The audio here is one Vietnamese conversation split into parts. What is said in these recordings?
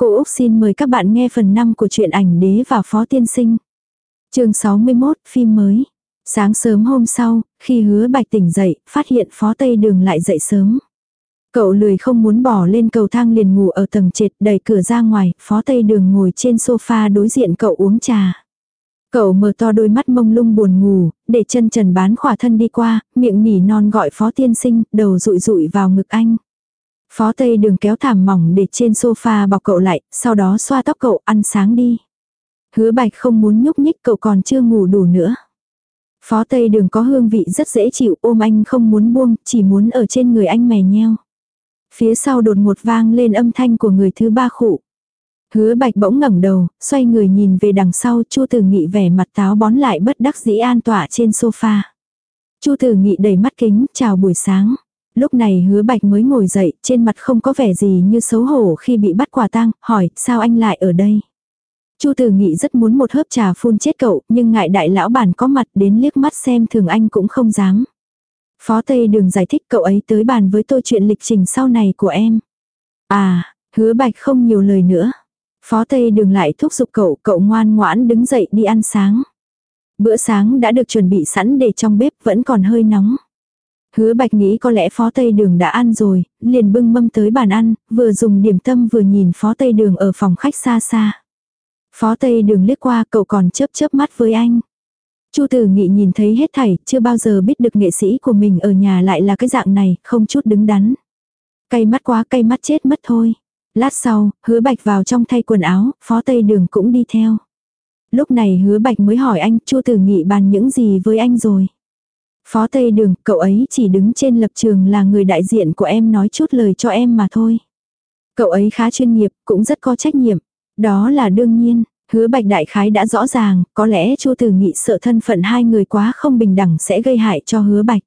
Cô Úc xin mời các bạn nghe phần 5 của truyện ảnh đế và phó tiên sinh. chương 61, phim mới. Sáng sớm hôm sau, khi hứa bạch tỉnh dậy, phát hiện phó tây đường lại dậy sớm. Cậu lười không muốn bỏ lên cầu thang liền ngủ ở tầng trệt đẩy cửa ra ngoài, phó tây đường ngồi trên sofa đối diện cậu uống trà. Cậu mở to đôi mắt mông lung buồn ngủ, để chân trần bán khỏa thân đi qua, miệng nỉ non gọi phó tiên sinh, đầu rụi rụi vào ngực anh. Phó Tây đường kéo thảm mỏng để trên sofa bọc cậu lại, sau đó xoa tóc cậu ăn sáng đi. Hứa bạch không muốn nhúc nhích cậu còn chưa ngủ đủ nữa. Phó Tây đường có hương vị rất dễ chịu ôm anh không muốn buông, chỉ muốn ở trên người anh mè nheo. Phía sau đột một vang lên âm thanh của người thứ ba khụ. Hứa bạch bỗng ngẩng đầu, xoay người nhìn về đằng sau, Chu Tử Nghị vẻ mặt táo bón lại bất đắc dĩ an tỏa trên sofa. Chu Tử Nghị đầy mắt kính, chào buổi sáng. Lúc này hứa bạch mới ngồi dậy, trên mặt không có vẻ gì như xấu hổ khi bị bắt quả tang, hỏi, sao anh lại ở đây? Chu Tử Nghị rất muốn một hớp trà phun chết cậu, nhưng ngại đại lão bản có mặt đến liếc mắt xem thường anh cũng không dám. Phó Tây Đường giải thích cậu ấy tới bàn với tôi chuyện lịch trình sau này của em. À, hứa bạch không nhiều lời nữa. Phó Tây Đường lại thúc giục cậu, cậu ngoan ngoãn đứng dậy đi ăn sáng. Bữa sáng đã được chuẩn bị sẵn để trong bếp vẫn còn hơi nóng. Hứa bạch nghĩ có lẽ phó tây đường đã ăn rồi, liền bưng mâm tới bàn ăn, vừa dùng điểm tâm vừa nhìn phó tây đường ở phòng khách xa xa. Phó tây đường liếc qua cậu còn chớp chớp mắt với anh. Chu tử nghị nhìn thấy hết thảy, chưa bao giờ biết được nghệ sĩ của mình ở nhà lại là cái dạng này, không chút đứng đắn. Cay mắt quá cay mắt chết mất thôi. Lát sau, hứa bạch vào trong thay quần áo, phó tây đường cũng đi theo. Lúc này hứa bạch mới hỏi anh, chu tử nghị bàn những gì với anh rồi. Phó Tây Đường, cậu ấy chỉ đứng trên lập trường là người đại diện của em nói chút lời cho em mà thôi. Cậu ấy khá chuyên nghiệp, cũng rất có trách nhiệm. Đó là đương nhiên, hứa bạch đại khái đã rõ ràng, có lẽ Chu Tử Nghị sợ thân phận hai người quá không bình đẳng sẽ gây hại cho hứa bạch.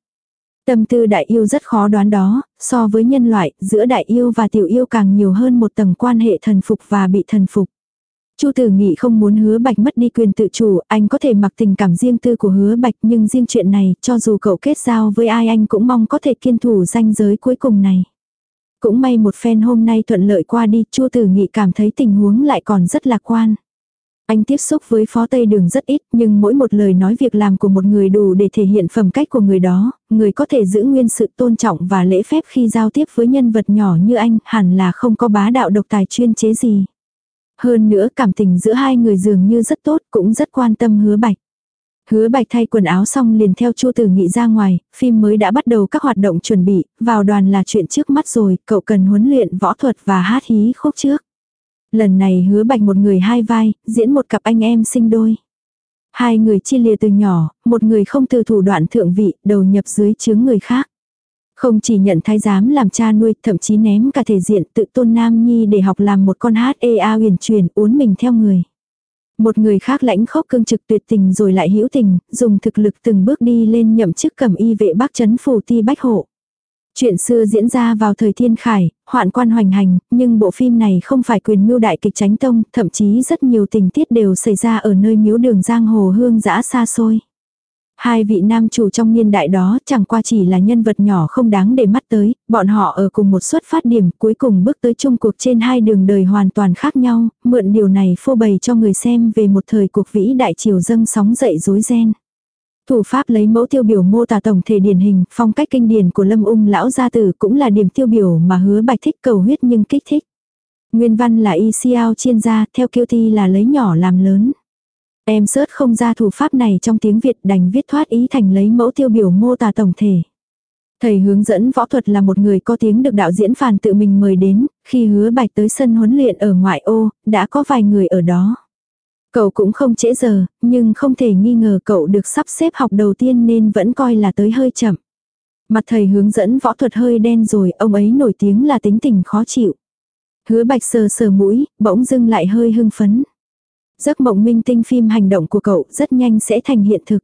Tâm tư đại yêu rất khó đoán đó, so với nhân loại, giữa đại yêu và tiểu yêu càng nhiều hơn một tầng quan hệ thần phục và bị thần phục. Chu Tử Nghị không muốn hứa bạch mất đi quyền tự chủ, anh có thể mặc tình cảm riêng tư của hứa bạch nhưng riêng chuyện này, cho dù cậu kết giao với ai anh cũng mong có thể kiên thủ danh giới cuối cùng này. Cũng may một phen hôm nay thuận lợi qua đi, Chu Tử Nghị cảm thấy tình huống lại còn rất lạc quan. Anh tiếp xúc với phó Tây Đường rất ít, nhưng mỗi một lời nói việc làm của một người đủ để thể hiện phẩm cách của người đó, người có thể giữ nguyên sự tôn trọng và lễ phép khi giao tiếp với nhân vật nhỏ như anh, hẳn là không có bá đạo độc tài chuyên chế gì. Hơn nữa cảm tình giữa hai người dường như rất tốt, cũng rất quan tâm hứa bạch. Hứa bạch thay quần áo xong liền theo chu tử nghị ra ngoài, phim mới đã bắt đầu các hoạt động chuẩn bị, vào đoàn là chuyện trước mắt rồi, cậu cần huấn luyện võ thuật và hát hí khúc trước. Lần này hứa bạch một người hai vai, diễn một cặp anh em sinh đôi. Hai người chia lìa từ nhỏ, một người không từ thủ đoạn thượng vị, đầu nhập dưới chướng người khác. Không chỉ nhận thái giám làm cha nuôi, thậm chí ném cả thể diện tự tôn nam nhi để học làm một con hát ea huyền truyền uốn mình theo người. Một người khác lãnh khốc cương trực tuyệt tình rồi lại hữu tình, dùng thực lực từng bước đi lên nhậm chức cầm y vệ bác chấn phủ ti bách hộ. Chuyện xưa diễn ra vào thời thiên khải, hoạn quan hoành hành, nhưng bộ phim này không phải quyền mưu đại kịch tránh tông, thậm chí rất nhiều tình tiết đều xảy ra ở nơi miếu đường giang hồ hương dã xa xôi. Hai vị nam chủ trong niên đại đó chẳng qua chỉ là nhân vật nhỏ không đáng để mắt tới, bọn họ ở cùng một xuất phát điểm cuối cùng bước tới chung cuộc trên hai đường đời hoàn toàn khác nhau, mượn điều này phô bày cho người xem về một thời cuộc vĩ đại triều dâng sóng dậy rối ren. Thủ pháp lấy mẫu tiêu biểu mô tả tổng thể điển hình, phong cách kinh điển của lâm ung lão gia tử cũng là điểm tiêu biểu mà hứa bạch thích cầu huyết nhưng kích thích. Nguyên văn là y xiao chiên gia, theo kiêu thi là lấy nhỏ làm lớn. Em sớt không ra thủ pháp này trong tiếng Việt đành viết thoát ý thành lấy mẫu tiêu biểu mô tả tổng thể. Thầy hướng dẫn võ thuật là một người có tiếng được đạo diễn phàn tự mình mời đến, khi hứa bạch tới sân huấn luyện ở ngoại ô, đã có vài người ở đó. Cậu cũng không trễ giờ, nhưng không thể nghi ngờ cậu được sắp xếp học đầu tiên nên vẫn coi là tới hơi chậm. Mặt thầy hướng dẫn võ thuật hơi đen rồi, ông ấy nổi tiếng là tính tình khó chịu. Hứa bạch sờ sờ mũi, bỗng dưng lại hơi hưng phấn. Giấc mộng minh tinh phim hành động của cậu rất nhanh sẽ thành hiện thực.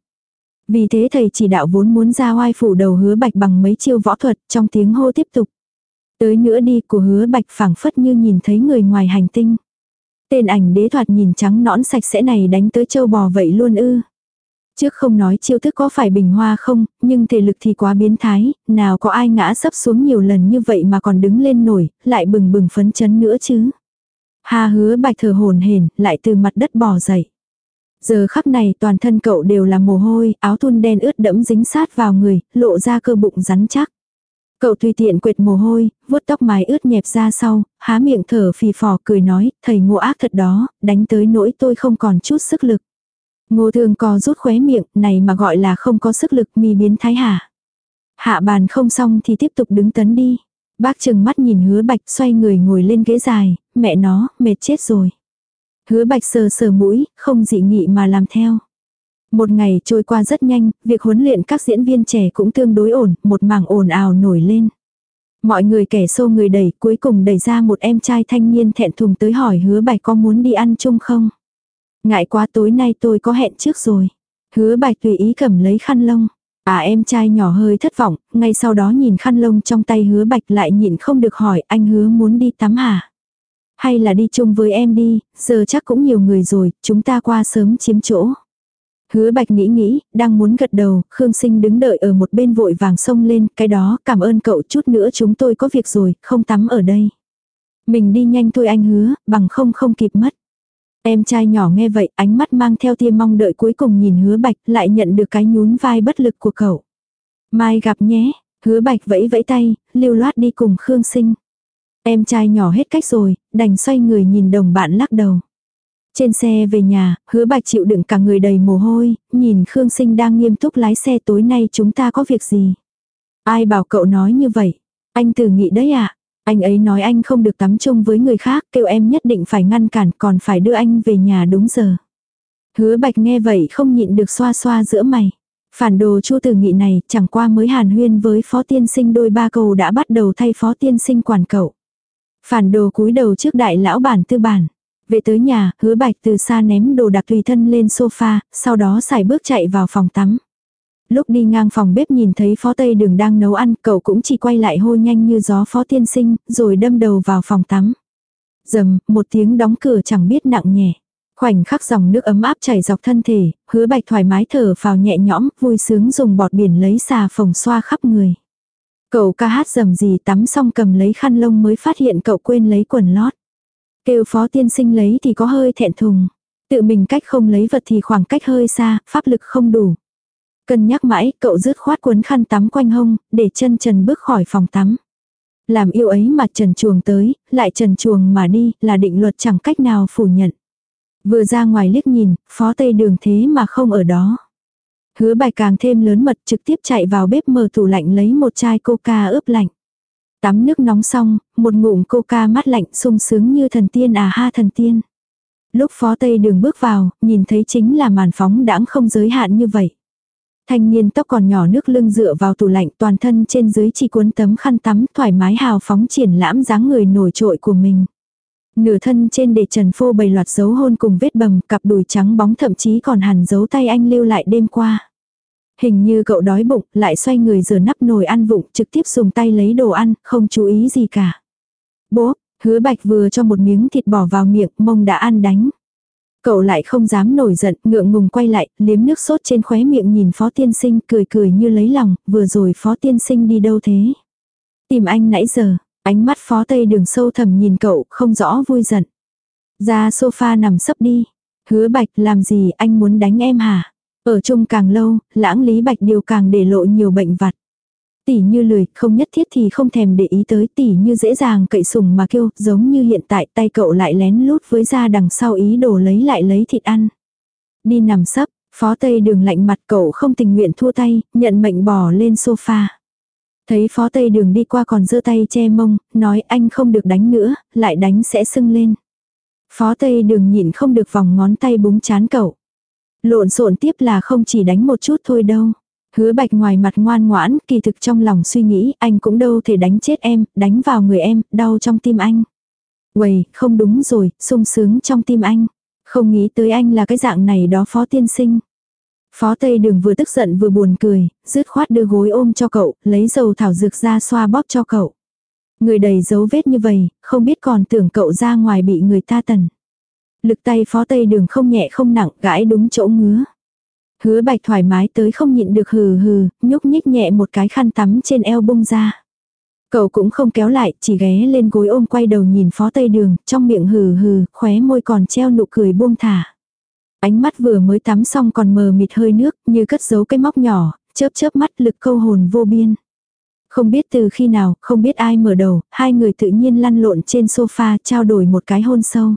Vì thế thầy chỉ đạo vốn muốn ra oai phủ đầu hứa bạch bằng mấy chiêu võ thuật trong tiếng hô tiếp tục. Tới nữa đi của hứa bạch phảng phất như nhìn thấy người ngoài hành tinh. Tên ảnh đế thoạt nhìn trắng nõn sạch sẽ này đánh tới châu bò vậy luôn ư. Trước không nói chiêu thức có phải bình hoa không, nhưng thể lực thì quá biến thái, nào có ai ngã sấp xuống nhiều lần như vậy mà còn đứng lên nổi, lại bừng bừng phấn chấn nữa chứ. Hà hứa bạch thở hồn hển lại từ mặt đất bò dậy. Giờ khắc này toàn thân cậu đều là mồ hôi, áo thun đen ướt đẫm dính sát vào người, lộ ra cơ bụng rắn chắc. Cậu tùy tiện quệt mồ hôi, vuốt tóc mái ướt nhẹp ra sau, há miệng thở phì phò cười nói, thầy ngô ác thật đó, đánh tới nỗi tôi không còn chút sức lực. Ngô thương co rút khóe miệng, này mà gọi là không có sức lực mi biến thái hả. Hạ bàn không xong thì tiếp tục đứng tấn đi. Bác chừng mắt nhìn hứa bạch xoay người ngồi lên ghế dài, mẹ nó, mệt chết rồi. Hứa bạch sờ sờ mũi, không dị nghị mà làm theo. Một ngày trôi qua rất nhanh, việc huấn luyện các diễn viên trẻ cũng tương đối ổn, một mảng ồn ào nổi lên. Mọi người kẻ xô người đẩy, cuối cùng đẩy ra một em trai thanh niên thẹn thùng tới hỏi hứa bạch có muốn đi ăn chung không? Ngại quá tối nay tôi có hẹn trước rồi. Hứa bạch tùy ý cầm lấy khăn lông. À em trai nhỏ hơi thất vọng, ngay sau đó nhìn khăn lông trong tay hứa bạch lại nhịn không được hỏi anh hứa muốn đi tắm hả? Hay là đi chung với em đi, giờ chắc cũng nhiều người rồi, chúng ta qua sớm chiếm chỗ. Hứa bạch nghĩ nghĩ, đang muốn gật đầu, Khương Sinh đứng đợi ở một bên vội vàng xông lên, cái đó, cảm ơn cậu chút nữa chúng tôi có việc rồi, không tắm ở đây. Mình đi nhanh thôi anh hứa, bằng không không kịp mất. Em trai nhỏ nghe vậy, ánh mắt mang theo tia mong đợi cuối cùng nhìn hứa bạch, lại nhận được cái nhún vai bất lực của cậu. Mai gặp nhé, hứa bạch vẫy vẫy tay, lưu loát đi cùng Khương Sinh. Em trai nhỏ hết cách rồi, đành xoay người nhìn đồng bạn lắc đầu. Trên xe về nhà, hứa bạch chịu đựng cả người đầy mồ hôi, nhìn Khương Sinh đang nghiêm túc lái xe tối nay chúng ta có việc gì. Ai bảo cậu nói như vậy? Anh từ nghị đấy ạ. À? Anh ấy nói anh không được tắm chung với người khác, kêu em nhất định phải ngăn cản còn phải đưa anh về nhà đúng giờ. Hứa bạch nghe vậy không nhịn được xoa xoa giữa mày. Phản đồ chu từ nghị này chẳng qua mới hàn huyên với phó tiên sinh đôi ba cầu đã bắt đầu thay phó tiên sinh quản cậu. Phản đồ cúi đầu trước đại lão bản tư bản. Về tới nhà, hứa bạch từ xa ném đồ đặc tùy thân lên sofa, sau đó xài bước chạy vào phòng tắm. Lúc đi ngang phòng bếp nhìn thấy phó tây đường đang nấu ăn, cậu cũng chỉ quay lại hô nhanh như gió phó tiên sinh, rồi đâm đầu vào phòng tắm. Dầm, một tiếng đóng cửa chẳng biết nặng nhẹ. Khoảnh khắc dòng nước ấm áp chảy dọc thân thể, hứa bạch thoải mái thở vào nhẹ nhõm, vui sướng dùng bọt biển lấy xà phòng xoa khắp người. Cậu ca hát dầm gì tắm xong cầm lấy khăn lông mới phát hiện cậu quên lấy quần lót. Kêu phó tiên sinh lấy thì có hơi thẹn thùng. Tự mình cách không lấy vật thì khoảng cách hơi xa, pháp lực không đủ. Cân nhắc mãi, cậu rứt khoát cuốn khăn tắm quanh hông, để chân trần bước khỏi phòng tắm. Làm yêu ấy mà trần chuồng tới, lại trần chuồng mà đi, là định luật chẳng cách nào phủ nhận. Vừa ra ngoài liếc nhìn, phó tây đường thế mà không ở đó. Hứa bài càng thêm lớn mật trực tiếp chạy vào bếp mở tủ lạnh lấy một chai coca ướp lạnh. Tắm nước nóng xong, một ngụm coca mát lạnh sung sướng như thần tiên à ha thần tiên. Lúc phó tây đường bước vào, nhìn thấy chính là màn phóng đãng không giới hạn như vậy. Thanh niên tóc còn nhỏ nước lưng dựa vào tủ lạnh toàn thân trên dưới chỉ cuốn tấm khăn tắm thoải mái hào phóng triển lãm dáng người nổi trội của mình. Nửa thân trên để trần phô bày loạt dấu hôn cùng vết bầm cặp đùi trắng bóng thậm chí còn hẳn dấu tay anh lưu lại đêm qua. Hình như cậu đói bụng, lại xoay người rửa nắp nồi ăn vụng, trực tiếp dùng tay lấy đồ ăn, không chú ý gì cả. Bố, hứa bạch vừa cho một miếng thịt bò vào miệng, mông đã ăn đánh. Cậu lại không dám nổi giận, ngượng ngùng quay lại, liếm nước sốt trên khóe miệng nhìn phó tiên sinh, cười cười như lấy lòng, vừa rồi phó tiên sinh đi đâu thế? Tìm anh nãy giờ, ánh mắt phó tây đường sâu thầm nhìn cậu, không rõ vui giận. Ra sofa nằm sấp đi. Hứa bạch làm gì anh muốn đánh em hả? Ở chung càng lâu, lãng lý bạch điều càng để lộ nhiều bệnh vặt. Tỷ như lười, không nhất thiết thì không thèm để ý tới tỷ như dễ dàng cậy sùng mà kêu, giống như hiện tại tay cậu lại lén lút với ra đằng sau ý đồ lấy lại lấy thịt ăn. Đi nằm sấp, phó tây đường lạnh mặt cậu không tình nguyện thua tay, nhận mệnh bỏ lên sofa. Thấy phó tây đường đi qua còn giơ tay che mông, nói anh không được đánh nữa, lại đánh sẽ sưng lên. Phó tây đường nhịn không được vòng ngón tay búng chán cậu. Lộn xộn tiếp là không chỉ đánh một chút thôi đâu. Hứa bạch ngoài mặt ngoan ngoãn, kỳ thực trong lòng suy nghĩ, anh cũng đâu thể đánh chết em, đánh vào người em, đau trong tim anh. Quầy, không đúng rồi, sung sướng trong tim anh. Không nghĩ tới anh là cái dạng này đó phó tiên sinh. Phó Tây Đường vừa tức giận vừa buồn cười, dứt khoát đưa gối ôm cho cậu, lấy dầu thảo dược ra xoa bóp cho cậu. Người đầy dấu vết như vậy, không biết còn tưởng cậu ra ngoài bị người ta tần. Lực tay phó tây đường không nhẹ không nặng, gãi đúng chỗ ngứa. Hứa bạch thoải mái tới không nhịn được hừ hừ, nhúc nhích nhẹ một cái khăn tắm trên eo bung ra. Cậu cũng không kéo lại, chỉ ghé lên gối ôm quay đầu nhìn phó tây đường, trong miệng hừ hừ, khóe môi còn treo nụ cười buông thả. Ánh mắt vừa mới tắm xong còn mờ mịt hơi nước, như cất giấu cái móc nhỏ, chớp chớp mắt lực câu hồn vô biên. Không biết từ khi nào, không biết ai mở đầu, hai người tự nhiên lăn lộn trên sofa trao đổi một cái hôn sâu.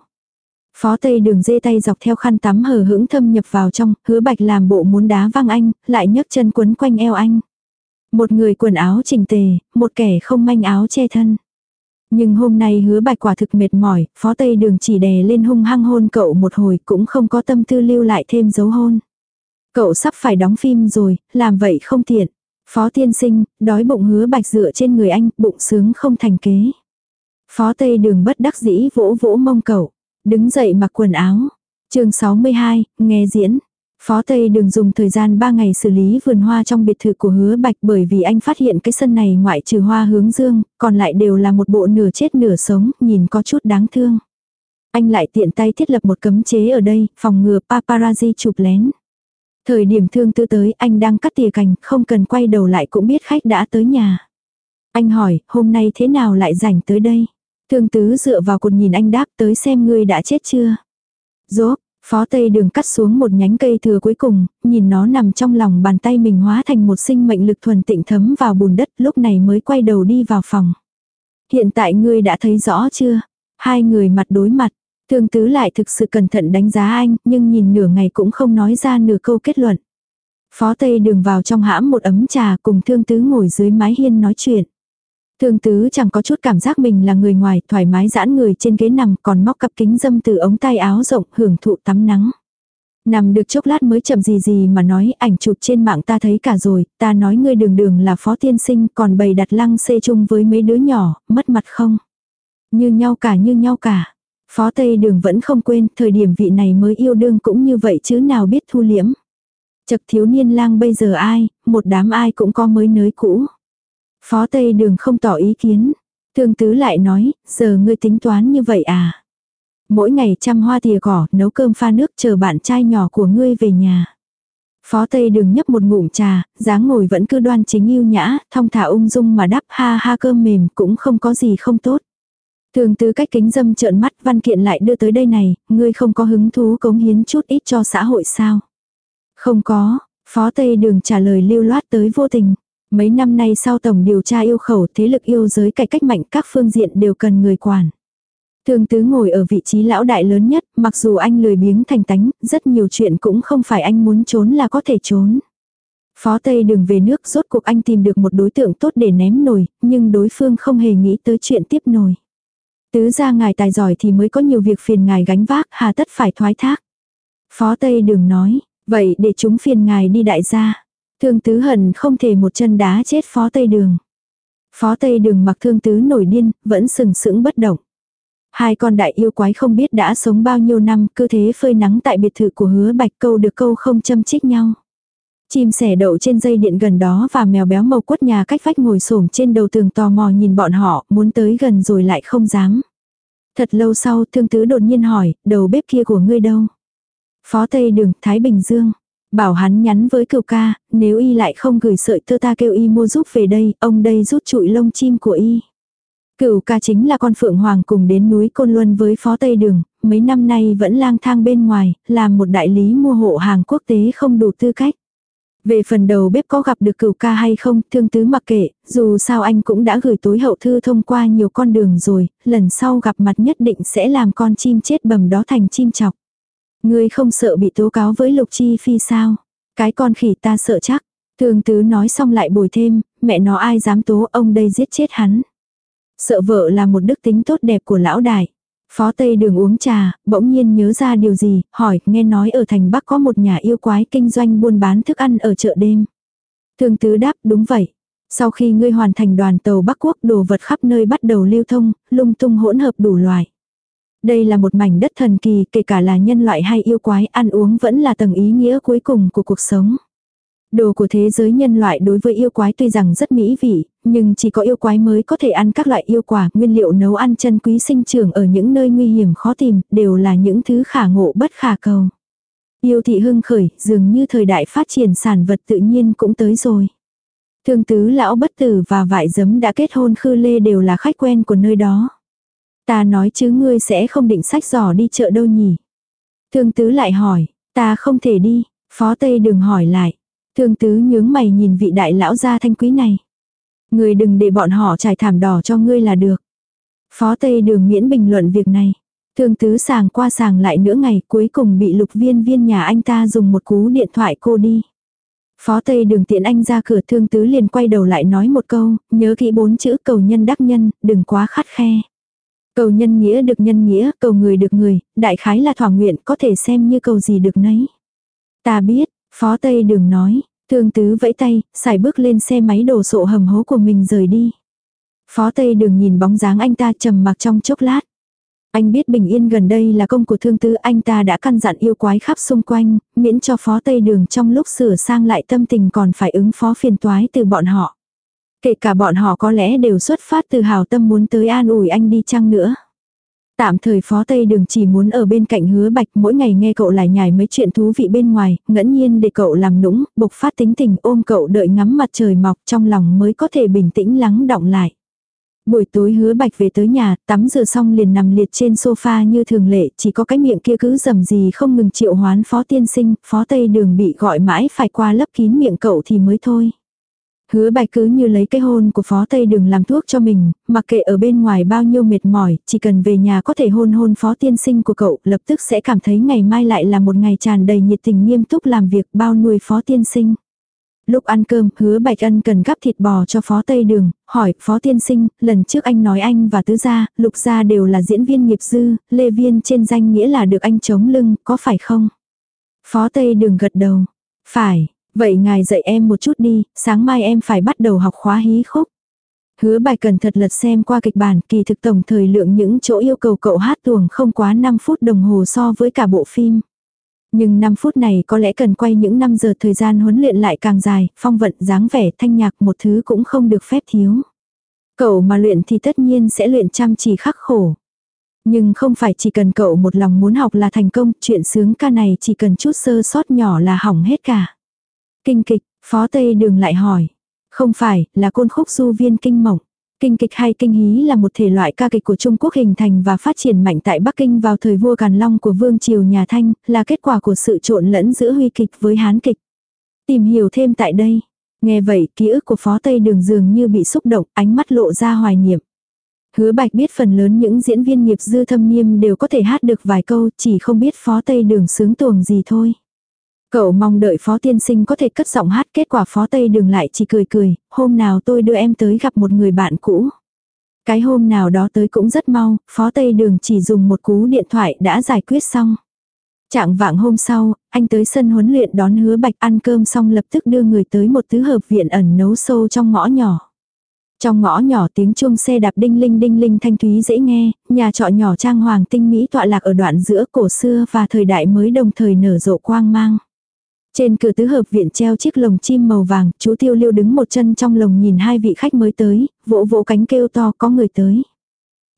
Phó Tây đường dê tay dọc theo khăn tắm hờ hững thâm nhập vào trong, hứa bạch làm bộ muốn đá văng anh, lại nhấc chân quấn quanh eo anh. Một người quần áo chỉnh tề, một kẻ không manh áo che thân. Nhưng hôm nay hứa bạch quả thực mệt mỏi, phó tây đường chỉ đè lên hung hăng hôn cậu một hồi cũng không có tâm tư lưu lại thêm dấu hôn. Cậu sắp phải đóng phim rồi, làm vậy không tiện. Phó tiên sinh, đói bụng hứa bạch dựa trên người anh, bụng sướng không thành kế. Phó tây đường bất đắc dĩ vỗ vỗ mông cậu, đứng dậy mặc quần áo. chương 62, nghe diễn. Phó Tây đừng dùng thời gian 3 ngày xử lý vườn hoa trong biệt thự của hứa bạch bởi vì anh phát hiện cái sân này ngoại trừ hoa hướng dương, còn lại đều là một bộ nửa chết nửa sống, nhìn có chút đáng thương. Anh lại tiện tay thiết lập một cấm chế ở đây, phòng ngừa paparazzi chụp lén. Thời điểm thương tư tới anh đang cắt tỉa cành, không cần quay đầu lại cũng biết khách đã tới nhà. Anh hỏi, hôm nay thế nào lại rảnh tới đây? Thương tứ dựa vào cột nhìn anh đáp tới xem ngươi đã chết chưa? Dốt, Phó Tây Đường cắt xuống một nhánh cây thừa cuối cùng, nhìn nó nằm trong lòng bàn tay mình hóa thành một sinh mệnh lực thuần tịnh thấm vào bùn đất lúc này mới quay đầu đi vào phòng. Hiện tại ngươi đã thấy rõ chưa? Hai người mặt đối mặt, thương tứ lại thực sự cẩn thận đánh giá anh, nhưng nhìn nửa ngày cũng không nói ra nửa câu kết luận. Phó Tây Đường vào trong hãm một ấm trà cùng thương tứ ngồi dưới mái hiên nói chuyện. Thương tứ chẳng có chút cảm giác mình là người ngoài, thoải mái giãn người trên ghế nằm, còn móc cặp kính dâm từ ống tay áo rộng, hưởng thụ tắm nắng. Nằm được chốc lát mới chậm gì gì mà nói ảnh chụp trên mạng ta thấy cả rồi, ta nói ngươi đường đường là phó tiên sinh còn bày đặt lăng xê chung với mấy đứa nhỏ, mất mặt không? Như nhau cả như nhau cả. Phó Tây đường vẫn không quên, thời điểm vị này mới yêu đương cũng như vậy chứ nào biết thu liễm. Chật thiếu niên lang bây giờ ai, một đám ai cũng có mới nới cũ. Phó Tây Đường không tỏ ý kiến. Thương tứ lại nói, giờ ngươi tính toán như vậy à? Mỗi ngày chăm hoa tìa cỏ, nấu cơm pha nước chờ bạn trai nhỏ của ngươi về nhà. Phó Tây Đường nhấp một ngụm trà, dáng ngồi vẫn cứ đoan chính yêu nhã, thong thả ung dung mà đắp ha ha cơm mềm cũng không có gì không tốt. Thường tứ cách kính dâm trợn mắt văn kiện lại đưa tới đây này, ngươi không có hứng thú cống hiến chút ít cho xã hội sao? Không có, Phó Tây Đường trả lời lưu loát tới vô tình. Mấy năm nay sau tổng điều tra yêu khẩu thế lực yêu giới cải cách mạnh các phương diện đều cần người quản. Thương tứ ngồi ở vị trí lão đại lớn nhất, mặc dù anh lười biếng thành tánh, rất nhiều chuyện cũng không phải anh muốn trốn là có thể trốn. Phó Tây đừng về nước rốt cuộc anh tìm được một đối tượng tốt để ném nồi, nhưng đối phương không hề nghĩ tới chuyện tiếp nồi. Tứ ra ngài tài giỏi thì mới có nhiều việc phiền ngài gánh vác, hà tất phải thoái thác. Phó Tây đừng nói, vậy để chúng phiền ngài đi đại gia. Thương tứ hận không thể một chân đá chết phó tây đường. Phó tây đường mặc thương tứ nổi điên, vẫn sừng sững bất động. Hai con đại yêu quái không biết đã sống bao nhiêu năm, cứ thế phơi nắng tại biệt thự của hứa bạch câu được câu không châm chích nhau. Chim sẻ đậu trên dây điện gần đó và mèo béo màu quất nhà cách vách ngồi xổm trên đầu tường tò mò nhìn bọn họ, muốn tới gần rồi lại không dám. Thật lâu sau, thương tứ đột nhiên hỏi, đầu bếp kia của ngươi đâu? Phó Tây Đường, Thái Bình Dương. Bảo hắn nhắn với cựu ca, nếu y lại không gửi sợi tơ ta kêu y mua giúp về đây, ông đây rút trụi lông chim của y. Cựu ca chính là con Phượng Hoàng cùng đến núi Côn Luân với Phó Tây Đường, mấy năm nay vẫn lang thang bên ngoài, làm một đại lý mua hộ hàng quốc tế không đủ tư cách. Về phần đầu bếp có gặp được cựu ca hay không, thương tứ mặc kệ, dù sao anh cũng đã gửi tối hậu thư thông qua nhiều con đường rồi, lần sau gặp mặt nhất định sẽ làm con chim chết bầm đó thành chim chọc. Ngươi không sợ bị tố cáo với Lục Chi Phi sao? Cái con khỉ ta sợ chắc. Thường tứ nói xong lại bồi thêm, mẹ nó ai dám tố ông đây giết chết hắn. Sợ vợ là một đức tính tốt đẹp của lão đại. Phó Tây đường uống trà, bỗng nhiên nhớ ra điều gì, hỏi, nghe nói ở thành Bắc có một nhà yêu quái kinh doanh buôn bán thức ăn ở chợ đêm. Thường tứ đáp, đúng vậy. Sau khi ngươi hoàn thành đoàn tàu Bắc Quốc đồ vật khắp nơi bắt đầu lưu thông, lung tung hỗn hợp đủ loại. Đây là một mảnh đất thần kỳ, kể cả là nhân loại hay yêu quái, ăn uống vẫn là tầng ý nghĩa cuối cùng của cuộc sống. Đồ của thế giới nhân loại đối với yêu quái tuy rằng rất mỹ vị, nhưng chỉ có yêu quái mới có thể ăn các loại yêu quả, nguyên liệu nấu ăn chân quý sinh trưởng ở những nơi nguy hiểm khó tìm, đều là những thứ khả ngộ bất khả cầu. Yêu thị hưng khởi, dường như thời đại phát triển sản vật tự nhiên cũng tới rồi. Thương tứ lão bất tử và vải giấm đã kết hôn khư lê đều là khách quen của nơi đó. Ta nói chứ ngươi sẽ không định sách giỏ đi chợ đâu nhỉ. Thương tứ lại hỏi, ta không thể đi, phó tây đừng hỏi lại. Thương tứ nhướng mày nhìn vị đại lão gia thanh quý này. Ngươi đừng để bọn họ trải thảm đỏ cho ngươi là được. Phó tây đường miễn bình luận việc này. Thương tứ sàng qua sàng lại nửa ngày cuối cùng bị lục viên viên nhà anh ta dùng một cú điện thoại cô đi. Phó Tây đường tiện anh ra cửa thương tứ liền quay đầu lại nói một câu, nhớ kỹ bốn chữ cầu nhân đắc nhân, đừng quá khắt khe. Cầu nhân nghĩa được nhân nghĩa, cầu người được người, đại khái là thỏa nguyện có thể xem như cầu gì được nấy. Ta biết, Phó Tây đường nói, thương tứ vẫy tay, xài bước lên xe máy đổ sộ hầm hố của mình rời đi. Phó Tây đường nhìn bóng dáng anh ta trầm mặc trong chốc lát. Anh biết bình yên gần đây là công của thương tứ anh ta đã căn dặn yêu quái khắp xung quanh, miễn cho phó tây đường trong lúc sửa sang lại tâm tình còn phải ứng phó phiền toái từ bọn họ. Kể cả bọn họ có lẽ đều xuất phát từ hào tâm muốn tới an ủi anh đi chăng nữa. Tạm thời phó Tây Đường chỉ muốn ở bên cạnh hứa bạch mỗi ngày nghe cậu lại nhải mấy chuyện thú vị bên ngoài, ngẫu nhiên để cậu làm nũng, bộc phát tính tình ôm cậu đợi ngắm mặt trời mọc trong lòng mới có thể bình tĩnh lắng động lại. Buổi tối hứa bạch về tới nhà, tắm rửa xong liền nằm liệt trên sofa như thường lệ, chỉ có cái miệng kia cứ dầm gì không ngừng triệu hoán phó tiên sinh, phó tây đường bị gọi mãi phải qua lấp kín miệng cậu thì mới thôi. Hứa bạch cứ như lấy cái hôn của phó tây đường làm thuốc cho mình, mặc kệ ở bên ngoài bao nhiêu mệt mỏi, chỉ cần về nhà có thể hôn hôn phó tiên sinh của cậu, lập tức sẽ cảm thấy ngày mai lại là một ngày tràn đầy nhiệt tình nghiêm túc làm việc bao nuôi phó tiên sinh. Lúc ăn cơm, hứa Bạch Ân cần gắp thịt bò cho Phó Tây Đường, hỏi, Phó Tiên Sinh, lần trước anh nói anh và Tứ Gia, Lục Gia đều là diễn viên nghiệp dư, Lê Viên trên danh nghĩa là được anh chống lưng, có phải không? Phó Tây Đường gật đầu. Phải, vậy ngài dạy em một chút đi, sáng mai em phải bắt đầu học khóa hí khúc. Hứa bài cần thật lật xem qua kịch bản kỳ thực tổng thời lượng những chỗ yêu cầu cậu hát tuồng không quá 5 phút đồng hồ so với cả bộ phim. Nhưng 5 phút này có lẽ cần quay những 5 giờ thời gian huấn luyện lại càng dài, phong vận, dáng vẻ, thanh nhạc một thứ cũng không được phép thiếu. Cậu mà luyện thì tất nhiên sẽ luyện chăm chỉ khắc khổ. Nhưng không phải chỉ cần cậu một lòng muốn học là thành công, chuyện sướng ca này chỉ cần chút sơ sót nhỏ là hỏng hết cả. Kinh kịch, Phó Tây Đường lại hỏi. Không phải, là côn khúc du viên kinh mộng. Kinh kịch hay kinh hí là một thể loại ca kịch của Trung Quốc hình thành và phát triển mạnh tại Bắc Kinh vào thời vua Càn Long của Vương Triều nhà Thanh, là kết quả của sự trộn lẫn giữa huy kịch với hán kịch. Tìm hiểu thêm tại đây. Nghe vậy, ký ức của Phó Tây Đường dường như bị xúc động, ánh mắt lộ ra hoài niệm. Hứa Bạch biết phần lớn những diễn viên nghiệp dư thâm niêm đều có thể hát được vài câu, chỉ không biết Phó Tây Đường sướng tuồng gì thôi. Cậu mong đợi phó tiên sinh có thể cất giọng hát kết quả phó tây đường lại chỉ cười cười, hôm nào tôi đưa em tới gặp một người bạn cũ. Cái hôm nào đó tới cũng rất mau, phó tây đường chỉ dùng một cú điện thoại đã giải quyết xong. Trạng vạng hôm sau, anh tới sân huấn luyện đón hứa bạch ăn cơm xong lập tức đưa người tới một thứ hợp viện ẩn nấu sâu trong ngõ nhỏ. Trong ngõ nhỏ tiếng chuông xe đạp đinh linh đinh linh thanh thúy dễ nghe, nhà trọ nhỏ trang hoàng tinh mỹ tọa lạc ở đoạn giữa cổ xưa và thời đại mới đồng thời nở rộ quang mang. Trên cửa tứ hợp viện treo chiếc lồng chim màu vàng, chú tiêu liêu đứng một chân trong lồng nhìn hai vị khách mới tới, vỗ vỗ cánh kêu to có người tới.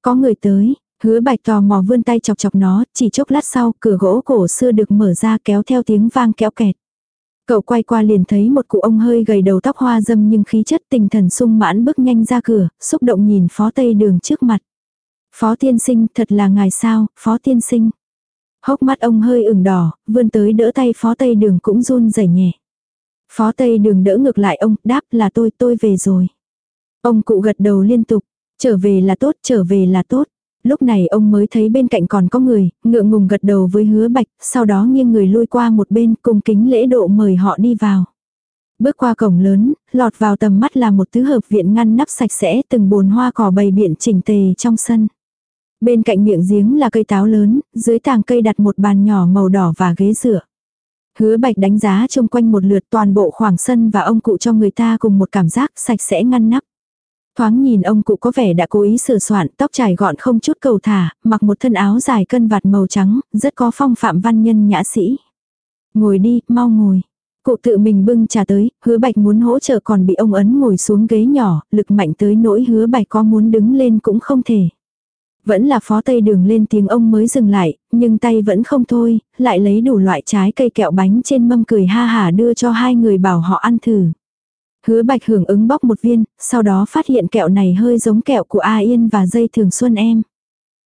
Có người tới, hứa bạch tò mò vươn tay chọc chọc nó, chỉ chốc lát sau cửa gỗ cổ xưa được mở ra kéo theo tiếng vang kéo kẹt. Cậu quay qua liền thấy một cụ ông hơi gầy đầu tóc hoa dâm nhưng khí chất tinh thần sung mãn bước nhanh ra cửa, xúc động nhìn phó tây đường trước mặt. Phó tiên sinh thật là ngài sao, phó tiên sinh. Hốc mắt ông hơi ửng đỏ, vươn tới đỡ tay phó tây đường cũng run rẩy nhẹ. Phó tây đường đỡ ngược lại ông, đáp là tôi, tôi về rồi. Ông cụ gật đầu liên tục, trở về là tốt, trở về là tốt. Lúc này ông mới thấy bên cạnh còn có người, ngượng ngùng gật đầu với hứa bạch, sau đó nghiêng người lui qua một bên cùng kính lễ độ mời họ đi vào. Bước qua cổng lớn, lọt vào tầm mắt là một tứ hợp viện ngăn nắp sạch sẽ từng bồn hoa cỏ bày biện chỉnh tề trong sân. Bên cạnh miệng giếng là cây táo lớn, dưới tàng cây đặt một bàn nhỏ màu đỏ và ghế dựa. Hứa bạch đánh giá trông quanh một lượt toàn bộ khoảng sân và ông cụ cho người ta cùng một cảm giác sạch sẽ ngăn nắp. Thoáng nhìn ông cụ có vẻ đã cố ý sửa soạn, tóc trải gọn không chút cầu thả, mặc một thân áo dài cân vạt màu trắng, rất có phong phạm văn nhân nhã sĩ. Ngồi đi, mau ngồi. Cụ tự mình bưng trà tới, hứa bạch muốn hỗ trợ còn bị ông ấn ngồi xuống ghế nhỏ, lực mạnh tới nỗi hứa bạch có muốn đứng lên cũng không thể. Vẫn là phó tây đường lên tiếng ông mới dừng lại, nhưng tay vẫn không thôi, lại lấy đủ loại trái cây kẹo bánh trên mâm cười ha hả đưa cho hai người bảo họ ăn thử. Hứa bạch hưởng ứng bóc một viên, sau đó phát hiện kẹo này hơi giống kẹo của A Yên và dây thường xuân em.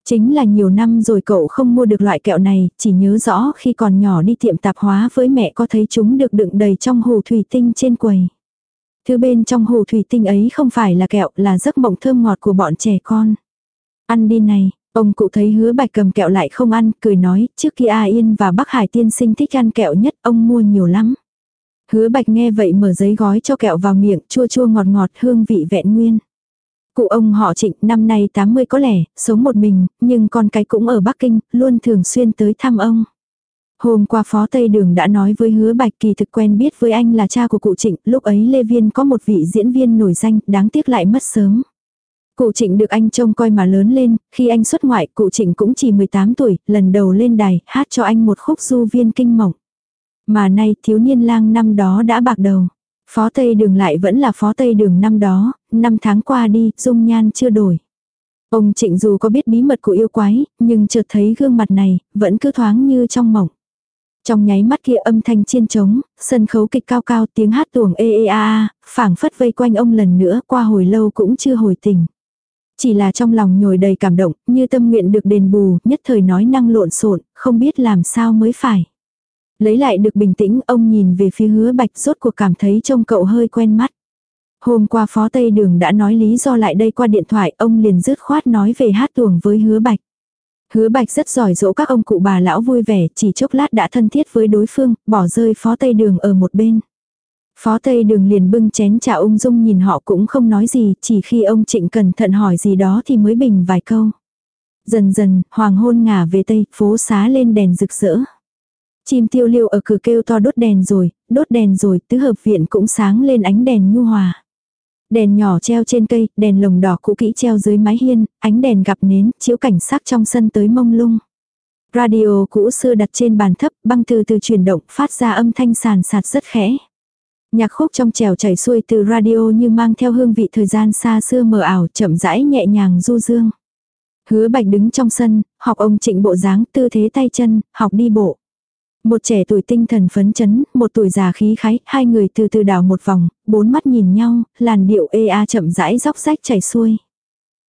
Chính là nhiều năm rồi cậu không mua được loại kẹo này, chỉ nhớ rõ khi còn nhỏ đi tiệm tạp hóa với mẹ có thấy chúng được đựng đầy trong hồ thủy tinh trên quầy. Thứ bên trong hồ thủy tinh ấy không phải là kẹo là giấc mộng thơm ngọt của bọn trẻ con. Ăn đi này, ông cụ thấy hứa bạch cầm kẹo lại không ăn, cười nói, trước kia A Yên và Bắc Hải tiên sinh thích ăn kẹo nhất, ông mua nhiều lắm. Hứa bạch nghe vậy mở giấy gói cho kẹo vào miệng, chua chua ngọt ngọt hương vị vẹn nguyên. Cụ ông họ trịnh năm nay 80 có lẽ, sống một mình, nhưng con cái cũng ở Bắc Kinh, luôn thường xuyên tới thăm ông. Hôm qua Phó Tây Đường đã nói với hứa bạch kỳ thực quen biết với anh là cha của cụ trịnh, lúc ấy Lê Viên có một vị diễn viên nổi danh, đáng tiếc lại mất sớm. Cụ trịnh được anh trông coi mà lớn lên, khi anh xuất ngoại cụ trịnh cũng chỉ 18 tuổi, lần đầu lên đài, hát cho anh một khúc du viên kinh mộng. Mà nay thiếu niên lang năm đó đã bạc đầu. Phó Tây Đường lại vẫn là Phó Tây Đường năm đó, năm tháng qua đi, dung nhan chưa đổi. Ông Trịnh dù có biết bí mật của yêu quái, nhưng chợt thấy gương mặt này, vẫn cứ thoáng như trong mộng. Trong nháy mắt kia âm thanh chiên trống, sân khấu kịch cao cao tiếng hát tuồng ê ê a a, phảng phất vây quanh ông lần nữa qua hồi lâu cũng chưa hồi tỉnh. Chỉ là trong lòng nhồi đầy cảm động, như tâm nguyện được đền bù, nhất thời nói năng lộn xộn, không biết làm sao mới phải. Lấy lại được bình tĩnh, ông nhìn về phía hứa bạch rốt cuộc cảm thấy trông cậu hơi quen mắt. Hôm qua phó Tây Đường đã nói lý do lại đây qua điện thoại, ông liền dứt khoát nói về hát tuồng với hứa bạch. Hứa bạch rất giỏi dỗ các ông cụ bà lão vui vẻ, chỉ chốc lát đã thân thiết với đối phương, bỏ rơi phó Tây Đường ở một bên. Phó Tây Đường liền bưng chén trà ung dung nhìn họ cũng không nói gì, chỉ khi ông Trịnh cẩn thận hỏi gì đó thì mới bình vài câu. Dần dần, hoàng hôn ngả về Tây, phố xá lên đèn rực rỡ. Chim tiêu liêu ở cửa kêu to đốt đèn rồi, đốt đèn rồi, tứ hợp viện cũng sáng lên ánh đèn nhu hòa. Đèn nhỏ treo trên cây, đèn lồng đỏ cũ kỹ treo dưới mái hiên, ánh đèn gặp nến, chiếu cảnh sắc trong sân tới mông lung. Radio cũ xưa đặt trên bàn thấp, băng từ từ chuyển động, phát ra âm thanh sàn sạt rất khẽ. Nhạc khúc trong trèo chảy xuôi từ radio như mang theo hương vị thời gian xa xưa mờ ảo, chậm rãi nhẹ nhàng du dương. Hứa bạch đứng trong sân, học ông trịnh bộ dáng, tư thế tay chân, học đi bộ. Một trẻ tuổi tinh thần phấn chấn, một tuổi già khí khái, hai người từ từ đảo một vòng, bốn mắt nhìn nhau, làn điệu ê a chậm rãi dốc rách chảy xuôi.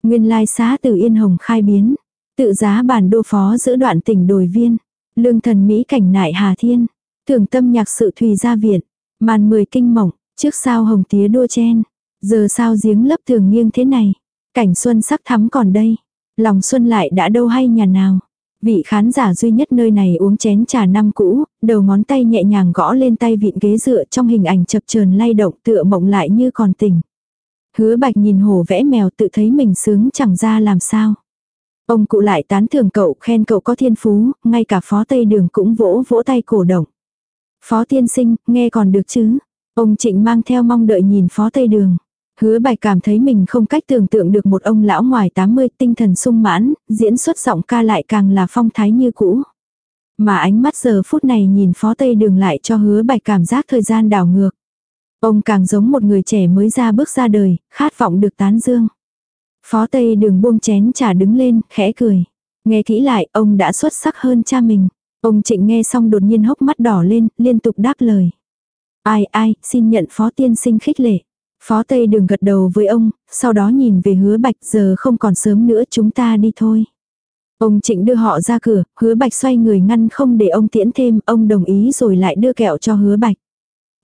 Nguyên lai xá từ Yên Hồng khai biến, tự giá bản đô phó giữa đoạn tỉnh đồi viên, lương thần Mỹ cảnh nại Hà Thiên, thường tâm nhạc sự Thùy gia viện, màn mười kinh mộng, trước sao hồng tía đua chen, giờ sao giếng lấp thường nghiêng thế này, cảnh xuân sắc thắm còn đây, lòng xuân lại đã đâu hay nhà nào. Vị khán giả duy nhất nơi này uống chén trà năm cũ, đầu ngón tay nhẹ nhàng gõ lên tay vịn ghế dựa trong hình ảnh chập chờn lay động tựa mộng lại như còn tỉnh. Hứa bạch nhìn hổ vẽ mèo tự thấy mình sướng chẳng ra làm sao. Ông cụ lại tán thưởng cậu khen cậu có thiên phú, ngay cả phó tây đường cũng vỗ vỗ tay cổ động. Phó tiên sinh, nghe còn được chứ. Ông trịnh mang theo mong đợi nhìn phó tây đường. Hứa bạch cảm thấy mình không cách tưởng tượng được một ông lão ngoài 80 tinh thần sung mãn, diễn xuất giọng ca lại càng là phong thái như cũ. Mà ánh mắt giờ phút này nhìn phó tây đường lại cho hứa bạch cảm giác thời gian đảo ngược. Ông càng giống một người trẻ mới ra bước ra đời, khát vọng được tán dương. Phó tây đường buông chén trà đứng lên, khẽ cười. Nghe kỹ lại, ông đã xuất sắc hơn cha mình. Ông trịnh nghe xong đột nhiên hốc mắt đỏ lên, liên tục đáp lời. Ai ai, xin nhận phó tiên sinh khích lệ. Phó Tây Đường gật đầu với ông, sau đó nhìn về hứa bạch giờ không còn sớm nữa chúng ta đi thôi. Ông Trịnh đưa họ ra cửa, hứa bạch xoay người ngăn không để ông tiễn thêm, ông đồng ý rồi lại đưa kẹo cho hứa bạch.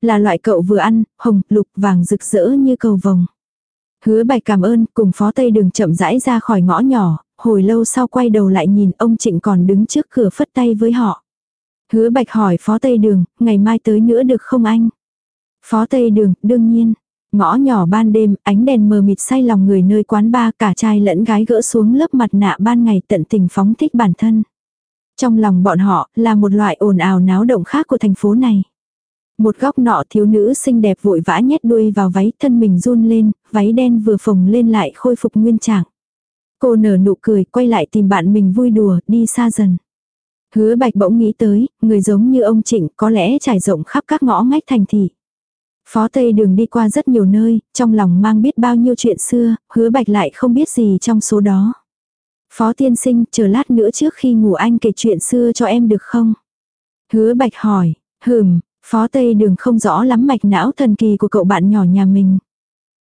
Là loại cậu vừa ăn, hồng, lục, vàng rực rỡ như cầu vồng. Hứa bạch cảm ơn, cùng phó Tây Đường chậm rãi ra khỏi ngõ nhỏ, hồi lâu sau quay đầu lại nhìn ông Trịnh còn đứng trước cửa phất tay với họ. Hứa bạch hỏi phó Tây Đường, ngày mai tới nữa được không anh? Phó Tây Đường, đương nhiên. Ngõ nhỏ ban đêm, ánh đèn mờ mịt say lòng người nơi quán ba cả trai lẫn gái gỡ xuống lớp mặt nạ ban ngày tận tình phóng thích bản thân. Trong lòng bọn họ là một loại ồn ào náo động khác của thành phố này. Một góc nọ thiếu nữ xinh đẹp vội vã nhét đuôi vào váy thân mình run lên, váy đen vừa phồng lên lại khôi phục nguyên trạng. Cô nở nụ cười quay lại tìm bạn mình vui đùa đi xa dần. Hứa bạch bỗng nghĩ tới, người giống như ông Trịnh có lẽ trải rộng khắp các ngõ ngách thành thị. Phó Tây Đường đi qua rất nhiều nơi, trong lòng mang biết bao nhiêu chuyện xưa, hứa bạch lại không biết gì trong số đó. Phó tiên sinh, chờ lát nữa trước khi ngủ anh kể chuyện xưa cho em được không? Hứa bạch hỏi, hừm, Phó Tây Đường không rõ lắm mạch não thần kỳ của cậu bạn nhỏ nhà mình.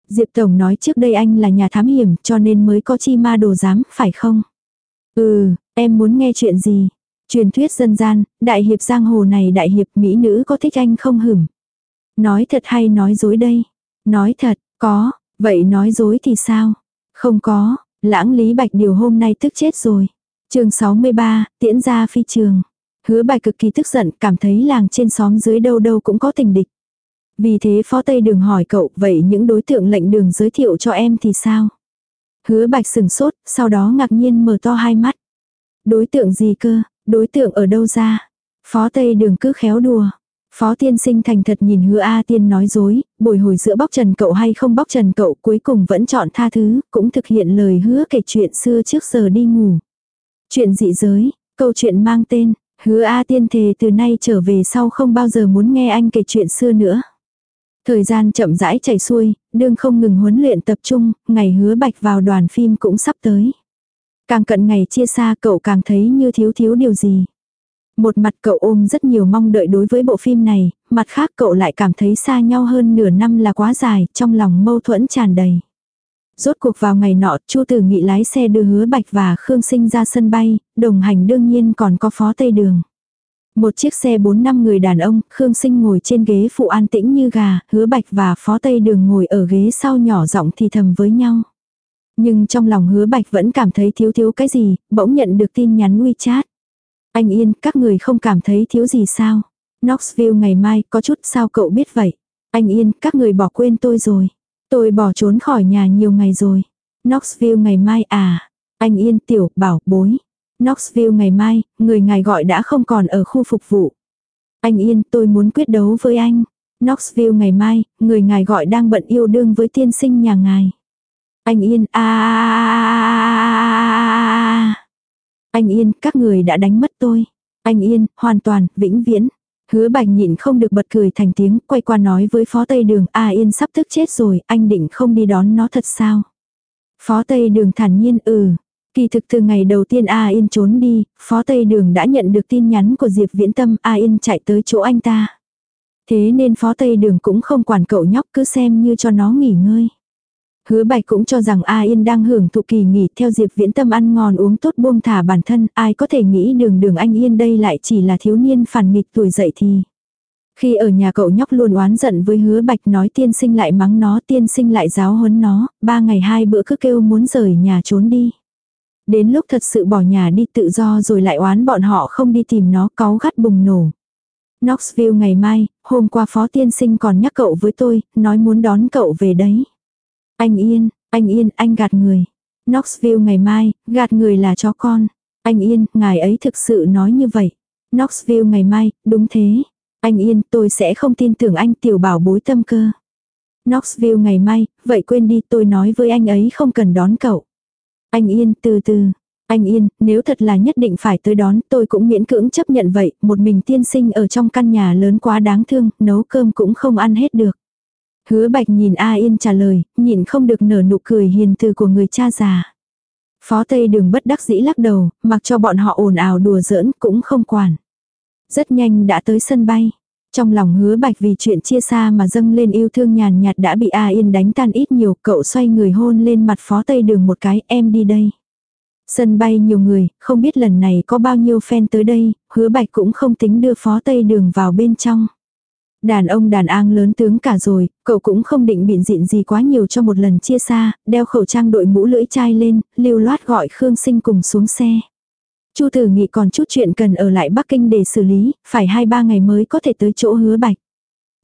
Diệp Tổng nói trước đây anh là nhà thám hiểm cho nên mới có chi ma đồ giám, phải không? Ừ, em muốn nghe chuyện gì? Truyền thuyết dân gian, đại hiệp giang hồ này đại hiệp mỹ nữ có thích anh không hửm? Nói thật hay nói dối đây? Nói thật, có, vậy nói dối thì sao? Không có, lãng lý bạch điều hôm nay tức chết rồi. chương 63, tiễn ra phi trường. Hứa bạch cực kỳ tức giận, cảm thấy làng trên xóm dưới đâu đâu cũng có tình địch. Vì thế phó tây đường hỏi cậu, vậy những đối tượng lệnh đường giới thiệu cho em thì sao? Hứa bạch sừng sốt, sau đó ngạc nhiên mở to hai mắt. Đối tượng gì cơ, đối tượng ở đâu ra? Phó tây đường cứ khéo đùa. Phó tiên sinh thành thật nhìn hứa A tiên nói dối, bồi hồi giữa bóc trần cậu hay không bóc trần cậu cuối cùng vẫn chọn tha thứ, cũng thực hiện lời hứa kể chuyện xưa trước giờ đi ngủ. Chuyện dị giới, câu chuyện mang tên, hứa A tiên thề từ nay trở về sau không bao giờ muốn nghe anh kể chuyện xưa nữa. Thời gian chậm rãi chảy xuôi, đương không ngừng huấn luyện tập trung, ngày hứa bạch vào đoàn phim cũng sắp tới. Càng cận ngày chia xa cậu càng thấy như thiếu thiếu điều gì. Một mặt cậu ôm rất nhiều mong đợi đối với bộ phim này, mặt khác cậu lại cảm thấy xa nhau hơn nửa năm là quá dài, trong lòng mâu thuẫn tràn đầy. Rốt cuộc vào ngày nọ, Chu Tử Nghị lái xe đưa Hứa Bạch và Khương Sinh ra sân bay, đồng hành đương nhiên còn có Phó Tây Đường. Một chiếc xe 4 năm người đàn ông, Khương Sinh ngồi trên ghế phụ an tĩnh như gà, Hứa Bạch và Phó Tây Đường ngồi ở ghế sau nhỏ giọng thì thầm với nhau. Nhưng trong lòng Hứa Bạch vẫn cảm thấy thiếu thiếu cái gì, bỗng nhận được tin nhắn WeChat. Anh Yên, các người không cảm thấy thiếu gì sao? Knoxville ngày mai, có chút sao cậu biết vậy? Anh Yên, các người bỏ quên tôi rồi. Tôi bỏ trốn khỏi nhà nhiều ngày rồi. Knoxville ngày mai à? Anh Yên tiểu, bảo, bối. Knoxville ngày mai, người ngài gọi đã không còn ở khu phục vụ. Anh Yên, tôi muốn quyết đấu với anh. Knoxville ngày mai, người ngài gọi đang bận yêu đương với tiên sinh nhà ngài. Anh Yên, a Anh Yên, các người đã đánh mất tôi. Anh Yên, hoàn toàn, vĩnh viễn. Hứa bạch nhịn không được bật cười thành tiếng, quay qua nói với phó tây đường, a Yên sắp thức chết rồi, anh định không đi đón nó thật sao? Phó tây đường thản nhiên ừ, Kỳ thực từ ngày đầu tiên A Yên trốn đi, Phó Tây Đường đã nhận được tin nhắn của Diệp Viễn Tâm A Yên chạy tới chỗ anh ta. Thế nên Phó Tây Đường cũng không quản cậu nhóc cứ xem như cho nó nghỉ ngơi. Hứa Bạch cũng cho rằng A Yên đang hưởng thụ kỳ nghỉ theo Diệp Viễn Tâm ăn ngon uống tốt buông thả bản thân, ai có thể nghĩ đường đường anh Yên đây lại chỉ là thiếu niên phản nghịch tuổi dậy thì. Khi ở nhà cậu nhóc luôn oán giận với hứa bạch nói tiên sinh lại mắng nó tiên sinh lại giáo huấn nó, ba ngày hai bữa cứ kêu muốn rời nhà trốn đi. Đến lúc thật sự bỏ nhà đi tự do rồi lại oán bọn họ không đi tìm nó cáu gắt bùng nổ. Knoxville ngày mai, hôm qua phó tiên sinh còn nhắc cậu với tôi, nói muốn đón cậu về đấy. Anh Yên, anh Yên, anh gạt người. Knoxville ngày mai, gạt người là chó con. Anh Yên, ngài ấy thực sự nói như vậy. Knoxville ngày mai, đúng thế. Anh Yên, tôi sẽ không tin tưởng anh tiểu bảo bối tâm cơ. Knoxville ngày mai, vậy quên đi tôi nói với anh ấy không cần đón cậu. Anh Yên, từ từ. Anh Yên, nếu thật là nhất định phải tới đón, tôi cũng miễn cưỡng chấp nhận vậy, một mình tiên sinh ở trong căn nhà lớn quá đáng thương, nấu cơm cũng không ăn hết được. Hứa Bạch nhìn A Yên trả lời, nhìn không được nở nụ cười hiền từ của người cha già. Phó Tây đường bất đắc dĩ lắc đầu, mặc cho bọn họ ồn ào đùa giỡn cũng không quản. Rất nhanh đã tới sân bay. Trong lòng hứa bạch vì chuyện chia xa mà dâng lên yêu thương nhàn nhạt đã bị A Yên đánh tan ít nhiều, cậu xoay người hôn lên mặt phó tây đường một cái, em đi đây. Sân bay nhiều người, không biết lần này có bao nhiêu fan tới đây, hứa bạch cũng không tính đưa phó tây đường vào bên trong. Đàn ông đàn an lớn tướng cả rồi, cậu cũng không định biện diện gì quá nhiều cho một lần chia xa, đeo khẩu trang đội mũ lưỡi chai lên, lưu loát gọi Khương Sinh cùng xuống xe. Chu Tử Nghị còn chút chuyện cần ở lại Bắc Kinh để xử lý, phải 2-3 ngày mới có thể tới chỗ hứa bạch.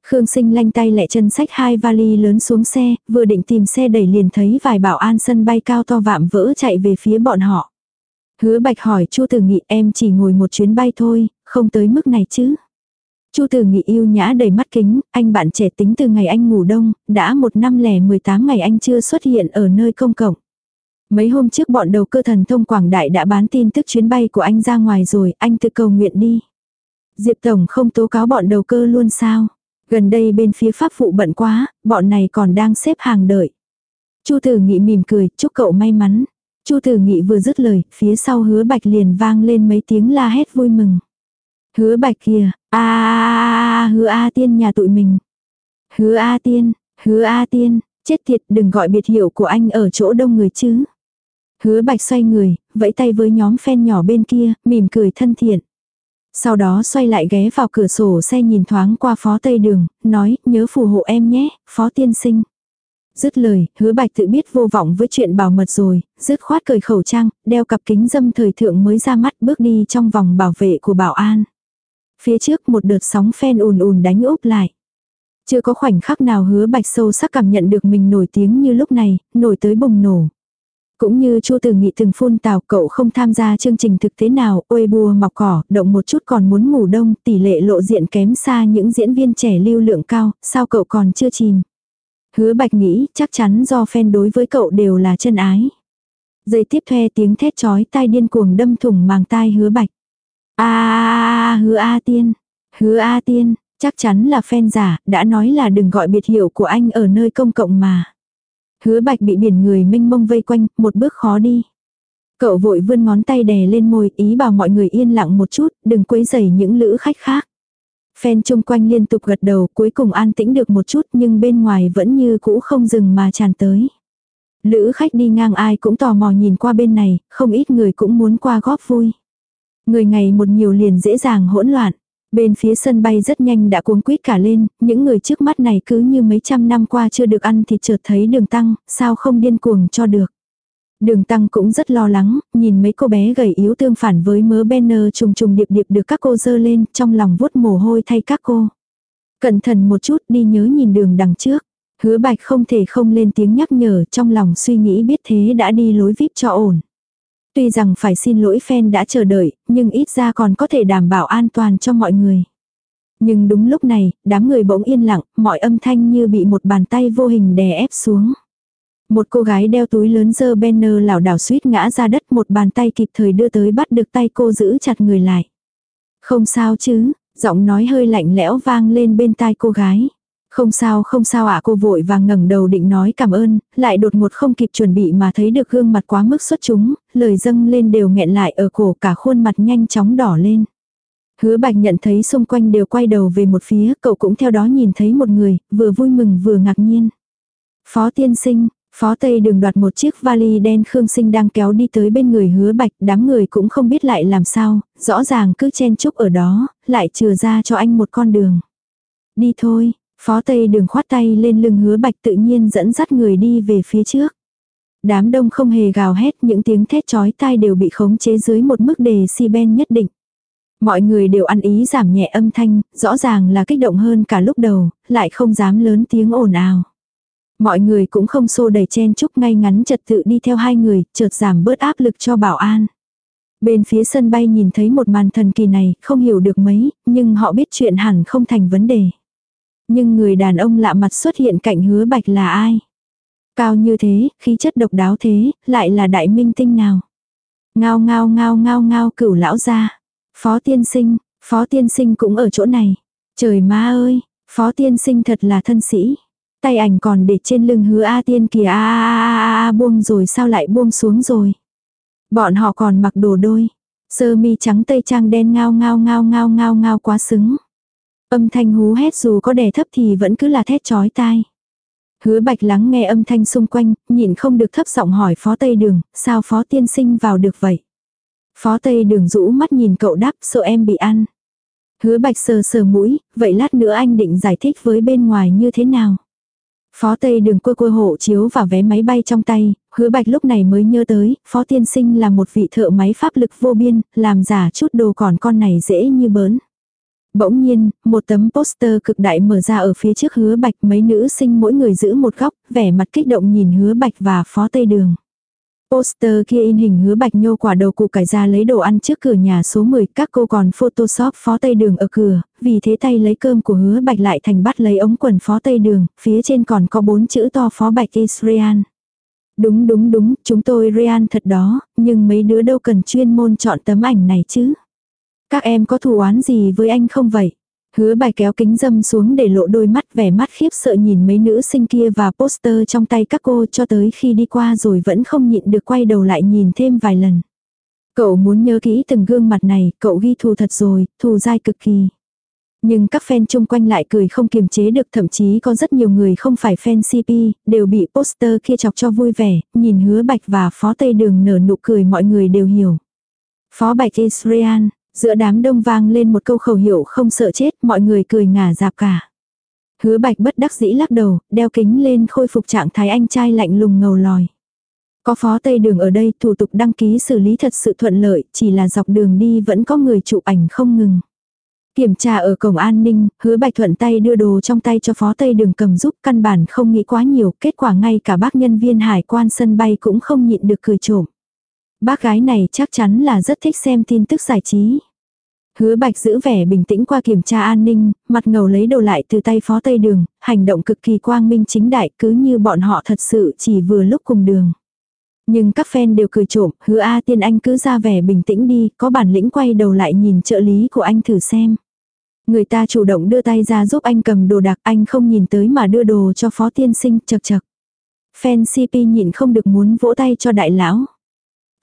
Khương Sinh lanh tay lẹ chân sách hai vali lớn xuống xe, vừa định tìm xe đẩy liền thấy vài bảo an sân bay cao to vạm vỡ chạy về phía bọn họ. Hứa Bạch hỏi Chu Tử Nghị em chỉ ngồi một chuyến bay thôi, không tới mức này chứ. Chu Tử Nghị yêu nhã đầy mắt kính, anh bạn trẻ tính từ ngày anh ngủ đông, đã một năm lẻ 18 ngày anh chưa xuất hiện ở nơi công cộng. Mấy hôm trước bọn đầu cơ thần thông Quảng Đại đã bán tin tức chuyến bay của anh ra ngoài rồi, anh tự cầu nguyện đi. Diệp Tổng không tố cáo bọn đầu cơ luôn sao? Gần đây bên phía pháp phụ bận quá, bọn này còn đang xếp hàng đợi. Chu Tử Nghị mỉm cười, chúc cậu may mắn. Chu Tử Nghị vừa dứt lời, phía sau hứa bạch liền vang lên mấy tiếng la hét vui mừng. Hứa bạch kìa, a hứa A tiên nhà tụi mình. Hứa A tiên, hứa A tiên, chết tiệt đừng gọi biệt hiệu của anh ở chỗ đông người chứ. Hứa bạch xoay người, vẫy tay với nhóm fan nhỏ bên kia, mỉm cười thân thiện. Sau đó xoay lại ghé vào cửa sổ xe nhìn thoáng qua phó tây đường, nói, nhớ phù hộ em nhé, phó tiên sinh. Dứt lời, hứa bạch tự biết vô vọng với chuyện bảo mật rồi, dứt khoát cởi khẩu trang, đeo cặp kính dâm thời thượng mới ra mắt bước đi trong vòng bảo vệ của bảo an. Phía trước một đợt sóng phen ùn ùn đánh úp lại. Chưa có khoảnh khắc nào hứa bạch sâu sắc cảm nhận được mình nổi tiếng như lúc này, nổi tới bùng nổ. Cũng như Chu Từ Nghị từng phun tào cậu không tham gia chương trình thực tế nào, ôi bùa mọc cỏ, động một chút còn muốn ngủ đông, tỷ lệ lộ diện kém xa những diễn viên trẻ lưu lượng cao, sao cậu còn chưa chìm. Hứa bạch nghĩ chắc chắn do fan đối với cậu đều là chân ái. Dây tiếp thuê tiếng thét chói tai điên cuồng đâm thủng màng tai hứa bạch. a hứa A tiên, hứa A tiên, chắc chắn là fan giả, đã nói là đừng gọi biệt hiệu của anh ở nơi công cộng mà. Hứa bạch bị biển người mênh mông vây quanh, một bước khó đi. Cậu vội vươn ngón tay đè lên môi, ý bảo mọi người yên lặng một chút, đừng quấy rầy những lữ khách khác. Phen chung quanh liên tục gật đầu, cuối cùng an tĩnh được một chút nhưng bên ngoài vẫn như cũ không dừng mà tràn tới. Lữ khách đi ngang ai cũng tò mò nhìn qua bên này, không ít người cũng muốn qua góp vui. Người ngày một nhiều liền dễ dàng hỗn loạn. Bên phía sân bay rất nhanh đã cuống quýt cả lên, những người trước mắt này cứ như mấy trăm năm qua chưa được ăn thì chợt thấy đường tăng, sao không điên cuồng cho được. Đường tăng cũng rất lo lắng, nhìn mấy cô bé gầy yếu tương phản với mớ banner trùng trùng điệp điệp được các cô dơ lên, trong lòng vuốt mồ hôi thay các cô. Cẩn thận một chút đi nhớ nhìn đường đằng trước. Hứa bạch không thể không lên tiếng nhắc nhở trong lòng suy nghĩ biết thế đã đi lối vip cho ổn. Tuy rằng phải xin lỗi fan đã chờ đợi, nhưng ít ra còn có thể đảm bảo an toàn cho mọi người. Nhưng đúng lúc này, đám người bỗng yên lặng, mọi âm thanh như bị một bàn tay vô hình đè ép xuống. Một cô gái đeo túi lớn dơ banner lảo đảo suýt ngã ra đất một bàn tay kịp thời đưa tới bắt được tay cô giữ chặt người lại. Không sao chứ, giọng nói hơi lạnh lẽo vang lên bên tai cô gái. Không sao không sao ạ cô vội vàng ngẩng đầu định nói cảm ơn, lại đột ngột không kịp chuẩn bị mà thấy được gương mặt quá mức xuất chúng, lời dâng lên đều nghẹn lại ở cổ cả khuôn mặt nhanh chóng đỏ lên. Hứa bạch nhận thấy xung quanh đều quay đầu về một phía, cậu cũng theo đó nhìn thấy một người, vừa vui mừng vừa ngạc nhiên. Phó tiên sinh, phó tây đường đoạt một chiếc vali đen khương sinh đang kéo đi tới bên người hứa bạch, đám người cũng không biết lại làm sao, rõ ràng cứ chen chúc ở đó, lại chừa ra cho anh một con đường. Đi thôi, Phó Tây đường khoát tay lên lưng hứa bạch tự nhiên dẫn dắt người đi về phía trước. Đám đông không hề gào hét những tiếng thét chói tai đều bị khống chế dưới một mức đề si ben nhất định. Mọi người đều ăn ý giảm nhẹ âm thanh, rõ ràng là kích động hơn cả lúc đầu, lại không dám lớn tiếng ồn ào. Mọi người cũng không xô đẩy chen chúc ngay ngắn trật tự đi theo hai người, chợt giảm bớt áp lực cho bảo an. Bên phía sân bay nhìn thấy một màn thần kỳ này, không hiểu được mấy, nhưng họ biết chuyện hẳn không thành vấn đề. Nhưng người đàn ông lạ mặt xuất hiện cạnh hứa bạch là ai? Cao như thế, khí chất độc đáo thế, lại là đại minh tinh nào? Ngao ngao ngao ngao ngao cửu lão ra. Phó tiên sinh, phó tiên sinh cũng ở chỗ này. Trời ma ơi, phó tiên sinh thật là thân sĩ. Tay ảnh còn để trên lưng hứa A tiên kìa a a a a buông rồi sao lại buông xuống rồi. Bọn họ còn mặc đồ đôi. Sơ mi trắng tây trang đen ngao ngao ngao ngao ngao ngao quá xứng. Âm thanh hú hét dù có đè thấp thì vẫn cứ là thét chói tai. Hứa bạch lắng nghe âm thanh xung quanh, nhìn không được thấp giọng hỏi phó tây đường, sao phó tiên sinh vào được vậy? Phó tây đường rũ mắt nhìn cậu đáp, sợ em bị ăn. Hứa bạch sờ sờ mũi, vậy lát nữa anh định giải thích với bên ngoài như thế nào? Phó Tây đường cua cua hộ chiếu và vé máy bay trong tay, hứa bạch lúc này mới nhớ tới, Phó Tiên Sinh là một vị thợ máy pháp lực vô biên, làm giả chút đồ còn con này dễ như bớn. Bỗng nhiên, một tấm poster cực đại mở ra ở phía trước hứa bạch mấy nữ sinh mỗi người giữ một góc, vẻ mặt kích động nhìn hứa bạch và phó tây đường. Poster kia in hình hứa bạch nhô quả đầu cụ cải ra lấy đồ ăn trước cửa nhà số 10, các cô còn photoshop phó tây đường ở cửa, vì thế tay lấy cơm của hứa bạch lại thành bắt lấy ống quần phó tây đường, phía trên còn có bốn chữ to phó bạch Israel. Đúng đúng đúng, chúng tôi rean thật đó, nhưng mấy đứa đâu cần chuyên môn chọn tấm ảnh này chứ. Các em có thù oán gì với anh không vậy? Hứa bài kéo kính dâm xuống để lộ đôi mắt vẻ mắt khiếp sợ nhìn mấy nữ sinh kia và poster trong tay các cô cho tới khi đi qua rồi vẫn không nhịn được quay đầu lại nhìn thêm vài lần. Cậu muốn nhớ kỹ từng gương mặt này, cậu ghi thù thật rồi, thù dai cực kỳ. Nhưng các fan chung quanh lại cười không kiềm chế được thậm chí có rất nhiều người không phải fan CP, đều bị poster kia chọc cho vui vẻ, nhìn hứa bạch và phó tây đường nở nụ cười mọi người đều hiểu. Phó bạch Israel, giữa đám đông vang lên một câu khẩu hiệu không sợ chết, mọi người cười ngả dạp cả. Hứa bạch bất đắc dĩ lắc đầu, đeo kính lên khôi phục trạng thái anh trai lạnh lùng ngầu lòi. Có phó tây đường ở đây, thủ tục đăng ký xử lý thật sự thuận lợi, chỉ là dọc đường đi vẫn có người chụp ảnh không ngừng. Kiểm tra ở cổng an ninh, hứa bạch thuận tay đưa đồ trong tay cho phó tây đường cầm giúp căn bản không nghĩ quá nhiều, kết quả ngay cả bác nhân viên hải quan sân bay cũng không nhịn được cười trộm. Bác gái này chắc chắn là rất thích xem tin tức giải trí. Hứa bạch giữ vẻ bình tĩnh qua kiểm tra an ninh, mặt ngầu lấy đồ lại từ tay phó tây đường, hành động cực kỳ quang minh chính đại cứ như bọn họ thật sự chỉ vừa lúc cùng đường. Nhưng các fan đều cười trộm, hứa A tiên anh cứ ra vẻ bình tĩnh đi, có bản lĩnh quay đầu lại nhìn trợ lý của anh thử xem. Người ta chủ động đưa tay ra giúp anh cầm đồ đặc, anh không nhìn tới mà đưa đồ cho phó tiên sinh, chật chật. Fan CP nhịn không được muốn vỗ tay cho đại lão.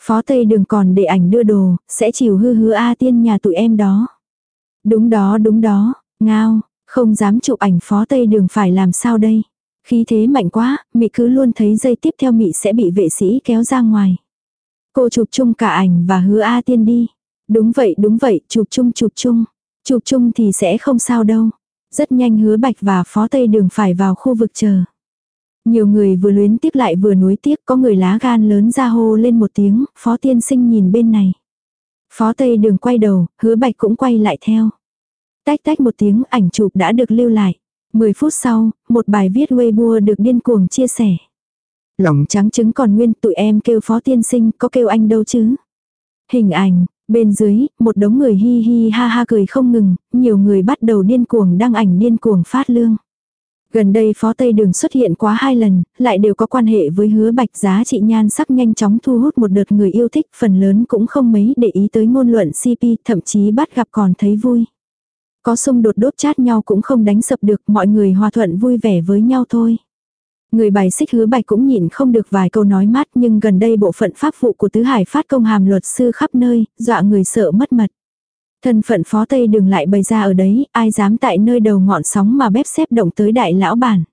Phó Tây đừng còn để ảnh đưa đồ, sẽ chịu hư hứa A tiên nhà tụi em đó. Đúng đó đúng đó, ngao, không dám chụp ảnh phó Tây đường phải làm sao đây. Khi thế mạnh quá, mị cứ luôn thấy dây tiếp theo mị sẽ bị vệ sĩ kéo ra ngoài. Cô chụp chung cả ảnh và hứa A tiên đi. Đúng vậy đúng vậy, chụp chung chụp chung. Chụp chung thì sẽ không sao đâu. Rất nhanh hứa bạch và phó tây đường phải vào khu vực chờ. Nhiều người vừa luyến tiếc lại vừa nuối tiếc có người lá gan lớn ra hô lên một tiếng, phó tiên sinh nhìn bên này. Phó tây đường quay đầu, hứa bạch cũng quay lại theo. Tách tách một tiếng ảnh chụp đã được lưu lại. 10 phút sau, một bài viết Weibo được điên cuồng chia sẻ. Lòng trắng trứng còn nguyên tụi em kêu phó tiên sinh có kêu anh đâu chứ. Hình ảnh, bên dưới, một đống người hi hi ha ha cười không ngừng, nhiều người bắt đầu điên cuồng đăng ảnh điên cuồng phát lương. Gần đây phó Tây Đường xuất hiện quá hai lần, lại đều có quan hệ với hứa bạch giá trị nhan sắc nhanh chóng thu hút một đợt người yêu thích, phần lớn cũng không mấy để ý tới ngôn luận CP, thậm chí bắt gặp còn thấy vui. Có xung đột đốt chát nhau cũng không đánh sập được, mọi người hòa thuận vui vẻ với nhau thôi. Người bài xích hứa bạch cũng nhìn không được vài câu nói mát nhưng gần đây bộ phận pháp vụ của Tứ Hải phát công hàm luật sư khắp nơi, dọa người sợ mất mật. Thân phận phó Tây đường lại bày ra ở đấy, ai dám tại nơi đầu ngọn sóng mà bếp xếp động tới đại lão bản.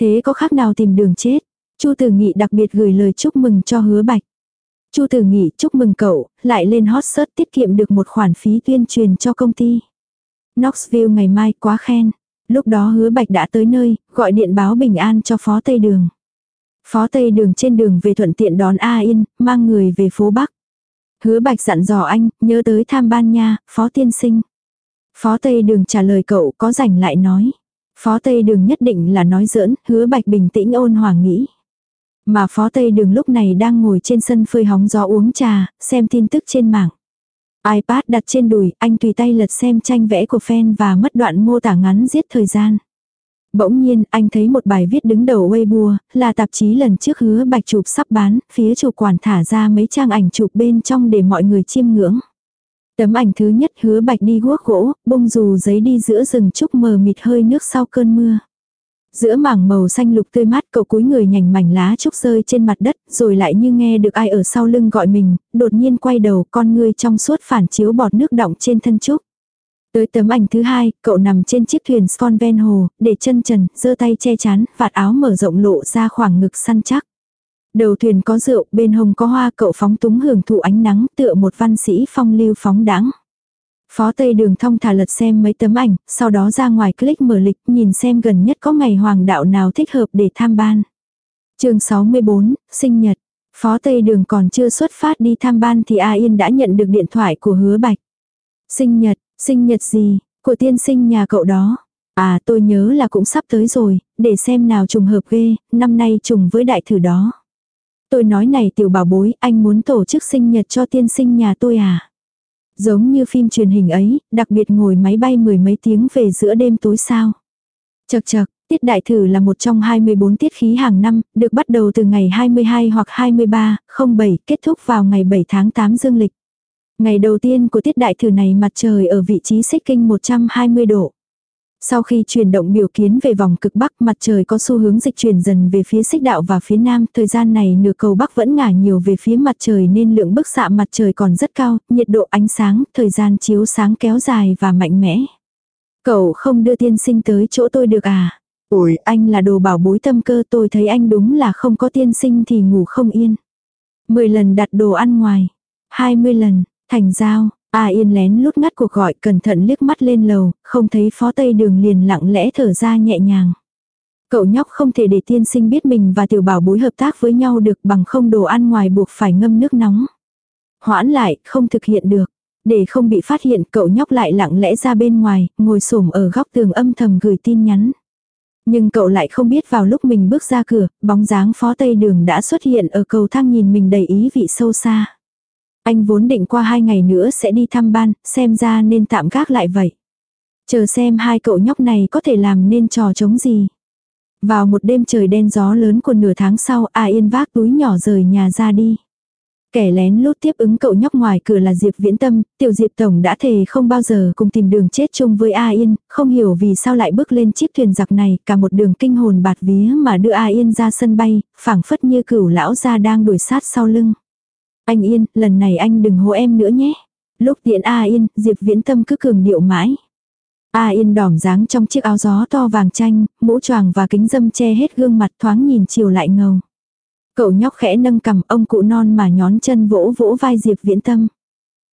Thế có khác nào tìm đường chết? Chu Tử Nghị đặc biệt gửi lời chúc mừng cho hứa bạch. Chu Tử Nghị chúc mừng cậu, lại lên hot search tiết kiệm được một khoản phí tuyên truyền cho công ty. Knoxville ngày mai quá khen. Lúc đó hứa bạch đã tới nơi, gọi điện báo bình an cho phó Tây Đường. Phó Tây Đường trên đường về thuận tiện đón A Yên, mang người về phố Bắc. Hứa bạch dặn dò anh, nhớ tới tham ban nha, phó tiên sinh. Phó Tây Đường trả lời cậu có rảnh lại nói. Phó Tây Đường nhất định là nói giỡn, hứa bạch bình tĩnh ôn hòa nghĩ. Mà Phó Tây Đường lúc này đang ngồi trên sân phơi hóng gió uống trà, xem tin tức trên mạng iPad đặt trên đùi, anh tùy tay lật xem tranh vẽ của fan và mất đoạn mô tả ngắn giết thời gian. Bỗng nhiên, anh thấy một bài viết đứng đầu Weibo, là tạp chí lần trước hứa bạch chụp sắp bán, phía chủ quản thả ra mấy trang ảnh chụp bên trong để mọi người chiêm ngưỡng. Tấm ảnh thứ nhất hứa bạch đi guốc gỗ, bông dù giấy đi giữa rừng trúc mờ mịt hơi nước sau cơn mưa. Giữa mảng màu xanh lục tươi mát cậu cúi người nhành mảnh lá trúc rơi trên mặt đất, rồi lại như nghe được ai ở sau lưng gọi mình, đột nhiên quay đầu con ngươi trong suốt phản chiếu bọt nước đọng trên thân trúc. Tới tấm ảnh thứ hai, cậu nằm trên chiếc thuyền Swan ven hồ, để chân trần, giơ tay che chắn, vạt áo mở rộng lộ ra khoảng ngực săn chắc. Đầu thuyền có rượu, bên hông có hoa cậu phóng túng hưởng thụ ánh nắng tựa một văn sĩ phong lưu phóng đãng Phó Tây Đường thông thả lật xem mấy tấm ảnh, sau đó ra ngoài click mở lịch nhìn xem gần nhất có ngày hoàng đạo nào thích hợp để tham ban. chương 64, sinh nhật. Phó Tây Đường còn chưa xuất phát đi tham ban thì A Yên đã nhận được điện thoại của hứa bạch. Sinh nhật, sinh nhật gì, của tiên sinh nhà cậu đó. À tôi nhớ là cũng sắp tới rồi, để xem nào trùng hợp ghê, năm nay trùng với đại thử đó. Tôi nói này tiểu bảo bối, anh muốn tổ chức sinh nhật cho tiên sinh nhà tôi à? Giống như phim truyền hình ấy, đặc biệt ngồi máy bay mười mấy tiếng về giữa đêm tối sao. Chật chật, tiết đại thử là một trong 24 tiết khí hàng năm, được bắt đầu từ ngày 22 hoặc 23, 07, kết thúc vào ngày 7 tháng 8 dương lịch. Ngày đầu tiên của tiết đại thử này mặt trời ở vị trí xích kinh 120 độ. Sau khi chuyển động biểu kiến về vòng cực bắc mặt trời có xu hướng dịch chuyển dần về phía xích đạo và phía nam, thời gian này nửa cầu bắc vẫn ngả nhiều về phía mặt trời nên lượng bức xạ mặt trời còn rất cao, nhiệt độ ánh sáng, thời gian chiếu sáng kéo dài và mạnh mẽ. Cậu không đưa tiên sinh tới chỗ tôi được à? Ủi, anh là đồ bảo bối tâm cơ tôi thấy anh đúng là không có tiên sinh thì ngủ không yên. 10 lần đặt đồ ăn ngoài. 20 lần, thành giao, A Yên lén lút ngắt cuộc gọi cẩn thận liếc mắt lên lầu, không thấy phó tây đường liền lặng lẽ thở ra nhẹ nhàng. Cậu nhóc không thể để tiên sinh biết mình và tiểu bảo bối hợp tác với nhau được bằng không đồ ăn ngoài buộc phải ngâm nước nóng. Hoãn lại, không thực hiện được. Để không bị phát hiện cậu nhóc lại lặng lẽ ra bên ngoài, ngồi xổm ở góc tường âm thầm gửi tin nhắn. Nhưng cậu lại không biết vào lúc mình bước ra cửa, bóng dáng phó tây đường đã xuất hiện ở cầu thang nhìn mình đầy ý vị sâu xa. Anh vốn định qua hai ngày nữa sẽ đi thăm ban, xem ra nên tạm gác lại vậy. Chờ xem hai cậu nhóc này có thể làm nên trò chống gì. Vào một đêm trời đen gió lớn của nửa tháng sau, A Yên vác túi nhỏ rời nhà ra đi. Kẻ lén lút tiếp ứng cậu nhóc ngoài cửa là Diệp Viễn Tâm, tiểu Diệp Tổng đã thề không bao giờ cùng tìm đường chết chung với A Yên, không hiểu vì sao lại bước lên chiếc thuyền giặc này, cả một đường kinh hồn bạt vía mà đưa A Yên ra sân bay, phảng phất như cửu lão ra đang đuổi sát sau lưng. Anh Yên, lần này anh đừng hố em nữa nhé. Lúc tiện A Yên, Diệp Viễn Tâm cứ cường điệu mãi. A Yên đỏm dáng trong chiếc áo gió to vàng chanh, mũ choàng và kính dâm che hết gương mặt thoáng nhìn chiều lại ngầu. Cậu nhóc khẽ nâng cầm ông cụ non mà nhón chân vỗ vỗ vai Diệp Viễn Tâm.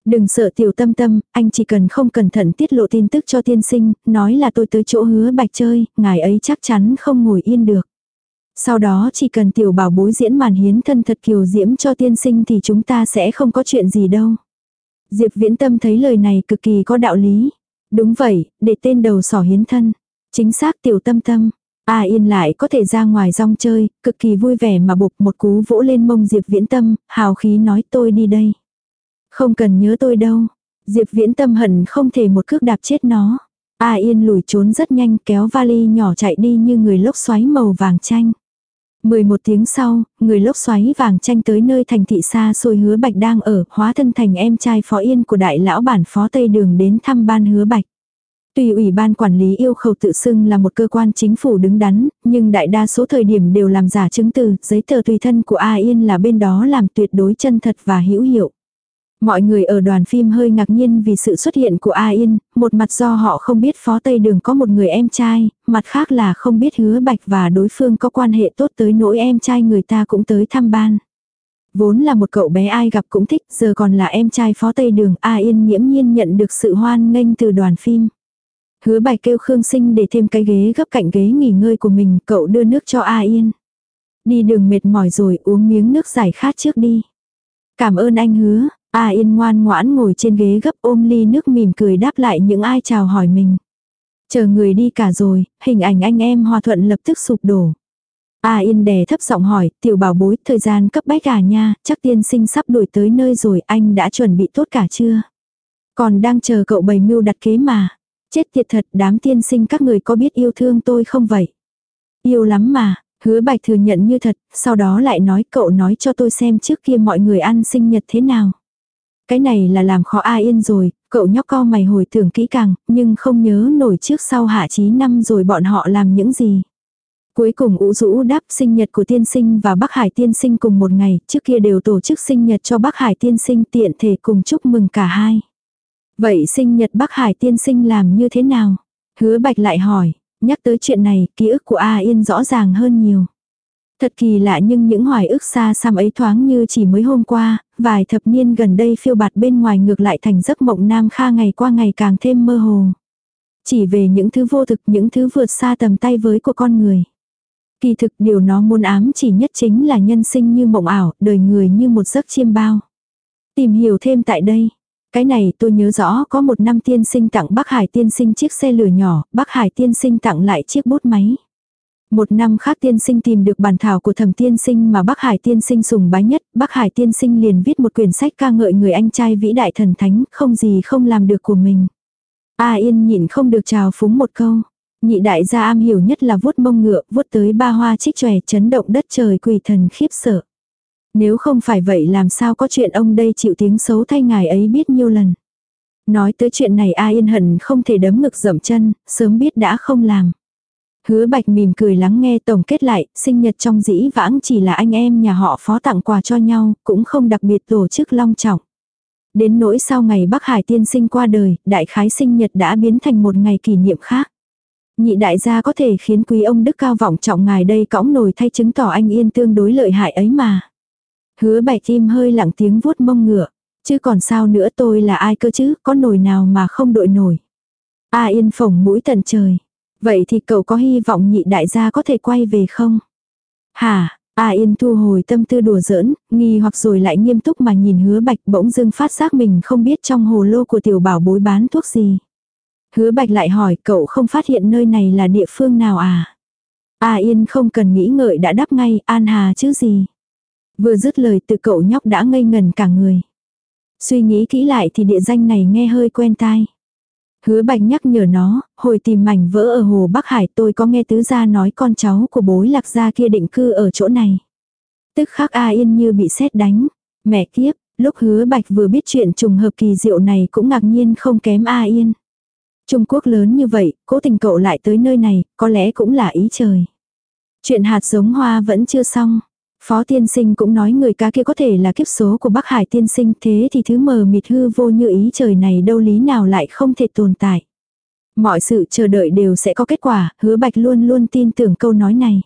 Đừng sợ tiểu tâm tâm, anh chỉ cần không cẩn thận tiết lộ tin tức cho tiên sinh, nói là tôi tới chỗ hứa bạch chơi, ngài ấy chắc chắn không ngồi yên được. Sau đó chỉ cần tiểu bảo bối diễn màn hiến thân thật kiều diễm cho tiên sinh thì chúng ta sẽ không có chuyện gì đâu. Diệp viễn tâm thấy lời này cực kỳ có đạo lý. Đúng vậy, để tên đầu sỏ hiến thân. Chính xác tiểu tâm tâm. A yên lại có thể ra ngoài rong chơi, cực kỳ vui vẻ mà bục một cú vỗ lên mông Diệp viễn tâm, hào khí nói tôi đi đây. Không cần nhớ tôi đâu. Diệp viễn tâm hận không thể một cước đạp chết nó. A yên lùi trốn rất nhanh kéo vali nhỏ chạy đi như người lốc xoáy màu vàng chanh. 11 tiếng sau, người lốc xoáy vàng tranh tới nơi thành thị xa xôi hứa bạch đang ở, hóa thân thành em trai phó yên của đại lão bản phó Tây Đường đến thăm ban hứa bạch. Tuy ủy ban quản lý yêu cầu tự xưng là một cơ quan chính phủ đứng đắn, nhưng đại đa số thời điểm đều làm giả chứng từ, giấy tờ tùy thân của A Yên là bên đó làm tuyệt đối chân thật và hữu hiệu. Mọi người ở đoàn phim hơi ngạc nhiên vì sự xuất hiện của A Yên, một mặt do họ không biết Phó Tây Đường có một người em trai, mặt khác là không biết hứa bạch và đối phương có quan hệ tốt tới nỗi em trai người ta cũng tới thăm ban. Vốn là một cậu bé ai gặp cũng thích, giờ còn là em trai Phó Tây Đường, A Yên nhiễm nhiên nhận được sự hoan nghênh từ đoàn phim. Hứa bạch kêu Khương Sinh để thêm cái ghế gấp cạnh ghế nghỉ ngơi của mình, cậu đưa nước cho A Yên. Đi đường mệt mỏi rồi uống miếng nước giải khát trước đi. Cảm ơn anh hứa, A Yên ngoan ngoãn ngồi trên ghế gấp ôm ly nước mỉm cười đáp lại những ai chào hỏi mình. Chờ người đi cả rồi, hình ảnh anh em hòa thuận lập tức sụp đổ. A Yên đè thấp giọng hỏi, tiểu bảo bối, thời gian cấp bách cả nha, chắc tiên sinh sắp đuổi tới nơi rồi, anh đã chuẩn bị tốt cả chưa? Còn đang chờ cậu bày mưu đặt kế mà. Chết tiệt thật, đám tiên sinh các người có biết yêu thương tôi không vậy? Yêu lắm mà, hứa bạch thừa nhận như thật, sau đó lại nói cậu nói cho tôi xem trước kia mọi người ăn sinh nhật thế nào. Cái này là làm khó A Yên rồi, cậu nhóc co mày hồi tưởng kỹ càng, nhưng không nhớ nổi trước sau hạ chí năm rồi bọn họ làm những gì. Cuối cùng ủ rũ đáp sinh nhật của tiên sinh và Bắc Hải tiên sinh cùng một ngày, trước kia đều tổ chức sinh nhật cho Bắc Hải tiên sinh tiện thể cùng chúc mừng cả hai. Vậy sinh nhật Bắc Hải tiên sinh làm như thế nào? Hứa Bạch lại hỏi, nhắc tới chuyện này, ký ức của A Yên rõ ràng hơn nhiều. Thật kỳ lạ nhưng những hoài ức xa xăm ấy thoáng như chỉ mới hôm qua, vài thập niên gần đây phiêu bạt bên ngoài ngược lại thành giấc mộng nam kha ngày qua ngày càng thêm mơ hồ. Chỉ về những thứ vô thực, những thứ vượt xa tầm tay với của con người. Kỳ thực điều nó muốn ám chỉ nhất chính là nhân sinh như mộng ảo, đời người như một giấc chiêm bao. Tìm hiểu thêm tại đây. Cái này tôi nhớ rõ có một năm tiên sinh tặng Bắc Hải tiên sinh chiếc xe lửa nhỏ, Bắc Hải tiên sinh tặng lại chiếc bút máy. Một năm khác tiên sinh tìm được bản thảo của thẩm tiên sinh mà Bắc Hải tiên sinh sùng bái nhất, Bắc Hải tiên sinh liền viết một quyển sách ca ngợi người anh trai vĩ đại thần thánh, không gì không làm được của mình. A Yên nhịn không được chào phúng một câu. Nhị đại gia am hiểu nhất là vuốt mông ngựa, vuốt tới ba hoa trích chòe chấn động đất trời quỳ thần khiếp sợ. Nếu không phải vậy làm sao có chuyện ông đây chịu tiếng xấu thay ngài ấy biết nhiêu lần. Nói tới chuyện này A Yên hận không thể đấm ngực dậm chân, sớm biết đã không làm. Hứa bạch mỉm cười lắng nghe tổng kết lại, sinh nhật trong dĩ vãng chỉ là anh em nhà họ phó tặng quà cho nhau, cũng không đặc biệt tổ chức long trọng. Đến nỗi sau ngày Bắc Hải tiên sinh qua đời, đại khái sinh nhật đã biến thành một ngày kỷ niệm khác. Nhị đại gia có thể khiến quý ông đức cao vọng trọng ngài đây cõng nổi thay chứng tỏ anh yên tương đối lợi hại ấy mà. Hứa bạch tim hơi lặng tiếng vuốt mông ngựa. Chứ còn sao nữa tôi là ai cơ chứ, có nổi nào mà không đội nổi. A yên phồng mũi tận trời. Vậy thì cậu có hy vọng nhị đại gia có thể quay về không? Hả, A Yên thu hồi tâm tư đùa giỡn, nghi hoặc rồi lại nghiêm túc mà nhìn hứa bạch bỗng dưng phát giác mình không biết trong hồ lô của tiểu bảo bối bán thuốc gì. Hứa bạch lại hỏi cậu không phát hiện nơi này là địa phương nào à? A Yên không cần nghĩ ngợi đã đáp ngay, An Hà chứ gì. Vừa dứt lời từ cậu nhóc đã ngây ngần cả người. Suy nghĩ kỹ lại thì địa danh này nghe hơi quen tai. Hứa bạch nhắc nhở nó, hồi tìm mảnh vỡ ở hồ Bắc Hải tôi có nghe tứ gia nói con cháu của bối lạc gia kia định cư ở chỗ này. Tức khắc A Yên như bị sét đánh. Mẹ kiếp, lúc hứa bạch vừa biết chuyện trùng hợp kỳ diệu này cũng ngạc nhiên không kém A Yên. Trung Quốc lớn như vậy, cố tình cậu lại tới nơi này, có lẽ cũng là ý trời. Chuyện hạt giống hoa vẫn chưa xong. Phó tiên sinh cũng nói người cá kia có thể là kiếp số của Bắc Hải tiên sinh thế thì thứ mờ mịt hư vô như ý trời này đâu lý nào lại không thể tồn tại. Mọi sự chờ đợi đều sẽ có kết quả, hứa bạch luôn luôn tin tưởng câu nói này.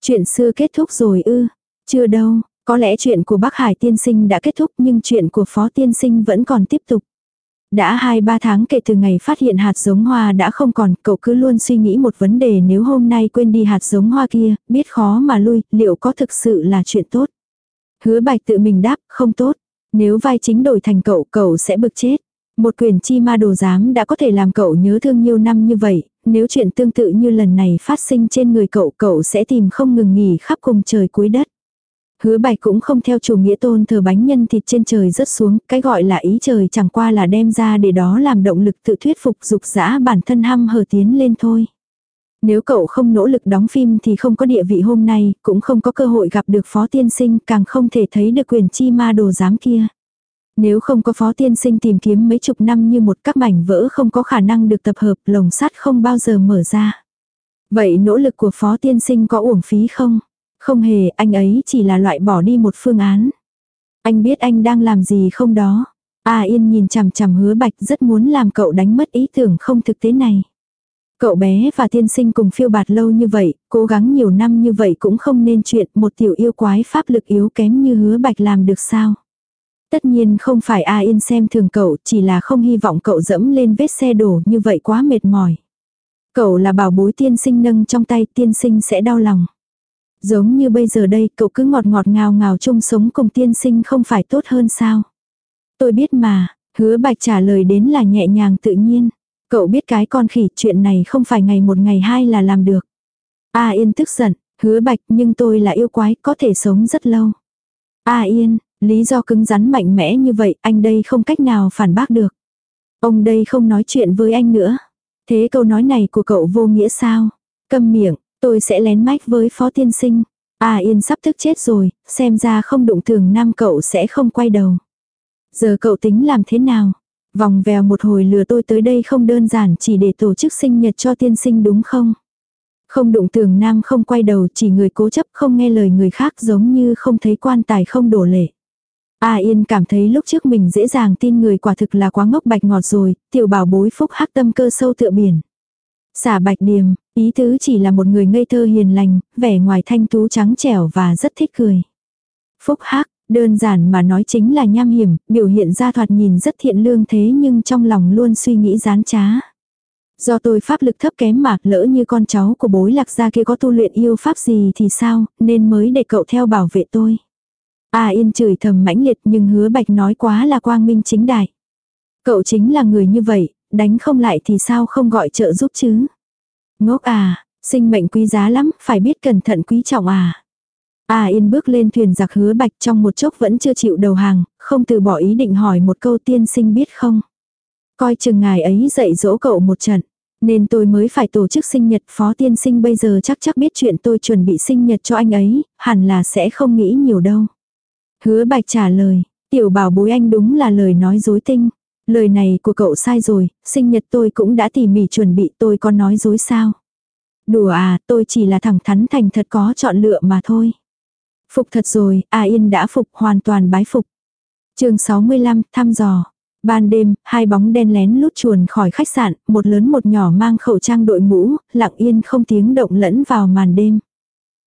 Chuyện xưa kết thúc rồi ư, chưa đâu, có lẽ chuyện của Bắc Hải tiên sinh đã kết thúc nhưng chuyện của phó tiên sinh vẫn còn tiếp tục. Đã 2-3 tháng kể từ ngày phát hiện hạt giống hoa đã không còn, cậu cứ luôn suy nghĩ một vấn đề nếu hôm nay quên đi hạt giống hoa kia, biết khó mà lui, liệu có thực sự là chuyện tốt? Hứa bạch tự mình đáp, không tốt. Nếu vai chính đổi thành cậu, cậu sẽ bực chết. Một quyền chi ma đồ giám đã có thể làm cậu nhớ thương nhiều năm như vậy, nếu chuyện tương tự như lần này phát sinh trên người cậu, cậu sẽ tìm không ngừng nghỉ khắp cùng trời cuối đất. Hứa bạch cũng không theo chủ nghĩa tôn thờ bánh nhân thịt trên trời rớt xuống, cái gọi là ý trời chẳng qua là đem ra để đó làm động lực tự thuyết phục dục dã bản thân hăm hờ tiến lên thôi. Nếu cậu không nỗ lực đóng phim thì không có địa vị hôm nay, cũng không có cơ hội gặp được phó tiên sinh, càng không thể thấy được quyền chi ma đồ giám kia. Nếu không có phó tiên sinh tìm kiếm mấy chục năm như một các mảnh vỡ không có khả năng được tập hợp, lồng sắt không bao giờ mở ra. Vậy nỗ lực của phó tiên sinh có uổng phí không? Không hề, anh ấy chỉ là loại bỏ đi một phương án. Anh biết anh đang làm gì không đó. A Yên nhìn chằm chằm hứa bạch rất muốn làm cậu đánh mất ý tưởng không thực tế này. Cậu bé và tiên sinh cùng phiêu bạt lâu như vậy, cố gắng nhiều năm như vậy cũng không nên chuyện một tiểu yêu quái pháp lực yếu kém như hứa bạch làm được sao. Tất nhiên không phải A Yên xem thường cậu, chỉ là không hy vọng cậu dẫm lên vết xe đổ như vậy quá mệt mỏi. Cậu là bảo bối tiên sinh nâng trong tay tiên sinh sẽ đau lòng. Giống như bây giờ đây cậu cứ ngọt ngọt ngào ngào chung sống cùng tiên sinh không phải tốt hơn sao. Tôi biết mà, hứa bạch trả lời đến là nhẹ nhàng tự nhiên. Cậu biết cái con khỉ chuyện này không phải ngày một ngày hai là làm được. A Yên tức giận, hứa bạch nhưng tôi là yêu quái có thể sống rất lâu. A Yên, lý do cứng rắn mạnh mẽ như vậy anh đây không cách nào phản bác được. Ông đây không nói chuyện với anh nữa. Thế câu nói này của cậu vô nghĩa sao? Câm miệng, Tôi sẽ lén mách với phó tiên sinh. À yên sắp thức chết rồi, xem ra không đụng thường nam cậu sẽ không quay đầu. Giờ cậu tính làm thế nào? Vòng vèo một hồi lừa tôi tới đây không đơn giản chỉ để tổ chức sinh nhật cho tiên sinh đúng không? Không đụng tường nam không quay đầu chỉ người cố chấp không nghe lời người khác giống như không thấy quan tài không đổ lệ. A Yên cảm thấy lúc trước mình dễ dàng tin người quả thực là quá ngốc bạch ngọt rồi, tiểu bảo bối phúc hắc tâm cơ sâu tựa biển. Xả bạch điềm, ý tứ chỉ là một người ngây thơ hiền lành, vẻ ngoài thanh tú trắng trẻo và rất thích cười. Phúc hắc, đơn giản mà nói chính là nham hiểm, biểu hiện ra thoạt nhìn rất thiện lương thế nhưng trong lòng luôn suy nghĩ gián trá. Do tôi pháp lực thấp kém mạc lỡ như con cháu của bối lạc gia kia có tu luyện yêu pháp gì thì sao, nên mới để cậu theo bảo vệ tôi. À yên chửi thầm mãnh liệt nhưng hứa bạch nói quá là quang minh chính đại. Cậu chính là người như vậy, đánh không lại thì sao không gọi trợ giúp chứ. Ngốc à, sinh mệnh quý giá lắm, phải biết cẩn thận quý trọng à. À yên bước lên thuyền giặc hứa bạch trong một chốc vẫn chưa chịu đầu hàng, không từ bỏ ý định hỏi một câu tiên sinh biết không. Coi chừng ngài ấy dạy dỗ cậu một trận. Nên tôi mới phải tổ chức sinh nhật phó tiên sinh bây giờ chắc chắc biết chuyện tôi chuẩn bị sinh nhật cho anh ấy, hẳn là sẽ không nghĩ nhiều đâu. Hứa bạch trả lời, tiểu bảo bối anh đúng là lời nói dối tinh. Lời này của cậu sai rồi, sinh nhật tôi cũng đã tỉ mỉ chuẩn bị tôi có nói dối sao. Đùa à, tôi chỉ là thẳng thắn thành thật có chọn lựa mà thôi. Phục thật rồi, A Yên đã phục hoàn toàn bái phục. chương 65, thăm dò. Ban đêm, hai bóng đen lén lút chuồn khỏi khách sạn, một lớn một nhỏ mang khẩu trang đội mũ, lặng yên không tiếng động lẫn vào màn đêm.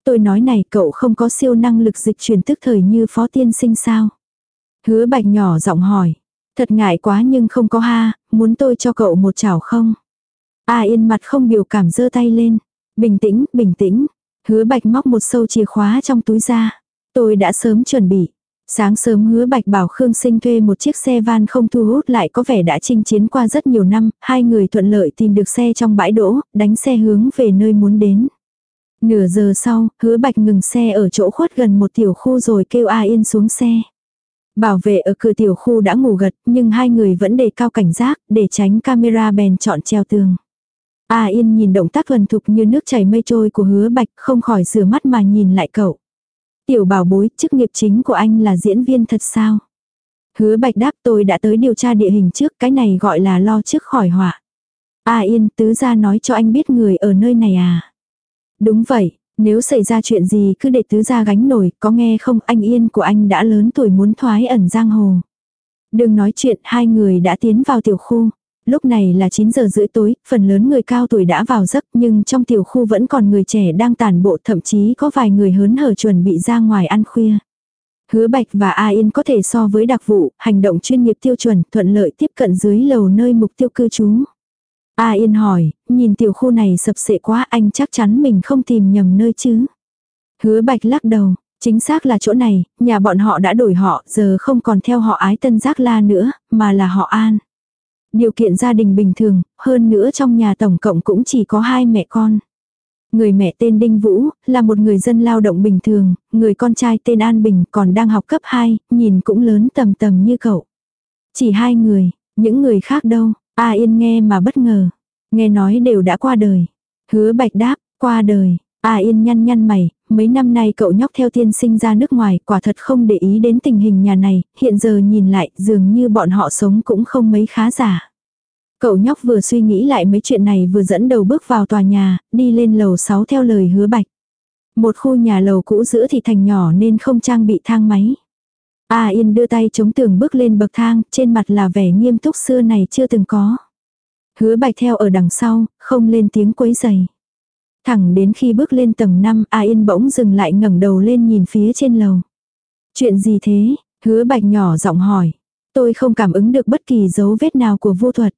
Tôi nói này cậu không có siêu năng lực dịch chuyển tức thời như phó tiên sinh sao. Hứa bạch nhỏ giọng hỏi. Thật ngại quá nhưng không có ha, muốn tôi cho cậu một chảo không? A yên mặt không biểu cảm giơ tay lên. Bình tĩnh, bình tĩnh. Hứa bạch móc một sâu chìa khóa trong túi ra. Tôi đã sớm chuẩn bị. Sáng sớm hứa bạch bảo Khương Sinh thuê một chiếc xe van không thu hút lại có vẻ đã chinh chiến qua rất nhiều năm, hai người thuận lợi tìm được xe trong bãi đỗ, đánh xe hướng về nơi muốn đến. Nửa giờ sau, hứa bạch ngừng xe ở chỗ khuất gần một tiểu khu rồi kêu A Yên xuống xe. Bảo vệ ở cửa tiểu khu đã ngủ gật, nhưng hai người vẫn đề cao cảnh giác, để tránh camera bèn chọn treo tường. A Yên nhìn động tác thuần thục như nước chảy mây trôi của hứa bạch, không khỏi rửa mắt mà nhìn lại cậu. Tiểu bảo bối, chức nghiệp chính của anh là diễn viên thật sao? Hứa bạch đáp tôi đã tới điều tra địa hình trước, cái này gọi là lo trước khỏi họa. A Yên, tứ ra nói cho anh biết người ở nơi này à? Đúng vậy, nếu xảy ra chuyện gì cứ để tứ gia gánh nổi, có nghe không anh Yên của anh đã lớn tuổi muốn thoái ẩn giang hồ. Đừng nói chuyện, hai người đã tiến vào tiểu khu. Lúc này là 9 giờ rưỡi tối, phần lớn người cao tuổi đã vào giấc nhưng trong tiểu khu vẫn còn người trẻ đang tàn bộ thậm chí có vài người hớn hở chuẩn bị ra ngoài ăn khuya. Hứa Bạch và A Yên có thể so với đặc vụ, hành động chuyên nghiệp tiêu chuẩn, thuận lợi tiếp cận dưới lầu nơi mục tiêu cư trú. A Yên hỏi, nhìn tiểu khu này sập sệ quá anh chắc chắn mình không tìm nhầm nơi chứ. Hứa Bạch lắc đầu, chính xác là chỗ này, nhà bọn họ đã đổi họ, giờ không còn theo họ ái tân giác la nữa, mà là họ An. Điều kiện gia đình bình thường, hơn nữa trong nhà tổng cộng cũng chỉ có hai mẹ con. Người mẹ tên Đinh Vũ, là một người dân lao động bình thường, người con trai tên An Bình còn đang học cấp 2, nhìn cũng lớn tầm tầm như cậu. Chỉ hai người, những người khác đâu, A Yên nghe mà bất ngờ. Nghe nói đều đã qua đời. Hứa bạch đáp, qua đời. A Yên nhăn nhăn mày, mấy năm nay cậu nhóc theo tiên sinh ra nước ngoài, quả thật không để ý đến tình hình nhà này, hiện giờ nhìn lại, dường như bọn họ sống cũng không mấy khá giả. Cậu nhóc vừa suy nghĩ lại mấy chuyện này vừa dẫn đầu bước vào tòa nhà, đi lên lầu 6 theo lời hứa bạch. Một khu nhà lầu cũ giữa thì thành nhỏ nên không trang bị thang máy. A Yên đưa tay chống tường bước lên bậc thang, trên mặt là vẻ nghiêm túc xưa này chưa từng có. Hứa bạch theo ở đằng sau, không lên tiếng quấy giày. Thẳng đến khi bước lên tầng 5, A Yên bỗng dừng lại ngẩng đầu lên nhìn phía trên lầu. Chuyện gì thế? Hứa bạch nhỏ giọng hỏi. Tôi không cảm ứng được bất kỳ dấu vết nào của vô thuật.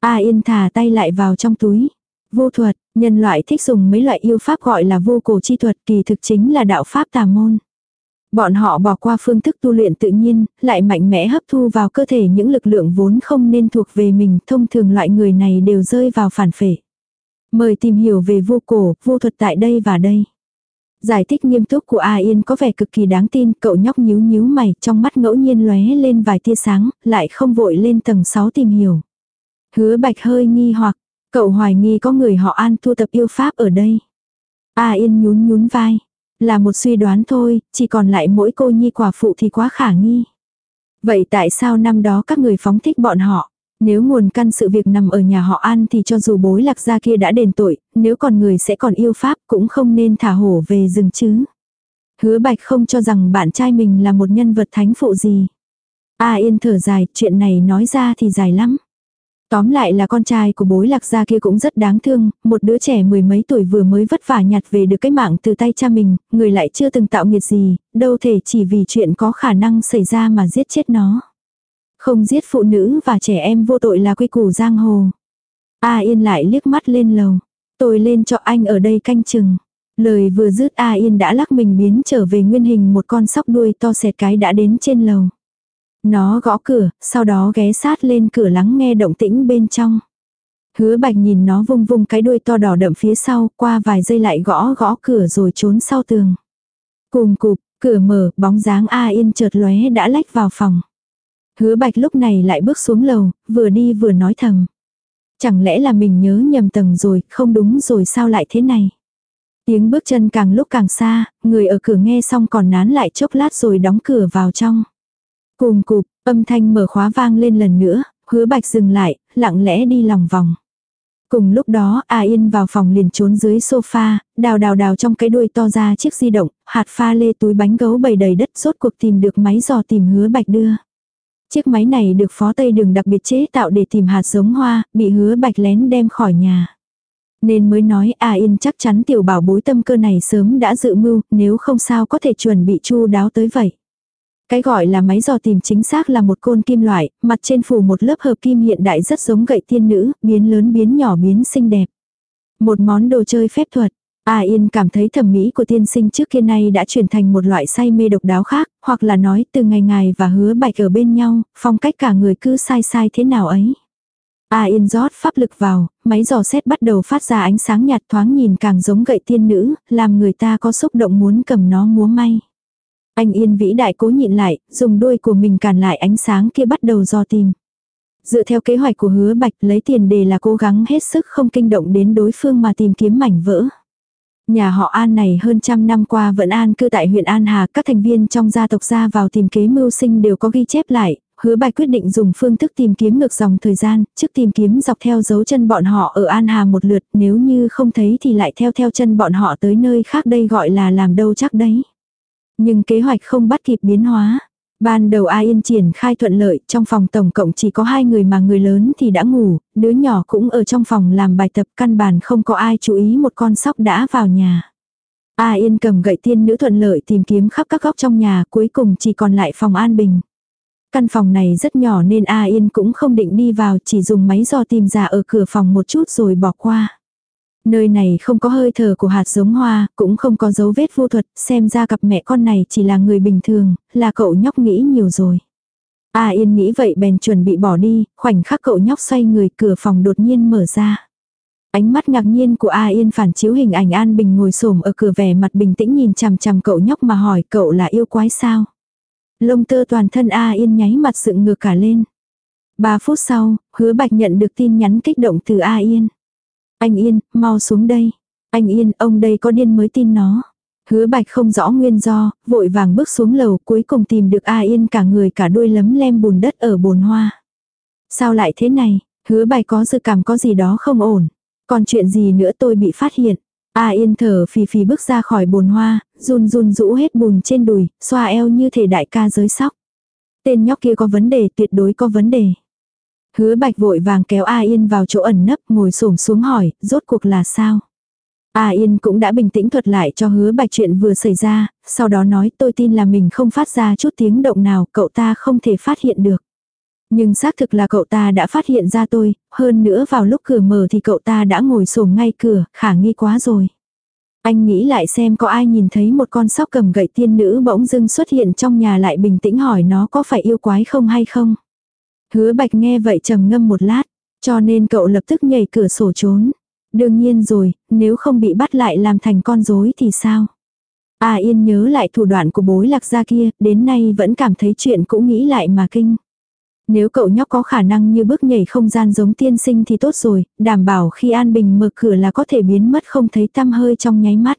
A Yên thả tay lại vào trong túi. Vô thuật, nhân loại thích dùng mấy loại yêu pháp gọi là vô cổ chi thuật kỳ thực chính là đạo pháp tà môn. Bọn họ bỏ qua phương thức tu luyện tự nhiên, lại mạnh mẽ hấp thu vào cơ thể những lực lượng vốn không nên thuộc về mình, thông thường loại người này đều rơi vào phản phệ. Mời tìm hiểu về vô cổ, vô thuật tại đây và đây. Giải thích nghiêm túc của A Yên có vẻ cực kỳ đáng tin, cậu nhóc nhíu nhíu mày, trong mắt ngẫu nhiên lóe lên vài tia sáng, lại không vội lên tầng 6 tìm hiểu. Hứa bạch hơi nghi hoặc, cậu hoài nghi có người họ An thu tập yêu pháp ở đây. A Yên nhún nhún vai. Là một suy đoán thôi, chỉ còn lại mỗi cô nhi quả phụ thì quá khả nghi. Vậy tại sao năm đó các người phóng thích bọn họ? Nếu nguồn căn sự việc nằm ở nhà họ An thì cho dù bối lạc gia kia đã đền tội, nếu còn người sẽ còn yêu pháp cũng không nên thả hổ về rừng chứ. Hứa bạch không cho rằng bạn trai mình là một nhân vật thánh phụ gì. A yên thở dài, chuyện này nói ra thì dài lắm. Tóm lại là con trai của bối lạc gia kia cũng rất đáng thương, một đứa trẻ mười mấy tuổi vừa mới vất vả nhặt về được cái mạng từ tay cha mình, người lại chưa từng tạo nghiệt gì, đâu thể chỉ vì chuyện có khả năng xảy ra mà giết chết nó. Không giết phụ nữ và trẻ em vô tội là quy củ giang hồ. A Yên lại liếc mắt lên lầu. Tôi lên cho anh ở đây canh chừng. Lời vừa dứt A Yên đã lắc mình biến trở về nguyên hình một con sóc đuôi to xẹt cái đã đến trên lầu. Nó gõ cửa, sau đó ghé sát lên cửa lắng nghe động tĩnh bên trong. Hứa bạch nhìn nó vung vung cái đuôi to đỏ đậm phía sau, qua vài giây lại gõ gõ cửa rồi trốn sau tường. Cùng cụp, cửa mở, bóng dáng A Yên chợt lóe đã lách vào phòng. Hứa bạch lúc này lại bước xuống lầu, vừa đi vừa nói thầm. Chẳng lẽ là mình nhớ nhầm tầng rồi, không đúng rồi sao lại thế này. Tiếng bước chân càng lúc càng xa, người ở cửa nghe xong còn nán lại chốc lát rồi đóng cửa vào trong. Cùng cục, âm thanh mở khóa vang lên lần nữa, hứa bạch dừng lại, lặng lẽ đi lòng vòng. Cùng lúc đó A Yên vào phòng liền trốn dưới sofa, đào đào đào trong cái đuôi to ra chiếc di động, hạt pha lê túi bánh gấu bầy đầy đất rốt cuộc tìm được máy dò tìm hứa bạch đưa. Chiếc máy này được phó tây đường đặc biệt chế tạo để tìm hạt giống hoa, bị hứa bạch lén đem khỏi nhà. Nên mới nói A Yên chắc chắn tiểu bảo bối tâm cơ này sớm đã dự mưu, nếu không sao có thể chuẩn bị chu đáo tới vậy. Cái gọi là máy dò tìm chính xác là một côn kim loại, mặt trên phủ một lớp hợp kim hiện đại rất giống gậy tiên nữ, biến lớn biến nhỏ biến xinh đẹp. Một món đồ chơi phép thuật. A Yên cảm thấy thẩm mỹ của tiên sinh trước kia nay đã chuyển thành một loại say mê độc đáo khác, hoặc là nói từ ngày ngày và hứa bạch ở bên nhau, phong cách cả người cứ sai sai thế nào ấy. A Yên rót pháp lực vào, máy dò xét bắt đầu phát ra ánh sáng nhạt thoáng nhìn càng giống gậy tiên nữ, làm người ta có xúc động muốn cầm nó múa may. Anh Yên vĩ đại cố nhịn lại, dùng đuôi của mình cản lại ánh sáng kia bắt đầu do tìm. Dựa theo kế hoạch của hứa bạch lấy tiền đề là cố gắng hết sức không kinh động đến đối phương mà tìm kiếm mảnh vỡ. Nhà họ An này hơn trăm năm qua vẫn an cư tại huyện An Hà, các thành viên trong gia tộc ra vào tìm kế mưu sinh đều có ghi chép lại, hứa bạch quyết định dùng phương thức tìm kiếm ngược dòng thời gian, trước tìm kiếm dọc theo dấu chân bọn họ ở An Hà một lượt, nếu như không thấy thì lại theo theo chân bọn họ tới nơi khác đây gọi là làm đâu chắc đấy. Nhưng kế hoạch không bắt kịp biến hóa. Ban đầu A Yên triển khai thuận lợi, trong phòng tổng cộng chỉ có hai người mà người lớn thì đã ngủ, đứa nhỏ cũng ở trong phòng làm bài tập căn bản không có ai chú ý một con sóc đã vào nhà. A Yên cầm gậy tiên nữ thuận lợi tìm kiếm khắp các góc trong nhà, cuối cùng chỉ còn lại phòng an bình. Căn phòng này rất nhỏ nên A Yên cũng không định đi vào, chỉ dùng máy dò tìm ra ở cửa phòng một chút rồi bỏ qua. Nơi này không có hơi thở của hạt giống hoa, cũng không có dấu vết vô thuật, xem ra cặp mẹ con này chỉ là người bình thường, là cậu nhóc nghĩ nhiều rồi. A Yên nghĩ vậy bèn chuẩn bị bỏ đi, khoảnh khắc cậu nhóc xoay người cửa phòng đột nhiên mở ra. Ánh mắt ngạc nhiên của A Yên phản chiếu hình ảnh An Bình ngồi xổm ở cửa vẻ mặt bình tĩnh nhìn chằm chằm cậu nhóc mà hỏi cậu là yêu quái sao. Lông tơ toàn thân A Yên nháy mặt dựng ngược cả lên. Ba phút sau, hứa bạch nhận được tin nhắn kích động từ A Yên. Anh Yên, mau xuống đây. Anh Yên, ông đây có điên mới tin nó. Hứa bạch không rõ nguyên do, vội vàng bước xuống lầu cuối cùng tìm được A Yên cả người cả đuôi lấm lem bùn đất ở bồn hoa. Sao lại thế này, hứa bạch có dự cảm có gì đó không ổn. Còn chuyện gì nữa tôi bị phát hiện. A Yên thở phì phì bước ra khỏi bồn hoa, run run rũ hết bùn trên đùi, xoa eo như thể đại ca giới sóc. Tên nhóc kia có vấn đề, tuyệt đối có vấn đề. Hứa bạch vội vàng kéo A Yên vào chỗ ẩn nấp ngồi xổm xuống hỏi, rốt cuộc là sao? A Yên cũng đã bình tĩnh thuật lại cho hứa bạch chuyện vừa xảy ra, sau đó nói tôi tin là mình không phát ra chút tiếng động nào, cậu ta không thể phát hiện được. Nhưng xác thực là cậu ta đã phát hiện ra tôi, hơn nữa vào lúc cửa mở thì cậu ta đã ngồi xổm ngay cửa, khả nghi quá rồi. Anh nghĩ lại xem có ai nhìn thấy một con sóc cầm gậy tiên nữ bỗng dưng xuất hiện trong nhà lại bình tĩnh hỏi nó có phải yêu quái không hay không. Hứa bạch nghe vậy trầm ngâm một lát, cho nên cậu lập tức nhảy cửa sổ trốn. Đương nhiên rồi, nếu không bị bắt lại làm thành con rối thì sao? A Yên nhớ lại thủ đoạn của bối lạc gia kia, đến nay vẫn cảm thấy chuyện cũng nghĩ lại mà kinh. Nếu cậu nhóc có khả năng như bước nhảy không gian giống tiên sinh thì tốt rồi, đảm bảo khi An Bình mở cửa là có thể biến mất không thấy tăm hơi trong nháy mắt.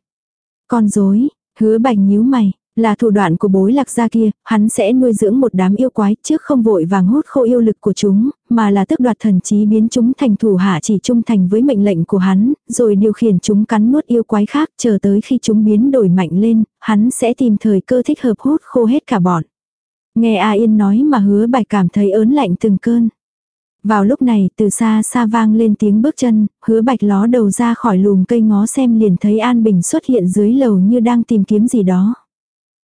Con dối, hứa bạch nhíu mày, là thủ đoạn của bối lạc gia kia, hắn sẽ nuôi dưỡng một đám yêu quái trước không vội vàng hút khô yêu lực của chúng, mà là tức đoạt thần trí biến chúng thành thủ hạ chỉ trung thành với mệnh lệnh của hắn, rồi điều khiển chúng cắn nuốt yêu quái khác chờ tới khi chúng biến đổi mạnh lên, hắn sẽ tìm thời cơ thích hợp hút khô hết cả bọn. Nghe A Yên nói mà hứa bạch cảm thấy ớn lạnh từng cơn. Vào lúc này từ xa xa vang lên tiếng bước chân, hứa bạch ló đầu ra khỏi lùm cây ngó xem liền thấy An Bình xuất hiện dưới lầu như đang tìm kiếm gì đó.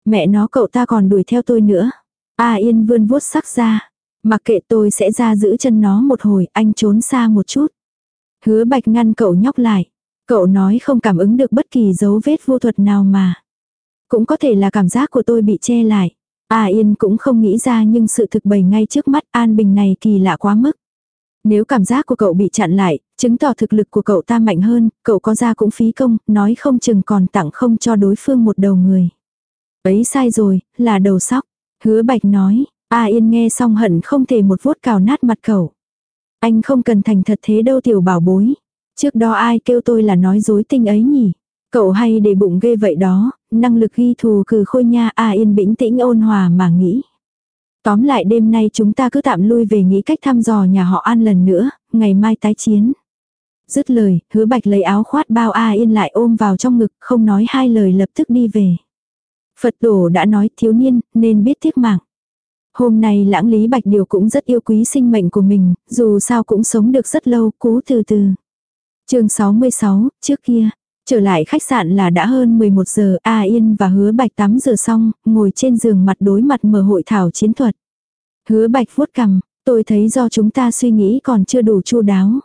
Mẹ nó cậu ta còn đuổi theo tôi nữa. A Yên vươn vuốt sắc ra. Mặc kệ tôi sẽ ra giữ chân nó một hồi, anh trốn xa một chút. Hứa bạch ngăn cậu nhóc lại. Cậu nói không cảm ứng được bất kỳ dấu vết vô thuật nào mà. Cũng có thể là cảm giác của tôi bị che lại. A Yên cũng không nghĩ ra nhưng sự thực bày ngay trước mắt An Bình này kỳ lạ quá mức. Nếu cảm giác của cậu bị chặn lại, chứng tỏ thực lực của cậu ta mạnh hơn, cậu có ra cũng phí công, nói không chừng còn tặng không cho đối phương một đầu người. Ấy sai rồi, là đầu sóc. Hứa bạch nói, A Yên nghe xong hận không thể một vuốt cào nát mặt cậu. Anh không cần thành thật thế đâu tiểu bảo bối. Trước đó ai kêu tôi là nói dối tinh ấy nhỉ? Cậu hay để bụng ghê vậy đó, năng lực ghi thù cừ khôi nha A Yên bĩnh tĩnh ôn hòa mà nghĩ. Tóm lại đêm nay chúng ta cứ tạm lui về nghĩ cách thăm dò nhà họ An lần nữa, ngày mai tái chiến. Dứt lời, hứa bạch lấy áo khoát bao A Yên lại ôm vào trong ngực, không nói hai lời lập tức đi về. Phật tổ đã nói thiếu niên, nên biết tiếc mạng. Hôm nay lãng lý bạch điều cũng rất yêu quý sinh mệnh của mình, dù sao cũng sống được rất lâu, cú từ từ. chương 66, trước kia, trở lại khách sạn là đã hơn 11 giờ, A Yên và hứa bạch tắm giờ xong, ngồi trên giường mặt đối mặt mở hội thảo chiến thuật. Hứa bạch vuốt cằm, tôi thấy do chúng ta suy nghĩ còn chưa đủ chu đáo.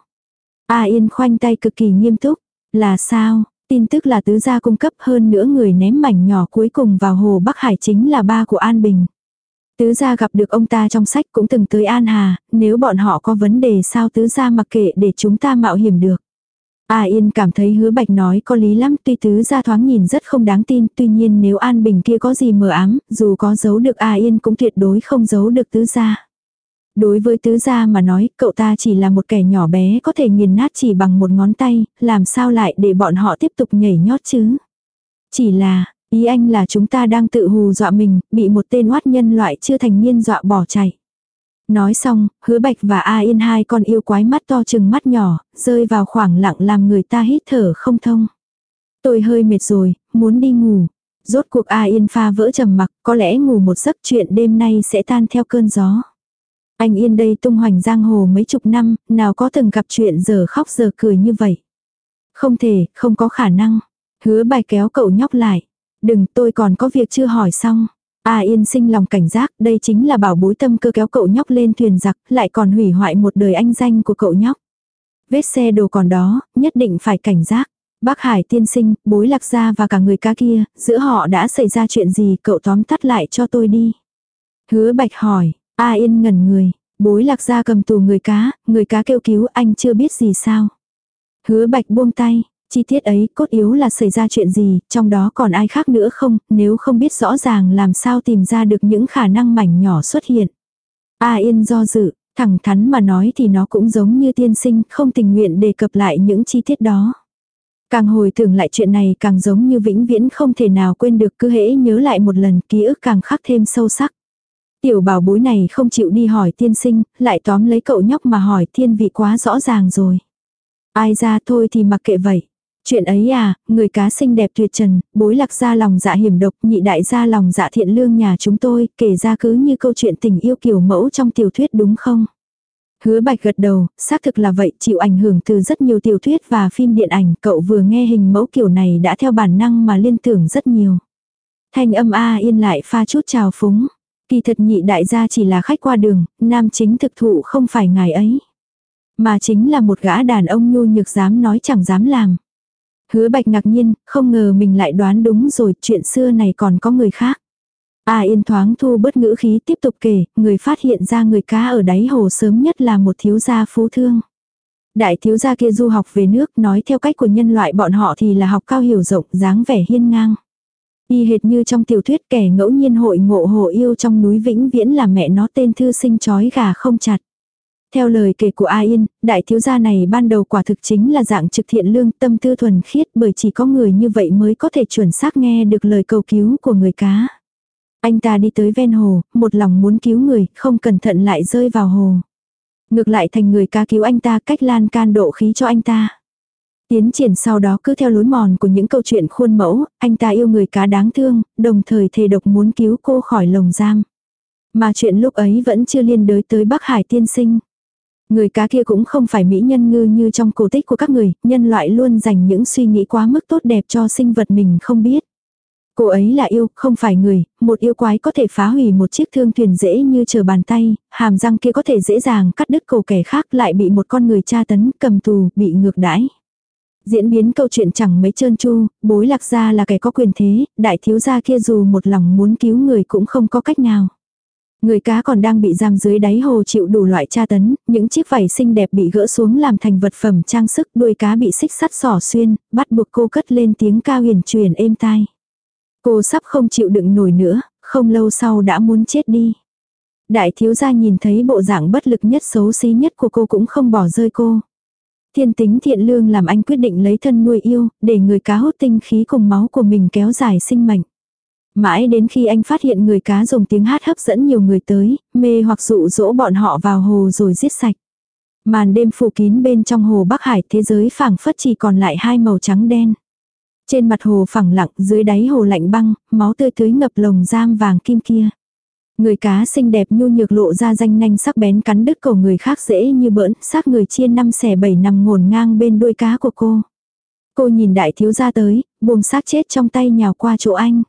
A Yên khoanh tay cực kỳ nghiêm túc. Là sao? Tin tức là tứ gia cung cấp hơn nữa người ném mảnh nhỏ cuối cùng vào hồ Bắc Hải chính là ba của An Bình. Tứ gia gặp được ông ta trong sách cũng từng tới An Hà, nếu bọn họ có vấn đề sao tứ gia mặc kệ để chúng ta mạo hiểm được. A Yên cảm thấy hứa bạch nói có lý lắm tuy tứ gia thoáng nhìn rất không đáng tin tuy nhiên nếu An Bình kia có gì mờ ám dù có giấu được A Yên cũng tuyệt đối không giấu được tứ gia. Đối với tứ gia mà nói, cậu ta chỉ là một kẻ nhỏ bé có thể nghiền nát chỉ bằng một ngón tay, làm sao lại để bọn họ tiếp tục nhảy nhót chứ? Chỉ là, ý anh là chúng ta đang tự hù dọa mình, bị một tên oát nhân loại chưa thành niên dọa bỏ chạy. Nói xong, hứa bạch và A Yên hai con yêu quái mắt to chừng mắt nhỏ, rơi vào khoảng lặng làm người ta hít thở không thông. Tôi hơi mệt rồi, muốn đi ngủ. Rốt cuộc A Yên pha vỡ trầm mặc, có lẽ ngủ một giấc chuyện đêm nay sẽ tan theo cơn gió. Anh yên đây tung hoành giang hồ mấy chục năm, nào có từng gặp chuyện giờ khóc giờ cười như vậy. Không thể, không có khả năng. Hứa bài kéo cậu nhóc lại. Đừng, tôi còn có việc chưa hỏi xong. A yên sinh lòng cảnh giác, đây chính là bảo bối tâm cơ kéo cậu nhóc lên thuyền giặc, lại còn hủy hoại một đời anh danh của cậu nhóc. Vết xe đồ còn đó, nhất định phải cảnh giác. Bác Hải tiên sinh, bối lạc gia và cả người cá kia, giữa họ đã xảy ra chuyện gì cậu tóm tắt lại cho tôi đi. Hứa bạch hỏi, A Yên ngẩn người, bối lạc ra cầm tù người cá, người cá kêu cứu anh chưa biết gì sao. Hứa bạch buông tay, chi tiết ấy cốt yếu là xảy ra chuyện gì, trong đó còn ai khác nữa không, nếu không biết rõ ràng làm sao tìm ra được những khả năng mảnh nhỏ xuất hiện. A Yên do dự, thẳng thắn mà nói thì nó cũng giống như tiên sinh, không tình nguyện đề cập lại những chi tiết đó. Càng hồi tưởng lại chuyện này càng giống như vĩnh viễn không thể nào quên được cứ hễ nhớ lại một lần ký ức càng khắc thêm sâu sắc. Tiểu bảo bối này không chịu đi hỏi tiên sinh, lại tóm lấy cậu nhóc mà hỏi thiên vị quá rõ ràng rồi. Ai ra thôi thì mặc kệ vậy. Chuyện ấy à, người cá xinh đẹp tuyệt trần, bối lạc ra lòng dạ hiểm độc, nhị đại ra lòng dạ thiện lương nhà chúng tôi, kể ra cứ như câu chuyện tình yêu kiểu mẫu trong tiểu thuyết đúng không? Hứa bạch gật đầu, xác thực là vậy, chịu ảnh hưởng từ rất nhiều tiểu thuyết và phim điện ảnh, cậu vừa nghe hình mẫu kiểu này đã theo bản năng mà liên tưởng rất nhiều. Thanh âm A yên lại pha chút trào phúng. Kỳ thật nhị đại gia chỉ là khách qua đường, nam chính thực thụ không phải ngài ấy. Mà chính là một gã đàn ông nhu nhược dám nói chẳng dám làm. Hứa bạch ngạc nhiên, không ngờ mình lại đoán đúng rồi, chuyện xưa này còn có người khác. A yên thoáng thu bớt ngữ khí tiếp tục kể, người phát hiện ra người cá ở đáy hồ sớm nhất là một thiếu gia phú thương. Đại thiếu gia kia du học về nước nói theo cách của nhân loại bọn họ thì là học cao hiểu rộng, dáng vẻ hiên ngang. Y hệt như trong tiểu thuyết kẻ ngẫu nhiên hội ngộ hồ yêu trong núi vĩnh viễn là mẹ nó tên thư sinh chói gà không chặt. Theo lời kể của A Yên, đại thiếu gia này ban đầu quả thực chính là dạng trực thiện lương tâm tư thuần khiết bởi chỉ có người như vậy mới có thể chuẩn xác nghe được lời cầu cứu của người cá. Anh ta đi tới ven hồ, một lòng muốn cứu người, không cẩn thận lại rơi vào hồ. Ngược lại thành người cá cứu anh ta cách lan can độ khí cho anh ta. Tiến triển sau đó cứ theo lối mòn của những câu chuyện khuôn mẫu, anh ta yêu người cá đáng thương, đồng thời thề độc muốn cứu cô khỏi lồng giam. Mà chuyện lúc ấy vẫn chưa liên đới tới Bắc Hải tiên sinh. Người cá kia cũng không phải mỹ nhân ngư như trong cổ tích của các người, nhân loại luôn dành những suy nghĩ quá mức tốt đẹp cho sinh vật mình không biết. Cô ấy là yêu, không phải người, một yêu quái có thể phá hủy một chiếc thương thuyền dễ như chờ bàn tay, hàm răng kia có thể dễ dàng cắt đứt cổ kẻ khác lại bị một con người tra tấn, cầm tù, bị ngược đãi. Diễn biến câu chuyện chẳng mấy trơn chu, bối lạc gia là kẻ có quyền thế, đại thiếu gia kia dù một lòng muốn cứu người cũng không có cách nào. Người cá còn đang bị giam dưới đáy hồ chịu đủ loại tra tấn, những chiếc vảy xinh đẹp bị gỡ xuống làm thành vật phẩm trang sức, đuôi cá bị xích sắt sỏ xuyên, bắt buộc cô cất lên tiếng cao huyền truyền êm tai. Cô sắp không chịu đựng nổi nữa, không lâu sau đã muốn chết đi. Đại thiếu gia nhìn thấy bộ dạng bất lực nhất xấu xí nhất của cô cũng không bỏ rơi cô. Thiên tính thiện lương làm anh quyết định lấy thân nuôi yêu, để người cá hút tinh khí cùng máu của mình kéo dài sinh mệnh. Mãi đến khi anh phát hiện người cá dùng tiếng hát hấp dẫn nhiều người tới, mê hoặc dụ dỗ bọn họ vào hồ rồi giết sạch. Màn đêm phủ kín bên trong hồ Bắc Hải thế giới phảng phất chỉ còn lại hai màu trắng đen. Trên mặt hồ phẳng lặng, dưới đáy hồ lạnh băng, máu tươi tưới ngập lồng giam vàng kim kia. Người cá xinh đẹp nhu nhược lộ ra danh nanh sắc bén cắn đứt cổ người khác dễ như bỡn, xác người chia năm xẻ bảy nằm ngổn ngang bên đuôi cá của cô. Cô nhìn đại thiếu gia tới, buông xác chết trong tay nhào qua chỗ anh.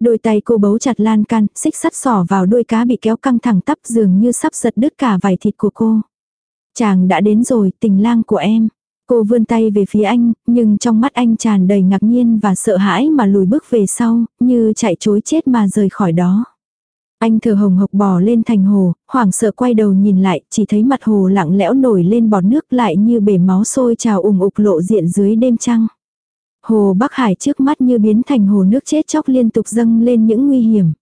Đôi tay cô bấu chặt lan can, xích sắt sỏ vào đuôi cá bị kéo căng thẳng tắp dường như sắp giật đứt cả vài thịt của cô. Chàng đã đến rồi, tình lang của em. Cô vươn tay về phía anh, nhưng trong mắt anh tràn đầy ngạc nhiên và sợ hãi mà lùi bước về sau, như chạy chối chết mà rời khỏi đó. Anh thở hồng hộc bò lên thành hồ, hoảng sợ quay đầu nhìn lại, chỉ thấy mặt hồ lặng lẽo nổi lên bọt nước lại như bể máu sôi trào ủng ục lộ diện dưới đêm trăng. Hồ Bắc Hải trước mắt như biến thành hồ nước chết chóc liên tục dâng lên những nguy hiểm.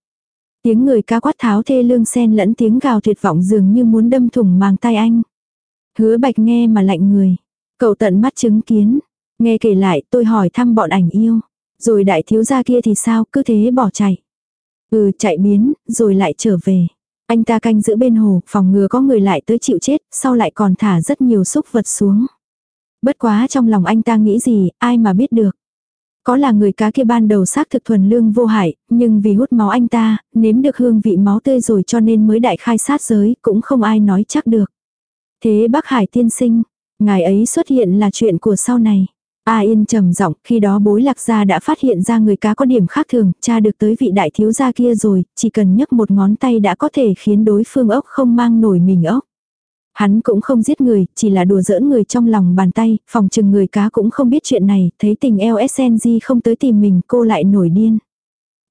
Tiếng người ca quát tháo thê lương sen lẫn tiếng gào tuyệt vọng dường như muốn đâm thủng màng tay anh. Hứa bạch nghe mà lạnh người. Cậu tận mắt chứng kiến. Nghe kể lại tôi hỏi thăm bọn ảnh yêu. Rồi đại thiếu gia kia thì sao cứ thế bỏ chạy. Ừ chạy biến, rồi lại trở về. Anh ta canh giữ bên hồ, phòng ngừa có người lại tới chịu chết, sau lại còn thả rất nhiều xúc vật xuống. Bất quá trong lòng anh ta nghĩ gì, ai mà biết được. Có là người cá kia ban đầu xác thực thuần lương vô hại, nhưng vì hút máu anh ta, nếm được hương vị máu tươi rồi cho nên mới đại khai sát giới, cũng không ai nói chắc được. Thế bác Hải tiên sinh, ngài ấy xuất hiện là chuyện của sau này. A Yên trầm giọng, khi đó bối lạc gia đã phát hiện ra người cá có điểm khác thường, cha được tới vị đại thiếu gia kia rồi, chỉ cần nhấc một ngón tay đã có thể khiến đối phương ốc không mang nổi mình ốc. Hắn cũng không giết người, chỉ là đùa giỡn người trong lòng bàn tay, phòng trừng người cá cũng không biết chuyện này, thấy tình LSNG không tới tìm mình cô lại nổi điên.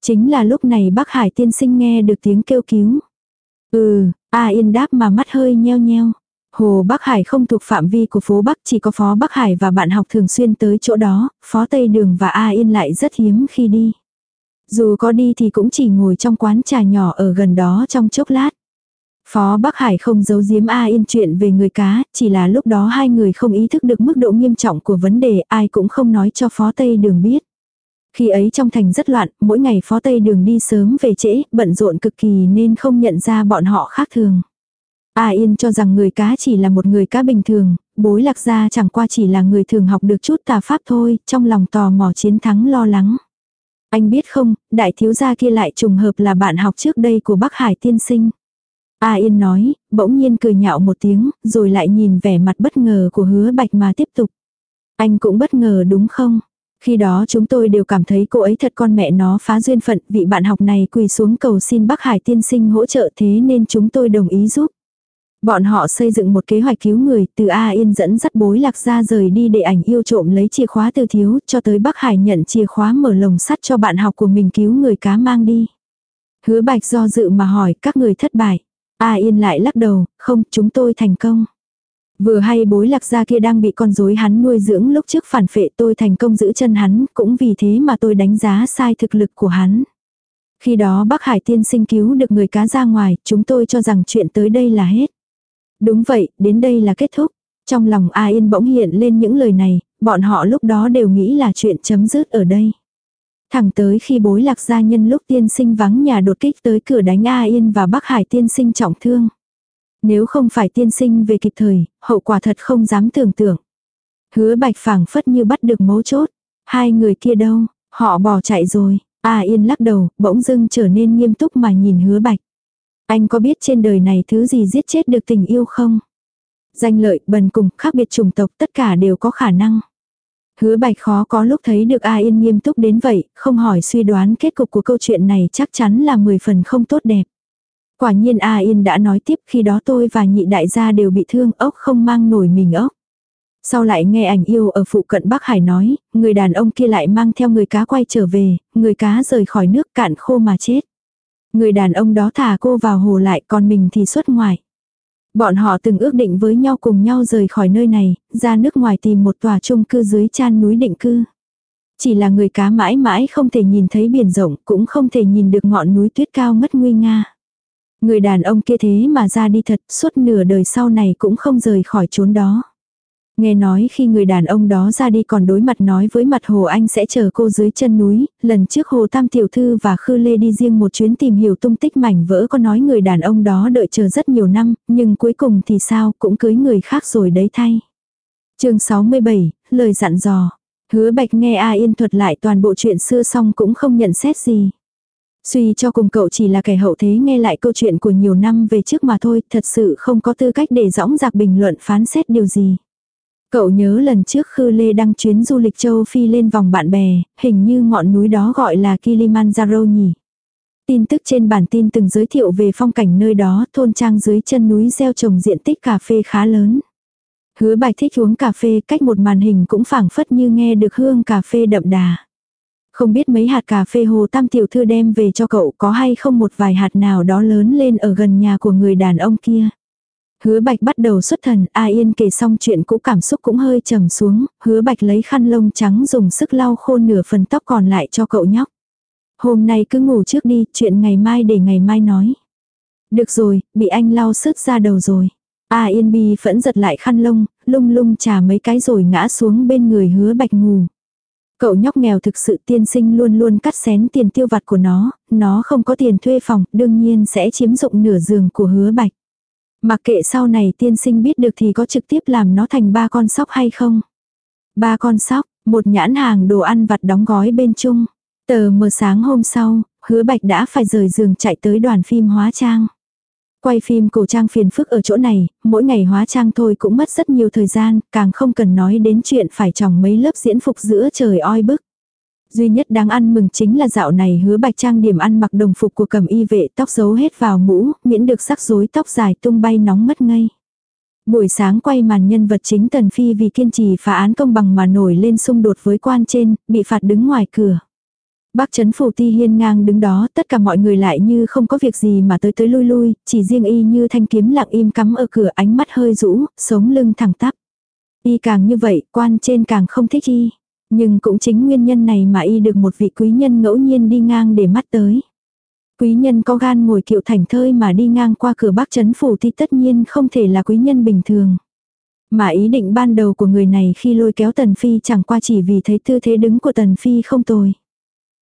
Chính là lúc này bác Hải tiên sinh nghe được tiếng kêu cứu. Ừ, A Yên đáp mà mắt hơi nheo nheo. Hồ Bắc Hải không thuộc phạm vi của phố Bắc, chỉ có Phó Bắc Hải và bạn học thường xuyên tới chỗ đó, Phó Tây Đường và A Yên lại rất hiếm khi đi. Dù có đi thì cũng chỉ ngồi trong quán trà nhỏ ở gần đó trong chốc lát. Phó Bắc Hải không giấu giếm A Yên chuyện về người cá, chỉ là lúc đó hai người không ý thức được mức độ nghiêm trọng của vấn đề, ai cũng không nói cho Phó Tây Đường biết. Khi ấy trong thành rất loạn, mỗi ngày Phó Tây Đường đi sớm về trễ, bận rộn cực kỳ nên không nhận ra bọn họ khác thường. A Yên cho rằng người cá chỉ là một người cá bình thường, bối lạc gia chẳng qua chỉ là người thường học được chút tà pháp thôi, trong lòng tò mò chiến thắng lo lắng. Anh biết không, đại thiếu gia kia lại trùng hợp là bạn học trước đây của Bắc Hải tiên sinh. A Yên nói, bỗng nhiên cười nhạo một tiếng, rồi lại nhìn vẻ mặt bất ngờ của hứa bạch mà tiếp tục. Anh cũng bất ngờ đúng không? Khi đó chúng tôi đều cảm thấy cô ấy thật con mẹ nó phá duyên phận, vị bạn học này quỳ xuống cầu xin Bắc Hải tiên sinh hỗ trợ thế nên chúng tôi đồng ý giúp. Bọn họ xây dựng một kế hoạch cứu người, từ A Yên dẫn dắt bối lạc ra rời đi để ảnh yêu trộm lấy chìa khóa từ thiếu, cho tới Bắc Hải nhận chìa khóa mở lồng sắt cho bạn học của mình cứu người cá mang đi. Hứa bạch do dự mà hỏi các người thất bại. A Yên lại lắc đầu, không, chúng tôi thành công. Vừa hay bối lạc gia kia đang bị con rối hắn nuôi dưỡng lúc trước phản phệ tôi thành công giữ chân hắn, cũng vì thế mà tôi đánh giá sai thực lực của hắn. Khi đó bác Hải tiên sinh cứu được người cá ra ngoài, chúng tôi cho rằng chuyện tới đây là hết. Đúng vậy, đến đây là kết thúc. Trong lòng A Yên bỗng hiện lên những lời này, bọn họ lúc đó đều nghĩ là chuyện chấm dứt ở đây. Thẳng tới khi bối lạc gia nhân lúc tiên sinh vắng nhà đột kích tới cửa đánh A Yên và Bắc Hải tiên sinh trọng thương. Nếu không phải tiên sinh về kịp thời, hậu quả thật không dám tưởng tượng. Hứa bạch phảng phất như bắt được mấu chốt. Hai người kia đâu, họ bỏ chạy rồi. A Yên lắc đầu, bỗng dưng trở nên nghiêm túc mà nhìn hứa bạch. Anh có biết trên đời này thứ gì giết chết được tình yêu không? Danh lợi, bần cùng, khác biệt chủng tộc tất cả đều có khả năng. Hứa bạch khó có lúc thấy được A Yên nghiêm túc đến vậy, không hỏi suy đoán kết cục của câu chuyện này chắc chắn là 10 phần không tốt đẹp. Quả nhiên A Yên đã nói tiếp khi đó tôi và nhị đại gia đều bị thương ốc không mang nổi mình ốc. Sau lại nghe ảnh yêu ở phụ cận Bắc Hải nói, người đàn ông kia lại mang theo người cá quay trở về, người cá rời khỏi nước cạn khô mà chết. Người đàn ông đó thả cô vào hồ lại còn mình thì xuất ngoài. Bọn họ từng ước định với nhau cùng nhau rời khỏi nơi này, ra nước ngoài tìm một tòa chung cư dưới chan núi định cư. Chỉ là người cá mãi mãi không thể nhìn thấy biển rộng, cũng không thể nhìn được ngọn núi tuyết cao ngất nguy nga. Người đàn ông kia thế mà ra đi thật, suốt nửa đời sau này cũng không rời khỏi chốn đó. Nghe nói khi người đàn ông đó ra đi còn đối mặt nói với mặt Hồ Anh sẽ chờ cô dưới chân núi, lần trước Hồ Tam Tiểu Thư và Khư Lê đi riêng một chuyến tìm hiểu tung tích mảnh vỡ có nói người đàn ông đó đợi chờ rất nhiều năm, nhưng cuối cùng thì sao cũng cưới người khác rồi đấy thay. chương 67, lời dặn dò. Hứa Bạch nghe A Yên thuật lại toàn bộ chuyện xưa xong cũng không nhận xét gì. Suy cho cùng cậu chỉ là kẻ hậu thế nghe lại câu chuyện của nhiều năm về trước mà thôi, thật sự không có tư cách để dõng dạc bình luận phán xét điều gì. Cậu nhớ lần trước Khư Lê đăng chuyến du lịch châu Phi lên vòng bạn bè, hình như ngọn núi đó gọi là Kilimanjaro nhỉ. Tin tức trên bản tin từng giới thiệu về phong cảnh nơi đó, thôn trang dưới chân núi gieo trồng diện tích cà phê khá lớn. Hứa bạch thích uống cà phê cách một màn hình cũng phảng phất như nghe được hương cà phê đậm đà. Không biết mấy hạt cà phê hồ tam tiểu thư đem về cho cậu có hay không một vài hạt nào đó lớn lên ở gần nhà của người đàn ông kia. Hứa bạch bắt đầu xuất thần, A Yên kể xong chuyện cũ cảm xúc cũng hơi trầm xuống, hứa bạch lấy khăn lông trắng dùng sức lau khô nửa phần tóc còn lại cho cậu nhóc. Hôm nay cứ ngủ trước đi, chuyện ngày mai để ngày mai nói. Được rồi, bị anh lau sứt ra đầu rồi. A Yên Bi phẫn giật lại khăn lông, lung lung trà mấy cái rồi ngã xuống bên người hứa bạch ngủ. Cậu nhóc nghèo thực sự tiên sinh luôn luôn cắt xén tiền tiêu vặt của nó, nó không có tiền thuê phòng, đương nhiên sẽ chiếm dụng nửa giường của hứa bạch. Mặc kệ sau này tiên sinh biết được thì có trực tiếp làm nó thành ba con sóc hay không. Ba con sóc, một nhãn hàng đồ ăn vặt đóng gói bên chung. Tờ mờ sáng hôm sau, hứa bạch đã phải rời giường chạy tới đoàn phim hóa trang. Quay phim cổ trang phiền phức ở chỗ này, mỗi ngày hóa trang thôi cũng mất rất nhiều thời gian, càng không cần nói đến chuyện phải tròng mấy lớp diễn phục giữa trời oi bức. Duy nhất đáng ăn mừng chính là dạo này hứa bạch trang điểm ăn mặc đồng phục của cầm y vệ tóc giấu hết vào mũ, miễn được sắc rối tóc dài tung bay nóng mất ngay Buổi sáng quay màn nhân vật chính Tần Phi vì kiên trì phá án công bằng mà nổi lên xung đột với quan trên, bị phạt đứng ngoài cửa. Bác chấn phủ ti hiên ngang đứng đó, tất cả mọi người lại như không có việc gì mà tới tới lui lui, chỉ riêng y như thanh kiếm lặng im cắm ở cửa ánh mắt hơi rũ, sống lưng thẳng tắp. Y càng như vậy, quan trên càng không thích y. Nhưng cũng chính nguyên nhân này mà y được một vị quý nhân ngẫu nhiên đi ngang để mắt tới. Quý nhân có gan ngồi kiệu thành thơi mà đi ngang qua cửa bác chấn phủ thì tất nhiên không thể là quý nhân bình thường. Mà ý định ban đầu của người này khi lôi kéo Tần Phi chẳng qua chỉ vì thấy tư thế đứng của Tần Phi không tồi.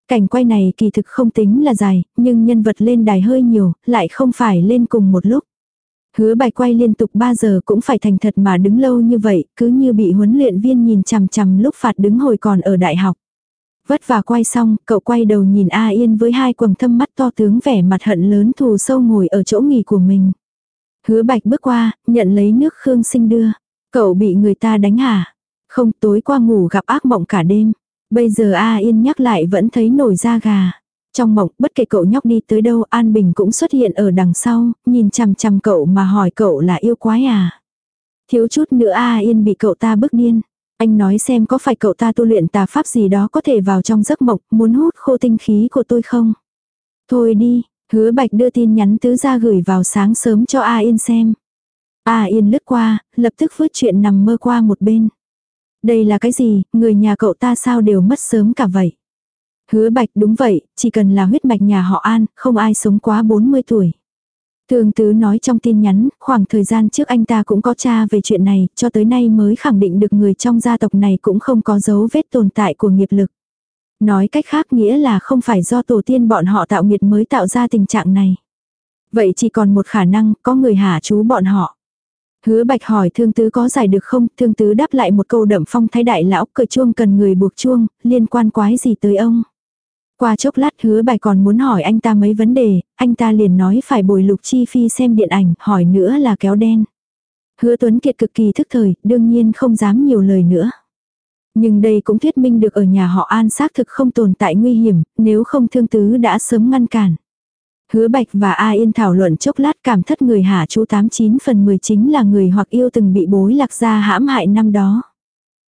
Cảnh quay này kỳ thực không tính là dài, nhưng nhân vật lên đài hơi nhiều, lại không phải lên cùng một lúc. Hứa bài quay liên tục 3 giờ cũng phải thành thật mà đứng lâu như vậy, cứ như bị huấn luyện viên nhìn chằm chằm lúc phạt đứng hồi còn ở đại học. Vất vả quay xong, cậu quay đầu nhìn A Yên với hai quầng thâm mắt to tướng vẻ mặt hận lớn thù sâu ngồi ở chỗ nghỉ của mình. Hứa bạch bước qua, nhận lấy nước Khương sinh đưa. Cậu bị người ta đánh hả? Không tối qua ngủ gặp ác mộng cả đêm. Bây giờ A Yên nhắc lại vẫn thấy nổi da gà. Trong mộng, bất kể cậu nhóc đi tới đâu An Bình cũng xuất hiện ở đằng sau, nhìn chằm chằm cậu mà hỏi cậu là yêu quái à. Thiếu chút nữa A Yên bị cậu ta bức điên. Anh nói xem có phải cậu ta tu luyện tà pháp gì đó có thể vào trong giấc mộng, muốn hút khô tinh khí của tôi không? Thôi đi, hứa bạch đưa tin nhắn tứ ra gửi vào sáng sớm cho A Yên xem. A Yên lướt qua, lập tức vứt chuyện nằm mơ qua một bên. Đây là cái gì, người nhà cậu ta sao đều mất sớm cả vậy? Hứa bạch đúng vậy, chỉ cần là huyết mạch nhà họ An, không ai sống quá 40 tuổi. Thường tứ nói trong tin nhắn, khoảng thời gian trước anh ta cũng có tra về chuyện này, cho tới nay mới khẳng định được người trong gia tộc này cũng không có dấu vết tồn tại của nghiệp lực. Nói cách khác nghĩa là không phải do tổ tiên bọn họ tạo nghiệt mới tạo ra tình trạng này. Vậy chỉ còn một khả năng, có người hạ chú bọn họ. Hứa bạch hỏi thương tứ có giải được không, thương tứ đáp lại một câu đậm phong thái đại lão, cởi chuông cần người buộc chuông, liên quan quái gì tới ông. Qua chốc lát hứa bài còn muốn hỏi anh ta mấy vấn đề, anh ta liền nói phải bồi lục chi phi xem điện ảnh, hỏi nữa là kéo đen. Hứa Tuấn Kiệt cực kỳ thức thời, đương nhiên không dám nhiều lời nữa. Nhưng đây cũng thuyết minh được ở nhà họ An xác thực không tồn tại nguy hiểm, nếu không thương tứ đã sớm ngăn cản. Hứa Bạch và A Yên thảo luận chốc lát cảm thất người hạ chú 89 phần 10 chính là người hoặc yêu từng bị bối lạc gia hãm hại năm đó.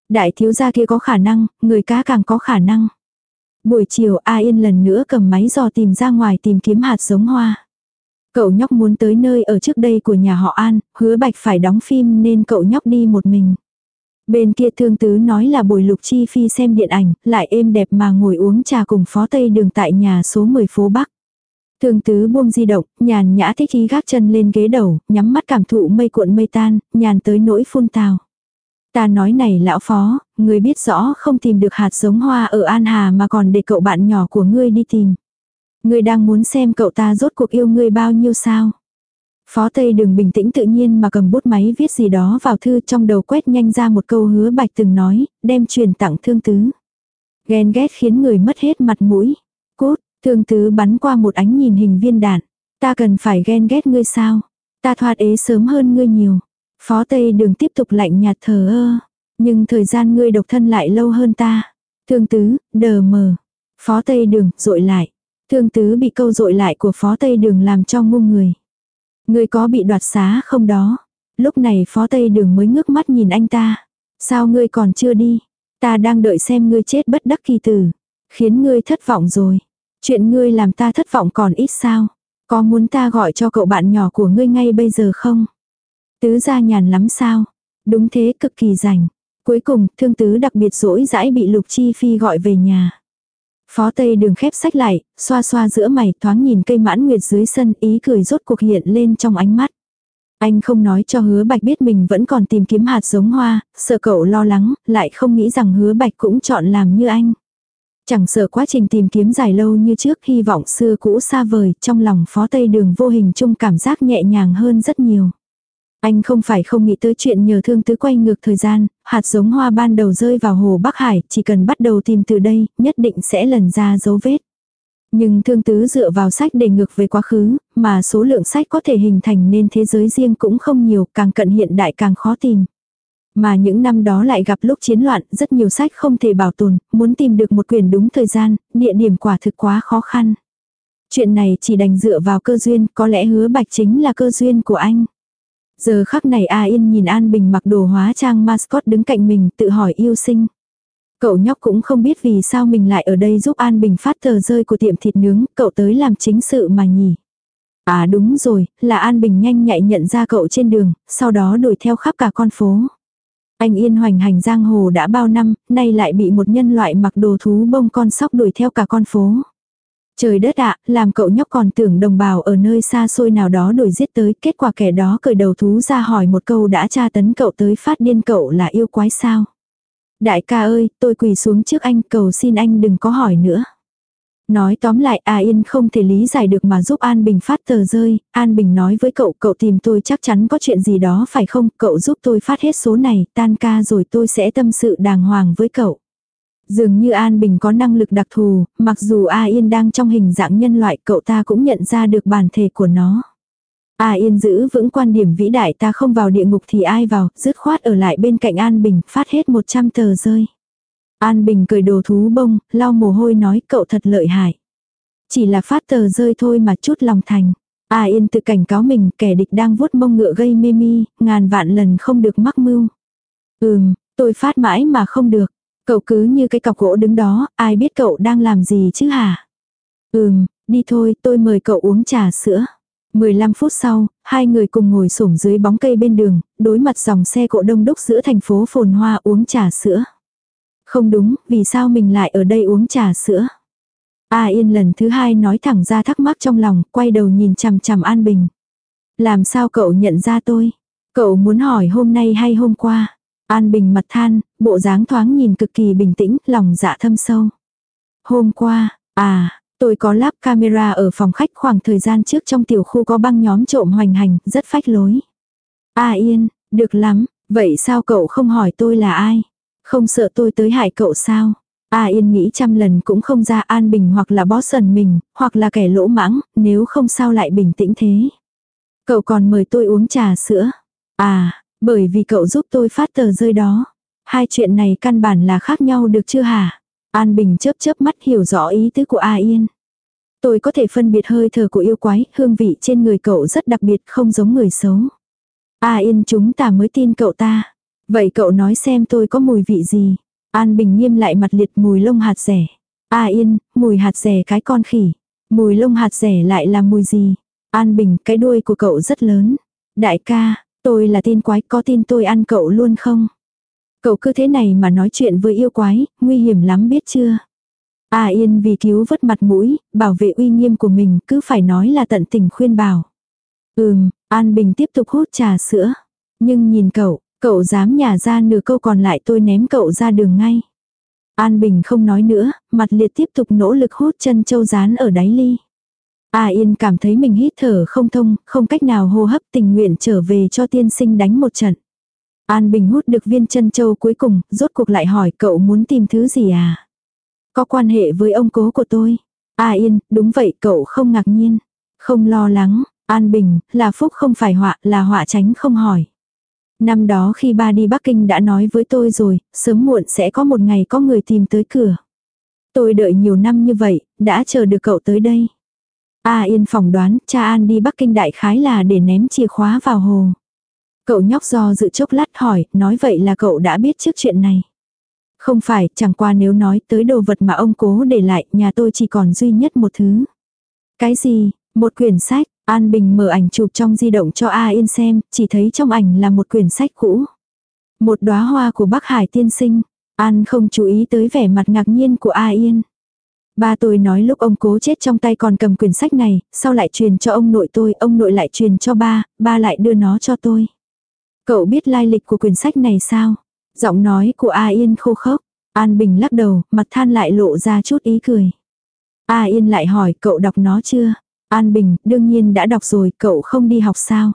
Đại thiếu gia kia có khả năng, người cá càng có khả năng. Buổi chiều A Yên lần nữa cầm máy dò tìm ra ngoài tìm kiếm hạt giống hoa. Cậu nhóc muốn tới nơi ở trước đây của nhà họ An, hứa bạch phải đóng phim nên cậu nhóc đi một mình. Bên kia thương tứ nói là buổi lục chi phi xem điện ảnh, lại êm đẹp mà ngồi uống trà cùng phó tây đường tại nhà số 10 phố Bắc. Thương tứ buông di động, nhàn nhã thích ý gác chân lên ghế đầu, nhắm mắt cảm thụ mây cuộn mây tan, nhàn tới nỗi phun tào. Ta nói này lão phó, người biết rõ không tìm được hạt giống hoa ở An Hà mà còn để cậu bạn nhỏ của ngươi đi tìm. Ngươi đang muốn xem cậu ta rốt cuộc yêu ngươi bao nhiêu sao? Phó Tây Đường bình tĩnh tự nhiên mà cầm bút máy viết gì đó vào thư trong đầu quét nhanh ra một câu hứa bạch từng nói, đem truyền tặng thương tứ. Ghen ghét khiến người mất hết mặt mũi. Cút, thương tứ bắn qua một ánh nhìn hình viên đạn. Ta cần phải ghen ghét ngươi sao? Ta thoát ế sớm hơn ngươi nhiều. Phó Tây Đường tiếp tục lạnh nhạt thờ ơ. Nhưng thời gian ngươi độc thân lại lâu hơn ta. Thương tứ, đờ mờ. Phó Tây Đường, dội lại. Thương tứ bị câu dội lại của Phó Tây Đường làm cho ngu người. Ngươi có bị đoạt xá không đó? Lúc này Phó Tây Đường mới ngước mắt nhìn anh ta. Sao ngươi còn chưa đi? Ta đang đợi xem ngươi chết bất đắc kỳ tử. Khiến ngươi thất vọng rồi. Chuyện ngươi làm ta thất vọng còn ít sao? Có muốn ta gọi cho cậu bạn nhỏ của ngươi ngay bây giờ không? Tứ gia nhàn lắm sao? Đúng thế cực kỳ rảnh. Cuối cùng, thương tứ đặc biệt rỗi rãi bị Lục Chi Phi gọi về nhà. Phó Tây đường khép sách lại, xoa xoa giữa mày thoáng nhìn cây mãn nguyệt dưới sân ý cười rốt cuộc hiện lên trong ánh mắt. Anh không nói cho hứa bạch biết mình vẫn còn tìm kiếm hạt giống hoa, sợ cậu lo lắng, lại không nghĩ rằng hứa bạch cũng chọn làm như anh. Chẳng sợ quá trình tìm kiếm dài lâu như trước hy vọng xưa cũ xa vời, trong lòng phó tây đường vô hình chung cảm giác nhẹ nhàng hơn rất nhiều. Anh không phải không nghĩ tới chuyện nhờ thương tứ quay ngược thời gian, hạt giống hoa ban đầu rơi vào hồ Bắc Hải, chỉ cần bắt đầu tìm từ đây, nhất định sẽ lần ra dấu vết. Nhưng thương tứ dựa vào sách để ngược về quá khứ, mà số lượng sách có thể hình thành nên thế giới riêng cũng không nhiều, càng cận hiện đại càng khó tìm. Mà những năm đó lại gặp lúc chiến loạn, rất nhiều sách không thể bảo tồn, muốn tìm được một quyển đúng thời gian, địa điểm quả thực quá khó khăn. Chuyện này chỉ đành dựa vào cơ duyên, có lẽ hứa bạch chính là cơ duyên của anh. Giờ khắc này A Yên nhìn An Bình mặc đồ hóa trang mascot đứng cạnh mình tự hỏi yêu sinh. Cậu nhóc cũng không biết vì sao mình lại ở đây giúp An Bình phát tờ rơi của tiệm thịt nướng, cậu tới làm chính sự mà nhỉ. À đúng rồi, là An Bình nhanh nhạy nhận ra cậu trên đường, sau đó đuổi theo khắp cả con phố. Anh yên hoành hành giang hồ đã bao năm, nay lại bị một nhân loại mặc đồ thú bông con sóc đuổi theo cả con phố. Trời đất ạ, làm cậu nhóc còn tưởng đồng bào ở nơi xa xôi nào đó đuổi giết tới, kết quả kẻ đó cởi đầu thú ra hỏi một câu đã tra tấn cậu tới phát điên cậu là yêu quái sao. Đại ca ơi, tôi quỳ xuống trước anh cầu xin anh đừng có hỏi nữa. Nói tóm lại A Yên không thể lý giải được mà giúp An Bình phát tờ rơi, An Bình nói với cậu cậu tìm tôi chắc chắn có chuyện gì đó phải không, cậu giúp tôi phát hết số này, tan ca rồi tôi sẽ tâm sự đàng hoàng với cậu. Dường như An Bình có năng lực đặc thù, mặc dù A Yên đang trong hình dạng nhân loại cậu ta cũng nhận ra được bản thể của nó. A Yên giữ vững quan điểm vĩ đại ta không vào địa ngục thì ai vào, dứt khoát ở lại bên cạnh An Bình, phát hết 100 tờ rơi. An Bình cười đồ thú bông, lau mồ hôi nói cậu thật lợi hại. Chỉ là phát tờ rơi thôi mà chút lòng thành. A Yên tự cảnh cáo mình kẻ địch đang vuốt mông ngựa gây mê mi, ngàn vạn lần không được mắc mưu. Ừm, tôi phát mãi mà không được. Cậu cứ như cái cọc gỗ đứng đó, ai biết cậu đang làm gì chứ hả? Ừm, đi thôi, tôi mời cậu uống trà sữa. 15 phút sau, hai người cùng ngồi xổm dưới bóng cây bên đường, đối mặt dòng xe cộ đông đúc giữa thành phố phồn hoa uống trà sữa. Không đúng, vì sao mình lại ở đây uống trà sữa? A Yên lần thứ hai nói thẳng ra thắc mắc trong lòng, quay đầu nhìn chằm chằm An Bình. Làm sao cậu nhận ra tôi? Cậu muốn hỏi hôm nay hay hôm qua? An Bình mặt than, bộ dáng thoáng nhìn cực kỳ bình tĩnh, lòng dạ thâm sâu. Hôm qua, à, tôi có lắp camera ở phòng khách khoảng thời gian trước trong tiểu khu có băng nhóm trộm hoành hành, rất phách lối. A Yên, được lắm, vậy sao cậu không hỏi tôi là ai? Không sợ tôi tới hại cậu sao? A Yên nghĩ trăm lần cũng không ra An Bình hoặc là bó sần mình, hoặc là kẻ lỗ mãng, nếu không sao lại bình tĩnh thế. Cậu còn mời tôi uống trà sữa. À, bởi vì cậu giúp tôi phát tờ rơi đó. Hai chuyện này căn bản là khác nhau được chưa hả? An Bình chớp chớp mắt hiểu rõ ý tứ của A Yên. Tôi có thể phân biệt hơi thở của yêu quái, hương vị trên người cậu rất đặc biệt không giống người xấu. A Yên chúng ta mới tin cậu ta. Vậy cậu nói xem tôi có mùi vị gì? An Bình nghiêm lại mặt liệt mùi lông hạt rẻ. A Yên, mùi hạt rẻ cái con khỉ. Mùi lông hạt rẻ lại là mùi gì? An Bình, cái đuôi của cậu rất lớn. Đại ca, tôi là tên quái, có tin tôi ăn cậu luôn không? Cậu cứ thế này mà nói chuyện với yêu quái, nguy hiểm lắm biết chưa? A Yên vì cứu vớt mặt mũi, bảo vệ uy nghiêm của mình cứ phải nói là tận tình khuyên bảo. Ừm, An Bình tiếp tục hút trà sữa. Nhưng nhìn cậu, Cậu dám nhả ra nửa câu còn lại tôi ném cậu ra đường ngay. An Bình không nói nữa, mặt liệt tiếp tục nỗ lực hút chân châu rán ở đáy ly. A Yên cảm thấy mình hít thở không thông, không cách nào hô hấp tình nguyện trở về cho tiên sinh đánh một trận. An Bình hút được viên chân châu cuối cùng, rốt cuộc lại hỏi cậu muốn tìm thứ gì à? Có quan hệ với ông cố của tôi. A Yên, đúng vậy cậu không ngạc nhiên. Không lo lắng, An Bình, là phúc không phải họa, là họa tránh không hỏi. Năm đó khi ba đi Bắc Kinh đã nói với tôi rồi, sớm muộn sẽ có một ngày có người tìm tới cửa. Tôi đợi nhiều năm như vậy, đã chờ được cậu tới đây. A Yên phỏng đoán, cha An đi Bắc Kinh đại khái là để ném chìa khóa vào hồ. Cậu nhóc do dự chốc lát hỏi, nói vậy là cậu đã biết trước chuyện này. Không phải, chẳng qua nếu nói tới đồ vật mà ông cố để lại, nhà tôi chỉ còn duy nhất một thứ. Cái gì? Một quyển sách, An Bình mở ảnh chụp trong di động cho A Yên xem, chỉ thấy trong ảnh là một quyển sách cũ. Một đóa hoa của Bắc Hải tiên sinh. An không chú ý tới vẻ mặt ngạc nhiên của A Yên. Ba tôi nói lúc ông cố chết trong tay còn cầm quyển sách này, sau lại truyền cho ông nội tôi, ông nội lại truyền cho ba, ba lại đưa nó cho tôi. Cậu biết lai lịch của quyển sách này sao? Giọng nói của A Yên khô khốc. An Bình lắc đầu, mặt than lại lộ ra chút ý cười. A Yên lại hỏi cậu đọc nó chưa? An Bình, đương nhiên đã đọc rồi, cậu không đi học sao?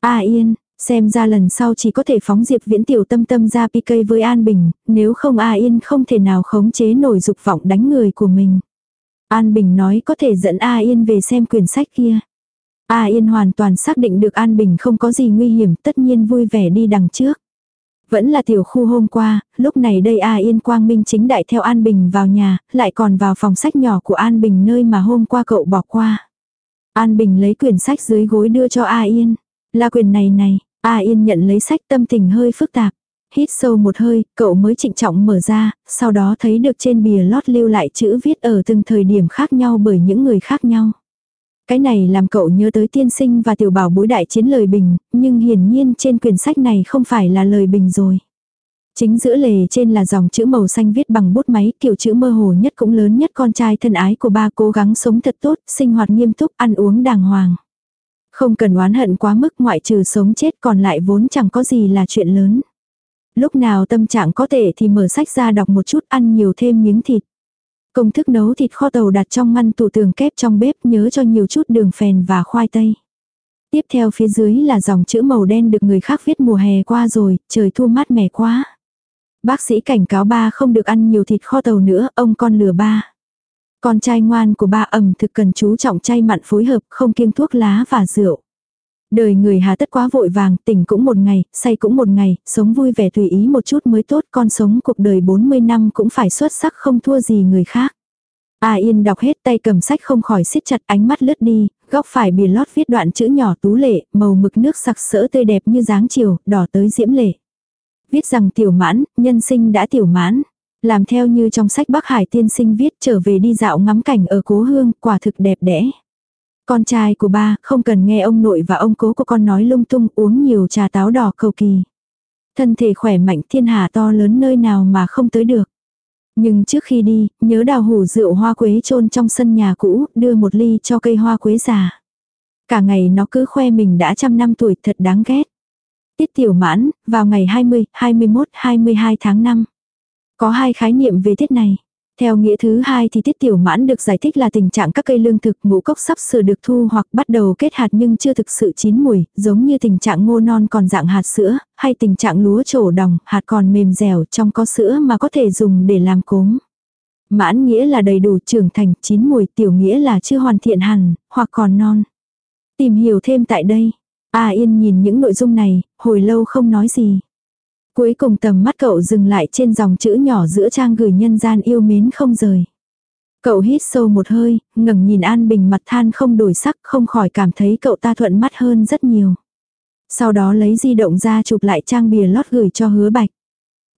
A Yên, xem ra lần sau chỉ có thể phóng Diệp Viễn tiểu tâm tâm ra PK với An Bình, nếu không A Yên không thể nào khống chế nổi dục vọng đánh người của mình. An Bình nói có thể dẫn A Yên về xem quyển sách kia. A Yên hoàn toàn xác định được An Bình không có gì nguy hiểm, tất nhiên vui vẻ đi đằng trước. Vẫn là tiểu khu hôm qua, lúc này đây A Yên Quang Minh chính đại theo An Bình vào nhà, lại còn vào phòng sách nhỏ của An Bình nơi mà hôm qua cậu bỏ qua. An Bình lấy quyển sách dưới gối đưa cho A Yên. Là quyển này này, A Yên nhận lấy sách tâm tình hơi phức tạp. Hít sâu một hơi, cậu mới trịnh trọng mở ra, sau đó thấy được trên bìa lót lưu lại chữ viết ở từng thời điểm khác nhau bởi những người khác nhau. Cái này làm cậu nhớ tới tiên sinh và tiểu bảo bối đại chiến lời bình, nhưng hiển nhiên trên quyển sách này không phải là lời bình rồi. Chính giữa lề trên là dòng chữ màu xanh viết bằng bút máy, kiểu chữ mơ hồ nhất cũng lớn nhất con trai thân ái của ba cố gắng sống thật tốt, sinh hoạt nghiêm túc, ăn uống đàng hoàng. Không cần oán hận quá mức ngoại trừ sống chết còn lại vốn chẳng có gì là chuyện lớn. Lúc nào tâm trạng có thể thì mở sách ra đọc một chút ăn nhiều thêm miếng thịt. Công thức nấu thịt kho tàu đặt trong ngăn tủ tường kép trong bếp nhớ cho nhiều chút đường phèn và khoai tây. Tiếp theo phía dưới là dòng chữ màu đen được người khác viết mùa hè qua rồi, trời thu mát mẻ quá. Bác sĩ cảnh cáo ba không được ăn nhiều thịt kho tàu nữa, ông con lừa ba. Con trai ngoan của ba ẩm thực cần chú trọng chay mặn phối hợp, không kiêng thuốc lá và rượu. Đời người hà tất quá vội vàng, tỉnh cũng một ngày, say cũng một ngày, sống vui vẻ tùy ý một chút mới tốt, con sống cuộc đời 40 năm cũng phải xuất sắc không thua gì người khác. A Yên đọc hết tay cầm sách không khỏi siết chặt ánh mắt lướt đi, góc phải bìa lót viết đoạn chữ nhỏ tú lệ, màu mực nước sặc sỡ tươi đẹp như dáng chiều, đỏ tới diễm lệ. Viết rằng tiểu mãn, nhân sinh đã tiểu mãn. Làm theo như trong sách Bắc Hải tiên sinh viết trở về đi dạo ngắm cảnh ở cố hương, quả thực đẹp đẽ. Con trai của ba, không cần nghe ông nội và ông cố của con nói lung tung uống nhiều trà táo đỏ cầu kỳ. Thân thể khỏe mạnh thiên hà to lớn nơi nào mà không tới được. Nhưng trước khi đi, nhớ đào hủ rượu hoa quế trôn trong sân nhà cũ, đưa một ly cho cây hoa quế già. Cả ngày nó cứ khoe mình đã trăm năm tuổi thật đáng ghét. Tiết tiểu mãn, vào ngày 20, 21, 22 tháng 5. Có hai khái niệm về tiết này. Theo nghĩa thứ hai thì tiết tiểu mãn được giải thích là tình trạng các cây lương thực ngũ cốc sắp sửa được thu hoặc bắt đầu kết hạt nhưng chưa thực sự chín mùi, giống như tình trạng ngô non còn dạng hạt sữa, hay tình trạng lúa trổ đồng, hạt còn mềm dẻo trong có sữa mà có thể dùng để làm cốm. Mãn nghĩa là đầy đủ trưởng thành, chín mùi, tiểu nghĩa là chưa hoàn thiện hẳn, hoặc còn non. Tìm hiểu thêm tại đây. A Yên nhìn những nội dung này, hồi lâu không nói gì. Cuối cùng tầm mắt cậu dừng lại trên dòng chữ nhỏ giữa trang gửi nhân gian yêu mến không rời. Cậu hít sâu một hơi, ngẩng nhìn An Bình mặt than không đổi sắc không khỏi cảm thấy cậu ta thuận mắt hơn rất nhiều. Sau đó lấy di động ra chụp lại trang bìa lót gửi cho hứa bạch.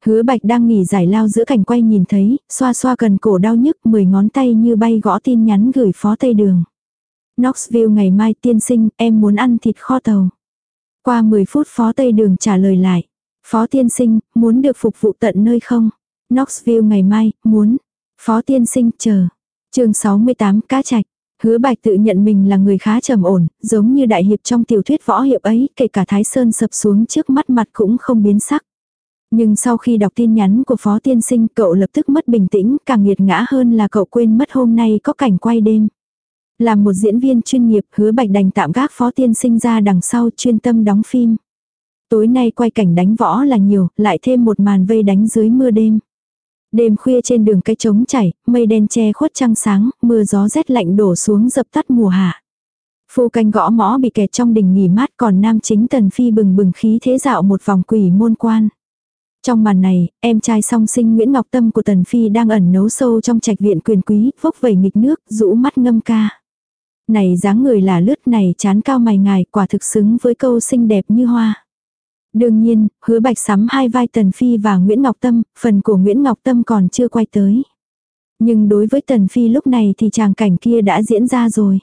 Hứa bạch đang nghỉ giải lao giữa cảnh quay nhìn thấy, xoa xoa cần cổ đau nhức, mười ngón tay như bay gõ tin nhắn gửi phó tây đường. Knoxville ngày mai tiên sinh, em muốn ăn thịt kho tàu. Qua 10 phút phó tây đường trả lời lại. Phó tiên sinh, muốn được phục vụ tận nơi không? Knoxville ngày mai, muốn. Phó tiên sinh, chờ. chương 68 cá trạch. Hứa bạch tự nhận mình là người khá trầm ổn, giống như đại hiệp trong tiểu thuyết võ hiệp ấy, kể cả Thái Sơn sập xuống trước mắt mặt cũng không biến sắc. Nhưng sau khi đọc tin nhắn của Phó Tiên Sinh cậu lập tức mất bình tĩnh, càng nghiệt ngã hơn là cậu quên mất hôm nay có cảnh quay đêm. Làm một diễn viên chuyên nghiệp hứa bạch đành tạm gác Phó Tiên Sinh ra đằng sau chuyên tâm đóng phim. Tối nay quay cảnh đánh võ là nhiều, lại thêm một màn vây đánh dưới mưa đêm. Đêm khuya trên đường cái trống chảy, mây đen che khuất trăng sáng, mưa gió rét lạnh đổ xuống dập tắt mùa hạ. Phu canh gõ mõ bị kẹt trong đình nghỉ mát còn nam chính tần phi bừng bừng khí thế dạo một vòng quỷ môn quan. Trong màn này, em trai song sinh Nguyễn Ngọc Tâm của Tần Phi đang ẩn nấu sâu trong trạch viện quyền quý, vốc vẩy nghịch nước, rũ mắt ngâm ca. Này dáng người là lướt này chán cao mày ngài quả thực xứng với câu xinh đẹp như hoa. Đương nhiên, hứa bạch sắm hai vai Tần Phi và Nguyễn Ngọc Tâm, phần của Nguyễn Ngọc Tâm còn chưa quay tới. Nhưng đối với Tần Phi lúc này thì tràng cảnh kia đã diễn ra rồi.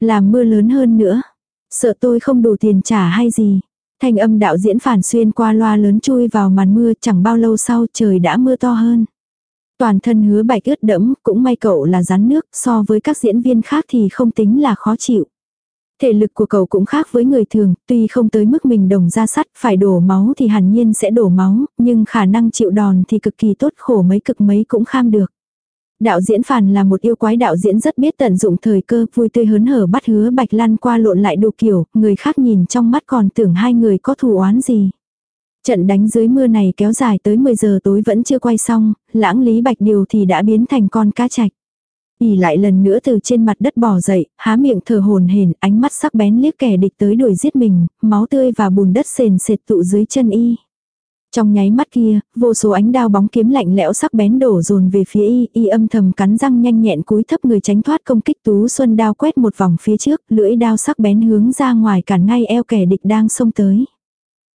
Làm mưa lớn hơn nữa. Sợ tôi không đủ tiền trả hay gì. Thanh âm đạo diễn phản xuyên qua loa lớn chui vào màn mưa chẳng bao lâu sau trời đã mưa to hơn. Toàn thân hứa bạch ướt đẫm, cũng may cậu là rắn nước, so với các diễn viên khác thì không tính là khó chịu. Thể lực của cậu cũng khác với người thường, tuy không tới mức mình đồng ra sắt, phải đổ máu thì hẳn nhiên sẽ đổ máu, nhưng khả năng chịu đòn thì cực kỳ tốt khổ mấy cực mấy cũng kham được. Đạo diễn Phàn là một yêu quái đạo diễn rất biết tận dụng thời cơ, vui tươi hớn hở bắt hứa Bạch Lan qua lộn lại đủ kiểu, người khác nhìn trong mắt còn tưởng hai người có thù oán gì. Trận đánh dưới mưa này kéo dài tới 10 giờ tối vẫn chưa quay xong, lãng lý Bạch Điều thì đã biến thành con cá chạch ỉ lại lần nữa từ trên mặt đất bò dậy, há miệng thở hồn hển, ánh mắt sắc bén liếc kẻ địch tới đuổi giết mình, máu tươi và bùn đất sền sệt tụ dưới chân y. Trong nháy mắt kia, vô số ánh đao bóng kiếm lạnh lẽo sắc bén đổ dồn về phía y, y âm thầm cắn răng nhanh nhẹn cúi thấp người tránh thoát công kích tú xuân đao quét một vòng phía trước, lưỡi đao sắc bén hướng ra ngoài cản ngay eo kẻ địch đang xông tới.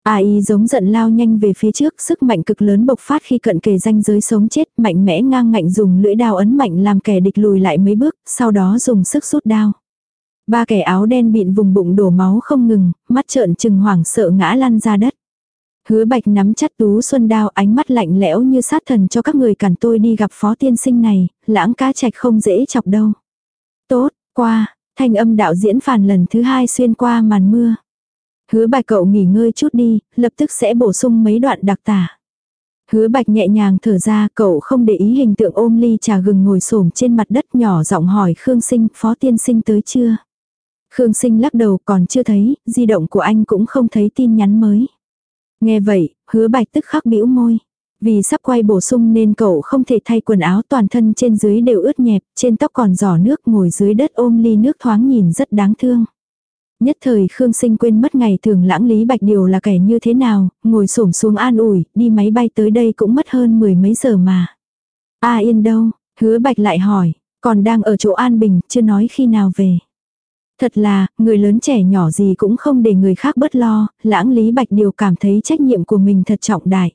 AI giống giận lao nhanh về phía trước, sức mạnh cực lớn bộc phát khi cận kề ranh giới sống chết, mạnh mẽ ngang ngạnh dùng lưỡi đao ấn mạnh làm kẻ địch lùi lại mấy bước, sau đó dùng sức rút đao. Ba kẻ áo đen bịn vùng bụng đổ máu không ngừng, mắt trợn trừng hoảng sợ ngã lăn ra đất. Hứa bạch nắm chặt tú xuân đao ánh mắt lạnh lẽo như sát thần cho các người cản tôi đi gặp phó tiên sinh này, lãng cá trạch không dễ chọc đâu. Tốt, qua, thanh âm đạo diễn phàn lần thứ hai xuyên qua màn mưa. Hứa bạch cậu nghỉ ngơi chút đi, lập tức sẽ bổ sung mấy đoạn đặc tả. Hứa bạch nhẹ nhàng thở ra, cậu không để ý hình tượng ôm ly trà gừng ngồi xổm trên mặt đất nhỏ giọng hỏi Khương Sinh, phó tiên sinh tới chưa? Khương Sinh lắc đầu còn chưa thấy, di động của anh cũng không thấy tin nhắn mới. Nghe vậy, hứa bạch tức khắc bĩu môi. Vì sắp quay bổ sung nên cậu không thể thay quần áo toàn thân trên dưới đều ướt nhẹp, trên tóc còn giỏ nước ngồi dưới đất ôm ly nước thoáng nhìn rất đáng thương. Nhất thời Khương Sinh quên mất ngày thường lãng Lý Bạch Điều là kẻ như thế nào, ngồi xổm xuống an ủi, đi máy bay tới đây cũng mất hơn mười mấy giờ mà. A yên đâu, hứa Bạch lại hỏi, còn đang ở chỗ An Bình, chưa nói khi nào về. Thật là, người lớn trẻ nhỏ gì cũng không để người khác bớt lo, lãng Lý Bạch Điều cảm thấy trách nhiệm của mình thật trọng đại.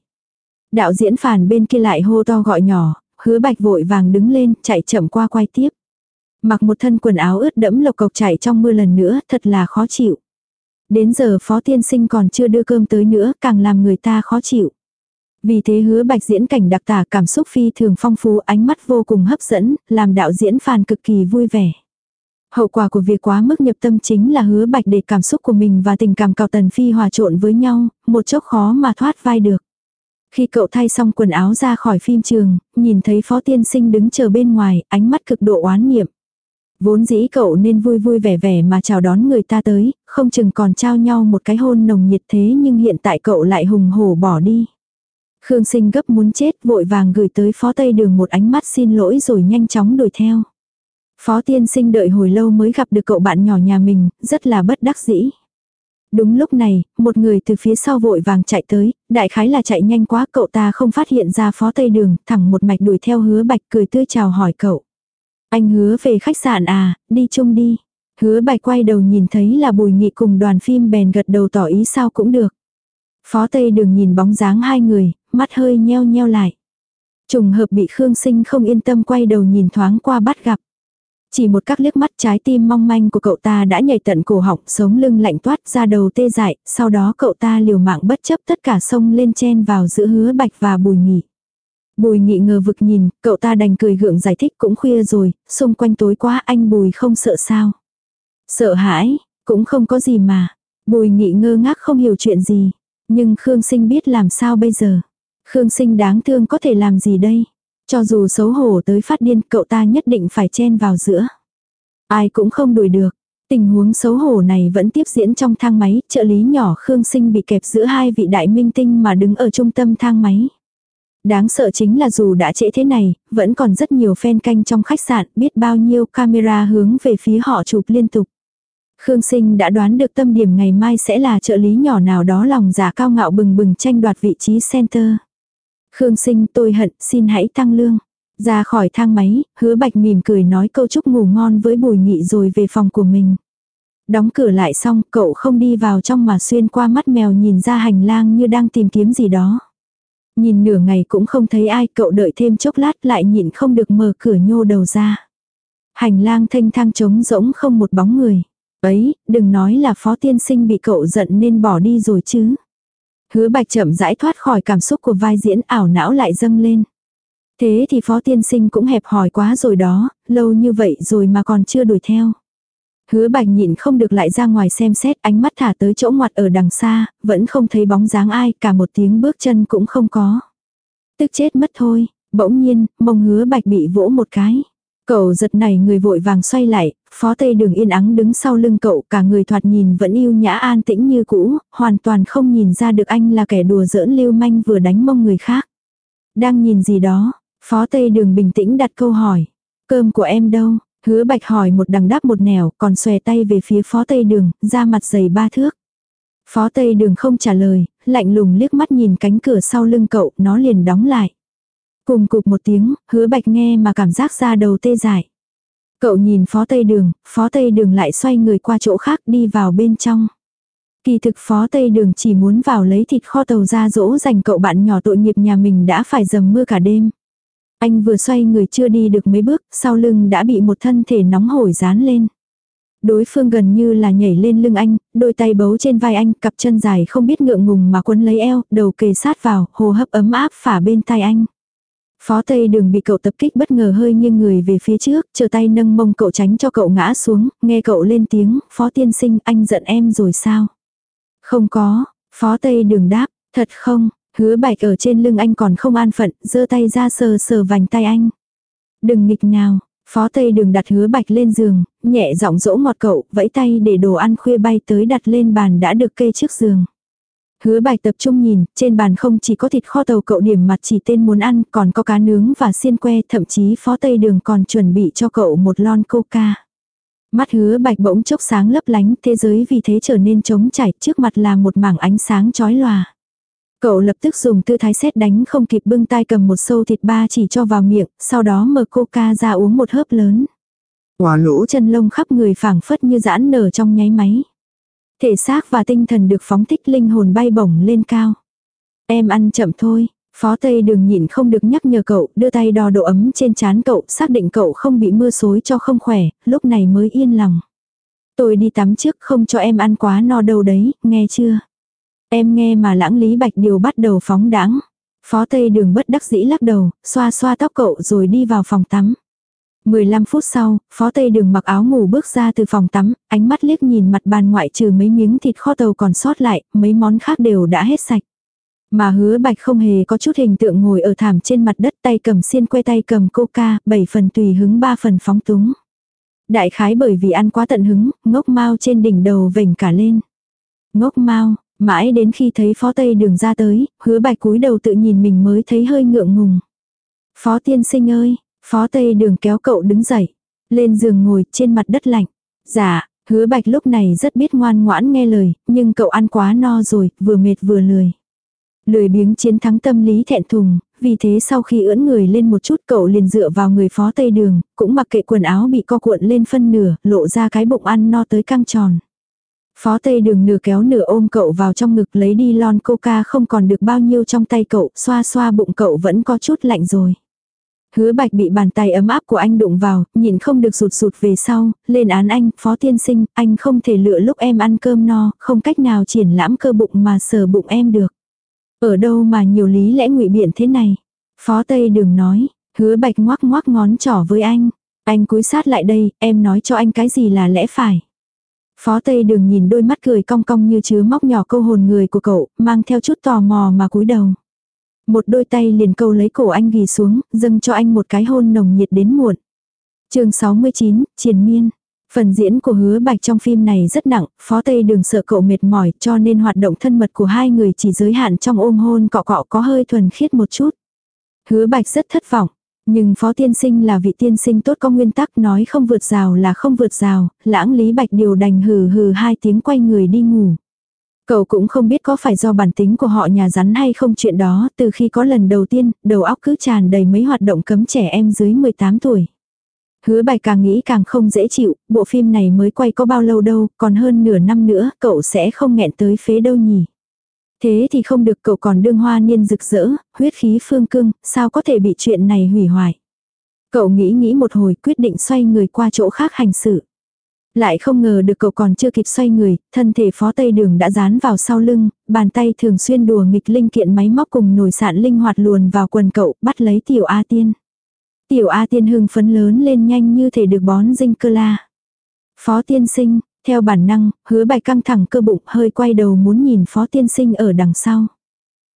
Đạo diễn phản bên kia lại hô to gọi nhỏ, hứa Bạch vội vàng đứng lên, chạy chậm qua quay tiếp. Mặc một thân quần áo ướt đẫm lộc cộc chạy trong mưa lần nữa, thật là khó chịu. Đến giờ phó tiên sinh còn chưa đưa cơm tới nữa, càng làm người ta khó chịu. Vì thế hứa bạch diễn cảnh đặc tả cảm xúc phi thường phong phú ánh mắt vô cùng hấp dẫn, làm đạo diễn phàn cực kỳ vui vẻ. Hậu quả của việc quá mức nhập tâm chính là hứa bạch để cảm xúc của mình và tình cảm cào tần phi hòa trộn với nhau, một chốc khó mà thoát vai được. Khi cậu thay xong quần áo ra khỏi phim trường, nhìn thấy phó tiên sinh đứng chờ bên ngoài, ánh mắt cực độ oán niệm. Vốn dĩ cậu nên vui vui vẻ vẻ mà chào đón người ta tới, không chừng còn trao nhau một cái hôn nồng nhiệt thế nhưng hiện tại cậu lại hùng hổ bỏ đi. Khương sinh gấp muốn chết vội vàng gửi tới phó tây đường một ánh mắt xin lỗi rồi nhanh chóng đuổi theo. Phó tiên sinh đợi hồi lâu mới gặp được cậu bạn nhỏ nhà mình, rất là bất đắc dĩ. Đúng lúc này, một người từ phía sau vội vàng chạy tới, đại khái là chạy nhanh quá cậu ta không phát hiện ra phó tây đường, thẳng một mạch đuổi theo hứa bạch cười tươi chào hỏi cậu. Anh hứa về khách sạn à, đi chung đi. Hứa bạch quay đầu nhìn thấy là bùi nghị cùng đoàn phim bèn gật đầu tỏ ý sao cũng được. Phó Tây đường nhìn bóng dáng hai người, mắt hơi nheo nheo lại. Trùng hợp bị Khương Sinh không yên tâm quay đầu nhìn thoáng qua bắt gặp. Chỉ một các liếc mắt trái tim mong manh của cậu ta đã nhảy tận cổ họng sống lưng lạnh toát ra đầu tê dại, sau đó cậu ta liều mạng bất chấp tất cả sông lên chen vào giữa hứa bạch và bùi nghị. Bùi nghị ngờ vực nhìn, cậu ta đành cười gượng giải thích cũng khuya rồi, xung quanh tối quá anh bùi không sợ sao. Sợ hãi, cũng không có gì mà. Bùi nghị ngơ ngác không hiểu chuyện gì. Nhưng Khương Sinh biết làm sao bây giờ. Khương Sinh đáng thương có thể làm gì đây. Cho dù xấu hổ tới phát điên cậu ta nhất định phải chen vào giữa. Ai cũng không đuổi được. Tình huống xấu hổ này vẫn tiếp diễn trong thang máy, trợ lý nhỏ Khương Sinh bị kẹp giữa hai vị đại minh tinh mà đứng ở trung tâm thang máy. Đáng sợ chính là dù đã trễ thế này, vẫn còn rất nhiều fan canh trong khách sạn, biết bao nhiêu camera hướng về phía họ chụp liên tục. Khương Sinh đã đoán được tâm điểm ngày mai sẽ là trợ lý nhỏ nào đó lòng giả cao ngạo bừng bừng tranh đoạt vị trí center. Khương Sinh tôi hận, xin hãy tăng lương. Ra khỏi thang máy, hứa bạch mỉm cười nói câu chúc ngủ ngon với bùi nghị rồi về phòng của mình. Đóng cửa lại xong, cậu không đi vào trong mà xuyên qua mắt mèo nhìn ra hành lang như đang tìm kiếm gì đó. Nhìn nửa ngày cũng không thấy ai, cậu đợi thêm chốc lát lại nhịn không được mở cửa nhô đầu ra. Hành lang thanh thang trống rỗng không một bóng người. Ấy, đừng nói là phó tiên sinh bị cậu giận nên bỏ đi rồi chứ. Hứa bạch chậm rãi thoát khỏi cảm xúc của vai diễn ảo não lại dâng lên. Thế thì phó tiên sinh cũng hẹp hòi quá rồi đó, lâu như vậy rồi mà còn chưa đuổi theo. Hứa bạch nhịn không được lại ra ngoài xem xét ánh mắt thả tới chỗ ngoặt ở đằng xa, vẫn không thấy bóng dáng ai, cả một tiếng bước chân cũng không có. Tức chết mất thôi, bỗng nhiên, mông hứa bạch bị vỗ một cái. Cậu giật này người vội vàng xoay lại, phó tây đường yên ắng đứng sau lưng cậu cả người thoạt nhìn vẫn yêu nhã an tĩnh như cũ, hoàn toàn không nhìn ra được anh là kẻ đùa giỡn lưu manh vừa đánh mông người khác. Đang nhìn gì đó, phó tây đường bình tĩnh đặt câu hỏi. Cơm của em đâu? Hứa bạch hỏi một đằng đáp một nẻo, còn xòe tay về phía phó tây đường, ra mặt dày ba thước. Phó tây đường không trả lời, lạnh lùng liếc mắt nhìn cánh cửa sau lưng cậu, nó liền đóng lại. Cùng cục một tiếng, hứa bạch nghe mà cảm giác ra đầu tê dại. Cậu nhìn phó tây đường, phó tây đường lại xoay người qua chỗ khác đi vào bên trong. Kỳ thực phó tây đường chỉ muốn vào lấy thịt kho tàu ra dỗ dành cậu bạn nhỏ tội nghiệp nhà mình đã phải dầm mưa cả đêm. Anh vừa xoay người chưa đi được mấy bước, sau lưng đã bị một thân thể nóng hổi dán lên. Đối phương gần như là nhảy lên lưng anh, đôi tay bấu trên vai anh, cặp chân dài không biết ngượng ngùng mà quấn lấy eo, đầu kề sát vào, hô hấp ấm áp phả bên tai anh. Phó Tây Đường bị cậu tập kích bất ngờ hơi nghiêng người về phía trước, chờ tay nâng mông cậu tránh cho cậu ngã xuống, nghe cậu lên tiếng, Phó Tiên Sinh, anh giận em rồi sao? Không có, Phó Tây Đường đáp, thật không, hứa bạch ở trên lưng anh còn không an phận, giơ tay ra sờ sờ vành tay anh. Đừng nghịch nào, Phó Tây Đường đặt hứa bạch lên giường, nhẹ giọng dỗ ngọt cậu, vẫy tay để đồ ăn khuya bay tới đặt lên bàn đã được kê trước giường. Hứa bạch tập trung nhìn, trên bàn không chỉ có thịt kho tàu cậu điểm mặt chỉ tên muốn ăn, còn có cá nướng và xiên que, thậm chí phó tây đường còn chuẩn bị cho cậu một lon coca. Mắt hứa bạch bỗng chốc sáng lấp lánh, thế giới vì thế trở nên trống trải, trước mặt là một mảng ánh sáng chói lòa. Cậu lập tức dùng tư thái xét đánh không kịp bưng tay cầm một sâu thịt ba chỉ cho vào miệng, sau đó mở coca ra uống một hớp lớn. Quả lỗ chân lông khắp người phảng phất như giãn nở trong nháy máy. Thể xác và tinh thần được phóng thích linh hồn bay bổng lên cao. Em ăn chậm thôi, Phó Tây Đường nhịn không được nhắc nhở cậu, đưa tay đo độ ấm trên trán cậu, xác định cậu không bị mưa xối cho không khỏe, lúc này mới yên lòng. Tôi đi tắm trước không cho em ăn quá no đâu đấy, nghe chưa? Em nghe mà lãng lý bạch điều bắt đầu phóng đãng. Phó Tây Đường bất đắc dĩ lắc đầu, xoa xoa tóc cậu rồi đi vào phòng tắm. 15 phút sau, Phó Tây Đường mặc áo ngủ bước ra từ phòng tắm, ánh mắt liếc nhìn mặt bàn ngoại trừ mấy miếng thịt kho tàu còn sót lại, mấy món khác đều đã hết sạch. Mà hứa bạch không hề có chút hình tượng ngồi ở thảm trên mặt đất tay cầm xiên que tay cầm coca, 7 phần tùy hứng 3 phần phóng túng. Đại khái bởi vì ăn quá tận hứng, ngốc mau trên đỉnh đầu vểnh cả lên. Ngốc mau, mãi đến khi thấy phó tây đường ra tới, hứa bạch cúi đầu tự nhìn mình mới thấy hơi ngượng ngùng. Phó tiên sinh ơi, Phó Tây Đường kéo cậu đứng dậy, lên giường ngồi trên mặt đất lạnh. Dạ, hứa bạch lúc này rất biết ngoan ngoãn nghe lời, nhưng cậu ăn quá no rồi, vừa mệt vừa lười. Lười biếng chiến thắng tâm lý thẹn thùng, vì thế sau khi ưỡn người lên một chút cậu liền dựa vào người phó tây đường, cũng mặc kệ quần áo bị co cuộn lên phân nửa, lộ ra cái bụng ăn no tới căng tròn. Phó tây đường nửa kéo nửa ôm cậu vào trong ngực lấy đi lon coca không còn được bao nhiêu trong tay cậu, xoa xoa bụng cậu vẫn có chút lạnh rồi. Hứa bạch bị bàn tay ấm áp của anh đụng vào, nhìn không được rụt rụt về sau, lên án anh, phó tiên sinh, anh không thể lựa lúc em ăn cơm no, không cách nào triển lãm cơ bụng mà sờ bụng em được. Ở đâu mà nhiều lý lẽ ngụy biện thế này. Phó Tây Đường nói, hứa bạch ngoác ngoác ngón trỏ với anh. Anh cúi sát lại đây, em nói cho anh cái gì là lẽ phải. Phó Tây Đường nhìn đôi mắt cười cong cong như chứa móc nhỏ câu hồn người của cậu, mang theo chút tò mò mà cúi đầu. Một đôi tay liền câu lấy cổ anh ghi xuống, dâng cho anh một cái hôn nồng nhiệt đến muộn. chương 69, Triền Miên. Phần diễn của hứa bạch trong phim này rất nặng, phó tây đường sợ cậu mệt mỏi cho nên hoạt động thân mật của hai người chỉ giới hạn trong ôm hôn cọ cọ có hơi thuần khiết một chút. Hứa bạch rất thất vọng, nhưng phó tiên sinh là vị tiên sinh tốt có nguyên tắc nói không vượt rào là không vượt rào, lãng lý bạch điều đành hừ hừ hai tiếng quay người đi ngủ. Cậu cũng không biết có phải do bản tính của họ nhà rắn hay không chuyện đó, từ khi có lần đầu tiên, đầu óc cứ tràn đầy mấy hoạt động cấm trẻ em dưới 18 tuổi. Hứa bài càng nghĩ càng không dễ chịu, bộ phim này mới quay có bao lâu đâu, còn hơn nửa năm nữa, cậu sẽ không nghẹn tới phế đâu nhỉ. Thế thì không được cậu còn đương hoa niên rực rỡ, huyết khí phương cương, sao có thể bị chuyện này hủy hoại. Cậu nghĩ nghĩ một hồi quyết định xoay người qua chỗ khác hành xử, Lại không ngờ được cậu còn chưa kịp xoay người, thân thể phó tây đường đã dán vào sau lưng, bàn tay thường xuyên đùa nghịch linh kiện máy móc cùng nổi sạn linh hoạt luồn vào quần cậu, bắt lấy tiểu A tiên. Tiểu A tiên hưng phấn lớn lên nhanh như thể được bón dinh cơ la. Phó tiên sinh, theo bản năng, hứa Bạch căng thẳng cơ bụng hơi quay đầu muốn nhìn phó tiên sinh ở đằng sau.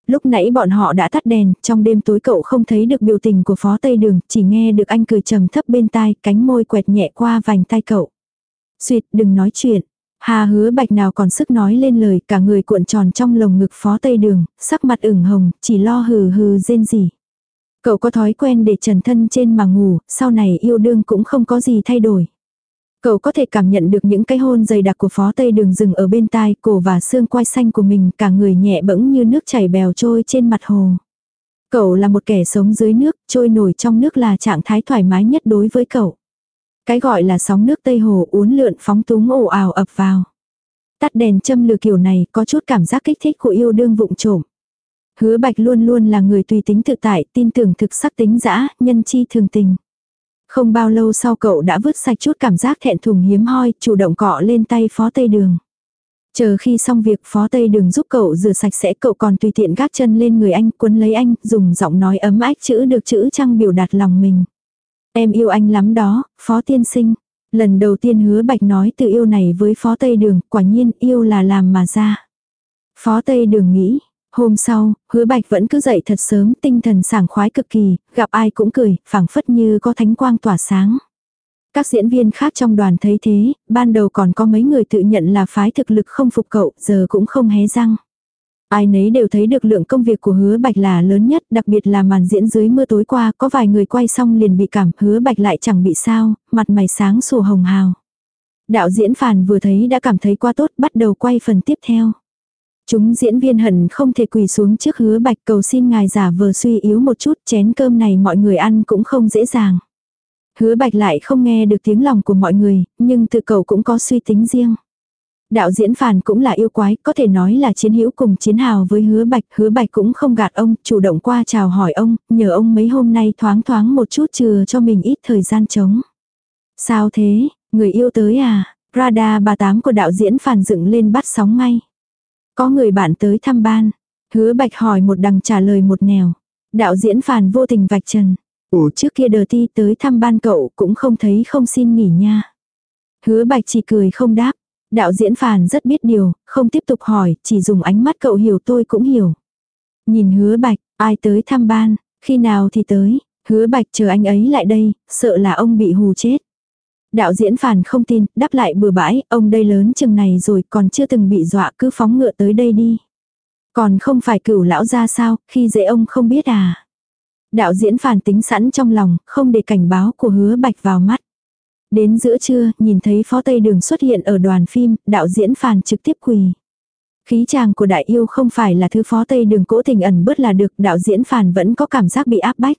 Lúc nãy bọn họ đã tắt đèn, trong đêm tối cậu không thấy được biểu tình của phó tây đường, chỉ nghe được anh cười trầm thấp bên tai, cánh môi quẹt nhẹ qua vành tai cậu. Xuyệt đừng nói chuyện. Hà hứa bạch nào còn sức nói lên lời cả người cuộn tròn trong lồng ngực phó tây đường, sắc mặt ửng hồng, chỉ lo hừ hừ rên gì. Cậu có thói quen để trần thân trên mà ngủ, sau này yêu đương cũng không có gì thay đổi. Cậu có thể cảm nhận được những cái hôn dày đặc của phó tây đường rừng ở bên tai, cổ và xương quai xanh của mình, cả người nhẹ bẫng như nước chảy bèo trôi trên mặt hồ. Cậu là một kẻ sống dưới nước, trôi nổi trong nước là trạng thái thoải mái nhất đối với cậu. Cái gọi là sóng nước Tây Hồ uốn lượn phóng túng ồ ào ập vào. Tắt đèn châm lửa kiểu này có chút cảm giác kích thích của yêu đương vụng trộm. Hứa bạch luôn luôn là người tùy tính tự tại, tin tưởng thực sắc tính dã, nhân chi thường tình. Không bao lâu sau cậu đã vứt sạch chút cảm giác thẹn thùng hiếm hoi, chủ động cọ lên tay phó tây đường. Chờ khi xong việc phó tây đường giúp cậu rửa sạch sẽ cậu còn tùy tiện gác chân lên người anh, quấn lấy anh, dùng giọng nói ấm ách chữ được chữ trăng biểu đạt lòng mình. Em yêu anh lắm đó, phó tiên sinh. Lần đầu tiên hứa bạch nói từ yêu này với phó tây đường, quả nhiên yêu là làm mà ra. Phó tây đường nghĩ, hôm sau, hứa bạch vẫn cứ dậy thật sớm, tinh thần sảng khoái cực kỳ, gặp ai cũng cười, phảng phất như có thánh quang tỏa sáng. Các diễn viên khác trong đoàn thấy thế, ban đầu còn có mấy người tự nhận là phái thực lực không phục cậu, giờ cũng không hé răng. Ai nấy đều thấy được lượng công việc của hứa bạch là lớn nhất, đặc biệt là màn diễn dưới mưa tối qua, có vài người quay xong liền bị cảm, hứa bạch lại chẳng bị sao, mặt mày sáng sủa hồng hào. Đạo diễn phàn vừa thấy đã cảm thấy qua tốt, bắt đầu quay phần tiếp theo. Chúng diễn viên hận không thể quỳ xuống trước hứa bạch cầu xin ngài giả vờ suy yếu một chút, chén cơm này mọi người ăn cũng không dễ dàng. Hứa bạch lại không nghe được tiếng lòng của mọi người, nhưng tự cầu cũng có suy tính riêng. Đạo diễn phàn cũng là yêu quái, có thể nói là chiến hữu cùng chiến hào với hứa bạch. Hứa bạch cũng không gạt ông, chủ động qua chào hỏi ông, nhờ ông mấy hôm nay thoáng thoáng một chút chừa cho mình ít thời gian trống. Sao thế, người yêu tới à? Radar bà tám của đạo diễn phàn dựng lên bắt sóng ngay. Có người bạn tới thăm ban. Hứa bạch hỏi một đằng trả lời một nẻo. Đạo diễn phàn vô tình vạch trần. Ủa trước kia đờ ti tới thăm ban cậu cũng không thấy không xin nghỉ nha. Hứa bạch chỉ cười không đáp. Đạo diễn phàn rất biết điều, không tiếp tục hỏi, chỉ dùng ánh mắt cậu hiểu tôi cũng hiểu. Nhìn hứa bạch, ai tới thăm ban, khi nào thì tới, hứa bạch chờ anh ấy lại đây, sợ là ông bị hù chết. Đạo diễn phàn không tin, đáp lại bừa bãi, ông đây lớn chừng này rồi còn chưa từng bị dọa cứ phóng ngựa tới đây đi. Còn không phải cửu lão ra sao, khi dễ ông không biết à. Đạo diễn phàn tính sẵn trong lòng, không để cảnh báo của hứa bạch vào mắt. Đến giữa trưa, nhìn thấy phó Tây Đường xuất hiện ở đoàn phim, đạo diễn phàn trực tiếp quỳ. Khí chàng của đại yêu không phải là thứ phó Tây Đường cố tình ẩn bớt là được, đạo diễn phàn vẫn có cảm giác bị áp bách.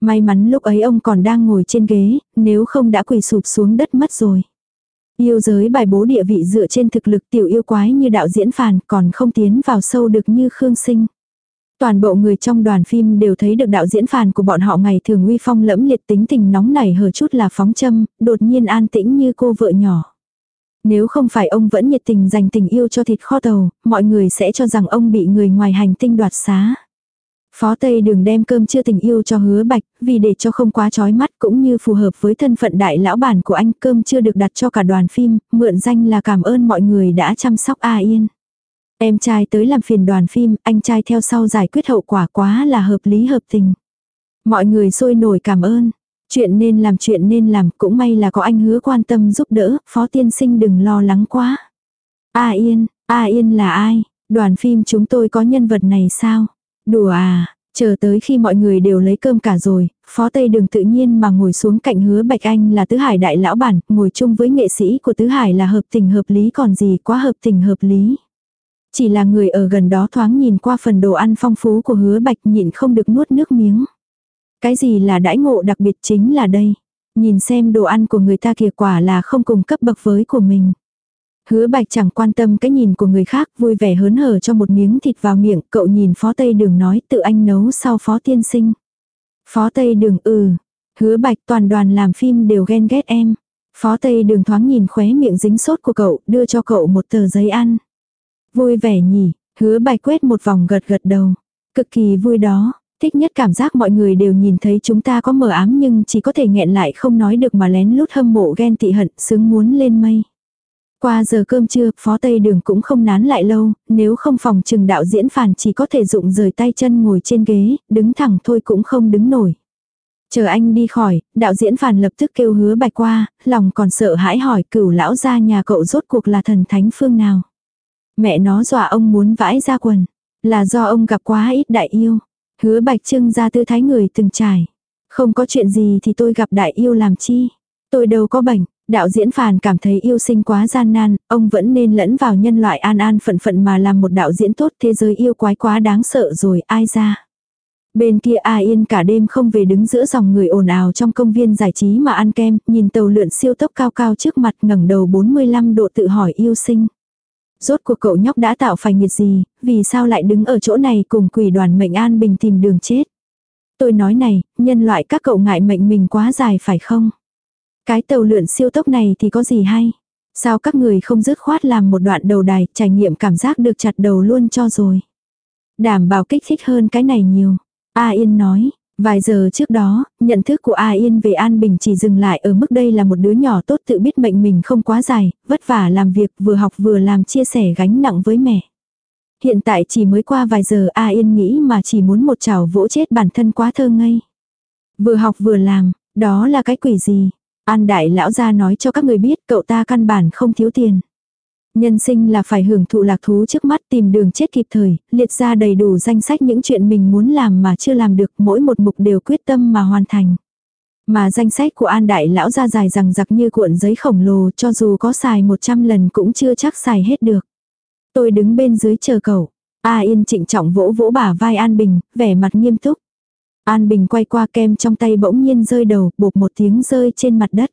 May mắn lúc ấy ông còn đang ngồi trên ghế, nếu không đã quỳ sụp xuống đất mất rồi. Yêu giới bài bố địa vị dựa trên thực lực tiểu yêu quái như đạo diễn phàn còn không tiến vào sâu được như Khương Sinh. Toàn bộ người trong đoàn phim đều thấy được đạo diễn phàn của bọn họ ngày thường uy phong lẫm liệt tính tình nóng nảy hở chút là phóng châm, đột nhiên an tĩnh như cô vợ nhỏ. Nếu không phải ông vẫn nhiệt tình dành tình yêu cho thịt kho tàu, mọi người sẽ cho rằng ông bị người ngoài hành tinh đoạt xá. Phó Tây Đường đem cơm chưa tình yêu cho hứa bạch, vì để cho không quá chói mắt cũng như phù hợp với thân phận đại lão bản của anh cơm chưa được đặt cho cả đoàn phim, mượn danh là cảm ơn mọi người đã chăm sóc A Yên. Em trai tới làm phiền đoàn phim, anh trai theo sau giải quyết hậu quả quá là hợp lý hợp tình. Mọi người sôi nổi cảm ơn. Chuyện nên làm chuyện nên làm cũng may là có anh hứa quan tâm giúp đỡ, phó tiên sinh đừng lo lắng quá. A Yên, A Yên là ai? Đoàn phim chúng tôi có nhân vật này sao? Đùa à, chờ tới khi mọi người đều lấy cơm cả rồi, phó tây đường tự nhiên mà ngồi xuống cạnh hứa Bạch Anh là Tứ Hải đại lão bản, ngồi chung với nghệ sĩ của Tứ Hải là hợp tình hợp lý còn gì quá hợp tình hợp lý. Chỉ là người ở gần đó thoáng nhìn qua phần đồ ăn phong phú của hứa Bạch nhịn không được nuốt nước miếng. Cái gì là đãi ngộ đặc biệt chính là đây. Nhìn xem đồ ăn của người ta kìa quả là không cùng cấp bậc với của mình. Hứa bạch chẳng quan tâm cái nhìn của người khác, vui vẻ hớn hở cho một miếng thịt vào miệng, cậu nhìn phó tây đường nói tự anh nấu sau phó tiên sinh. Phó tây đường ừ, hứa bạch toàn đoàn làm phim đều ghen ghét em. Phó tây đường thoáng nhìn khóe miệng dính sốt của cậu, đưa cho cậu một tờ giấy ăn. Vui vẻ nhỉ, hứa bạch quét một vòng gật gật đầu. Cực kỳ vui đó, thích nhất cảm giác mọi người đều nhìn thấy chúng ta có mờ ám nhưng chỉ có thể nghẹn lại không nói được mà lén lút hâm mộ ghen tị hận sướng muốn lên mây. Qua giờ cơm trưa, phó tây đường cũng không nán lại lâu, nếu không phòng trừng đạo diễn phản chỉ có thể dụng rời tay chân ngồi trên ghế, đứng thẳng thôi cũng không đứng nổi. Chờ anh đi khỏi, đạo diễn phản lập tức kêu hứa bạch qua, lòng còn sợ hãi hỏi cửu lão ra nhà cậu rốt cuộc là thần thánh phương nào. Mẹ nó dọa ông muốn vãi ra quần, là do ông gặp quá ít đại yêu. Hứa bạch trưng ra tư thái người từng trải. Không có chuyện gì thì tôi gặp đại yêu làm chi. Tôi đâu có bệnh, Đạo diễn phàn cảm thấy yêu sinh quá gian nan, ông vẫn nên lẫn vào nhân loại an an phận phận mà làm một đạo diễn tốt thế giới yêu quái quá đáng sợ rồi ai ra. Bên kia A Yên cả đêm không về đứng giữa dòng người ồn ào trong công viên giải trí mà ăn kem, nhìn tàu lượn siêu tốc cao cao trước mặt ngẩng đầu 45 độ tự hỏi yêu sinh. Rốt cuộc cậu nhóc đã tạo phải nghiệt gì, vì sao lại đứng ở chỗ này cùng quỷ đoàn mệnh an bình tìm đường chết. Tôi nói này, nhân loại các cậu ngại mệnh mình quá dài phải không? Cái tàu lượn siêu tốc này thì có gì hay? Sao các người không dứt khoát làm một đoạn đầu đài, trải nghiệm cảm giác được chặt đầu luôn cho rồi. Đảm bảo kích thích hơn cái này nhiều. A Yên nói, vài giờ trước đó, nhận thức của A Yên về An Bình chỉ dừng lại ở mức đây là một đứa nhỏ tốt tự biết mệnh mình không quá dài, vất vả làm việc vừa học vừa làm chia sẻ gánh nặng với mẹ. Hiện tại chỉ mới qua vài giờ A Yên nghĩ mà chỉ muốn một chảo vỗ chết bản thân quá thơ ngây. Vừa học vừa làm, đó là cái quỷ gì? An đại lão gia nói cho các người biết cậu ta căn bản không thiếu tiền. Nhân sinh là phải hưởng thụ lạc thú trước mắt tìm đường chết kịp thời, liệt ra đầy đủ danh sách những chuyện mình muốn làm mà chưa làm được mỗi một mục đều quyết tâm mà hoàn thành. Mà danh sách của an đại lão ra dài rằng giặc như cuộn giấy khổng lồ cho dù có xài 100 lần cũng chưa chắc xài hết được. Tôi đứng bên dưới chờ cậu. A Yên trịnh trọng vỗ vỗ bả vai An Bình, vẻ mặt nghiêm túc. An Bình quay qua kem trong tay bỗng nhiên rơi đầu, bột một tiếng rơi trên mặt đất.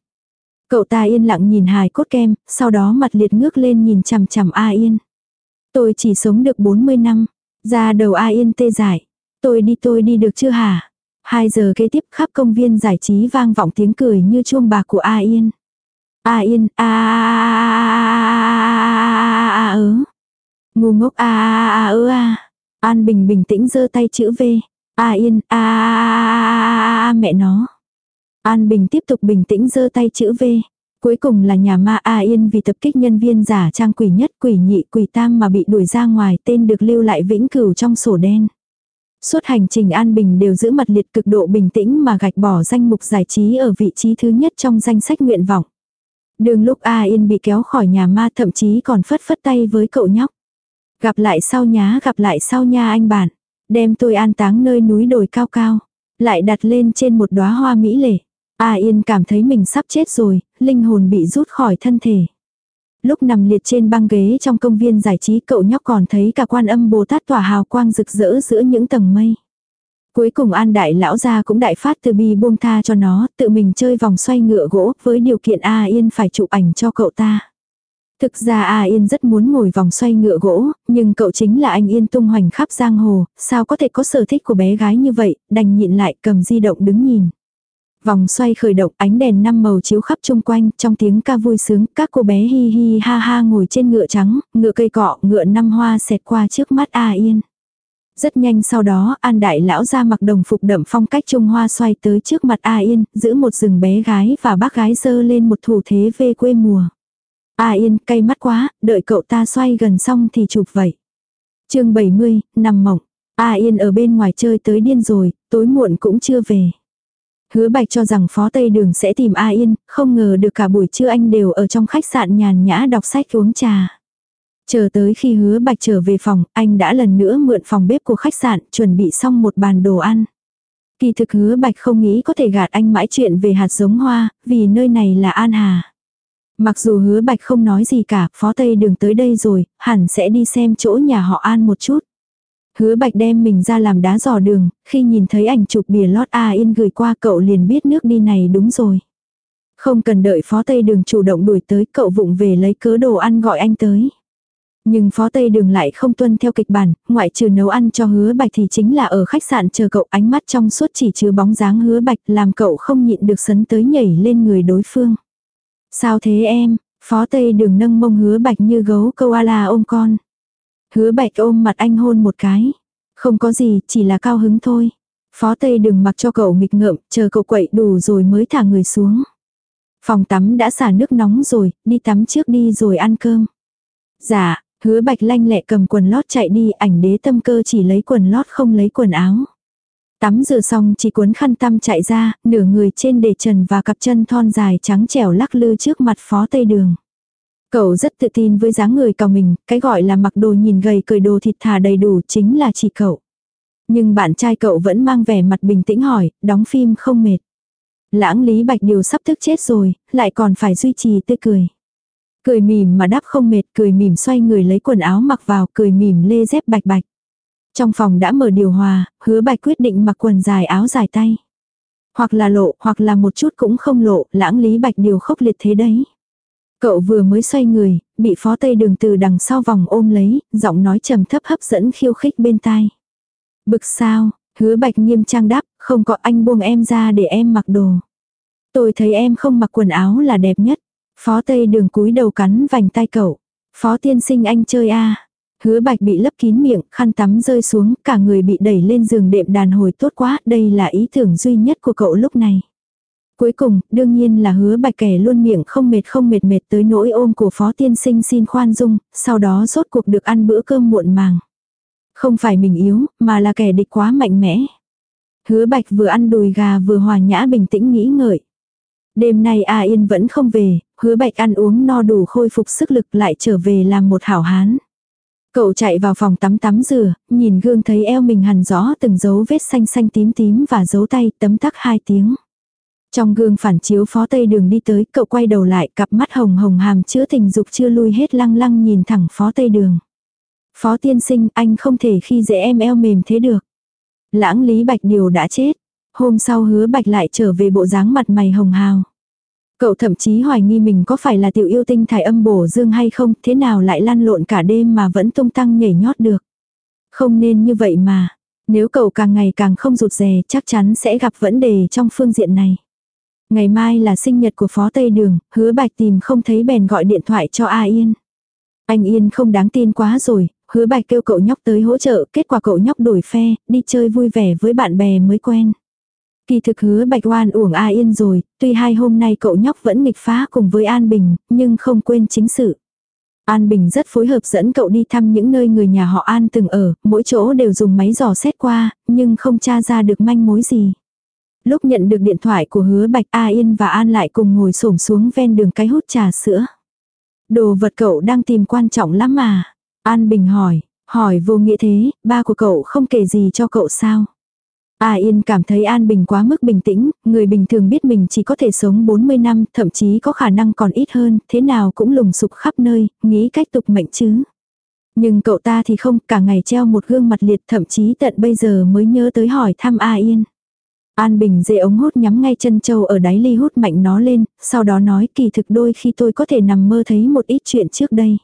Cậu ta yên lặng nhìn hài cốt kem, sau đó mặt liệt ngước lên nhìn chằm chằm A Yên. Tôi chỉ sống được 40 năm, ra đầu A Yên tê dại. Tôi đi tôi đi được chưa hả? Hai giờ kế tiếp khắp công viên giải trí vang vọng tiếng cười như chuông bạc của A Yên. A Yên, a a ớ. Ngu ngốc a a ớ a. An Bình bình tĩnh giơ tay chữ V. A A yên, a a mẹ nó. An Bình tiếp tục bình tĩnh giơ tay chữ V. Cuối cùng là nhà ma A Yên vì tập kích nhân viên giả trang quỷ nhất quỷ nhị quỷ tam mà bị đuổi ra ngoài tên được lưu lại vĩnh cửu trong sổ đen. Suốt hành trình An Bình đều giữ mặt liệt cực độ bình tĩnh mà gạch bỏ danh mục giải trí ở vị trí thứ nhất trong danh sách nguyện vọng. Đường lúc A Yên bị kéo khỏi nhà ma thậm chí còn phất phất tay với cậu nhóc. Gặp lại sau nhá gặp lại sau nha anh bạn. Đem tôi an táng nơi núi đồi cao cao. Lại đặt lên trên một đóa hoa mỹ lệ. A Yên cảm thấy mình sắp chết rồi, linh hồn bị rút khỏi thân thể. Lúc nằm liệt trên băng ghế trong công viên giải trí cậu nhóc còn thấy cả quan âm Bồ Tát tỏa hào quang rực rỡ giữa những tầng mây. Cuối cùng An Đại Lão gia cũng đại phát từ bi buông tha cho nó, tự mình chơi vòng xoay ngựa gỗ với điều kiện A Yên phải chụp ảnh cho cậu ta. Thực ra A Yên rất muốn ngồi vòng xoay ngựa gỗ, nhưng cậu chính là anh Yên tung hoành khắp giang hồ, sao có thể có sở thích của bé gái như vậy, đành nhịn lại cầm di động đứng nhìn. Vòng xoay khởi động ánh đèn năm màu chiếu khắp chung quanh, trong tiếng ca vui sướng, các cô bé hi hi ha ha ngồi trên ngựa trắng, ngựa cây cọ, ngựa năm hoa xẹt qua trước mắt A Yên. Rất nhanh sau đó, An Đại Lão ra mặc đồng phục đậm phong cách Trung Hoa xoay tới trước mặt A Yên, giữ một rừng bé gái và bác gái dơ lên một thủ thế về quê mùa. A Yên, cay mắt quá, đợi cậu ta xoay gần xong thì chụp vậy. chương 70, nằm mộng. A Yên ở bên ngoài chơi tới điên rồi, tối muộn cũng chưa về. Hứa Bạch cho rằng Phó Tây Đường sẽ tìm A Yên, không ngờ được cả buổi trưa anh đều ở trong khách sạn nhàn nhã đọc sách uống trà. Chờ tới khi hứa Bạch trở về phòng, anh đã lần nữa mượn phòng bếp của khách sạn, chuẩn bị xong một bàn đồ ăn. Kỳ thực hứa Bạch không nghĩ có thể gạt anh mãi chuyện về hạt giống hoa, vì nơi này là An Hà. Mặc dù hứa Bạch không nói gì cả, Phó Tây Đường tới đây rồi, hẳn sẽ đi xem chỗ nhà họ An một chút. Hứa bạch đem mình ra làm đá dò đường, khi nhìn thấy ảnh chụp bìa lót A Yên gửi qua cậu liền biết nước đi này đúng rồi. Không cần đợi phó tây đường chủ động đuổi tới cậu vụng về lấy cớ đồ ăn gọi anh tới. Nhưng phó tây đường lại không tuân theo kịch bản, ngoại trừ nấu ăn cho hứa bạch thì chính là ở khách sạn chờ cậu ánh mắt trong suốt chỉ chứa bóng dáng hứa bạch làm cậu không nhịn được sấn tới nhảy lên người đối phương. Sao thế em, phó tây đường nâng mông hứa bạch như gấu câu ala ôm con. Hứa bạch ôm mặt anh hôn một cái. Không có gì, chỉ là cao hứng thôi. Phó Tây đừng mặc cho cậu nghịch ngợm, chờ cậu quậy đủ rồi mới thả người xuống. Phòng tắm đã xả nước nóng rồi, đi tắm trước đi rồi ăn cơm. Dạ, hứa bạch lanh lẹ cầm quần lót chạy đi, ảnh đế tâm cơ chỉ lấy quần lót không lấy quần áo. Tắm rửa xong chỉ cuốn khăn tăm chạy ra, nửa người trên để trần và cặp chân thon dài trắng trẻo lắc lư trước mặt phó tây đường. Cậu rất tự tin với dáng người cào mình, cái gọi là mặc đồ nhìn gầy cười đồ thịt thà đầy đủ chính là chỉ cậu. Nhưng bạn trai cậu vẫn mang vẻ mặt bình tĩnh hỏi, đóng phim không mệt. Lãng Lý Bạch Điều sắp thức chết rồi, lại còn phải duy trì tươi cười. Cười mỉm mà đáp không mệt, cười mỉm xoay người lấy quần áo mặc vào, cười mỉm lê dép bạch bạch. Trong phòng đã mở điều hòa, hứa bạch quyết định mặc quần dài áo dài tay. Hoặc là lộ, hoặc là một chút cũng không lộ, lãng Lý Bạch Điều khốc liệt thế đấy. Cậu vừa mới xoay người, bị phó tây đường từ đằng sau vòng ôm lấy, giọng nói trầm thấp hấp dẫn khiêu khích bên tai. Bực sao, hứa bạch nghiêm trang đáp, không có anh buông em ra để em mặc đồ. Tôi thấy em không mặc quần áo là đẹp nhất. Phó tây đường cúi đầu cắn vành tay cậu. Phó tiên sinh anh chơi a Hứa bạch bị lấp kín miệng, khăn tắm rơi xuống, cả người bị đẩy lên giường đệm đàn hồi tốt quá, đây là ý tưởng duy nhất của cậu lúc này. Cuối cùng, đương nhiên là hứa bạch kẻ luôn miệng không mệt không mệt mệt tới nỗi ôm của phó tiên sinh xin khoan dung, sau đó rốt cuộc được ăn bữa cơm muộn màng. Không phải mình yếu, mà là kẻ địch quá mạnh mẽ. Hứa bạch vừa ăn đùi gà vừa hòa nhã bình tĩnh nghĩ ngợi. Đêm nay A Yên vẫn không về, hứa bạch ăn uống no đủ khôi phục sức lực lại trở về làm một hảo hán. Cậu chạy vào phòng tắm tắm rửa, nhìn gương thấy eo mình hằn rõ từng dấu vết xanh xanh tím tím và dấu tay tấm tắc hai tiếng. Trong gương phản chiếu phó tây đường đi tới, cậu quay đầu lại, cặp mắt hồng hồng hàm chữa tình dục chưa lui hết lăng lăng nhìn thẳng phó tây đường. Phó tiên sinh, anh không thể khi dễ em eo mềm thế được. Lãng lý bạch điều đã chết. Hôm sau hứa bạch lại trở về bộ dáng mặt mày hồng hào. Cậu thậm chí hoài nghi mình có phải là tiểu yêu tinh thải âm bổ dương hay không, thế nào lại lăn lộn cả đêm mà vẫn tung tăng nhảy nhót được. Không nên như vậy mà. Nếu cậu càng ngày càng không rụt rè chắc chắn sẽ gặp vấn đề trong phương diện này. Ngày mai là sinh nhật của Phó Tây Đường, hứa bạch tìm không thấy bèn gọi điện thoại cho A Yên. Anh Yên không đáng tin quá rồi, hứa bạch kêu cậu nhóc tới hỗ trợ, kết quả cậu nhóc đổi phe, đi chơi vui vẻ với bạn bè mới quen. Kỳ thực hứa bạch oan uổng A Yên rồi, tuy hai hôm nay cậu nhóc vẫn nghịch phá cùng với An Bình, nhưng không quên chính sự. An Bình rất phối hợp dẫn cậu đi thăm những nơi người nhà họ An từng ở, mỗi chỗ đều dùng máy dò xét qua, nhưng không tra ra được manh mối gì. Lúc nhận được điện thoại của hứa Bạch A Yên và An lại cùng ngồi xổm xuống ven đường cái hút trà sữa. Đồ vật cậu đang tìm quan trọng lắm mà. An Bình hỏi, hỏi vô nghĩa thế, ba của cậu không kể gì cho cậu sao? A Yên cảm thấy An Bình quá mức bình tĩnh, người bình thường biết mình chỉ có thể sống 40 năm, thậm chí có khả năng còn ít hơn, thế nào cũng lùng sục khắp nơi, nghĩ cách tục mệnh chứ. Nhưng cậu ta thì không, cả ngày treo một gương mặt liệt thậm chí tận bây giờ mới nhớ tới hỏi thăm A Yên. An Bình dễ ống hút nhắm ngay chân châu ở đáy ly hút mạnh nó lên, sau đó nói kỳ thực đôi khi tôi có thể nằm mơ thấy một ít chuyện trước đây.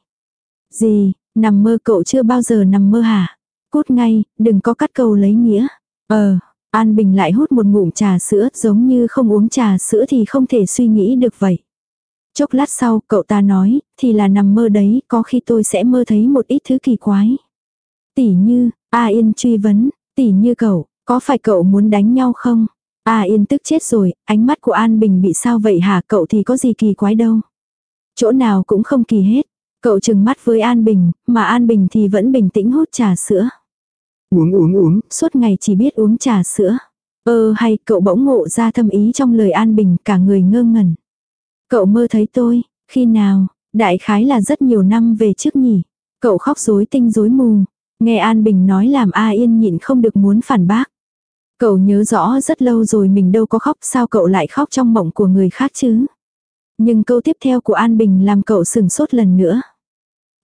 Gì, nằm mơ cậu chưa bao giờ nằm mơ hả? Cút ngay, đừng có cắt câu lấy nghĩa. Ờ, An Bình lại hút một ngụm trà sữa giống như không uống trà sữa thì không thể suy nghĩ được vậy. Chốc lát sau cậu ta nói, thì là nằm mơ đấy, có khi tôi sẽ mơ thấy một ít thứ kỳ quái. Tỷ như, A Yên truy vấn, tỷ như cậu, có phải cậu muốn đánh nhau không? A Yên tức chết rồi, ánh mắt của An Bình bị sao vậy hả cậu thì có gì kỳ quái đâu. Chỗ nào cũng không kỳ hết. Cậu chừng mắt với An Bình, mà An Bình thì vẫn bình tĩnh hút trà sữa. Uống uống uống, suốt ngày chỉ biết uống trà sữa. Ơ hay cậu bỗng ngộ ra thâm ý trong lời An Bình cả người ngơ ngẩn. Cậu mơ thấy tôi, khi nào, đại khái là rất nhiều năm về trước nhỉ. Cậu khóc rối tinh rối mù. Nghe An Bình nói làm A Yên nhịn không được muốn phản bác. Cậu nhớ rõ rất lâu rồi mình đâu có khóc sao cậu lại khóc trong mộng của người khác chứ. Nhưng câu tiếp theo của An Bình làm cậu sừng sốt lần nữa.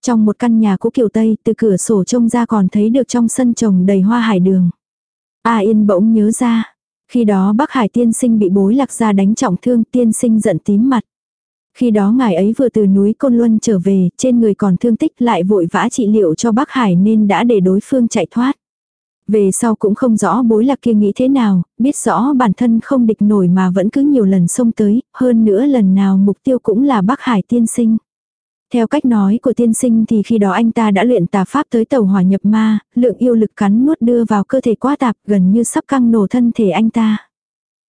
Trong một căn nhà cũ kiểu Tây từ cửa sổ trông ra còn thấy được trong sân trồng đầy hoa hải đường. A Yên bỗng nhớ ra. Khi đó bác Hải tiên sinh bị bối lạc ra đánh trọng thương tiên sinh giận tím mặt. Khi đó ngài ấy vừa từ núi Côn Luân trở về, trên người còn thương tích lại vội vã trị liệu cho bác Hải nên đã để đối phương chạy thoát. Về sau cũng không rõ bối lạc kia nghĩ thế nào, biết rõ bản thân không địch nổi mà vẫn cứ nhiều lần xông tới, hơn nữa lần nào mục tiêu cũng là bác Hải tiên sinh. Theo cách nói của tiên sinh thì khi đó anh ta đã luyện tà pháp tới tàu hỏa nhập ma, lượng yêu lực cắn nuốt đưa vào cơ thể quá tạp gần như sắp căng nổ thân thể anh ta.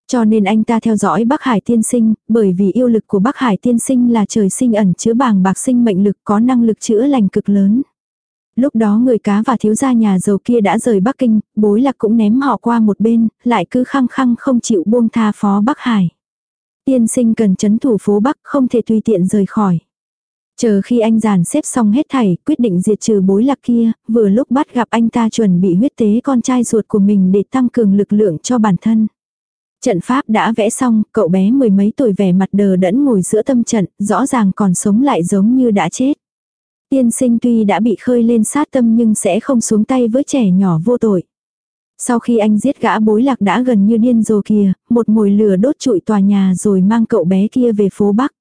Cho nên anh ta theo dõi Bắc Hải tiên sinh, bởi vì yêu lực của Bắc Hải tiên sinh là trời sinh ẩn chứa bàng bạc sinh mệnh lực có năng lực chữa lành cực lớn. Lúc đó người cá và thiếu gia nhà giàu kia đã rời Bắc Kinh, bối lạc cũng ném họ qua một bên, lại cứ khăng khăng không chịu buông tha phó Bắc Hải. Tiên sinh cần chấn thủ phố Bắc không thể tùy tiện rời khỏi. Chờ khi anh giàn xếp xong hết thảy, quyết định diệt trừ bối lạc kia, vừa lúc bắt gặp anh ta chuẩn bị huyết tế con trai ruột của mình để tăng cường lực lượng cho bản thân. Trận pháp đã vẽ xong, cậu bé mười mấy tuổi vẻ mặt đờ đẫn ngồi giữa tâm trận, rõ ràng còn sống lại giống như đã chết. Tiên sinh tuy đã bị khơi lên sát tâm nhưng sẽ không xuống tay với trẻ nhỏ vô tội. Sau khi anh giết gã bối lạc đã gần như điên rồ kìa, một mồi lửa đốt trụi tòa nhà rồi mang cậu bé kia về phố Bắc.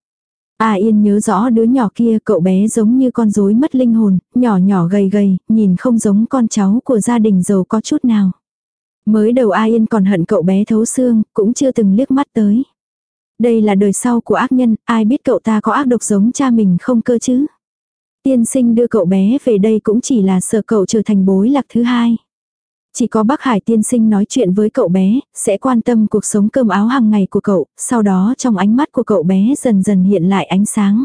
A Yên nhớ rõ đứa nhỏ kia cậu bé giống như con rối mất linh hồn, nhỏ nhỏ gầy gầy, nhìn không giống con cháu của gia đình giàu có chút nào. Mới đầu A Yên còn hận cậu bé thấu xương, cũng chưa từng liếc mắt tới. Đây là đời sau của ác nhân, ai biết cậu ta có ác độc giống cha mình không cơ chứ. Tiên sinh đưa cậu bé về đây cũng chỉ là sợ cậu trở thành bối lạc thứ hai. Chỉ có bác Hải tiên sinh nói chuyện với cậu bé, sẽ quan tâm cuộc sống cơm áo hàng ngày của cậu, sau đó trong ánh mắt của cậu bé dần dần hiện lại ánh sáng.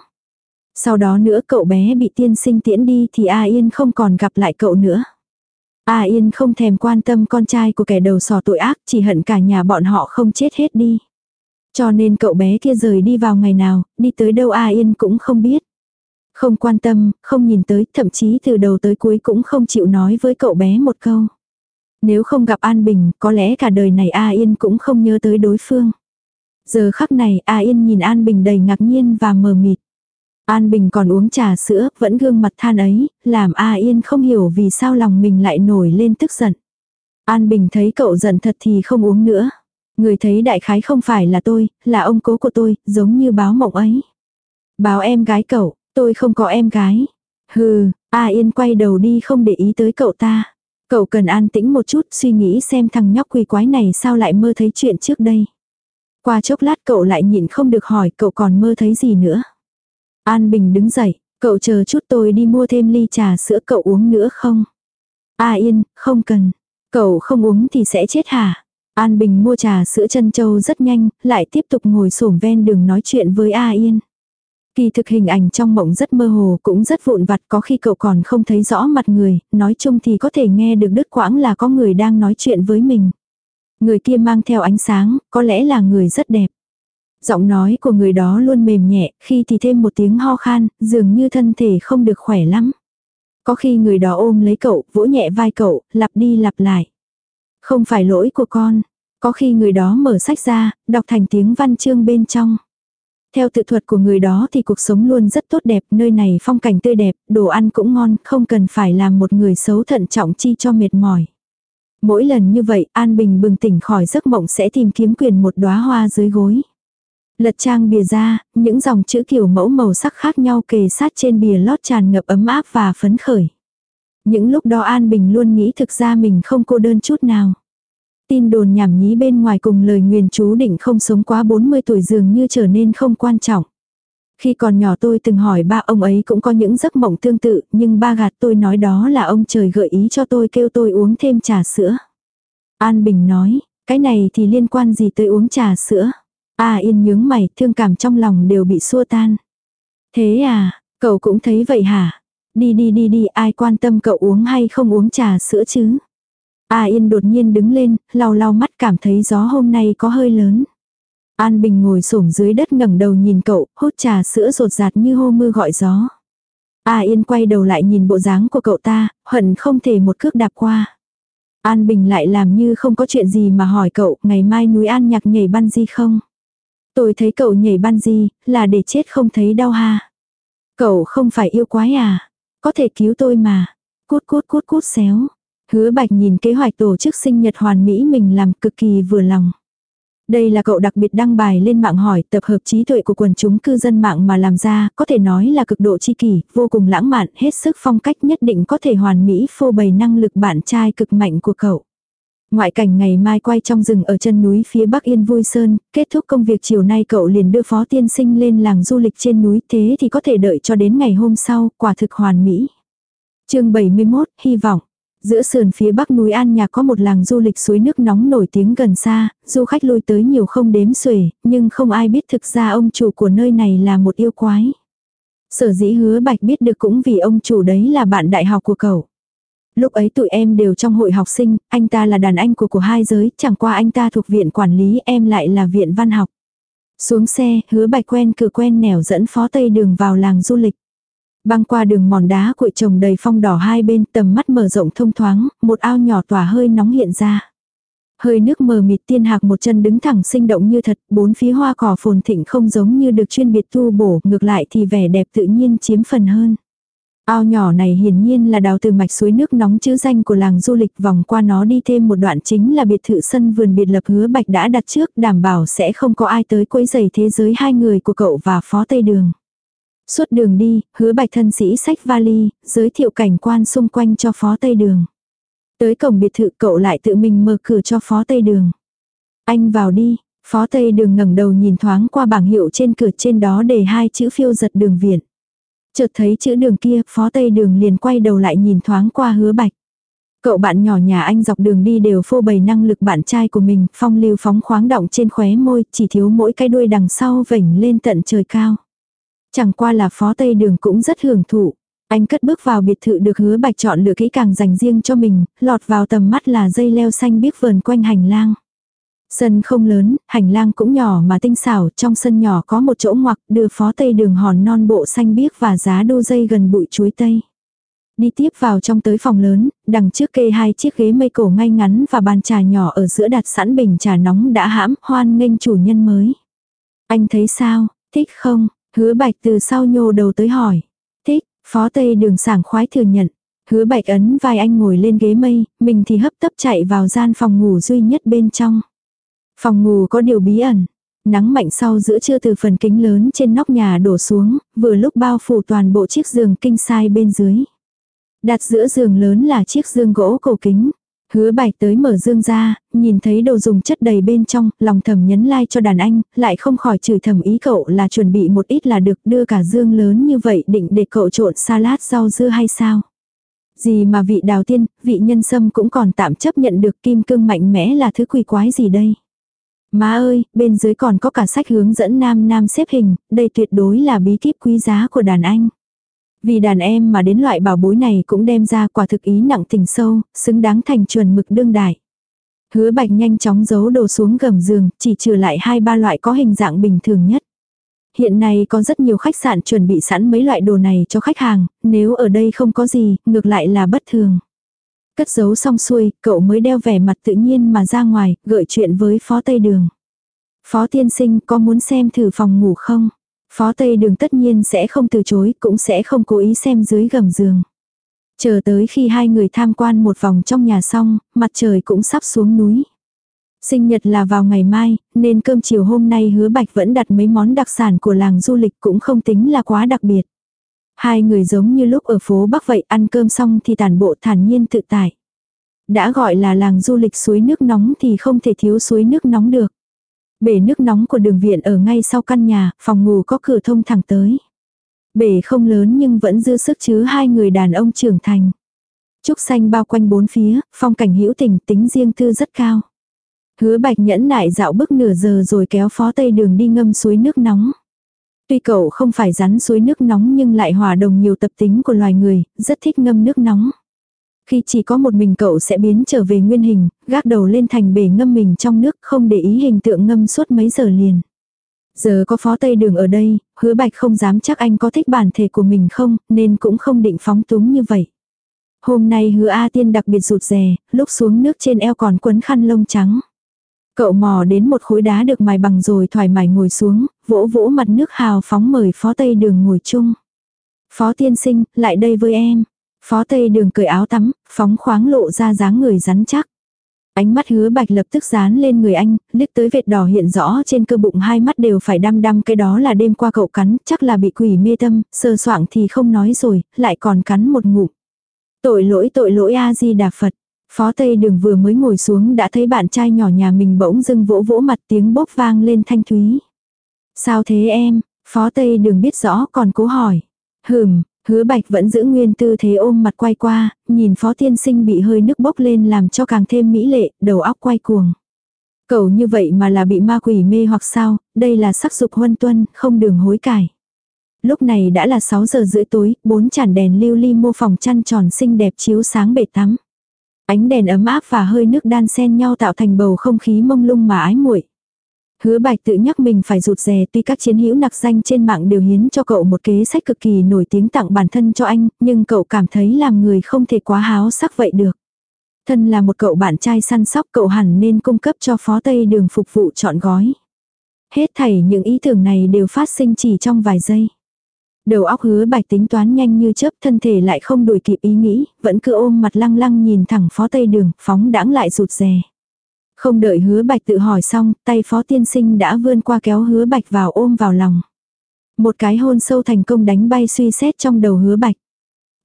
Sau đó nữa cậu bé bị tiên sinh tiễn đi thì A Yên không còn gặp lại cậu nữa. A Yên không thèm quan tâm con trai của kẻ đầu sò tội ác, chỉ hận cả nhà bọn họ không chết hết đi. Cho nên cậu bé kia rời đi vào ngày nào, đi tới đâu A Yên cũng không biết. Không quan tâm, không nhìn tới, thậm chí từ đầu tới cuối cũng không chịu nói với cậu bé một câu. Nếu không gặp An Bình, có lẽ cả đời này A Yên cũng không nhớ tới đối phương. Giờ khắc này A Yên nhìn An Bình đầy ngạc nhiên và mờ mịt. An Bình còn uống trà sữa, vẫn gương mặt than ấy, làm A Yên không hiểu vì sao lòng mình lại nổi lên tức giận. An Bình thấy cậu giận thật thì không uống nữa. Người thấy đại khái không phải là tôi, là ông cố của tôi, giống như báo mộng ấy. Báo em gái cậu, tôi không có em gái. Hừ, A Yên quay đầu đi không để ý tới cậu ta. Cậu cần an tĩnh một chút suy nghĩ xem thằng nhóc quỷ quái này sao lại mơ thấy chuyện trước đây. Qua chốc lát cậu lại nhịn không được hỏi cậu còn mơ thấy gì nữa. An Bình đứng dậy, cậu chờ chút tôi đi mua thêm ly trà sữa cậu uống nữa không? A Yên, không cần. Cậu không uống thì sẽ chết hả? An Bình mua trà sữa chân châu rất nhanh, lại tiếp tục ngồi sổm ven đường nói chuyện với A Yên. Kỳ thực hình ảnh trong mộng rất mơ hồ cũng rất vụn vặt có khi cậu còn không thấy rõ mặt người, nói chung thì có thể nghe được đứt quãng là có người đang nói chuyện với mình. Người kia mang theo ánh sáng, có lẽ là người rất đẹp. Giọng nói của người đó luôn mềm nhẹ, khi thì thêm một tiếng ho khan, dường như thân thể không được khỏe lắm. Có khi người đó ôm lấy cậu, vỗ nhẹ vai cậu, lặp đi lặp lại. Không phải lỗi của con. Có khi người đó mở sách ra, đọc thành tiếng văn chương bên trong. Theo tự thuật của người đó thì cuộc sống luôn rất tốt đẹp, nơi này phong cảnh tươi đẹp, đồ ăn cũng ngon, không cần phải làm một người xấu thận trọng chi cho mệt mỏi. Mỗi lần như vậy, An Bình bừng tỉnh khỏi giấc mộng sẽ tìm kiếm quyền một đóa hoa dưới gối. Lật trang bìa ra, những dòng chữ kiểu mẫu màu sắc khác nhau kề sát trên bìa lót tràn ngập ấm áp và phấn khởi. Những lúc đó An Bình luôn nghĩ thực ra mình không cô đơn chút nào. Tin đồn nhảm nhí bên ngoài cùng lời nguyền chú định không sống quá 40 tuổi dường như trở nên không quan trọng. Khi còn nhỏ tôi từng hỏi ba ông ấy cũng có những giấc mộng tương tự, nhưng ba gạt tôi nói đó là ông trời gợi ý cho tôi kêu tôi uống thêm trà sữa. An Bình nói, cái này thì liên quan gì tới uống trà sữa? A Yên nhướng mày, thương cảm trong lòng đều bị xua tan. Thế à, cậu cũng thấy vậy hả? Đi đi đi đi, ai quan tâm cậu uống hay không uống trà sữa chứ? A Yên đột nhiên đứng lên, lau lau mắt cảm thấy gió hôm nay có hơi lớn. An Bình ngồi xổm dưới đất ngẩng đầu nhìn cậu, hút trà sữa rột rạt như hô mưa gọi gió. A Yên quay đầu lại nhìn bộ dáng của cậu ta, hận không thể một cước đạp qua. An Bình lại làm như không có chuyện gì mà hỏi cậu, ngày mai núi An nhạc nhảy ban di không? Tôi thấy cậu nhảy ban di, là để chết không thấy đau ha. Cậu không phải yêu quái à? Có thể cứu tôi mà. Cút cút cút cút xéo. Hứa Bạch nhìn kế hoạch tổ chức sinh nhật hoàn mỹ mình làm cực kỳ vừa lòng. Đây là cậu đặc biệt đăng bài lên mạng hỏi tập hợp trí tuệ của quần chúng cư dân mạng mà làm ra, có thể nói là cực độ chi kỷ, vô cùng lãng mạn, hết sức phong cách nhất định có thể hoàn mỹ phô bày năng lực bạn trai cực mạnh của cậu. Ngoại cảnh ngày mai quay trong rừng ở chân núi phía Bắc Yên Vui Sơn, kết thúc công việc chiều nay cậu liền đưa phó tiên sinh lên làng du lịch trên núi thế thì có thể đợi cho đến ngày hôm sau, quả thực hoàn mỹ. chương 71, hy vọng. Giữa sườn phía bắc núi An Nhạc có một làng du lịch suối nước nóng nổi tiếng gần xa, du khách lui tới nhiều không đếm xuể, nhưng không ai biết thực ra ông chủ của nơi này là một yêu quái. Sở dĩ hứa bạch biết được cũng vì ông chủ đấy là bạn đại học của cậu. Lúc ấy tụi em đều trong hội học sinh, anh ta là đàn anh của của hai giới, chẳng qua anh ta thuộc viện quản lý em lại là viện văn học. Xuống xe, hứa bạch quen cửa quen nẻo dẫn phó tây đường vào làng du lịch. Băng qua đường mòn đá cuội trồng đầy phong đỏ hai bên tầm mắt mở rộng thông thoáng, một ao nhỏ tỏa hơi nóng hiện ra. Hơi nước mờ mịt tiên hạc một chân đứng thẳng sinh động như thật, bốn phía hoa cỏ phồn thịnh không giống như được chuyên biệt tu bổ, ngược lại thì vẻ đẹp tự nhiên chiếm phần hơn. Ao nhỏ này hiển nhiên là đào từ mạch suối nước nóng chữ danh của làng du lịch vòng qua nó đi thêm một đoạn chính là biệt thự sân vườn biệt lập hứa bạch đã đặt trước đảm bảo sẽ không có ai tới quấy giày thế giới hai người của cậu và phó tây đường. Suốt đường đi, hứa bạch thân sĩ sách vali, giới thiệu cảnh quan xung quanh cho phó tây đường. Tới cổng biệt thự cậu lại tự mình mở cửa cho phó tây đường. Anh vào đi, phó tây đường ngẩng đầu nhìn thoáng qua bảng hiệu trên cửa trên đó để hai chữ phiêu giật đường viện. Chợt thấy chữ đường kia, phó tây đường liền quay đầu lại nhìn thoáng qua hứa bạch. Cậu bạn nhỏ nhà anh dọc đường đi đều phô bày năng lực bạn trai của mình, phong lưu phóng khoáng động trên khóe môi, chỉ thiếu mỗi cái đuôi đằng sau vểnh lên tận trời cao. Chẳng qua là phó tây đường cũng rất hưởng thụ. Anh cất bước vào biệt thự được hứa bạch chọn lựa kỹ càng dành riêng cho mình, lọt vào tầm mắt là dây leo xanh biếc vờn quanh hành lang. Sân không lớn, hành lang cũng nhỏ mà tinh xảo, trong sân nhỏ có một chỗ ngoặc đưa phó tây đường hòn non bộ xanh biếc và giá đô dây gần bụi chuối tây. Đi tiếp vào trong tới phòng lớn, đằng trước kê hai chiếc ghế mây cổ ngay ngắn và bàn trà nhỏ ở giữa đặt sẵn bình trà nóng đã hãm hoan nghênh chủ nhân mới. Anh thấy sao, thích không? Hứa bạch từ sau nhô đầu tới hỏi. Thích, phó tây đường sảng khoái thừa nhận. Hứa bạch ấn vai anh ngồi lên ghế mây, mình thì hấp tấp chạy vào gian phòng ngủ duy nhất bên trong. Phòng ngủ có điều bí ẩn. Nắng mạnh sau giữa trưa từ phần kính lớn trên nóc nhà đổ xuống, vừa lúc bao phủ toàn bộ chiếc giường kinh sai bên dưới. Đặt giữa giường lớn là chiếc giường gỗ cổ kính. Hứa bạch tới mở dương ra, nhìn thấy đồ dùng chất đầy bên trong, lòng thầm nhấn like cho đàn anh, lại không khỏi chửi thầm ý cậu là chuẩn bị một ít là được đưa cả dương lớn như vậy định để cậu trộn salad rau dưa hay sao. Gì mà vị đào tiên, vị nhân sâm cũng còn tạm chấp nhận được kim cương mạnh mẽ là thứ quỷ quái gì đây. Má ơi, bên dưới còn có cả sách hướng dẫn nam nam xếp hình, đây tuyệt đối là bí kíp quý giá của đàn anh. Vì đàn em mà đến loại bảo bối này cũng đem ra quả thực ý nặng tình sâu, xứng đáng thành chuẩn mực đương đại. Hứa bạch nhanh chóng giấu đồ xuống gầm giường, chỉ trừ lại hai ba loại có hình dạng bình thường nhất. Hiện nay có rất nhiều khách sạn chuẩn bị sẵn mấy loại đồ này cho khách hàng, nếu ở đây không có gì, ngược lại là bất thường. Cất giấu xong xuôi, cậu mới đeo vẻ mặt tự nhiên mà ra ngoài, gợi chuyện với phó Tây Đường. Phó tiên sinh có muốn xem thử phòng ngủ không? Phó Tây Đường tất nhiên sẽ không từ chối, cũng sẽ không cố ý xem dưới gầm giường. Chờ tới khi hai người tham quan một vòng trong nhà xong, mặt trời cũng sắp xuống núi. Sinh nhật là vào ngày mai, nên cơm chiều hôm nay hứa bạch vẫn đặt mấy món đặc sản của làng du lịch cũng không tính là quá đặc biệt. Hai người giống như lúc ở phố Bắc vậy ăn cơm xong thì tản bộ thản nhiên tự tại. Đã gọi là làng du lịch suối nước nóng thì không thể thiếu suối nước nóng được. Bể nước nóng của đường viện ở ngay sau căn nhà, phòng ngủ có cửa thông thẳng tới. Bể không lớn nhưng vẫn dư sức chứa hai người đàn ông trưởng thành. Trúc xanh bao quanh bốn phía, phong cảnh hữu tình tính riêng tư rất cao. Hứa bạch nhẫn nại dạo bước nửa giờ rồi kéo phó tây đường đi ngâm suối nước nóng. Tuy cậu không phải rắn suối nước nóng nhưng lại hòa đồng nhiều tập tính của loài người, rất thích ngâm nước nóng. Khi chỉ có một mình cậu sẽ biến trở về nguyên hình, gác đầu lên thành bể ngâm mình trong nước không để ý hình tượng ngâm suốt mấy giờ liền. Giờ có phó tây đường ở đây, hứa bạch không dám chắc anh có thích bản thể của mình không, nên cũng không định phóng túng như vậy. Hôm nay hứa A tiên đặc biệt rụt rè, lúc xuống nước trên eo còn quấn khăn lông trắng. Cậu mò đến một khối đá được mài bằng rồi thoải mái ngồi xuống, vỗ vỗ mặt nước hào phóng mời phó tây đường ngồi chung. Phó tiên sinh, lại đây với em. Phó tây đường cởi áo tắm, phóng khoáng lộ ra dáng người rắn chắc. Ánh mắt hứa bạch lập tức dán lên người anh, liếc tới vệt đỏ hiện rõ trên cơ bụng hai mắt đều phải đăm đăm cái đó là đêm qua cậu cắn, chắc là bị quỷ mê tâm, sơ soạng thì không nói rồi, lại còn cắn một ngụm. Tội lỗi tội lỗi A-di-đà Phật. Phó Tây Đường vừa mới ngồi xuống đã thấy bạn trai nhỏ nhà mình bỗng dưng vỗ vỗ mặt tiếng bốc vang lên thanh thúy. Sao thế em? Phó Tây Đường biết rõ còn cố hỏi. Hừm, hứa bạch vẫn giữ nguyên tư thế ôm mặt quay qua, nhìn phó tiên sinh bị hơi nước bốc lên làm cho càng thêm mỹ lệ, đầu óc quay cuồng. Cậu như vậy mà là bị ma quỷ mê hoặc sao, đây là sắc dục huân tuân, không đường hối cải. Lúc này đã là 6 giờ rưỡi tối, bốn chản đèn lưu ly mô phòng chăn tròn xinh đẹp chiếu sáng bể tắm. Ánh đèn ấm áp và hơi nước đan xen nhau tạo thành bầu không khí mông lung mà ái muội. Hứa bạch tự nhắc mình phải rụt rè tuy các chiến hữu nặc danh trên mạng đều hiến cho cậu một kế sách cực kỳ nổi tiếng tặng bản thân cho anh, nhưng cậu cảm thấy làm người không thể quá háo sắc vậy được. Thân là một cậu bạn trai săn sóc cậu hẳn nên cung cấp cho phó tây đường phục vụ chọn gói. Hết thảy những ý tưởng này đều phát sinh chỉ trong vài giây. Đầu óc hứa bạch tính toán nhanh như chớp thân thể lại không đuổi kịp ý nghĩ, vẫn cứ ôm mặt lăng lăng nhìn thẳng phó tây đường, phóng đãng lại rụt rè. Không đợi hứa bạch tự hỏi xong, tay phó tiên sinh đã vươn qua kéo hứa bạch vào ôm vào lòng. Một cái hôn sâu thành công đánh bay suy xét trong đầu hứa bạch.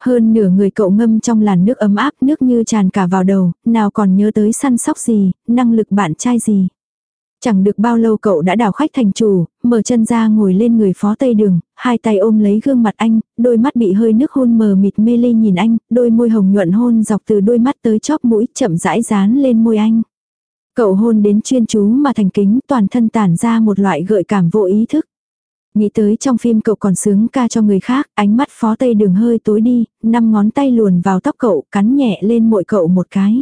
Hơn nửa người cậu ngâm trong làn nước ấm áp nước như tràn cả vào đầu, nào còn nhớ tới săn sóc gì, năng lực bạn trai gì. Chẳng được bao lâu cậu đã đảo khách thành chủ, mở chân ra ngồi lên người phó tây đường, hai tay ôm lấy gương mặt anh, đôi mắt bị hơi nước hôn mờ mịt mê ly nhìn anh, đôi môi hồng nhuận hôn dọc từ đôi mắt tới chóp mũi chậm rãi dán lên môi anh. Cậu hôn đến chuyên chú mà thành kính toàn thân tản ra một loại gợi cảm vô ý thức. Nghĩ tới trong phim cậu còn sướng ca cho người khác, ánh mắt phó tây đường hơi tối đi, năm ngón tay luồn vào tóc cậu, cắn nhẹ lên mội cậu một cái.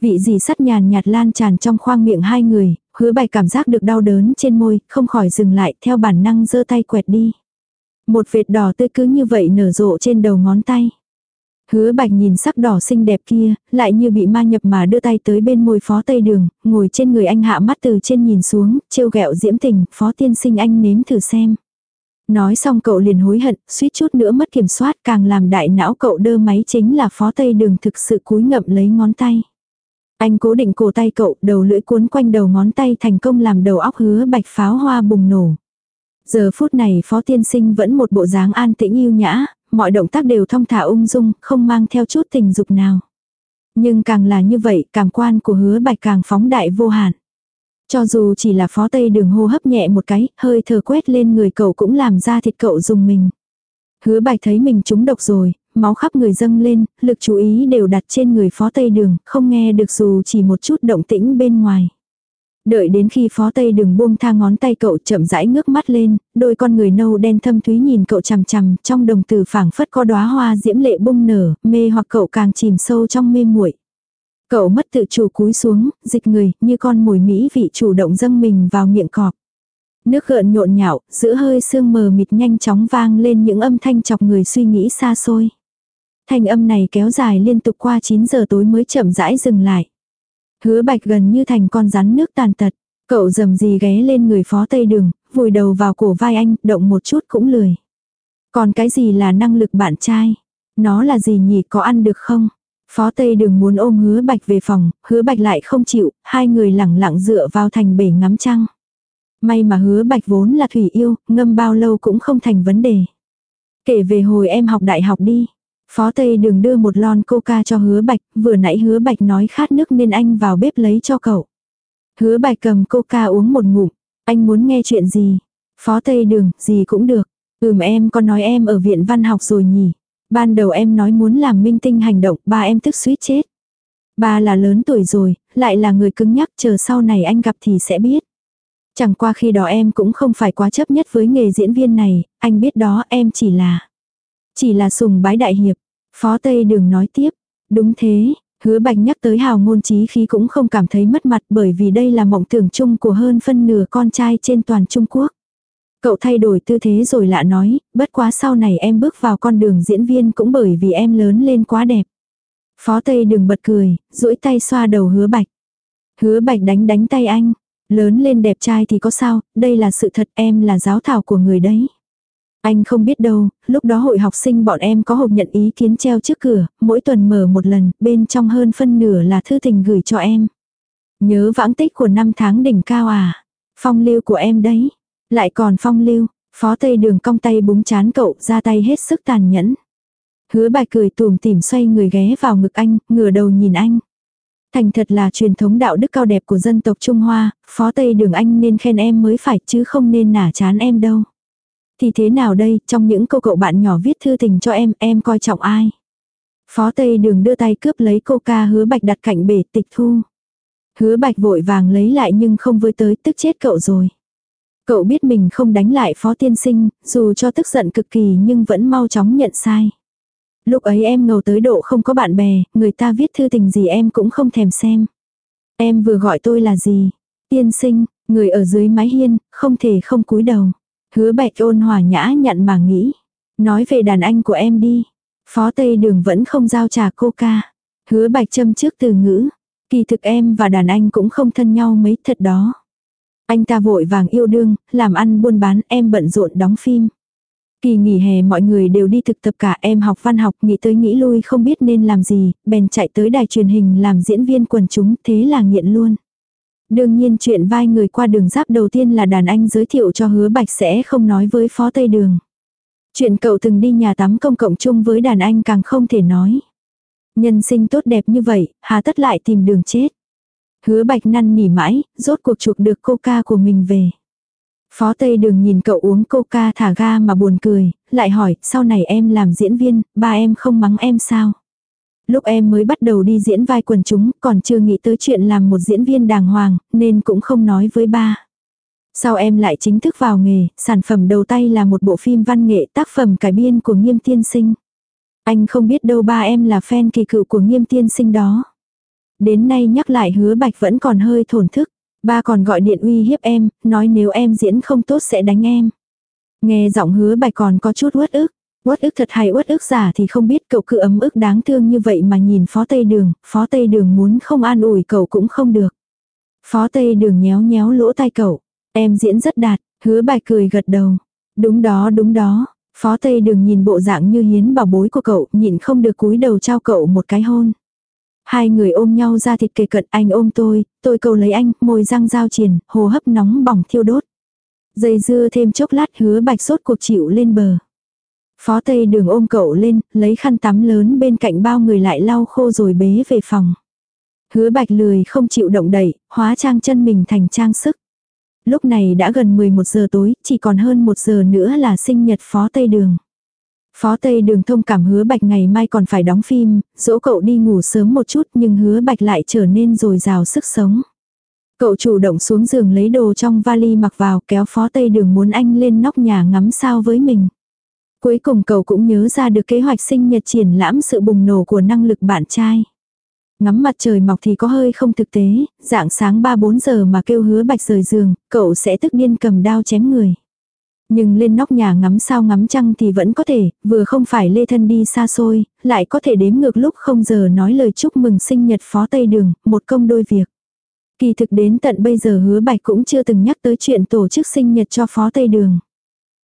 Vị gì sắt nhàn nhạt lan tràn trong khoang miệng hai người, hứa bài cảm giác được đau đớn trên môi, không khỏi dừng lại theo bản năng giơ tay quẹt đi. Một vệt đỏ tươi cứ như vậy nở rộ trên đầu ngón tay. Hứa bạch nhìn sắc đỏ xinh đẹp kia, lại như bị ma nhập mà đưa tay tới bên môi phó tây đường, ngồi trên người anh hạ mắt từ trên nhìn xuống, trêu ghẹo diễm tình, phó tiên sinh anh nếm thử xem. Nói xong cậu liền hối hận, suýt chút nữa mất kiểm soát càng làm đại não cậu đơ máy chính là phó tây đường thực sự cúi ngậm lấy ngón tay. Anh cố định cổ tay cậu, đầu lưỡi cuốn quanh đầu ngón tay thành công làm đầu óc hứa bạch pháo hoa bùng nổ. Giờ phút này phó tiên sinh vẫn một bộ dáng an tĩnh yêu nhã, mọi động tác đều thong thả ung dung, không mang theo chút tình dục nào. Nhưng càng là như vậy, cảm quan của hứa bạch càng phóng đại vô hạn. Cho dù chỉ là phó tây đường hô hấp nhẹ một cái, hơi thở quét lên người cậu cũng làm ra thịt cậu dùng mình. Hứa bạch thấy mình trúng độc rồi, máu khắp người dâng lên, lực chú ý đều đặt trên người phó tây đường, không nghe được dù chỉ một chút động tĩnh bên ngoài. Đợi đến khi phó tây đường buông tha ngón tay cậu chậm rãi ngước mắt lên, đôi con người nâu đen thâm thúy nhìn cậu chằm chằm, trong đồng tử phảng phất có đóa hoa diễm lệ bung nở, mê hoặc cậu càng chìm sâu trong mê muội. Cậu mất tự chủ cúi xuống, dịch người, như con mồi mỹ vị chủ động dâng mình vào miệng cọp. Nước gợn nhộn nhạo, giữa hơi sương mờ mịt nhanh chóng vang lên những âm thanh chọc người suy nghĩ xa xôi. Thanh âm này kéo dài liên tục qua 9 giờ tối mới chậm rãi dừng lại. Hứa bạch gần như thành con rắn nước tàn tật. Cậu dầm gì ghé lên người phó tây đường, vùi đầu vào cổ vai anh, động một chút cũng lười. Còn cái gì là năng lực bạn trai? Nó là gì nhỉ có ăn được không? Phó Tây Đường muốn ôm hứa bạch về phòng, hứa bạch lại không chịu, hai người lẳng lặng dựa vào thành bể ngắm trăng. May mà hứa bạch vốn là thủy yêu, ngâm bao lâu cũng không thành vấn đề. Kể về hồi em học đại học đi. Phó Tây Đường đưa một lon coca cho hứa bạch, vừa nãy hứa bạch nói khát nước nên anh vào bếp lấy cho cậu. Hứa bạch cầm coca uống một ngụm. Anh muốn nghe chuyện gì? Phó Tây Đường, gì cũng được. Ừm em có nói em ở viện văn học rồi nhỉ. Ban đầu em nói muốn làm minh tinh hành động, ba em tức suýt chết. Ba là lớn tuổi rồi, lại là người cứng nhắc chờ sau này anh gặp thì sẽ biết. Chẳng qua khi đó em cũng không phải quá chấp nhất với nghề diễn viên này, anh biết đó em chỉ là... Chỉ là sùng bái đại hiệp. Phó Tây Đường nói tiếp. Đúng thế, hứa bạch nhắc tới hào ngôn trí khí cũng không cảm thấy mất mặt bởi vì đây là mộng tưởng chung của hơn phân nửa con trai trên toàn Trung Quốc. Cậu thay đổi tư thế rồi lạ nói, bất quá sau này em bước vào con đường diễn viên cũng bởi vì em lớn lên quá đẹp. Phó Tây đường bật cười, duỗi tay xoa đầu hứa bạch. Hứa bạch đánh đánh tay anh. Lớn lên đẹp trai thì có sao, đây là sự thật em là giáo thảo của người đấy. Anh không biết đâu, lúc đó hội học sinh bọn em có hộp nhận ý kiến treo trước cửa, mỗi tuần mở một lần, bên trong hơn phân nửa là thư tình gửi cho em. Nhớ vãng tích của năm tháng đỉnh cao à? Phong lưu của em đấy. Lại còn phong lưu, phó tây đường cong tay búng chán cậu ra tay hết sức tàn nhẫn. Hứa bài cười tùm tìm xoay người ghé vào ngực anh, ngửa đầu nhìn anh. Thành thật là truyền thống đạo đức cao đẹp của dân tộc Trung Hoa, phó tây đường anh nên khen em mới phải chứ không nên nả chán em đâu. Thì thế nào đây, trong những câu cậu bạn nhỏ viết thư tình cho em, em coi trọng ai? Phó Tây Đường đưa tay cướp lấy coca hứa bạch đặt cạnh bể tịch thu. Hứa bạch vội vàng lấy lại nhưng không với tới tức chết cậu rồi. Cậu biết mình không đánh lại phó tiên sinh, dù cho tức giận cực kỳ nhưng vẫn mau chóng nhận sai. Lúc ấy em ngầu tới độ không có bạn bè, người ta viết thư tình gì em cũng không thèm xem. Em vừa gọi tôi là gì? Tiên sinh, người ở dưới mái hiên, không thể không cúi đầu. Hứa bạch ôn hòa nhã nhận mà nghĩ. Nói về đàn anh của em đi. Phó Tây Đường vẫn không giao trà coca. Hứa bạch châm trước từ ngữ. Kỳ thực em và đàn anh cũng không thân nhau mấy thật đó. Anh ta vội vàng yêu đương, làm ăn buôn bán, em bận rộn đóng phim. Kỳ nghỉ hè mọi người đều đi thực tập cả em học văn học nghĩ tới nghĩ lui không biết nên làm gì, bèn chạy tới đài truyền hình làm diễn viên quần chúng thế là nghiện luôn. Đương nhiên chuyện vai người qua đường giáp đầu tiên là đàn anh giới thiệu cho hứa bạch sẽ không nói với phó tây đường. Chuyện cậu từng đi nhà tắm công cộng chung với đàn anh càng không thể nói. Nhân sinh tốt đẹp như vậy, hà tất lại tìm đường chết. Hứa bạch năn nỉ mãi, rốt cuộc chuộc được coca của mình về. Phó Tây Đường nhìn cậu uống coca thả ga mà buồn cười, lại hỏi, sau này em làm diễn viên, ba em không mắng em sao? Lúc em mới bắt đầu đi diễn vai quần chúng, còn chưa nghĩ tới chuyện làm một diễn viên đàng hoàng, nên cũng không nói với ba. Sau em lại chính thức vào nghề, sản phẩm đầu tay là một bộ phim văn nghệ tác phẩm cải biên của nghiêm tiên sinh. Anh không biết đâu ba em là fan kỳ cựu của nghiêm tiên sinh đó. Đến nay nhắc lại hứa bạch vẫn còn hơi thổn thức. Ba còn gọi điện uy hiếp em, nói nếu em diễn không tốt sẽ đánh em. Nghe giọng hứa bạch còn có chút uất ức. Uất ức thật hay uất ức giả thì không biết cậu cứ ấm ức đáng thương như vậy mà nhìn phó tây đường, phó tây đường muốn không an ủi cậu cũng không được. Phó tây đường nhéo nhéo lỗ tai cậu. Em diễn rất đạt, hứa bạch cười gật đầu. Đúng đó đúng đó. Phó tây đường nhìn bộ dạng như hiến bảo bối của cậu, nhịn không được cúi đầu trao cậu một cái hôn. Hai người ôm nhau ra thịt kề cận anh ôm tôi, tôi cầu lấy anh, môi răng giao triền, hồ hấp nóng bỏng thiêu đốt. Dây dưa thêm chốc lát hứa bạch sốt cuộc chịu lên bờ. Phó Tây đường ôm cậu lên, lấy khăn tắm lớn bên cạnh bao người lại lau khô rồi bế về phòng. Hứa bạch lười không chịu động đẩy, hóa trang chân mình thành trang sức. Lúc này đã gần 11 giờ tối, chỉ còn hơn 1 giờ nữa là sinh nhật Phó Tây Đường. Phó Tây Đường thông cảm hứa bạch ngày mai còn phải đóng phim, dỗ cậu đi ngủ sớm một chút nhưng hứa bạch lại trở nên dồi dào sức sống. Cậu chủ động xuống giường lấy đồ trong vali mặc vào kéo phó Tây Đường muốn anh lên nóc nhà ngắm sao với mình. Cuối cùng cậu cũng nhớ ra được kế hoạch sinh nhật triển lãm sự bùng nổ của năng lực bạn trai. Ngắm mặt trời mọc thì có hơi không thực tế, dạng sáng 3-4 giờ mà kêu hứa bạch rời giường, cậu sẽ tức điên cầm đao chém người. Nhưng lên nóc nhà ngắm sao ngắm trăng thì vẫn có thể, vừa không phải lê thân đi xa xôi, lại có thể đếm ngược lúc không giờ nói lời chúc mừng sinh nhật phó Tây Đường, một công đôi việc. Kỳ thực đến tận bây giờ hứa bạch cũng chưa từng nhắc tới chuyện tổ chức sinh nhật cho phó Tây Đường.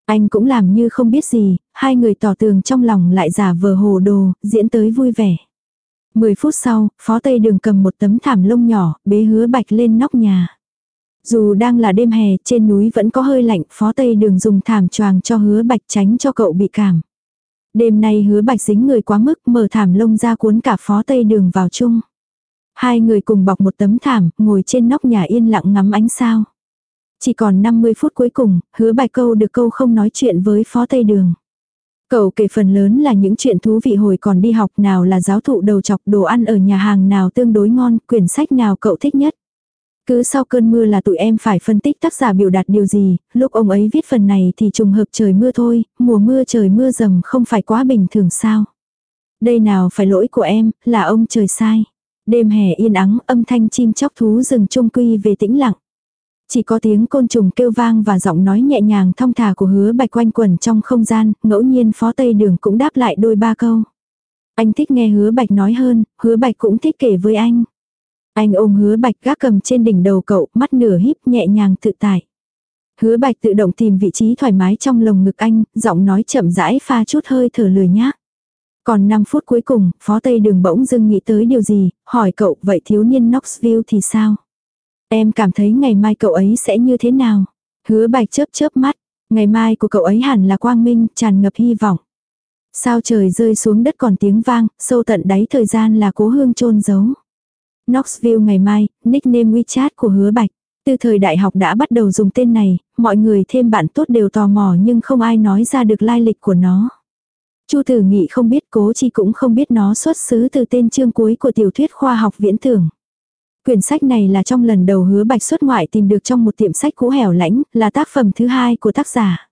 Anh cũng làm như không biết gì, hai người tỏ tường trong lòng lại giả vờ hồ đồ, diễn tới vui vẻ. Mười phút sau, phó Tây Đường cầm một tấm thảm lông nhỏ, bế hứa bạch lên nóc nhà. Dù đang là đêm hè, trên núi vẫn có hơi lạnh, phó tây đường dùng thảm choàng cho hứa bạch tránh cho cậu bị cảm. Đêm nay hứa bạch dính người quá mức mở thảm lông ra cuốn cả phó tây đường vào chung. Hai người cùng bọc một tấm thảm, ngồi trên nóc nhà yên lặng ngắm ánh sao. Chỉ còn 50 phút cuối cùng, hứa bài câu được câu không nói chuyện với phó Tây Đường. Cậu kể phần lớn là những chuyện thú vị hồi còn đi học nào là giáo thụ đầu chọc đồ ăn ở nhà hàng nào tương đối ngon, quyển sách nào cậu thích nhất. Cứ sau cơn mưa là tụi em phải phân tích tác giả biểu đạt điều gì, lúc ông ấy viết phần này thì trùng hợp trời mưa thôi, mùa mưa trời mưa dầm không phải quá bình thường sao. Đây nào phải lỗi của em, là ông trời sai. Đêm hè yên ắng, âm thanh chim chóc thú rừng trung quy về tĩnh lặng. Chỉ có tiếng côn trùng kêu vang và giọng nói nhẹ nhàng thong thả của hứa bạch quanh quẩn trong không gian, ngẫu nhiên phó tây đường cũng đáp lại đôi ba câu. Anh thích nghe hứa bạch nói hơn, hứa bạch cũng thích kể với anh. Anh ôm hứa bạch gác cầm trên đỉnh đầu cậu, mắt nửa híp nhẹ nhàng tự tại. Hứa bạch tự động tìm vị trí thoải mái trong lồng ngực anh, giọng nói chậm rãi pha chút hơi thở lười nhác. Còn 5 phút cuối cùng, phó tây đường bỗng dưng nghĩ tới điều gì, hỏi cậu vậy thiếu niên Knoxville thì sao? Em cảm thấy ngày mai cậu ấy sẽ như thế nào? Hứa bạch chớp chớp mắt, ngày mai của cậu ấy hẳn là quang minh, tràn ngập hy vọng. Sao trời rơi xuống đất còn tiếng vang, sâu tận đáy thời gian là cố hương chôn giấu. Knoxville ngày mai, nickname WeChat của hứa bạch. Từ thời đại học đã bắt đầu dùng tên này, mọi người thêm bạn tốt đều tò mò nhưng không ai nói ra được lai lịch của nó. Chu Tử Nghị không biết cố chi cũng không biết nó xuất xứ từ tên chương cuối của tiểu thuyết khoa học viễn tưởng. Quyển sách này là trong lần đầu hứa bạch xuất ngoại tìm được trong một tiệm sách cũ hẻo lãnh, là tác phẩm thứ hai của tác giả.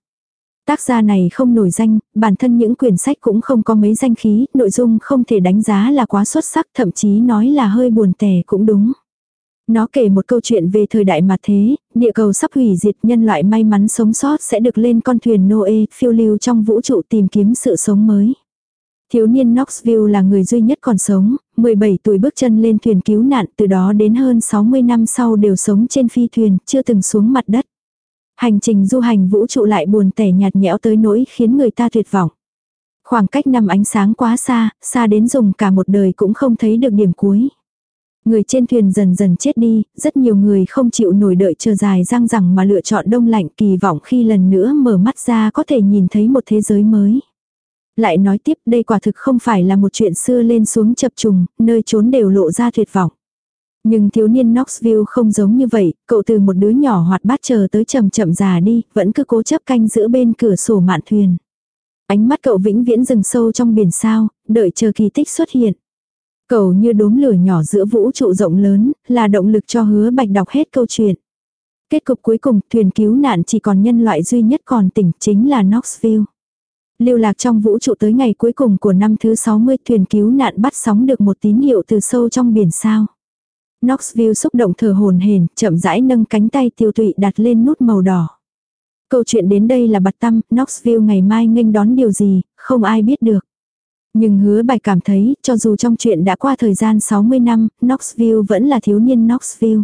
Tác gia này không nổi danh, bản thân những quyển sách cũng không có mấy danh khí, nội dung không thể đánh giá là quá xuất sắc, thậm chí nói là hơi buồn tẻ cũng đúng. Nó kể một câu chuyện về thời đại mặt thế, địa cầu sắp hủy diệt nhân loại may mắn sống sót sẽ được lên con thuyền Noe phiêu lưu trong vũ trụ tìm kiếm sự sống mới. Thiếu niên Knoxville là người duy nhất còn sống, 17 tuổi bước chân lên thuyền cứu nạn từ đó đến hơn 60 năm sau đều sống trên phi thuyền, chưa từng xuống mặt đất. Hành trình du hành vũ trụ lại buồn tẻ nhạt nhẽo tới nỗi khiến người ta tuyệt vọng. Khoảng cách năm ánh sáng quá xa, xa đến dùng cả một đời cũng không thấy được điểm cuối. Người trên thuyền dần dần chết đi, rất nhiều người không chịu nổi đợi chờ dài răng rằng mà lựa chọn đông lạnh kỳ vọng khi lần nữa mở mắt ra có thể nhìn thấy một thế giới mới. Lại nói tiếp đây quả thực không phải là một chuyện xưa lên xuống chập trùng, nơi trốn đều lộ ra tuyệt vọng. Nhưng thiếu niên Knoxville không giống như vậy, cậu từ một đứa nhỏ hoạt bát chờ tới chậm chậm già đi, vẫn cứ cố chấp canh giữa bên cửa sổ mạn thuyền. Ánh mắt cậu vĩnh viễn dừng sâu trong biển sao, đợi chờ kỳ tích xuất hiện. Cậu như đốm lửa nhỏ giữa vũ trụ rộng lớn, là động lực cho hứa bạch đọc hết câu chuyện. Kết cục cuối cùng, thuyền cứu nạn chỉ còn nhân loại duy nhất còn tỉnh chính là Knoxville. Lưu lạc trong vũ trụ tới ngày cuối cùng của năm thứ 60 thuyền cứu nạn bắt sóng được một tín hiệu từ sâu trong biển sao. Knoxville xúc động thở hồn hển, chậm rãi nâng cánh tay tiêu tụy đặt lên nút màu đỏ. Câu chuyện đến đây là bặt tâm, Knoxville ngày mai nghênh đón điều gì, không ai biết được. Nhưng hứa bài cảm thấy, cho dù trong chuyện đã qua thời gian 60 năm, Knoxville vẫn là thiếu niên Knoxville.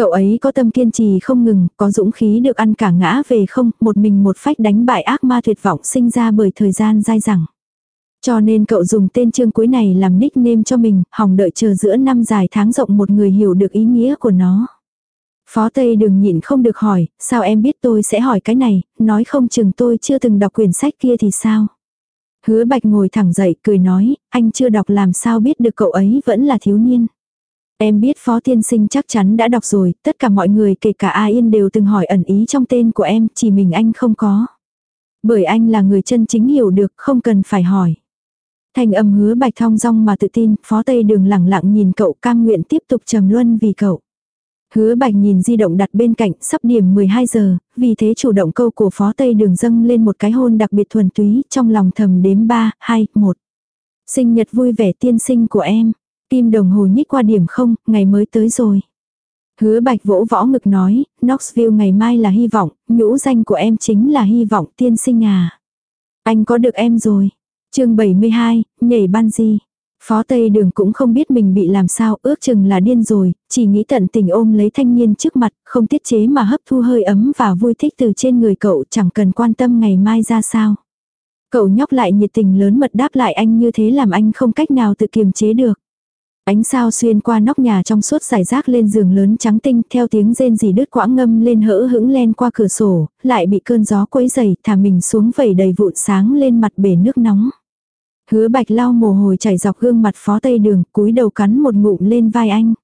Cậu ấy có tâm kiên trì không ngừng, có dũng khí được ăn cả ngã về không, một mình một phách đánh bại ác ma tuyệt vọng sinh ra bởi thời gian dai dẳng. Cho nên cậu dùng tên chương cuối này làm nickname cho mình, hòng đợi chờ giữa năm dài tháng rộng một người hiểu được ý nghĩa của nó. Phó Tây đừng nhịn không được hỏi, sao em biết tôi sẽ hỏi cái này, nói không chừng tôi chưa từng đọc quyển sách kia thì sao. Hứa Bạch ngồi thẳng dậy cười nói, anh chưa đọc làm sao biết được cậu ấy vẫn là thiếu niên. Em biết Phó Tiên Sinh chắc chắn đã đọc rồi, tất cả mọi người kể cả A Yên đều từng hỏi ẩn ý trong tên của em, chỉ mình anh không có. Bởi anh là người chân chính hiểu được, không cần phải hỏi. Thành âm hứa bạch thong dong mà tự tin, phó tây đường lẳng lặng nhìn cậu cam nguyện tiếp tục trầm luân vì cậu. Hứa bạch nhìn di động đặt bên cạnh, sắp điểm 12 giờ, vì thế chủ động câu của phó tây đường dâng lên một cái hôn đặc biệt thuần túy, trong lòng thầm đếm 3, 2, 1. Sinh nhật vui vẻ tiên sinh của em. Kim đồng hồ nhích qua điểm không, ngày mới tới rồi. Hứa bạch vỗ võ ngực nói, Knoxville ngày mai là hy vọng, nhũ danh của em chính là hy vọng tiên sinh à. Anh có được em rồi chương 72, nhảy ban di. Phó Tây Đường cũng không biết mình bị làm sao, ước chừng là điên rồi, chỉ nghĩ tận tình ôm lấy thanh niên trước mặt, không tiết chế mà hấp thu hơi ấm và vui thích từ trên người cậu chẳng cần quan tâm ngày mai ra sao. Cậu nhóc lại nhiệt tình lớn mật đáp lại anh như thế làm anh không cách nào tự kiềm chế được. Ánh sao xuyên qua nóc nhà trong suốt giải rác lên giường lớn trắng tinh theo tiếng rên rỉ đứt quãng ngâm lên hỡ hững len qua cửa sổ, lại bị cơn gió quấy dày thả mình xuống vẩy đầy vụn sáng lên mặt bể nước nóng. Hứa bạch lau mồ hôi chảy dọc gương mặt phó tây đường, cúi đầu cắn một ngụm lên vai anh.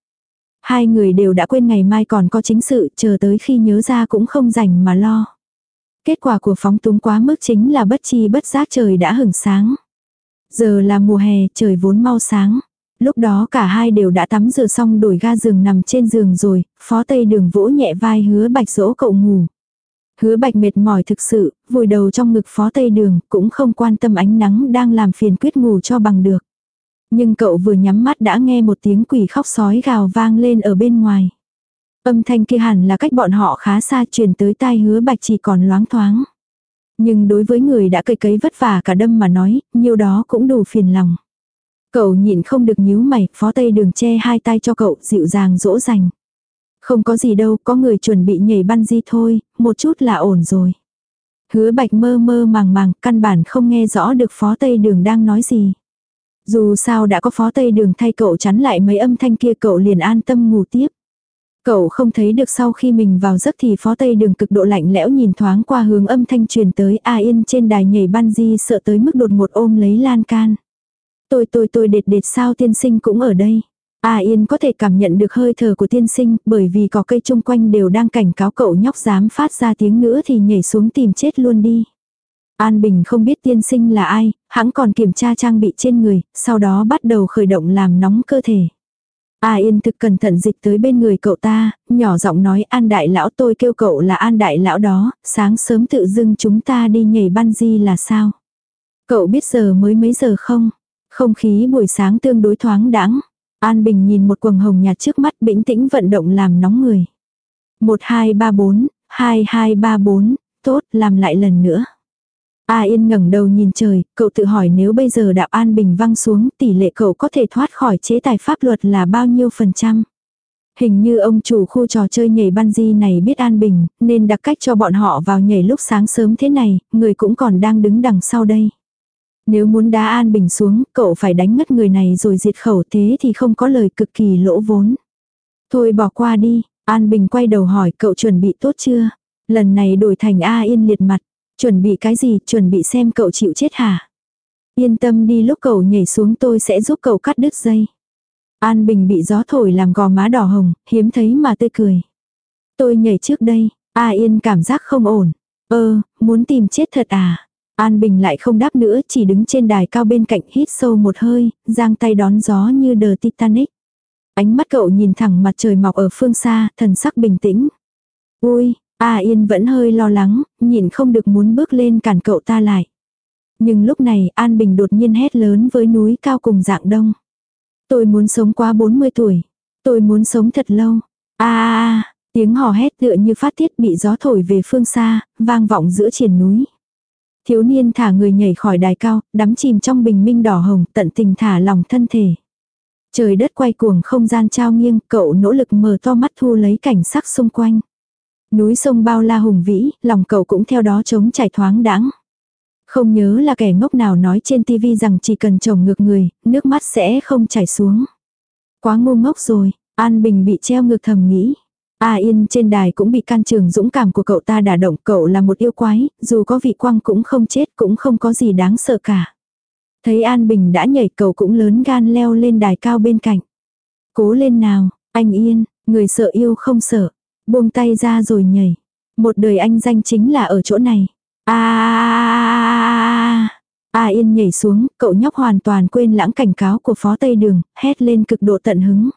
Hai người đều đã quên ngày mai còn có chính sự, chờ tới khi nhớ ra cũng không rảnh mà lo. Kết quả của phóng túng quá mức chính là bất chi bất giác trời đã hửng sáng. Giờ là mùa hè, trời vốn mau sáng. Lúc đó cả hai đều đã tắm rửa xong đổi ga giường nằm trên giường rồi, phó tây đường vỗ nhẹ vai hứa bạch dỗ cậu ngủ. Hứa bạch mệt mỏi thực sự, vùi đầu trong ngực phó tây đường, cũng không quan tâm ánh nắng đang làm phiền quyết ngủ cho bằng được. Nhưng cậu vừa nhắm mắt đã nghe một tiếng quỷ khóc sói gào vang lên ở bên ngoài. Âm thanh kia hẳn là cách bọn họ khá xa truyền tới tai hứa bạch chỉ còn loáng thoáng. Nhưng đối với người đã cây cấy vất vả cả đâm mà nói, nhiều đó cũng đủ phiền lòng. Cậu nhịn không được nhíu mày, phó tây đường che hai tay cho cậu, dịu dàng dỗ dành. Không có gì đâu, có người chuẩn bị nhảy băn di thôi, một chút là ổn rồi. Hứa bạch mơ mơ màng màng, căn bản không nghe rõ được phó tây đường đang nói gì. Dù sao đã có phó tây đường thay cậu chắn lại mấy âm thanh kia cậu liền an tâm ngủ tiếp. Cậu không thấy được sau khi mình vào giấc thì phó tây đường cực độ lạnh lẽo nhìn thoáng qua hướng âm thanh truyền tới A Yên trên đài nhảy ban di sợ tới mức đột một ôm lấy lan can. Tôi tôi tôi đệt đệt sao tiên sinh cũng ở đây. A Yên có thể cảm nhận được hơi thở của tiên sinh bởi vì có cây chung quanh đều đang cảnh cáo cậu nhóc dám phát ra tiếng nữa thì nhảy xuống tìm chết luôn đi. An Bình không biết tiên sinh là ai, hắn còn kiểm tra trang bị trên người, sau đó bắt đầu khởi động làm nóng cơ thể. A Yên thực cẩn thận dịch tới bên người cậu ta, nhỏ giọng nói An Đại Lão tôi kêu cậu là An Đại Lão đó, sáng sớm tự dưng chúng ta đi nhảy ban di là sao? Cậu biết giờ mới mấy giờ không? Không khí buổi sáng tương đối thoáng đãng. An Bình nhìn một quầng hồng nhạt trước mắt bĩnh tĩnh vận động làm nóng người. 1 2 3 4, 2 2 3 4, tốt, làm lại lần nữa. A Yên ngẩng đầu nhìn trời, cậu tự hỏi nếu bây giờ đạo An Bình văng xuống tỷ lệ cậu có thể thoát khỏi chế tài pháp luật là bao nhiêu phần trăm. Hình như ông chủ khu trò chơi nhảy băn di này biết An Bình, nên đặt cách cho bọn họ vào nhảy lúc sáng sớm thế này, người cũng còn đang đứng đằng sau đây. Nếu muốn đá An Bình xuống, cậu phải đánh ngất người này rồi diệt khẩu thế thì không có lời cực kỳ lỗ vốn. Thôi bỏ qua đi, An Bình quay đầu hỏi cậu chuẩn bị tốt chưa? Lần này đổi thành A Yên liệt mặt. Chuẩn bị cái gì, chuẩn bị xem cậu chịu chết hả? Yên tâm đi lúc cậu nhảy xuống tôi sẽ giúp cậu cắt đứt dây. An Bình bị gió thổi làm gò má đỏ hồng, hiếm thấy mà tươi cười. Tôi nhảy trước đây, A Yên cảm giác không ổn. Ơ, muốn tìm chết thật à? An Bình lại không đáp nữa, chỉ đứng trên đài cao bên cạnh hít sâu một hơi, giang tay đón gió như đờ Titanic. Ánh mắt cậu nhìn thẳng mặt trời mọc ở phương xa, thần sắc bình tĩnh. Ui, A Yên vẫn hơi lo lắng, nhìn không được muốn bước lên cản cậu ta lại. Nhưng lúc này An Bình đột nhiên hét lớn với núi cao cùng dạng đông. Tôi muốn sống qua 40 tuổi. Tôi muốn sống thật lâu. a a tiếng hò hét tựa như phát tiết bị gió thổi về phương xa, vang vọng giữa triển núi. Thiếu niên thả người nhảy khỏi đài cao, đắm chìm trong bình minh đỏ hồng, tận tình thả lòng thân thể. Trời đất quay cuồng không gian trao nghiêng, cậu nỗ lực mở to mắt thu lấy cảnh sắc xung quanh. Núi sông bao la hùng vĩ, lòng cậu cũng theo đó trống trải thoáng đãng. Không nhớ là kẻ ngốc nào nói trên tivi rằng chỉ cần trồng ngược người, nước mắt sẽ không chảy xuống. Quá ngu ngốc rồi, An Bình bị treo ngược thầm nghĩ. A Yên trên đài cũng bị can trường dũng cảm của cậu ta đả động, cậu là một yêu quái, dù có vị quang cũng không chết cũng không có gì đáng sợ cả. Thấy An Bình đã nhảy cậu cũng lớn gan leo lên đài cao bên cạnh. Cố lên nào, anh Yên, người sợ yêu không sợ, buông tay ra rồi nhảy. Một đời anh danh chính là ở chỗ này. A A Yên nhảy xuống, cậu nhóc hoàn toàn quên lãng cảnh cáo của phó Tây Đường, hét lên cực độ tận hứng.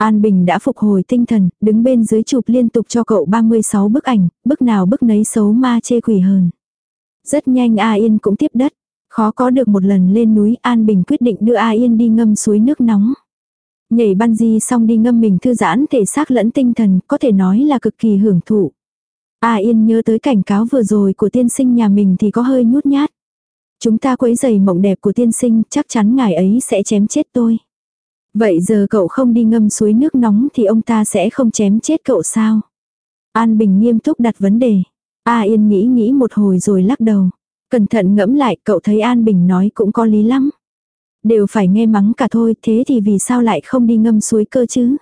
An Bình đã phục hồi tinh thần, đứng bên dưới chụp liên tục cho cậu 36 bức ảnh, bức nào bức nấy xấu ma chê quỷ hơn. Rất nhanh A Yên cũng tiếp đất. Khó có được một lần lên núi An Bình quyết định đưa A Yên đi ngâm suối nước nóng. Nhảy ban di xong đi ngâm mình thư giãn thể xác lẫn tinh thần, có thể nói là cực kỳ hưởng thụ. A Yên nhớ tới cảnh cáo vừa rồi của tiên sinh nhà mình thì có hơi nhút nhát. Chúng ta quấy giày mộng đẹp của tiên sinh, chắc chắn ngài ấy sẽ chém chết tôi. Vậy giờ cậu không đi ngâm suối nước nóng thì ông ta sẽ không chém chết cậu sao? An Bình nghiêm túc đặt vấn đề. A Yên nghĩ nghĩ một hồi rồi lắc đầu. Cẩn thận ngẫm lại cậu thấy An Bình nói cũng có lý lắm. Đều phải nghe mắng cả thôi thế thì vì sao lại không đi ngâm suối cơ chứ?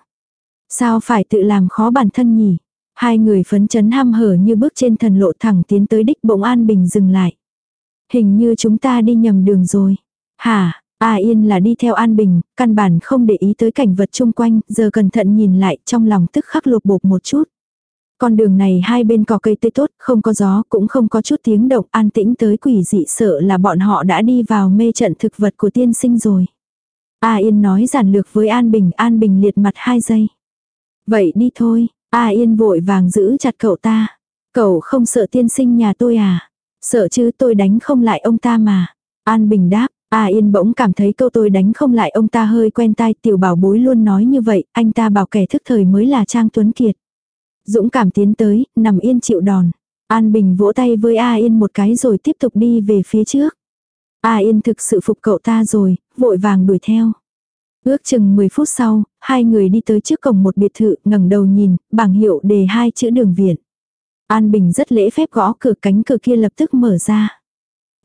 Sao phải tự làm khó bản thân nhỉ? Hai người phấn chấn ham hở như bước trên thần lộ thẳng tiến tới đích bỗng An Bình dừng lại. Hình như chúng ta đi nhầm đường rồi. Hả, A Yên là đi theo An Bình, căn bản không để ý tới cảnh vật chung quanh, giờ cẩn thận nhìn lại trong lòng tức khắc lột bột một chút. Con đường này hai bên cỏ cây tươi tốt, không có gió, cũng không có chút tiếng động, an tĩnh tới quỷ dị sợ là bọn họ đã đi vào mê trận thực vật của tiên sinh rồi. A Yên nói giản lược với An Bình, An Bình liệt mặt hai giây. Vậy đi thôi, A Yên vội vàng giữ chặt cậu ta. Cậu không sợ tiên sinh nhà tôi à? Sợ chứ tôi đánh không lại ông ta mà. An Bình đáp, A Yên bỗng cảm thấy câu tôi đánh không lại ông ta hơi quen tai tiểu bảo bối luôn nói như vậy, anh ta bảo kẻ thức thời mới là Trang Tuấn Kiệt. Dũng cảm tiến tới, nằm yên chịu đòn. An Bình vỗ tay với A Yên một cái rồi tiếp tục đi về phía trước. A Yên thực sự phục cậu ta rồi, vội vàng đuổi theo. Ước chừng 10 phút sau, hai người đi tới trước cổng một biệt thự, ngẩng đầu nhìn, bảng hiệu đề hai chữ đường viện. An Bình rất lễ phép gõ cửa cánh cửa kia lập tức mở ra.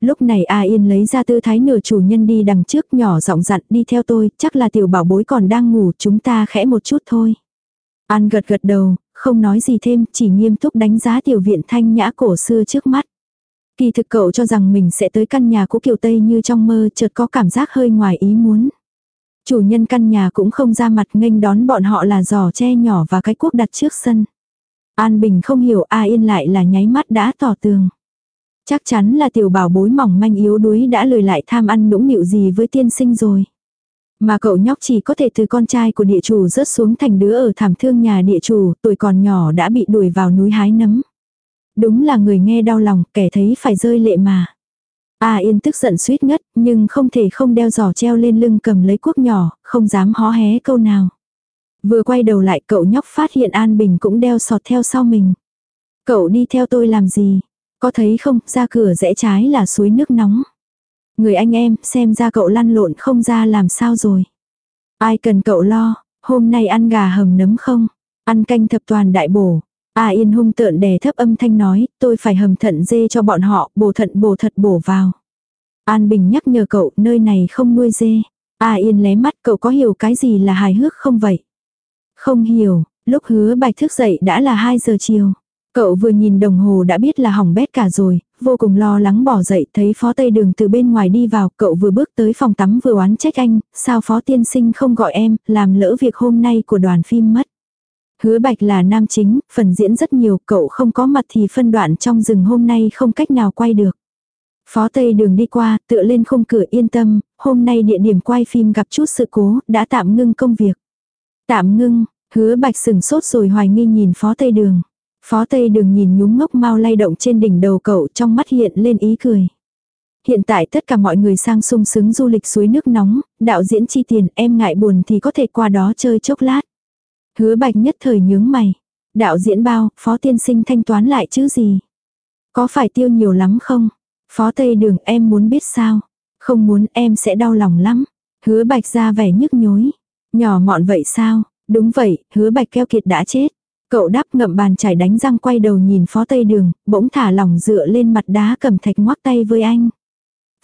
Lúc này A Yên lấy ra tư thái nửa chủ nhân đi đằng trước nhỏ giọng dặn đi theo tôi, chắc là tiểu bảo bối còn đang ngủ, chúng ta khẽ một chút thôi. An gật gật đầu, không nói gì thêm, chỉ nghiêm túc đánh giá tiểu viện thanh nhã cổ xưa trước mắt. Kỳ thực cậu cho rằng mình sẽ tới căn nhà của Kiều Tây như trong mơ chợt có cảm giác hơi ngoài ý muốn. Chủ nhân căn nhà cũng không ra mặt nghênh đón bọn họ là giò che nhỏ và cái cuốc đặt trước sân. An Bình không hiểu A Yên lại là nháy mắt đã tỏ tường. Chắc chắn là tiểu bảo bối mỏng manh yếu đuối đã lười lại tham ăn nũng nịu gì với tiên sinh rồi. Mà cậu nhóc chỉ có thể từ con trai của địa chủ rớt xuống thành đứa ở thảm thương nhà địa chủ, tuổi còn nhỏ đã bị đuổi vào núi hái nấm. Đúng là người nghe đau lòng, kẻ thấy phải rơi lệ mà. A Yên tức giận suýt ngất, nhưng không thể không đeo giỏ treo lên lưng cầm lấy cuốc nhỏ, không dám hó hé câu nào. Vừa quay đầu lại cậu nhóc phát hiện An Bình cũng đeo sọt theo sau mình. Cậu đi theo tôi làm gì? Có thấy không, ra cửa rẽ trái là suối nước nóng. Người anh em, xem ra cậu lăn lộn không ra làm sao rồi. Ai cần cậu lo, hôm nay ăn gà hầm nấm không? Ăn canh thập toàn đại bổ. A Yên hung tợn đè thấp âm thanh nói, tôi phải hầm thận dê cho bọn họ, bổ thận bổ thật bổ vào. An Bình nhắc nhở cậu, nơi này không nuôi dê. A Yên lé mắt, cậu có hiểu cái gì là hài hước không vậy? Không hiểu, lúc hứa bạch thức dậy đã là 2 giờ chiều. Cậu vừa nhìn đồng hồ đã biết là hỏng bét cả rồi, vô cùng lo lắng bỏ dậy thấy phó tây đường từ bên ngoài đi vào, cậu vừa bước tới phòng tắm vừa oán trách anh, sao phó tiên sinh không gọi em, làm lỡ việc hôm nay của đoàn phim mất. Hứa bạch là nam chính, phần diễn rất nhiều, cậu không có mặt thì phân đoạn trong rừng hôm nay không cách nào quay được. Phó Tây đường đi qua, tựa lên khung cửa yên tâm, hôm nay địa điểm quay phim gặp chút sự cố, đã tạm ngưng công việc. Tạm ngưng, hứa bạch sừng sốt rồi hoài nghi nhìn phó Tây đường. Phó Tây đường nhìn nhúng ngốc mau lay động trên đỉnh đầu cậu trong mắt hiện lên ý cười. Hiện tại tất cả mọi người sang sung sướng du lịch suối nước nóng, đạo diễn chi tiền em ngại buồn thì có thể qua đó chơi chốc lát. Hứa bạch nhất thời nhướng mày. Đạo diễn bao, phó tiên sinh thanh toán lại chứ gì. Có phải tiêu nhiều lắm không? Phó Tây Đường em muốn biết sao? Không muốn em sẽ đau lòng lắm. Hứa bạch ra vẻ nhức nhối. Nhỏ mọn vậy sao? Đúng vậy, hứa bạch keo kiệt đã chết. Cậu đáp ngậm bàn chải đánh răng quay đầu nhìn phó Tây Đường, bỗng thả lỏng dựa lên mặt đá cầm thạch ngoắc tay với anh.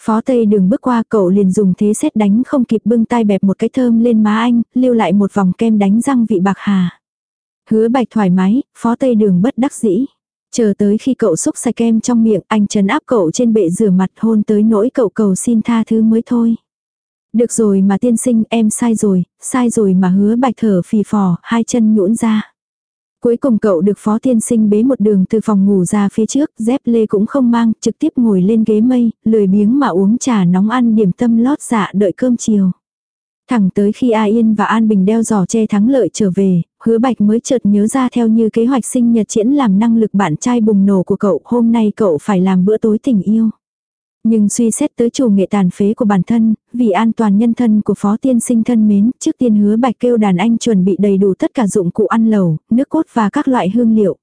Phó Tây Đường bước qua cậu liền dùng thế xét đánh không kịp bưng tay bẹp một cái thơm lên má anh, lưu lại một vòng kem đánh răng vị bạc hà. Hứa bạch thoải mái, Phó Tây Đường bất đắc dĩ. Chờ tới khi cậu xúc sạch kem trong miệng, anh trấn áp cậu trên bệ rửa mặt hôn tới nỗi cậu cầu xin tha thứ mới thôi. Được rồi mà tiên sinh em sai rồi, sai rồi mà hứa bạch thở phì phò, hai chân nhũn ra. Cuối cùng cậu được phó tiên sinh bế một đường từ phòng ngủ ra phía trước, dép lê cũng không mang, trực tiếp ngồi lên ghế mây, lười biếng mà uống trà nóng ăn điểm tâm lót dạ đợi cơm chiều. Thẳng tới khi A Yên và An Bình đeo giỏ che thắng lợi trở về, hứa bạch mới chợt nhớ ra theo như kế hoạch sinh nhật triển làm năng lực bạn trai bùng nổ của cậu, hôm nay cậu phải làm bữa tối tình yêu. Nhưng suy xét tới chủ nghệ tàn phế của bản thân, vì an toàn nhân thân của phó tiên sinh thân mến, trước tiên hứa bạch kêu đàn anh chuẩn bị đầy đủ tất cả dụng cụ ăn lẩu, nước cốt và các loại hương liệu.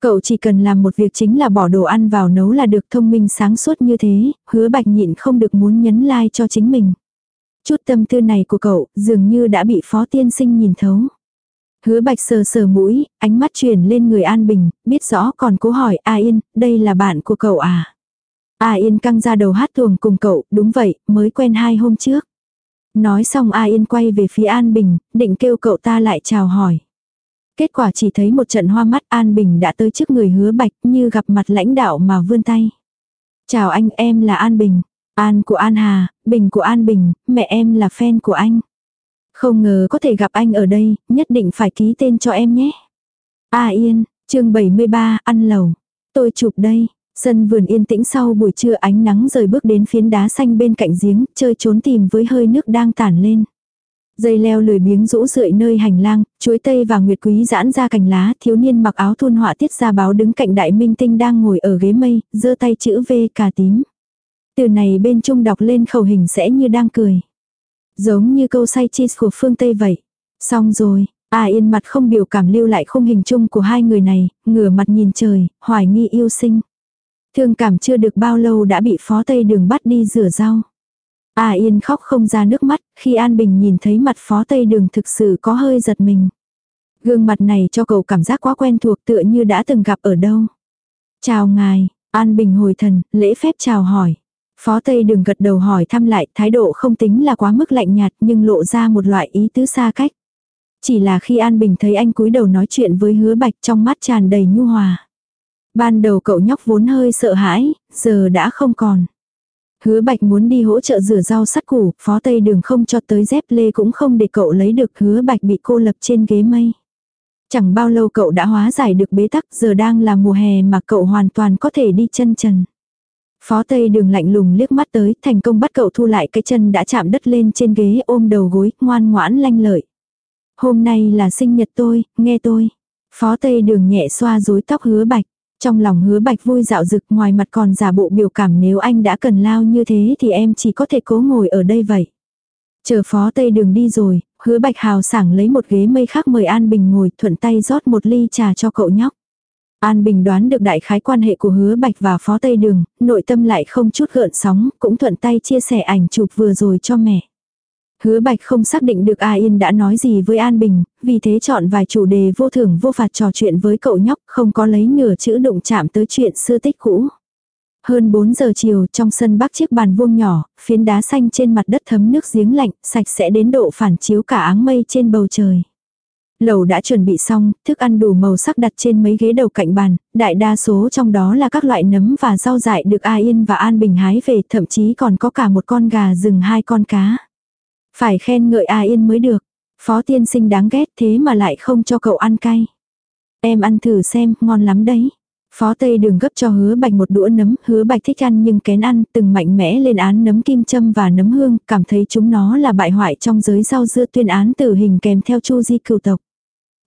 Cậu chỉ cần làm một việc chính là bỏ đồ ăn vào nấu là được thông minh sáng suốt như thế, hứa bạch nhịn không được muốn nhấn like cho chính mình. Chút tâm tư này của cậu dường như đã bị phó tiên sinh nhìn thấu. Hứa bạch sờ sờ mũi, ánh mắt chuyển lên người An Bình, biết rõ còn cố hỏi A Yên, đây là bạn của cậu à? A Yên căng ra đầu hát tuồng cùng cậu, đúng vậy, mới quen hai hôm trước. Nói xong A Yên quay về phía An Bình, định kêu cậu ta lại chào hỏi. Kết quả chỉ thấy một trận hoa mắt An Bình đã tới trước người hứa bạch như gặp mặt lãnh đạo mà vươn tay. Chào anh em là An Bình. An của An Hà, Bình của An Bình, mẹ em là fan của anh. Không ngờ có thể gặp anh ở đây, nhất định phải ký tên cho em nhé. A Yên, chương 73, ăn lẩu, Tôi chụp đây. Sân vườn yên tĩnh sau buổi trưa ánh nắng rời bước đến phiến đá xanh bên cạnh giếng, chơi trốn tìm với hơi nước đang tản lên. Dây leo lười biếng rũ rượi nơi hành lang, chuối tây và nguyệt quý giãn ra cành lá, thiếu niên mặc áo thun họa tiết ra báo đứng cạnh đại minh tinh đang ngồi ở ghế mây, giơ tay chữ V cà tím. Từ này bên trung đọc lên khẩu hình sẽ như đang cười. Giống như câu say cheese của phương Tây vậy. Xong rồi, A yên mặt không biểu cảm lưu lại khung hình chung của hai người này, ngửa mặt nhìn trời, hoài nghi yêu sinh. Thương cảm chưa được bao lâu đã bị phó tây đường bắt đi rửa rau. A yên khóc không ra nước mắt, khi An Bình nhìn thấy mặt phó tây đường thực sự có hơi giật mình. Gương mặt này cho cậu cảm giác quá quen thuộc tựa như đã từng gặp ở đâu. Chào ngài, An Bình hồi thần, lễ phép chào hỏi. Phó Tây đường gật đầu hỏi thăm lại, thái độ không tính là quá mức lạnh nhạt nhưng lộ ra một loại ý tứ xa cách. Chỉ là khi An Bình thấy anh cúi đầu nói chuyện với hứa bạch trong mắt tràn đầy nhu hòa. Ban đầu cậu nhóc vốn hơi sợ hãi, giờ đã không còn. Hứa bạch muốn đi hỗ trợ rửa rau sắt củ, phó tây đường không cho tới dép lê cũng không để cậu lấy được hứa bạch bị cô lập trên ghế mây. Chẳng bao lâu cậu đã hóa giải được bế tắc giờ đang là mùa hè mà cậu hoàn toàn có thể đi chân trần. Phó Tây đường lạnh lùng liếc mắt tới, thành công bắt cậu thu lại cái chân đã chạm đất lên trên ghế ôm đầu gối, ngoan ngoãn lanh lợi. Hôm nay là sinh nhật tôi, nghe tôi. Phó Tây đường nhẹ xoa rối tóc hứa bạch. Trong lòng hứa bạch vui dạo rực ngoài mặt còn giả bộ biểu cảm nếu anh đã cần lao như thế thì em chỉ có thể cố ngồi ở đây vậy. Chờ phó tây đường đi rồi, hứa bạch hào sảng lấy một ghế mây khác mời An Bình ngồi thuận tay rót một ly trà cho cậu nhóc. An Bình đoán được đại khái quan hệ của hứa bạch và phó tây đường, nội tâm lại không chút gợn sóng, cũng thuận tay chia sẻ ảnh chụp vừa rồi cho mẹ. Hứa Bạch không xác định được A Yên đã nói gì với An Bình, vì thế chọn vài chủ đề vô thưởng vô phạt trò chuyện với cậu nhóc, không có lấy nửa chữ đụng chạm tới chuyện xưa tích cũ. Hơn 4 giờ chiều trong sân bắc chiếc bàn vuông nhỏ, phiến đá xanh trên mặt đất thấm nước giếng lạnh, sạch sẽ đến độ phản chiếu cả áng mây trên bầu trời. Lầu đã chuẩn bị xong, thức ăn đủ màu sắc đặt trên mấy ghế đầu cạnh bàn, đại đa số trong đó là các loại nấm và rau dại được A Yên và An Bình hái về, thậm chí còn có cả một con gà rừng hai con cá. Phải khen ngợi A Yên mới được. Phó tiên sinh đáng ghét thế mà lại không cho cậu ăn cay. Em ăn thử xem, ngon lắm đấy. Phó Tây đường gấp cho hứa bạch một đũa nấm, hứa bạch thích ăn nhưng kén ăn, từng mạnh mẽ lên án nấm kim châm và nấm hương, cảm thấy chúng nó là bại hoại trong giới rau dưa tuyên án tử hình kèm theo chu di cựu tộc.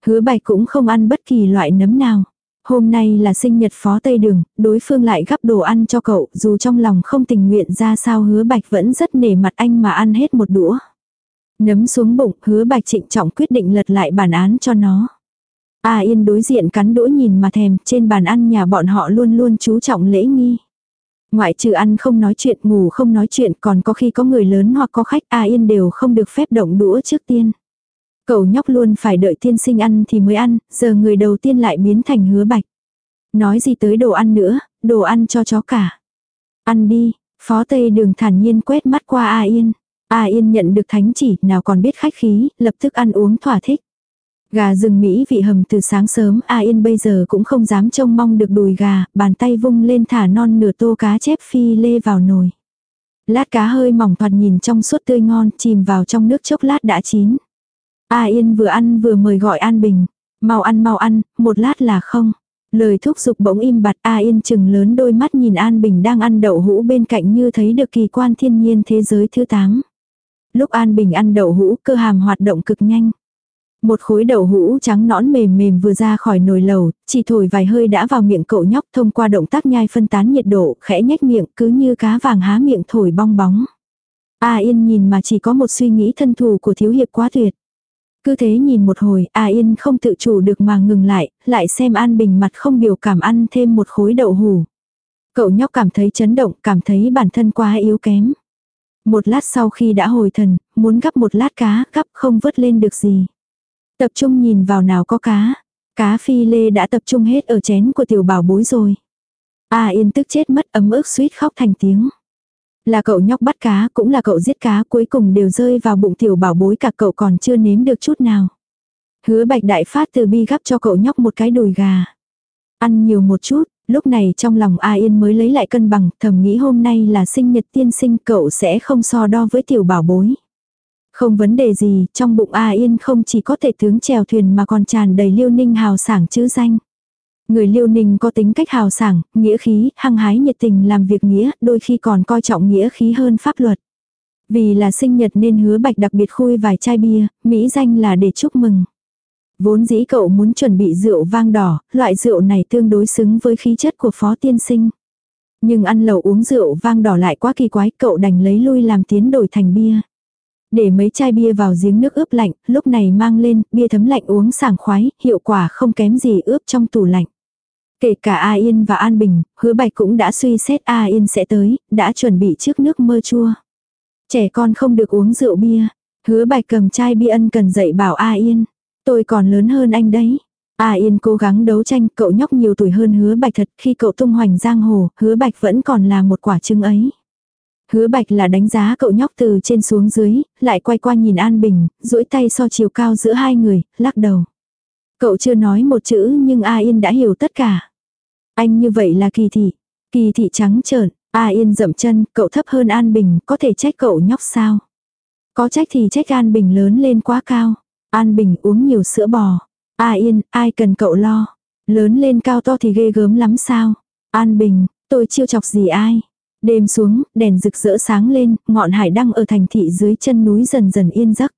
Hứa bạch cũng không ăn bất kỳ loại nấm nào. Hôm nay là sinh nhật phó Tây Đường, đối phương lại gắp đồ ăn cho cậu, dù trong lòng không tình nguyện ra sao hứa bạch vẫn rất nể mặt anh mà ăn hết một đũa. Nấm xuống bụng, hứa bạch trịnh trọng quyết định lật lại bản án cho nó. A Yên đối diện cắn đũa nhìn mà thèm, trên bàn ăn nhà bọn họ luôn luôn chú trọng lễ nghi. Ngoại trừ ăn không nói chuyện, ngủ không nói chuyện, còn có khi có người lớn hoặc có khách A Yên đều không được phép động đũa trước tiên. Cậu nhóc luôn phải đợi tiên sinh ăn thì mới ăn, giờ người đầu tiên lại biến thành hứa bạch. Nói gì tới đồ ăn nữa, đồ ăn cho chó cả. Ăn đi, phó tây đường thản nhiên quét mắt qua A Yên. A Yên nhận được thánh chỉ, nào còn biết khách khí, lập tức ăn uống thỏa thích. Gà rừng Mỹ vị hầm từ sáng sớm, A Yên bây giờ cũng không dám trông mong được đùi gà, bàn tay vung lên thả non nửa tô cá chép phi lê vào nồi. Lát cá hơi mỏng thoạt nhìn trong suốt tươi ngon, chìm vào trong nước chốc lát đã chín. A Yên vừa ăn vừa mời gọi An Bình. Mau ăn mau ăn, một lát là không. Lời thúc giục bỗng im bặt A Yên chừng lớn đôi mắt nhìn An Bình đang ăn đậu hũ bên cạnh như thấy được kỳ quan thiên nhiên thế giới thứ 8. Lúc An Bình ăn đậu hũ, cơ hàm hoạt động cực nhanh. Một khối đậu hũ trắng nõn mềm mềm vừa ra khỏi nồi lầu, chỉ thổi vài hơi đã vào miệng cậu nhóc thông qua động tác nhai phân tán nhiệt độ, khẽ nhếch miệng cứ như cá vàng há miệng thổi bong bóng. A Yên nhìn mà chỉ có một suy nghĩ thân thù của thiếu hiệp quá tuyệt. Cứ thế nhìn một hồi, A Yên không tự chủ được mà ngừng lại, lại xem An Bình mặt không biểu cảm ăn thêm một khối đậu hủ. Cậu nhóc cảm thấy chấn động, cảm thấy bản thân quá yếu kém. Một lát sau khi đã hồi thần, muốn gắp một lát cá, gắp không vớt lên được gì. Tập trung nhìn vào nào có cá. Cá phi lê đã tập trung hết ở chén của tiểu bảo bối rồi. A yên tức chết mất ấm ức suýt khóc thành tiếng. Là cậu nhóc bắt cá, cũng là cậu giết cá, cuối cùng đều rơi vào bụng tiểu bảo bối cả cậu còn chưa nếm được chút nào. Hứa bạch đại phát từ bi gắp cho cậu nhóc một cái đùi gà. Ăn nhiều một chút, Lúc này trong lòng A Yên mới lấy lại cân bằng, thầm nghĩ hôm nay là sinh nhật tiên sinh cậu sẽ không so đo với tiểu bảo bối. Không vấn đề gì, trong bụng A Yên không chỉ có thể tướng chèo thuyền mà còn tràn đầy liêu ninh hào sảng chữ danh. Người liêu ninh có tính cách hào sảng, nghĩa khí, hăng hái nhiệt tình làm việc nghĩa, đôi khi còn coi trọng nghĩa khí hơn pháp luật. Vì là sinh nhật nên hứa bạch đặc biệt khui vài chai bia, mỹ danh là để chúc mừng. Vốn dĩ cậu muốn chuẩn bị rượu vang đỏ, loại rượu này tương đối xứng với khí chất của phó tiên sinh. Nhưng ăn lẩu uống rượu vang đỏ lại quá kỳ quái, cậu đành lấy lui làm tiến đổi thành bia. Để mấy chai bia vào giếng nước ướp lạnh, lúc này mang lên, bia thấm lạnh uống sảng khoái, hiệu quả không kém gì ướp trong tủ lạnh. Kể cả A Yên và An Bình, hứa bạch cũng đã suy xét A Yên sẽ tới, đã chuẩn bị trước nước mơ chua. Trẻ con không được uống rượu bia. Hứa bạch cầm chai bia ân cần dạy bảo A Yên. Tôi còn lớn hơn anh đấy. A Yên cố gắng đấu tranh, cậu nhóc nhiều tuổi hơn hứa bạch thật, khi cậu tung hoành giang hồ, hứa bạch vẫn còn là một quả trứng ấy. Hứa bạch là đánh giá cậu nhóc từ trên xuống dưới, lại quay qua nhìn An Bình, duỗi tay so chiều cao giữa hai người, lắc đầu. Cậu chưa nói một chữ nhưng A Yên đã hiểu tất cả. Anh như vậy là kỳ thị. Kỳ thị trắng trợn, A Yên dậm chân, cậu thấp hơn An Bình, có thể trách cậu nhóc sao? Có trách thì trách An Bình lớn lên quá cao. An Bình uống nhiều sữa bò. A Yên, ai cần cậu lo. Lớn lên cao to thì ghê gớm lắm sao? An Bình, tôi chiêu chọc gì ai? Đêm xuống, đèn rực rỡ sáng lên, ngọn hải đăng ở thành thị dưới chân núi dần dần yên giấc.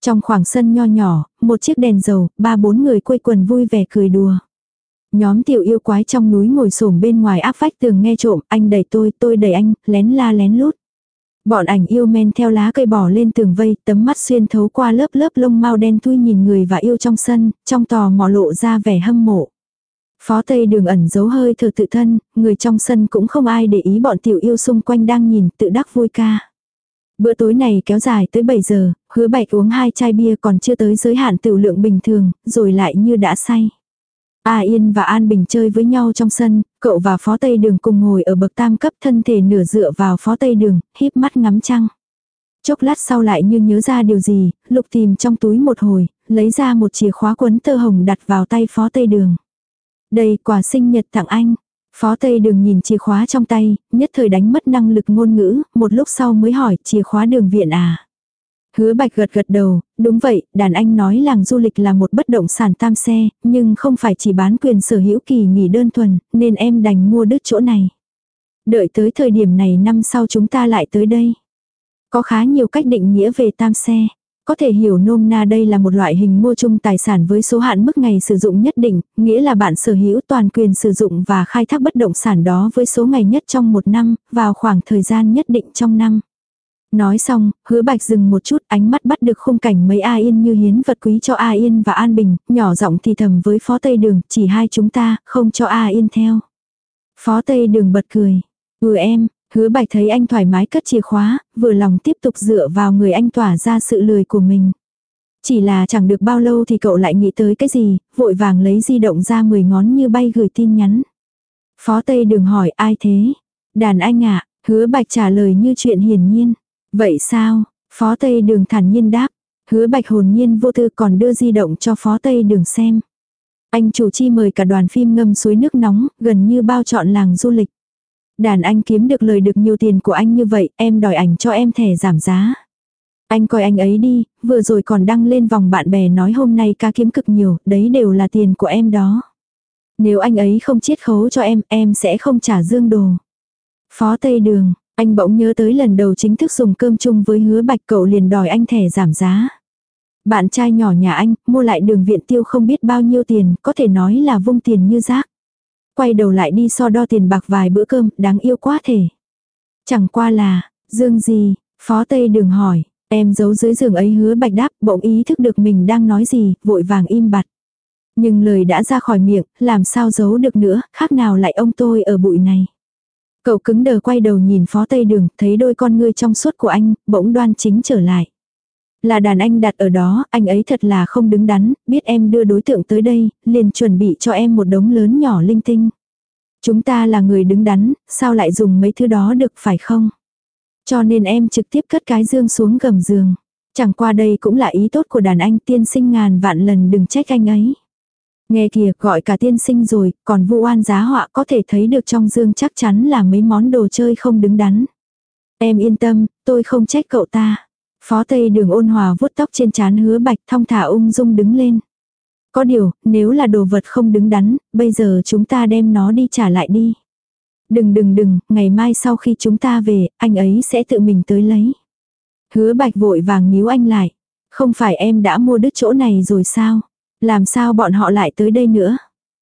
Trong khoảng sân nho nhỏ, một chiếc đèn dầu, ba bốn người quây quần vui vẻ cười đùa. Nhóm tiểu yêu quái trong núi ngồi xổm bên ngoài áp vách tường nghe trộm, anh đẩy tôi, tôi đẩy anh, lén la lén lút. Bọn ảnh yêu men theo lá cây bỏ lên tường vây, tấm mắt xuyên thấu qua lớp lớp lông mau đen thui nhìn người và yêu trong sân, trong tò mò lộ ra vẻ hâm mộ. Phó Tây đường ẩn giấu hơi thở tự thân, người trong sân cũng không ai để ý bọn tiểu yêu xung quanh đang nhìn tự đắc vui ca. Bữa tối này kéo dài tới 7 giờ, hứa bạch uống hai chai bia còn chưa tới giới hạn tiểu lượng bình thường, rồi lại như đã say. A Yên và An Bình chơi với nhau trong sân, cậu và Phó Tây Đường cùng ngồi ở bậc tam cấp thân thể nửa dựa vào Phó Tây Đường, híp mắt ngắm trăng. Chốc lát sau lại như nhớ ra điều gì, lục tìm trong túi một hồi, lấy ra một chìa khóa quấn tơ hồng đặt vào tay Phó Tây Đường. Đây quà sinh nhật tặng anh. Phó Tây Đường nhìn chìa khóa trong tay, nhất thời đánh mất năng lực ngôn ngữ, một lúc sau mới hỏi chìa khóa đường viện à. Hứa bạch gật gật đầu, đúng vậy, đàn anh nói làng du lịch là một bất động sản tam xe, nhưng không phải chỉ bán quyền sở hữu kỳ nghỉ đơn thuần, nên em đành mua đứt chỗ này. Đợi tới thời điểm này năm sau chúng ta lại tới đây. Có khá nhiều cách định nghĩa về tam xe. Có thể hiểu nôm na đây là một loại hình mua chung tài sản với số hạn mức ngày sử dụng nhất định, nghĩa là bạn sở hữu toàn quyền sử dụng và khai thác bất động sản đó với số ngày nhất trong một năm, vào khoảng thời gian nhất định trong năm. Nói xong, hứa bạch dừng một chút ánh mắt bắt được khung cảnh mấy A Yên như hiến vật quý cho A Yên và An Bình, nhỏ giọng thì thầm với Phó Tây Đường, chỉ hai chúng ta, không cho A Yên theo. Phó Tây Đường bật cười. Ừ em, hứa bạch thấy anh thoải mái cất chìa khóa, vừa lòng tiếp tục dựa vào người anh tỏa ra sự lười của mình. Chỉ là chẳng được bao lâu thì cậu lại nghĩ tới cái gì, vội vàng lấy di động ra 10 ngón như bay gửi tin nhắn. Phó Tây Đường hỏi ai thế? Đàn anh ạ, hứa bạch trả lời như chuyện hiển nhiên. Vậy sao? Phó Tây Đường thản nhiên đáp. Hứa bạch hồn nhiên vô tư còn đưa di động cho Phó Tây Đường xem. Anh chủ chi mời cả đoàn phim ngâm suối nước nóng, gần như bao trọn làng du lịch. Đàn anh kiếm được lời được nhiều tiền của anh như vậy, em đòi ảnh cho em thẻ giảm giá. Anh coi anh ấy đi, vừa rồi còn đăng lên vòng bạn bè nói hôm nay ca kiếm cực nhiều, đấy đều là tiền của em đó. Nếu anh ấy không chiết khấu cho em, em sẽ không trả dương đồ. Phó Tây Đường, anh bỗng nhớ tới lần đầu chính thức dùng cơm chung với hứa bạch cậu liền đòi anh thẻ giảm giá. Bạn trai nhỏ nhà anh, mua lại đường viện tiêu không biết bao nhiêu tiền, có thể nói là vung tiền như rác. Quay đầu lại đi so đo tiền bạc vài bữa cơm, đáng yêu quá thể. Chẳng qua là, dương gì, phó tây đường hỏi, em giấu dưới giường ấy hứa bạch đáp, bỗng ý thức được mình đang nói gì, vội vàng im bặt. Nhưng lời đã ra khỏi miệng, làm sao giấu được nữa, khác nào lại ông tôi ở bụi này. Cậu cứng đờ quay đầu nhìn phó tây đường, thấy đôi con ngươi trong suốt của anh, bỗng đoan chính trở lại. Là đàn anh đặt ở đó, anh ấy thật là không đứng đắn, biết em đưa đối tượng tới đây, liền chuẩn bị cho em một đống lớn nhỏ linh tinh. Chúng ta là người đứng đắn, sao lại dùng mấy thứ đó được phải không? Cho nên em trực tiếp cất cái dương xuống gầm giường. Chẳng qua đây cũng là ý tốt của đàn anh tiên sinh ngàn vạn lần đừng trách anh ấy. Nghe kìa, gọi cả tiên sinh rồi, còn vu oan giá họa có thể thấy được trong dương chắc chắn là mấy món đồ chơi không đứng đắn. Em yên tâm, tôi không trách cậu ta. Phó Tây Đường ôn hòa vuốt tóc trên trán hứa bạch thong thả ung dung đứng lên. Có điều, nếu là đồ vật không đứng đắn, bây giờ chúng ta đem nó đi trả lại đi. Đừng đừng đừng, ngày mai sau khi chúng ta về, anh ấy sẽ tự mình tới lấy. Hứa bạch vội vàng níu anh lại. Không phải em đã mua đứt chỗ này rồi sao? Làm sao bọn họ lại tới đây nữa?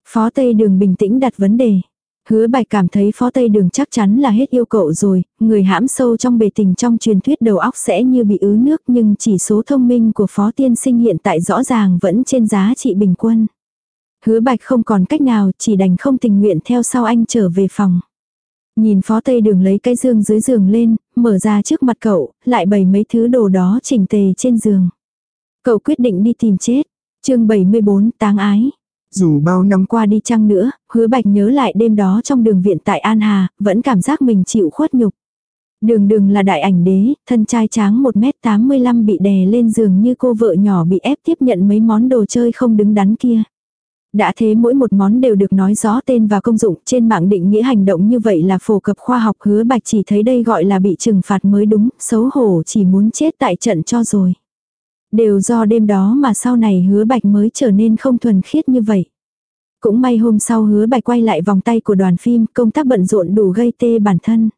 Phó Tây Đường bình tĩnh đặt vấn đề. Hứa bạch cảm thấy phó tây đường chắc chắn là hết yêu cậu rồi, người hãm sâu trong bề tình trong truyền thuyết đầu óc sẽ như bị ứ nước nhưng chỉ số thông minh của phó tiên sinh hiện tại rõ ràng vẫn trên giá trị bình quân. Hứa bạch không còn cách nào chỉ đành không tình nguyện theo sau anh trở về phòng. Nhìn phó tây đường lấy cái giường dưới giường lên, mở ra trước mặt cậu, lại bày mấy thứ đồ đó chỉnh tề trên giường. Cậu quyết định đi tìm chết chương 74 táng ái. Dù bao năm qua đi chăng nữa, hứa bạch nhớ lại đêm đó trong đường viện tại An Hà, vẫn cảm giác mình chịu khuất nhục. Đường đường là đại ảnh đế, thân trai tráng 1m85 bị đè lên giường như cô vợ nhỏ bị ép tiếp nhận mấy món đồ chơi không đứng đắn kia. Đã thế mỗi một món đều được nói rõ tên và công dụng trên mạng định nghĩa hành động như vậy là phổ cập khoa học hứa bạch chỉ thấy đây gọi là bị trừng phạt mới đúng, xấu hổ chỉ muốn chết tại trận cho rồi. Đều do đêm đó mà sau này hứa bạch mới trở nên không thuần khiết như vậy. Cũng may hôm sau hứa bạch quay lại vòng tay của đoàn phim, công tác bận rộn đủ gây tê bản thân.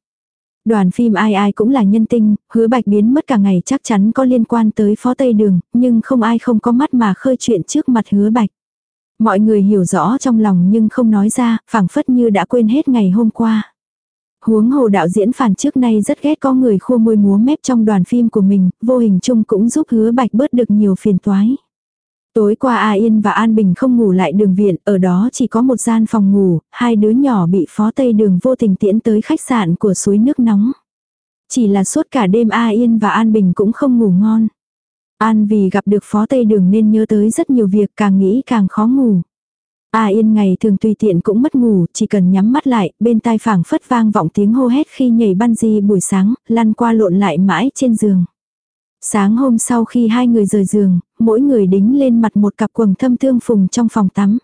Đoàn phim ai ai cũng là nhân tinh, hứa bạch biến mất cả ngày chắc chắn có liên quan tới phó tây đường, nhưng không ai không có mắt mà khơi chuyện trước mặt hứa bạch. Mọi người hiểu rõ trong lòng nhưng không nói ra, phảng phất như đã quên hết ngày hôm qua. Huống hồ đạo diễn phản trước nay rất ghét có người khua môi múa mép trong đoàn phim của mình, vô hình chung cũng giúp hứa bạch bớt được nhiều phiền toái. Tối qua A Yên và An Bình không ngủ lại đường viện, ở đó chỉ có một gian phòng ngủ, hai đứa nhỏ bị phó tây đường vô tình tiễn tới khách sạn của suối nước nóng. Chỉ là suốt cả đêm A Yên và An Bình cũng không ngủ ngon. An vì gặp được phó tây đường nên nhớ tới rất nhiều việc càng nghĩ càng khó ngủ. A yên ngày thường tùy tiện cũng mất ngủ, chỉ cần nhắm mắt lại, bên tai phảng phất vang vọng tiếng hô hét khi nhảy ban di buổi sáng, lăn qua lộn lại mãi trên giường. Sáng hôm sau khi hai người rời giường, mỗi người đính lên mặt một cặp quần thâm thương phùng trong phòng tắm.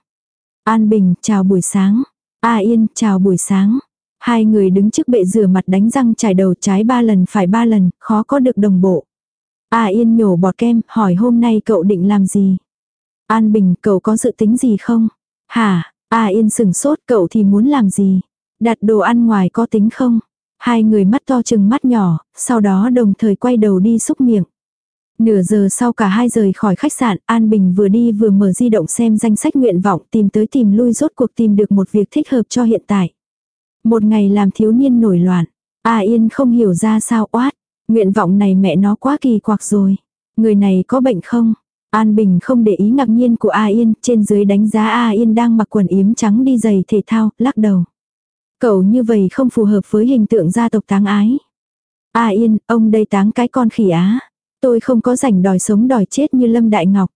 An Bình, chào buổi sáng. A Yên, chào buổi sáng. Hai người đứng trước bệ rửa mặt đánh răng trải đầu trái ba lần phải ba lần, khó có được đồng bộ. A Yên nhổ bọt kem, hỏi hôm nay cậu định làm gì? An Bình, cậu có dự tính gì không? Hả, A Yên sừng sốt cậu thì muốn làm gì? Đặt đồ ăn ngoài có tính không? Hai người mắt to chừng mắt nhỏ, sau đó đồng thời quay đầu đi xúc miệng. Nửa giờ sau cả hai rời khỏi khách sạn, An Bình vừa đi vừa mở di động xem danh sách nguyện vọng tìm tới tìm lui rốt cuộc tìm được một việc thích hợp cho hiện tại. Một ngày làm thiếu niên nổi loạn, A Yên không hiểu ra sao oát, nguyện vọng này mẹ nó quá kỳ quặc rồi. Người này có bệnh không? An Bình không để ý ngạc nhiên của A Yên, trên dưới đánh giá A Yên đang mặc quần yếm trắng đi giày thể thao, lắc đầu. Cậu như vậy không phù hợp với hình tượng gia tộc táng ái. A Yên, ông đây táng cái con khỉ á. Tôi không có rảnh đòi sống đòi chết như Lâm Đại Ngọc.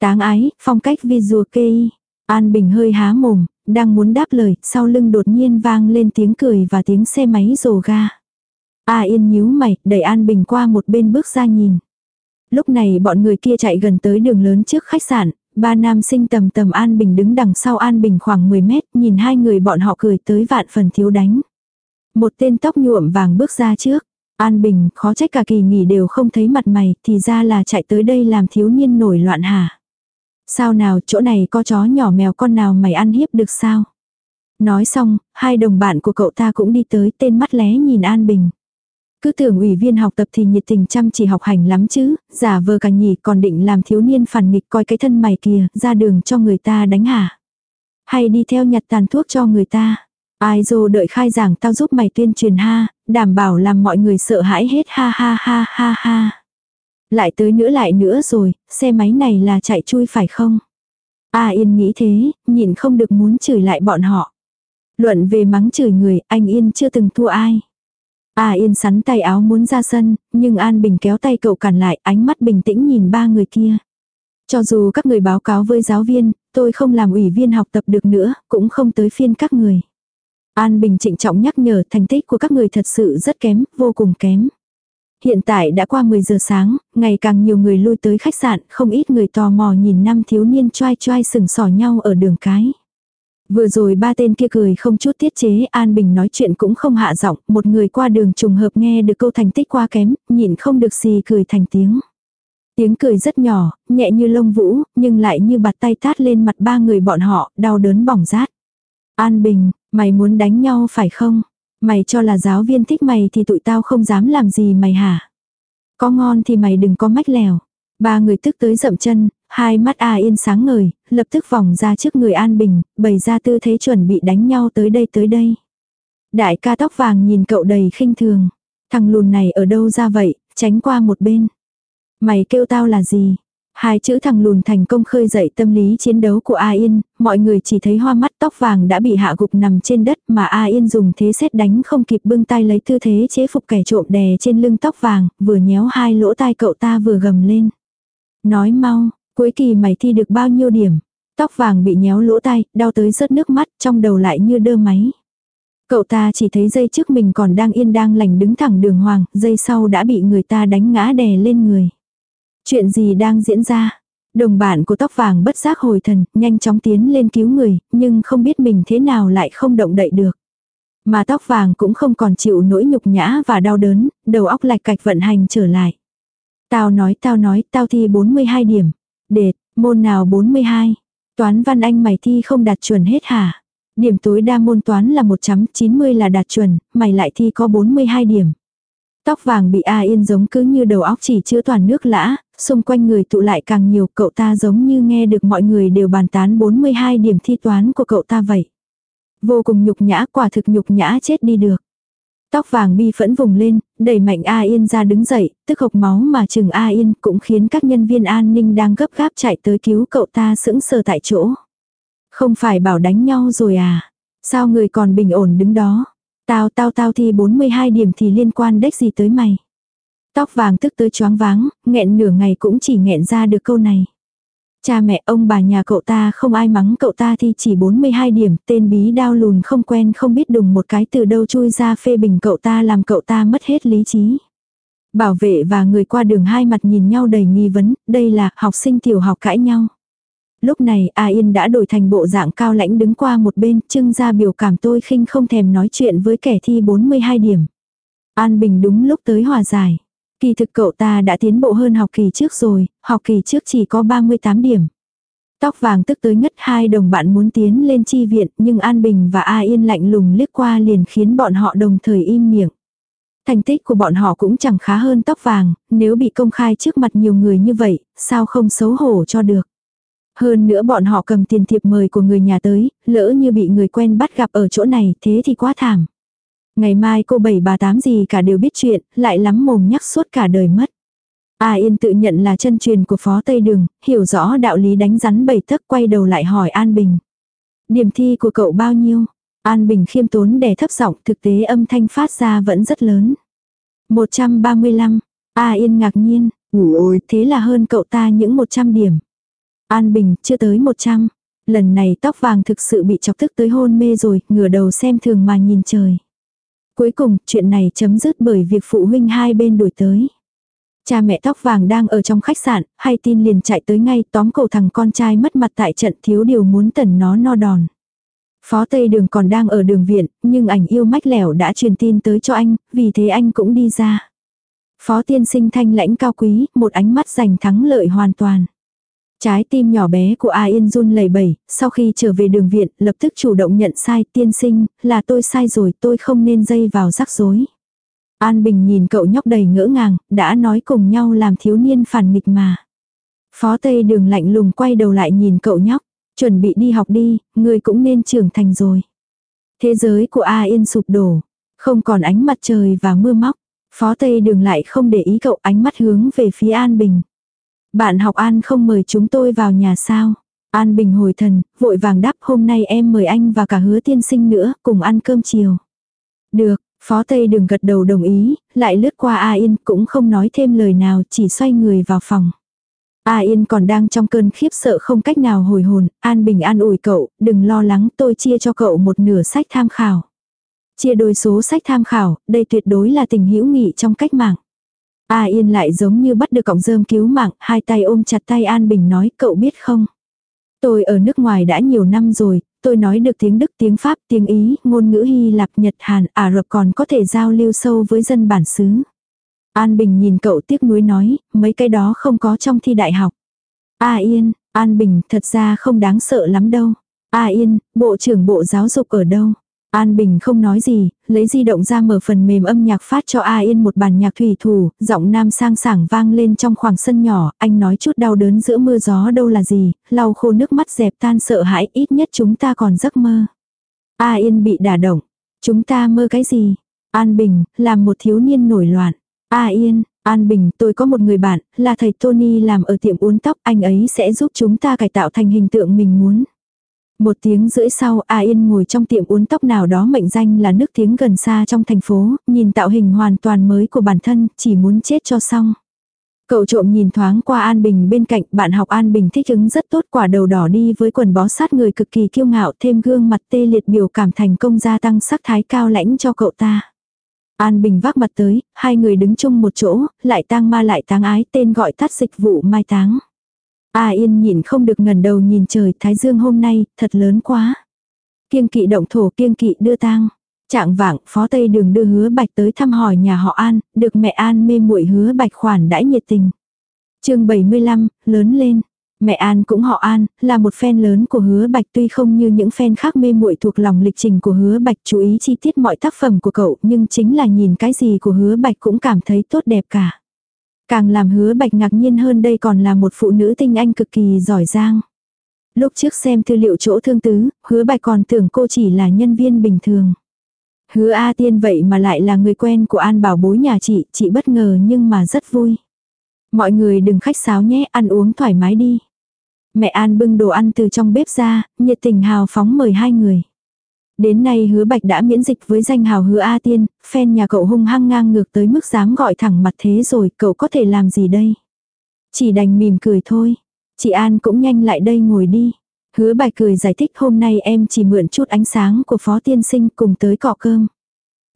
Táng ái, phong cách visual kei. An Bình hơi há mồm, đang muốn đáp lời, sau lưng đột nhiên vang lên tiếng cười và tiếng xe máy rồ ga. A Yên nhíu mày, đẩy An Bình qua một bên bước ra nhìn. Lúc này bọn người kia chạy gần tới đường lớn trước khách sạn, ba nam sinh tầm tầm An Bình đứng đằng sau An Bình khoảng 10 mét, nhìn hai người bọn họ cười tới vạn phần thiếu đánh. Một tên tóc nhuộm vàng bước ra trước. An Bình, khó trách cả kỳ nghỉ đều không thấy mặt mày, thì ra là chạy tới đây làm thiếu niên nổi loạn hả? Sao nào, chỗ này có chó nhỏ mèo con nào mày ăn hiếp được sao? Nói xong, hai đồng bạn của cậu ta cũng đi tới tên mắt lé nhìn An Bình. Cứ tưởng ủy viên học tập thì nhiệt tình chăm chỉ học hành lắm chứ, giả vờ cả nhỉ còn định làm thiếu niên phản nghịch coi cái thân mày kìa, ra đường cho người ta đánh hả. Hay đi theo nhặt tàn thuốc cho người ta. Ai dô đợi khai giảng tao giúp mày tuyên truyền ha, đảm bảo làm mọi người sợ hãi hết ha ha ha ha ha. Lại tới nữa lại nữa rồi, xe máy này là chạy chui phải không? A Yên nghĩ thế, nhìn không được muốn chửi lại bọn họ. Luận về mắng chửi người, anh Yên chưa từng thua ai. A Yên sắn tay áo muốn ra sân, nhưng An Bình kéo tay cậu cản lại, ánh mắt bình tĩnh nhìn ba người kia. Cho dù các người báo cáo với giáo viên, tôi không làm ủy viên học tập được nữa, cũng không tới phiên các người. An Bình trịnh trọng nhắc nhở thành tích của các người thật sự rất kém, vô cùng kém. Hiện tại đã qua 10 giờ sáng, ngày càng nhiều người lui tới khách sạn, không ít người tò mò nhìn năm thiếu niên choai choai sừng sỏ nhau ở đường cái. Vừa rồi ba tên kia cười không chút tiết chế, An Bình nói chuyện cũng không hạ giọng, một người qua đường trùng hợp nghe được câu thành tích qua kém, nhịn không được gì cười thành tiếng. Tiếng cười rất nhỏ, nhẹ như lông vũ, nhưng lại như bạt tay tát lên mặt ba người bọn họ, đau đớn bỏng rát. An Bình, mày muốn đánh nhau phải không? Mày cho là giáo viên thích mày thì tụi tao không dám làm gì mày hả? Có ngon thì mày đừng có mách lèo. Ba người tức tới dậm chân, hai mắt A Yên sáng ngời, lập tức vòng ra trước người An Bình, bày ra tư thế chuẩn bị đánh nhau tới đây tới đây. Đại ca tóc vàng nhìn cậu đầy khinh thường. Thằng lùn này ở đâu ra vậy, tránh qua một bên. Mày kêu tao là gì? Hai chữ thằng lùn thành công khơi dậy tâm lý chiến đấu của A Yên, mọi người chỉ thấy hoa mắt tóc vàng đã bị hạ gục nằm trên đất mà A Yên dùng thế xét đánh không kịp bưng tay lấy tư thế chế phục kẻ trộm đè trên lưng tóc vàng, vừa nhéo hai lỗ tai cậu ta vừa gầm lên. Nói mau, cuối kỳ mày thi được bao nhiêu điểm? Tóc vàng bị nhéo lỗ tai, đau tới rớt nước mắt, trong đầu lại như đơ máy. Cậu ta chỉ thấy dây trước mình còn đang yên đang lành đứng thẳng đường hoàng, dây sau đã bị người ta đánh ngã đè lên người. Chuyện gì đang diễn ra? Đồng bạn của tóc vàng bất giác hồi thần, nhanh chóng tiến lên cứu người, nhưng không biết mình thế nào lại không động đậy được. Mà tóc vàng cũng không còn chịu nỗi nhục nhã và đau đớn, đầu óc lạch cạch vận hành trở lại. Tao nói tao nói tao thi 42 điểm. Đệt, môn nào 42? Toán văn anh mày thi không đạt chuẩn hết hả? Điểm tối đa môn toán là 190 là đạt chuẩn, mày lại thi có 42 điểm. Tóc vàng bị A Yên giống cứ như đầu óc chỉ chứa toàn nước lã, xung quanh người tụ lại càng nhiều cậu ta giống như nghe được mọi người đều bàn tán 42 điểm thi toán của cậu ta vậy. Vô cùng nhục nhã quả thực nhục nhã chết đi được. Tóc vàng bi phẫn vùng lên, đẩy mạnh A Yên ra đứng dậy, tức hộc máu mà chừng A Yên cũng khiến các nhân viên an ninh đang gấp gáp chạy tới cứu cậu ta sững sờ tại chỗ. Không phải bảo đánh nhau rồi à? Sao người còn bình ổn đứng đó? Tao tao tao thi 42 điểm thì liên quan đếch gì tới mày. Tóc vàng tức tới choáng váng, nghẹn nửa ngày cũng chỉ nghẹn ra được câu này. Cha mẹ ông bà nhà cậu ta không ai mắng cậu ta thì chỉ 42 điểm, tên bí đao lùn không quen không biết đùng một cái từ đâu chui ra phê bình cậu ta làm cậu ta mất hết lý trí. Bảo vệ và người qua đường hai mặt nhìn nhau đầy nghi vấn, đây là học sinh tiểu học cãi nhau. Lúc này A Yên đã đổi thành bộ dạng cao lãnh đứng qua một bên, trưng ra biểu cảm tôi khinh không thèm nói chuyện với kẻ thi 42 điểm. An Bình đúng lúc tới hòa giải. Kỳ thực cậu ta đã tiến bộ hơn học kỳ trước rồi, học kỳ trước chỉ có 38 điểm. Tóc vàng tức tới ngất hai đồng bạn muốn tiến lên chi viện nhưng An Bình và A Yên lạnh lùng liếc qua liền khiến bọn họ đồng thời im miệng. Thành tích của bọn họ cũng chẳng khá hơn tóc vàng, nếu bị công khai trước mặt nhiều người như vậy, sao không xấu hổ cho được. Hơn nữa bọn họ cầm tiền thiệp mời của người nhà tới, lỡ như bị người quen bắt gặp ở chỗ này thế thì quá thảm. Ngày mai cô bảy bà tám gì cả đều biết chuyện, lại lắm mồm nhắc suốt cả đời mất. A Yên tự nhận là chân truyền của Phó Tây Đường, hiểu rõ đạo lý đánh rắn bảy tấc quay đầu lại hỏi An Bình. Điểm thi của cậu bao nhiêu? An Bình khiêm tốn đè thấp giọng thực tế âm thanh phát ra vẫn rất lớn. 135. A Yên ngạc nhiên, ôi thế là hơn cậu ta những 100 điểm. An Bình chưa tới 100. Lần này tóc vàng thực sự bị chọc tức tới hôn mê rồi, ngửa đầu xem thường mà nhìn trời. Cuối cùng, chuyện này chấm dứt bởi việc phụ huynh hai bên đuổi tới. Cha mẹ tóc vàng đang ở trong khách sạn, hay tin liền chạy tới ngay tóm cổ thằng con trai mất mặt tại trận thiếu điều muốn tần nó no đòn. Phó Tây Đường còn đang ở đường viện, nhưng ảnh yêu mách lẻo đã truyền tin tới cho anh, vì thế anh cũng đi ra. Phó tiên sinh thanh lãnh cao quý, một ánh mắt giành thắng lợi hoàn toàn. Trái tim nhỏ bé của A Yên run lẩy bẩy, sau khi trở về đường viện, lập tức chủ động nhận sai, tiên sinh, là tôi sai rồi, tôi không nên dây vào rắc rối. An Bình nhìn cậu nhóc đầy ngỡ ngàng, đã nói cùng nhau làm thiếu niên phản nghịch mà. Phó Tây đường lạnh lùng quay đầu lại nhìn cậu nhóc, chuẩn bị đi học đi, người cũng nên trưởng thành rồi. Thế giới của A Yên sụp đổ, không còn ánh mặt trời và mưa móc. Phó Tây đường lại không để ý cậu ánh mắt hướng về phía An Bình. Bạn học An không mời chúng tôi vào nhà sao? An Bình hồi thần, vội vàng đáp hôm nay em mời anh và cả hứa tiên sinh nữa, cùng ăn cơm chiều. Được, Phó Tây đừng gật đầu đồng ý, lại lướt qua A Yên cũng không nói thêm lời nào, chỉ xoay người vào phòng. A Yên còn đang trong cơn khiếp sợ không cách nào hồi hồn, An Bình an ủi cậu, đừng lo lắng tôi chia cho cậu một nửa sách tham khảo. Chia đôi số sách tham khảo, đây tuyệt đối là tình hữu nghị trong cách mạng. A Yên lại giống như bắt được cọng rơm cứu mạng, hai tay ôm chặt tay An Bình nói cậu biết không. Tôi ở nước ngoài đã nhiều năm rồi, tôi nói được tiếng Đức, tiếng Pháp, tiếng Ý, ngôn ngữ Hy Lạp, Nhật, Hàn, Ả Rập còn có thể giao lưu sâu với dân bản xứ. An Bình nhìn cậu tiếc nuối nói, mấy cái đó không có trong thi đại học. A Yên, An Bình thật ra không đáng sợ lắm đâu. A Yên, Bộ trưởng Bộ Giáo dục ở đâu? An Bình không nói gì, lấy di động ra mở phần mềm âm nhạc phát cho A Yên một bản nhạc thủy thủ, giọng nam sang sảng vang lên trong khoảng sân nhỏ, anh nói chút đau đớn giữa mưa gió đâu là gì, lau khô nước mắt dẹp tan sợ hãi, ít nhất chúng ta còn giấc mơ. A Yên bị đả động, chúng ta mơ cái gì? An Bình, làm một thiếu niên nổi loạn. A Yên, An Bình, tôi có một người bạn, là thầy Tony làm ở tiệm uốn tóc, anh ấy sẽ giúp chúng ta cải tạo thành hình tượng mình muốn. Một tiếng rưỡi sau, A Yên ngồi trong tiệm uốn tóc nào đó mệnh danh là nước tiếng gần xa trong thành phố, nhìn tạo hình hoàn toàn mới của bản thân, chỉ muốn chết cho xong. Cậu trộm nhìn thoáng qua An Bình bên cạnh, bạn học An Bình thích ứng rất tốt quả đầu đỏ đi với quần bó sát người cực kỳ kiêu ngạo thêm gương mặt tê liệt biểu cảm thành công gia tăng sắc thái cao lãnh cho cậu ta. An Bình vác mặt tới, hai người đứng chung một chỗ, lại tang ma lại táng ái tên gọi tắt dịch vụ mai táng. A Yên nhìn không được ngẩn đầu nhìn trời Thái Dương hôm nay, thật lớn quá. Kiêng kỵ động thổ kiêng kỵ đưa tang. Trạng vạng, phó tây đường đưa hứa bạch tới thăm hỏi nhà họ An, được mẹ An mê muội hứa bạch khoản đãi nhiệt tình. chương 75, lớn lên. Mẹ An cũng họ An, là một fan lớn của hứa bạch tuy không như những fan khác mê muội thuộc lòng lịch trình của hứa bạch chú ý chi tiết mọi tác phẩm của cậu nhưng chính là nhìn cái gì của hứa bạch cũng cảm thấy tốt đẹp cả. Càng làm hứa bạch ngạc nhiên hơn đây còn là một phụ nữ tinh anh cực kỳ giỏi giang. Lúc trước xem tư liệu chỗ thương tứ, hứa bạch còn tưởng cô chỉ là nhân viên bình thường. Hứa A Tiên vậy mà lại là người quen của An bảo bối nhà chị, chị bất ngờ nhưng mà rất vui. Mọi người đừng khách sáo nhé, ăn uống thoải mái đi. Mẹ An bưng đồ ăn từ trong bếp ra, nhiệt tình hào phóng mời hai người. Đến nay hứa bạch đã miễn dịch với danh hào hứa A Tiên, fan nhà cậu hung hăng ngang ngược tới mức dám gọi thẳng mặt thế rồi, cậu có thể làm gì đây? Chỉ đành mỉm cười thôi. Chị An cũng nhanh lại đây ngồi đi. Hứa bạch cười giải thích hôm nay em chỉ mượn chút ánh sáng của phó tiên sinh cùng tới cọ cơm.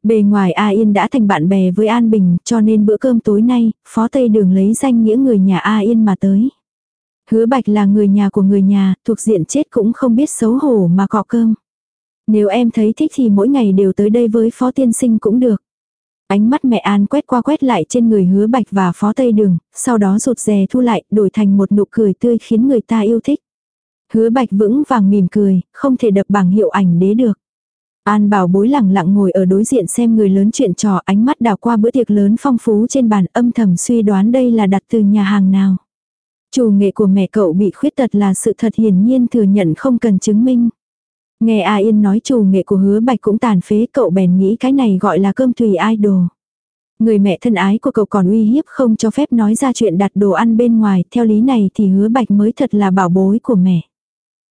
Bề ngoài A Yên đã thành bạn bè với An Bình cho nên bữa cơm tối nay, phó Tây Đường lấy danh nghĩa người nhà A Yên mà tới. Hứa bạch là người nhà của người nhà, thuộc diện chết cũng không biết xấu hổ mà cọ cơm. Nếu em thấy thích thì mỗi ngày đều tới đây với phó tiên sinh cũng được. Ánh mắt mẹ An quét qua quét lại trên người hứa bạch và phó tây đường, sau đó rụt rè thu lại, đổi thành một nụ cười tươi khiến người ta yêu thích. Hứa bạch vững vàng mỉm cười, không thể đập bằng hiệu ảnh đế được. An bảo bối lẳng lặng ngồi ở đối diện xem người lớn chuyện trò ánh mắt đào qua bữa tiệc lớn phong phú trên bàn âm thầm suy đoán đây là đặt từ nhà hàng nào. Chủ nghệ của mẹ cậu bị khuyết tật là sự thật hiển nhiên thừa nhận không cần chứng minh. Nghe A Yên nói chủ nghệ của hứa bạch cũng tàn phế cậu bèn nghĩ cái này gọi là cơm tùy idol. Người mẹ thân ái của cậu còn uy hiếp không cho phép nói ra chuyện đặt đồ ăn bên ngoài, theo lý này thì hứa bạch mới thật là bảo bối của mẹ.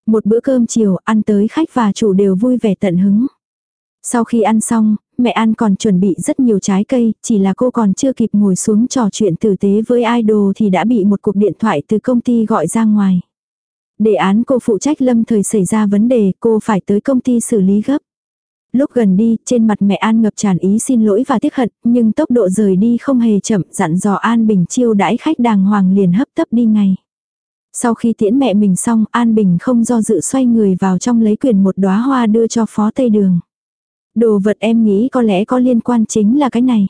Một bữa cơm chiều ăn tới khách và chủ đều vui vẻ tận hứng. Sau khi ăn xong, mẹ ăn còn chuẩn bị rất nhiều trái cây, chỉ là cô còn chưa kịp ngồi xuống trò chuyện tử tế với idol thì đã bị một cuộc điện thoại từ công ty gọi ra ngoài. Đề án cô phụ trách lâm thời xảy ra vấn đề, cô phải tới công ty xử lý gấp. Lúc gần đi, trên mặt mẹ An ngập tràn ý xin lỗi và tiếc hận, nhưng tốc độ rời đi không hề chậm, dặn dò An Bình chiêu đãi khách đàng hoàng liền hấp tấp đi ngay. Sau khi tiễn mẹ mình xong, An Bình không do dự xoay người vào trong lấy quyền một đóa hoa đưa cho phó Tây Đường. Đồ vật em nghĩ có lẽ có liên quan chính là cái này.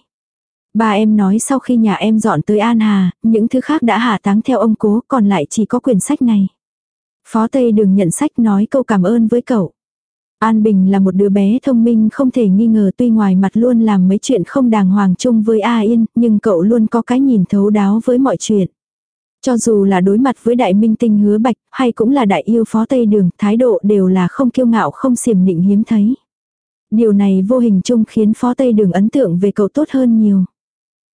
Ba em nói sau khi nhà em dọn tới An Hà, những thứ khác đã hạ táng theo ông cố, còn lại chỉ có quyển sách này. Phó Tây Đường nhận sách nói câu cảm ơn với cậu. An Bình là một đứa bé thông minh không thể nghi ngờ tuy ngoài mặt luôn làm mấy chuyện không đàng hoàng chung với A Yên, nhưng cậu luôn có cái nhìn thấu đáo với mọi chuyện. Cho dù là đối mặt với đại minh tinh hứa bạch, hay cũng là đại yêu phó Tây Đường, thái độ đều là không kiêu ngạo không xiểm nịnh hiếm thấy. Điều này vô hình chung khiến phó Tây Đường ấn tượng về cậu tốt hơn nhiều.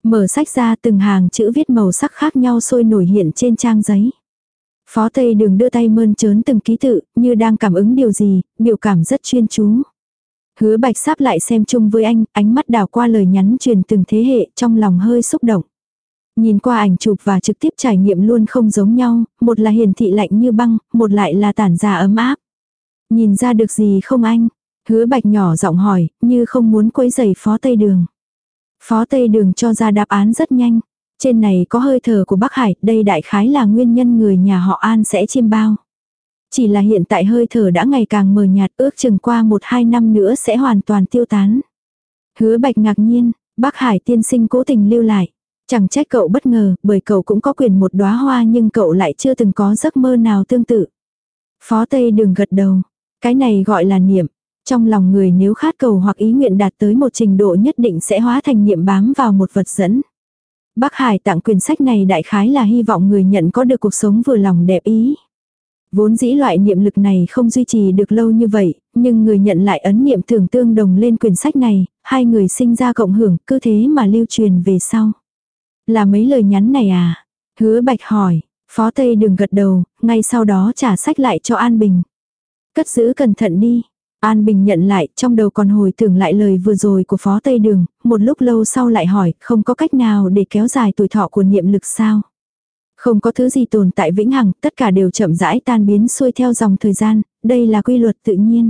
Mở sách ra từng hàng chữ viết màu sắc khác nhau sôi nổi hiện trên trang giấy. Phó Tây Đường đưa tay mơn trớn từng ký tự, như đang cảm ứng điều gì, biểu cảm rất chuyên chú. Hứa bạch sáp lại xem chung với anh, ánh mắt đào qua lời nhắn truyền từng thế hệ, trong lòng hơi xúc động. Nhìn qua ảnh chụp và trực tiếp trải nghiệm luôn không giống nhau, một là hiển thị lạnh như băng, một lại là tản ra ấm áp. Nhìn ra được gì không anh? Hứa bạch nhỏ giọng hỏi, như không muốn quấy rầy phó Tây Đường. Phó Tây Đường cho ra đáp án rất nhanh. Trên này có hơi thở của Bắc Hải, đây đại khái là nguyên nhân người nhà họ An sẽ chiêm bao. Chỉ là hiện tại hơi thở đã ngày càng mờ nhạt ước chừng qua một hai năm nữa sẽ hoàn toàn tiêu tán. Hứa bạch ngạc nhiên, Bắc Hải tiên sinh cố tình lưu lại. Chẳng trách cậu bất ngờ, bởi cậu cũng có quyền một đóa hoa nhưng cậu lại chưa từng có giấc mơ nào tương tự. Phó Tây đường gật đầu. Cái này gọi là niệm. Trong lòng người nếu khát cầu hoặc ý nguyện đạt tới một trình độ nhất định sẽ hóa thành niệm bám vào một vật dẫn. Bác Hải tặng quyển sách này đại khái là hy vọng người nhận có được cuộc sống vừa lòng đẹp ý. Vốn dĩ loại niệm lực này không duy trì được lâu như vậy, nhưng người nhận lại ấn niệm thường tương đồng lên quyển sách này, hai người sinh ra cộng hưởng, cứ thế mà lưu truyền về sau. Là mấy lời nhắn này à? Hứa Bạch hỏi, Phó Tây đừng gật đầu, ngay sau đó trả sách lại cho An Bình. Cất giữ cẩn thận đi. An Bình nhận lại, trong đầu còn hồi tưởng lại lời vừa rồi của Phó Tây Đường, một lúc lâu sau lại hỏi, không có cách nào để kéo dài tuổi thọ của niệm lực sao? Không có thứ gì tồn tại vĩnh hằng, tất cả đều chậm rãi tan biến xuôi theo dòng thời gian, đây là quy luật tự nhiên.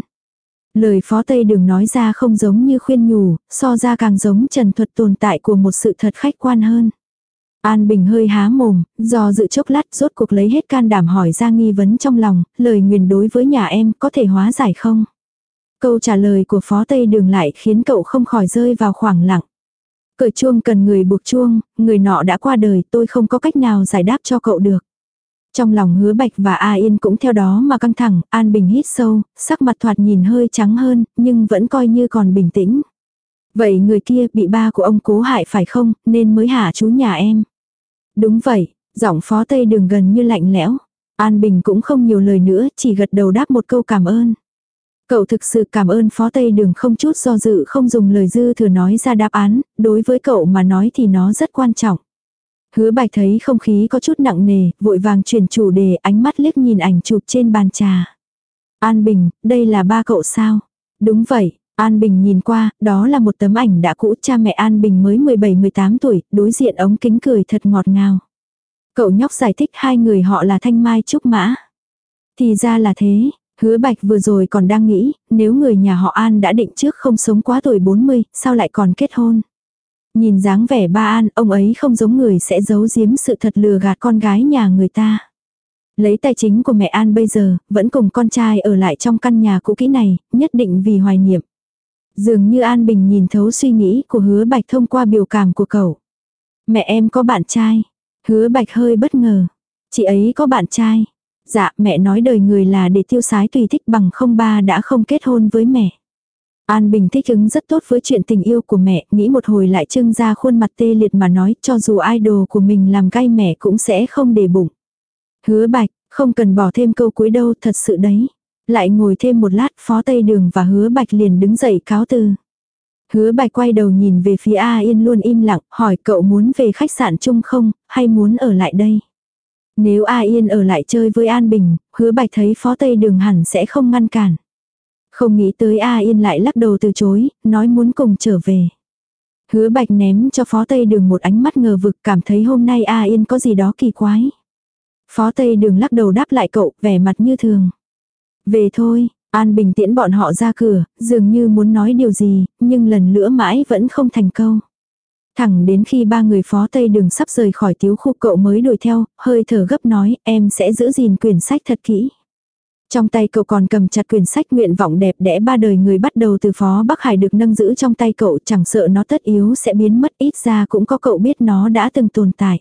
Lời Phó Tây Đường nói ra không giống như khuyên nhủ, so ra càng giống trần thuật tồn tại của một sự thật khách quan hơn. An Bình hơi há mồm, do dự chốc lát rốt cuộc lấy hết can đảm hỏi ra nghi vấn trong lòng, lời nguyền đối với nhà em có thể hóa giải không? Câu trả lời của Phó Tây Đường lại khiến cậu không khỏi rơi vào khoảng lặng. Cởi chuông cần người buộc chuông, người nọ đã qua đời tôi không có cách nào giải đáp cho cậu được. Trong lòng hứa bạch và A Yên cũng theo đó mà căng thẳng, An Bình hít sâu, sắc mặt thoạt nhìn hơi trắng hơn, nhưng vẫn coi như còn bình tĩnh. Vậy người kia bị ba của ông cố hại phải không, nên mới hạ chú nhà em. Đúng vậy, giọng phó tây đường gần như lạnh lẽo. An Bình cũng không nhiều lời nữa, chỉ gật đầu đáp một câu cảm ơn. Cậu thực sự cảm ơn phó tây đường không chút do dự không dùng lời dư thừa nói ra đáp án, đối với cậu mà nói thì nó rất quan trọng. Hứa bạch thấy không khí có chút nặng nề, vội vàng chuyển chủ đề ánh mắt liếc nhìn ảnh chụp trên bàn trà. An Bình, đây là ba cậu sao? Đúng vậy, An Bình nhìn qua, đó là một tấm ảnh đã cũ cha mẹ An Bình mới 17-18 tuổi, đối diện ống kính cười thật ngọt ngào. Cậu nhóc giải thích hai người họ là Thanh Mai Trúc Mã. Thì ra là thế, hứa bạch vừa rồi còn đang nghĩ, nếu người nhà họ An đã định trước không sống quá tuổi 40, sao lại còn kết hôn. Nhìn dáng vẻ ba An, ông ấy không giống người sẽ giấu giếm sự thật lừa gạt con gái nhà người ta. Lấy tài chính của mẹ An bây giờ, vẫn cùng con trai ở lại trong căn nhà cũ kỹ này, nhất định vì hoài niệm. Dường như An Bình nhìn thấu suy nghĩ của hứa bạch thông qua biểu cảm của cậu. Mẹ em có bạn trai. Hứa bạch hơi bất ngờ. Chị ấy có bạn trai. Dạ mẹ nói đời người là để tiêu sái tùy thích bằng không ba đã không kết hôn với mẹ. An Bình thích ứng rất tốt với chuyện tình yêu của mẹ, nghĩ một hồi lại trưng ra khuôn mặt tê liệt mà nói cho dù idol của mình làm gai mẹ cũng sẽ không để bụng. Hứa bạch, không cần bỏ thêm câu cuối đâu thật sự đấy. Lại ngồi thêm một lát phó Tây Đường và hứa bạch liền đứng dậy cáo từ. Hứa bạch quay đầu nhìn về phía A Yên luôn im lặng, hỏi cậu muốn về khách sạn chung không, hay muốn ở lại đây. Nếu A Yên ở lại chơi với An Bình, hứa bạch thấy phó Tây Đường hẳn sẽ không ngăn cản. Không nghĩ tới A Yên lại lắc đầu từ chối, nói muốn cùng trở về. Hứa bạch ném cho phó Tây Đường một ánh mắt ngờ vực cảm thấy hôm nay A Yên có gì đó kỳ quái. Phó Tây Đường lắc đầu đáp lại cậu, vẻ mặt như thường. Về thôi, An Bình tiễn bọn họ ra cửa, dường như muốn nói điều gì, nhưng lần nữa mãi vẫn không thành câu. Thẳng đến khi ba người phó tây đường sắp rời khỏi tiếu khu cậu mới đuổi theo, hơi thở gấp nói em sẽ giữ gìn quyển sách thật kỹ. Trong tay cậu còn cầm chặt quyển sách nguyện vọng đẹp đẽ ba đời người bắt đầu từ phó Bắc Hải được nâng giữ trong tay cậu chẳng sợ nó tất yếu sẽ biến mất ít ra cũng có cậu biết nó đã từng tồn tại.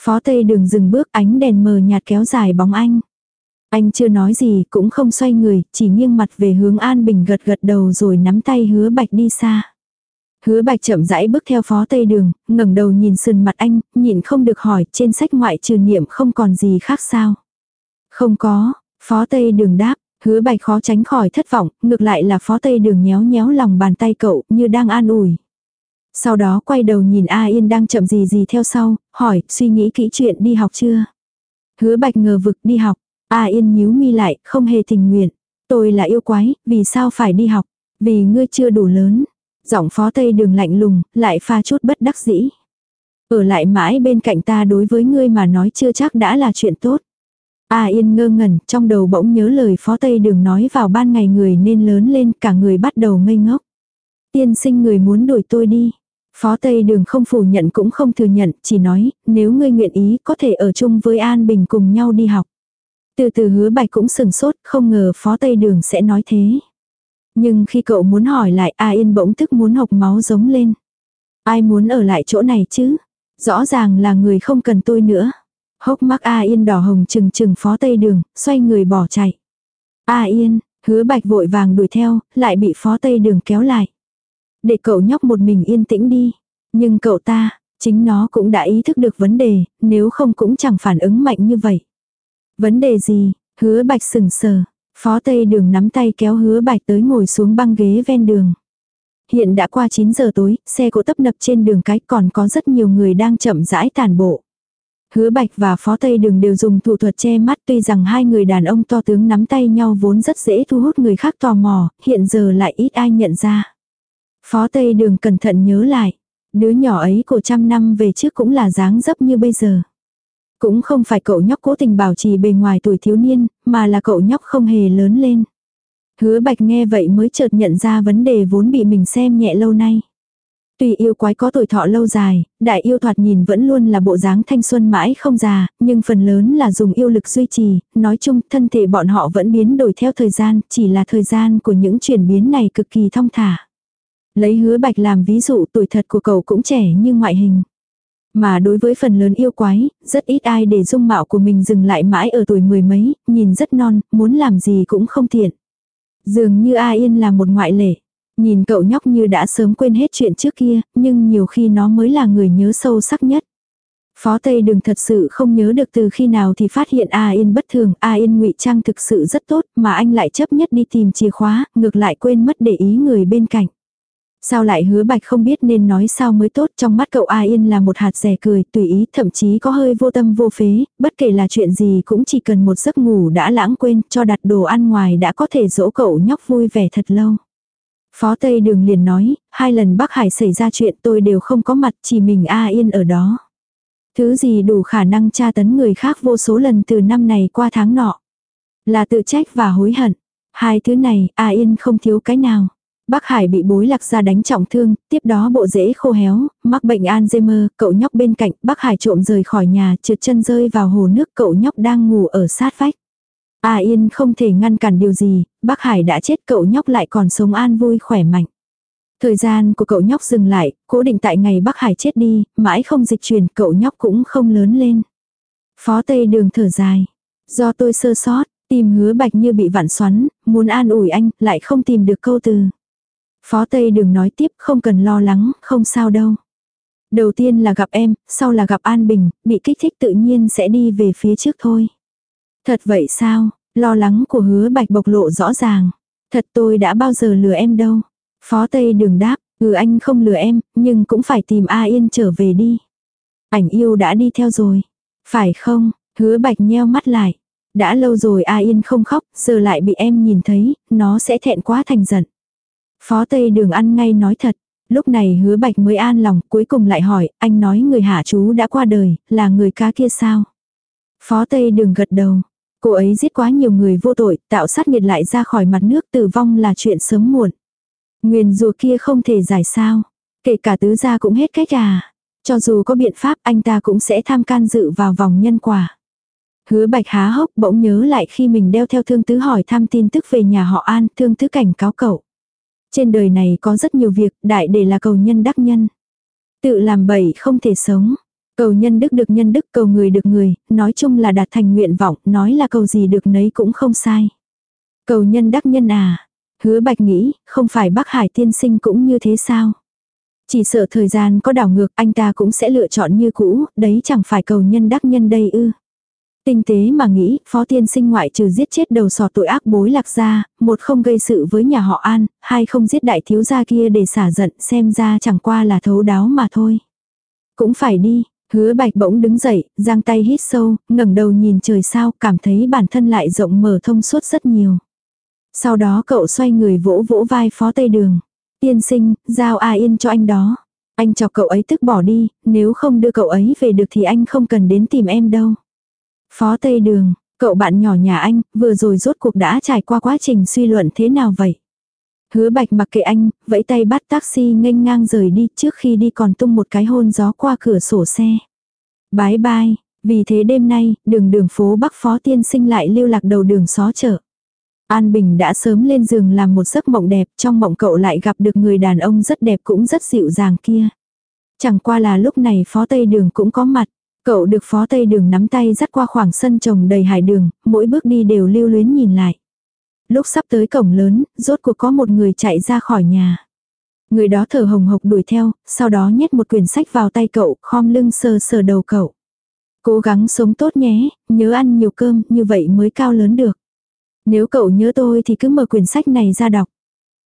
Phó Tây đường dừng bước ánh đèn mờ nhạt kéo dài bóng anh. Anh chưa nói gì cũng không xoay người, chỉ nghiêng mặt về hướng An Bình gật gật đầu rồi nắm tay hứa bạch đi xa. Hứa bạch chậm rãi bước theo phó tây đường, ngẩng đầu nhìn sườn mặt anh, nhìn không được hỏi trên sách ngoại trừ niệm không còn gì khác sao. Không có, phó tây đường đáp, hứa bạch khó tránh khỏi thất vọng, ngược lại là phó tây đường nhéo nhéo lòng bàn tay cậu như đang an ủi. Sau đó quay đầu nhìn A Yên đang chậm gì gì theo sau, hỏi suy nghĩ kỹ chuyện đi học chưa. Hứa bạch ngờ vực đi học, A Yên nhíu mi lại, không hề tình nguyện. Tôi là yêu quái, vì sao phải đi học? Vì ngươi chưa đủ lớn. Giọng phó tây đường lạnh lùng, lại pha chút bất đắc dĩ. Ở lại mãi bên cạnh ta đối với ngươi mà nói chưa chắc đã là chuyện tốt. A Yên ngơ ngẩn, trong đầu bỗng nhớ lời phó tây đường nói vào ban ngày người nên lớn lên, cả người bắt đầu ngây ngốc. Tiên sinh người muốn đuổi tôi đi. Phó Tây Đường không phủ nhận cũng không thừa nhận, chỉ nói, nếu ngươi nguyện ý có thể ở chung với An Bình cùng nhau đi học. Từ từ hứa bạch cũng sừng sốt, không ngờ Phó Tây Đường sẽ nói thế. Nhưng khi cậu muốn hỏi lại A Yên bỗng tức muốn hộc máu giống lên. Ai muốn ở lại chỗ này chứ? Rõ ràng là người không cần tôi nữa. Hốc mắt A Yên đỏ hồng trừng trừng Phó Tây Đường, xoay người bỏ chạy. A Yên, hứa bạch vội vàng đuổi theo, lại bị Phó Tây Đường kéo lại. Để cậu nhóc một mình yên tĩnh đi. Nhưng cậu ta, chính nó cũng đã ý thức được vấn đề, nếu không cũng chẳng phản ứng mạnh như vậy. Vấn đề gì? Hứa bạch sừng sờ. Phó Tây Đường nắm tay kéo hứa bạch tới ngồi xuống băng ghế ven đường. Hiện đã qua 9 giờ tối, xe cộ tấp nập trên đường cái còn có rất nhiều người đang chậm rãi tàn bộ. Hứa Bạch và Phó Tây Đường đều dùng thủ thuật che mắt tuy rằng hai người đàn ông to tướng nắm tay nhau vốn rất dễ thu hút người khác tò mò, hiện giờ lại ít ai nhận ra. Phó Tây Đường cẩn thận nhớ lại, đứa nhỏ ấy của trăm năm về trước cũng là dáng dấp như bây giờ. Cũng không phải cậu nhóc cố tình bảo trì bề ngoài tuổi thiếu niên, mà là cậu nhóc không hề lớn lên. Hứa bạch nghe vậy mới chợt nhận ra vấn đề vốn bị mình xem nhẹ lâu nay. Tuy yêu quái có tuổi thọ lâu dài, đại yêu thoạt nhìn vẫn luôn là bộ dáng thanh xuân mãi không già, nhưng phần lớn là dùng yêu lực duy trì, nói chung thân thể bọn họ vẫn biến đổi theo thời gian, chỉ là thời gian của những chuyển biến này cực kỳ thong thả. Lấy hứa bạch làm ví dụ tuổi thật của cậu cũng trẻ như ngoại hình. Mà đối với phần lớn yêu quái, rất ít ai để dung mạo của mình dừng lại mãi ở tuổi mười mấy, nhìn rất non, muốn làm gì cũng không tiện. Dường như A Yên là một ngoại lệ. Nhìn cậu nhóc như đã sớm quên hết chuyện trước kia, nhưng nhiều khi nó mới là người nhớ sâu sắc nhất. Phó Tây Đường thật sự không nhớ được từ khi nào thì phát hiện A Yên bất thường, A Yên ngụy trang thực sự rất tốt, mà anh lại chấp nhất đi tìm chìa khóa, ngược lại quên mất để ý người bên cạnh. Sao lại hứa bạch không biết nên nói sao mới tốt trong mắt cậu A Yên là một hạt rẻ cười tùy ý thậm chí có hơi vô tâm vô phế, bất kể là chuyện gì cũng chỉ cần một giấc ngủ đã lãng quên cho đặt đồ ăn ngoài đã có thể dỗ cậu nhóc vui vẻ thật lâu. Phó Tây Đường liền nói, hai lần Bắc Hải xảy ra chuyện tôi đều không có mặt chỉ mình A Yên ở đó. Thứ gì đủ khả năng tra tấn người khác vô số lần từ năm này qua tháng nọ. Là tự trách và hối hận. Hai thứ này A Yên không thiếu cái nào. Bác Hải bị bối lạc ra đánh trọng thương, tiếp đó bộ rễ khô héo, mắc bệnh Alzheimer, cậu nhóc bên cạnh, bác Hải trộm rời khỏi nhà, trượt chân rơi vào hồ nước, cậu nhóc đang ngủ ở sát vách. A Yên không thể ngăn cản điều gì, bác Hải đã chết cậu nhóc lại còn sống an vui khỏe mạnh. Thời gian của cậu nhóc dừng lại, cố định tại ngày bác Hải chết đi, mãi không dịch chuyển, cậu nhóc cũng không lớn lên. Phó Tây Đường thở dài. Do tôi sơ sót, tìm hứa bạch như bị vặn xoắn, muốn an ủi anh, lại không tìm được câu từ. Phó Tây đừng nói tiếp, không cần lo lắng, không sao đâu. Đầu tiên là gặp em, sau là gặp An Bình, bị kích thích tự nhiên sẽ đi về phía trước thôi. Thật vậy sao, lo lắng của hứa bạch bộc lộ rõ ràng. Thật tôi đã bao giờ lừa em đâu. Phó Tây đừng đáp, ừ anh không lừa em, nhưng cũng phải tìm A Yên trở về đi. Ảnh yêu đã đi theo rồi. Phải không, hứa bạch nheo mắt lại. Đã lâu rồi A Yên không khóc, giờ lại bị em nhìn thấy, nó sẽ thẹn quá thành giận. Phó Tây Đường ăn ngay nói thật. Lúc này hứa bạch mới an lòng, cuối cùng lại hỏi, anh nói người hạ chú đã qua đời, là người cá kia sao? Phó Tây Đường gật đầu. Cô ấy giết quá nhiều người vô tội, tạo sát nghiệt lại ra khỏi mặt nước tử vong là chuyện sớm muộn. Nguyền rùa kia không thể giải sao. Kể cả tứ gia cũng hết cách à. Cho dù có biện pháp anh ta cũng sẽ tham can dự vào vòng nhân quả. Hứa bạch há hốc bỗng nhớ lại khi mình đeo theo thương tứ hỏi thăm tin tức về nhà họ An, thương tứ cảnh cáo cậu. Trên đời này có rất nhiều việc, đại để là cầu nhân đắc nhân. Tự làm bậy không thể sống. Cầu nhân đức được nhân đức, cầu người được người, nói chung là đạt thành nguyện vọng, nói là cầu gì được nấy cũng không sai. Cầu nhân đắc nhân à? Hứa bạch nghĩ, không phải bác Hải tiên sinh cũng như thế sao? Chỉ sợ thời gian có đảo ngược anh ta cũng sẽ lựa chọn như cũ, đấy chẳng phải cầu nhân đắc nhân đây ư. Tinh tế mà nghĩ, phó tiên sinh ngoại trừ giết chết đầu sò tội ác bối lạc ra, một không gây sự với nhà họ An, hai không giết đại thiếu gia kia để xả giận xem ra chẳng qua là thấu đáo mà thôi. Cũng phải đi, hứa bạch bỗng đứng dậy, giang tay hít sâu, ngẩng đầu nhìn trời sao, cảm thấy bản thân lại rộng mở thông suốt rất nhiều. Sau đó cậu xoay người vỗ vỗ vai phó tây đường. Tiên sinh, giao A Yên cho anh đó. Anh cho cậu ấy tức bỏ đi, nếu không đưa cậu ấy về được thì anh không cần đến tìm em đâu. Phó Tây Đường, cậu bạn nhỏ nhà anh, vừa rồi rốt cuộc đã trải qua quá trình suy luận thế nào vậy? Hứa bạch mặc kệ anh, vẫy tay bắt taxi nghênh ngang rời đi trước khi đi còn tung một cái hôn gió qua cửa sổ xe. Bái bai, vì thế đêm nay, đường đường phố Bắc Phó Tiên sinh lại lưu lạc đầu đường xó chợ. An Bình đã sớm lên giường làm một giấc mộng đẹp, trong mộng cậu lại gặp được người đàn ông rất đẹp cũng rất dịu dàng kia. Chẳng qua là lúc này Phó Tây Đường cũng có mặt. Cậu được Phó Tây Đường nắm tay dắt qua khoảng sân trồng đầy hải đường, mỗi bước đi đều lưu luyến nhìn lại. Lúc sắp tới cổng lớn, rốt cuộc có một người chạy ra khỏi nhà. Người đó thở hồng hộc đuổi theo, sau đó nhét một quyển sách vào tay cậu, khom lưng sờ sờ đầu cậu. Cố gắng sống tốt nhé, nhớ ăn nhiều cơm, như vậy mới cao lớn được. Nếu cậu nhớ tôi thì cứ mở quyển sách này ra đọc.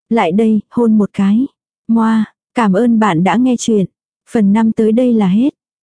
Lại đây, hôn một cái. Moa, cảm ơn bạn đã nghe chuyện. Phần 5 tới đây là hết.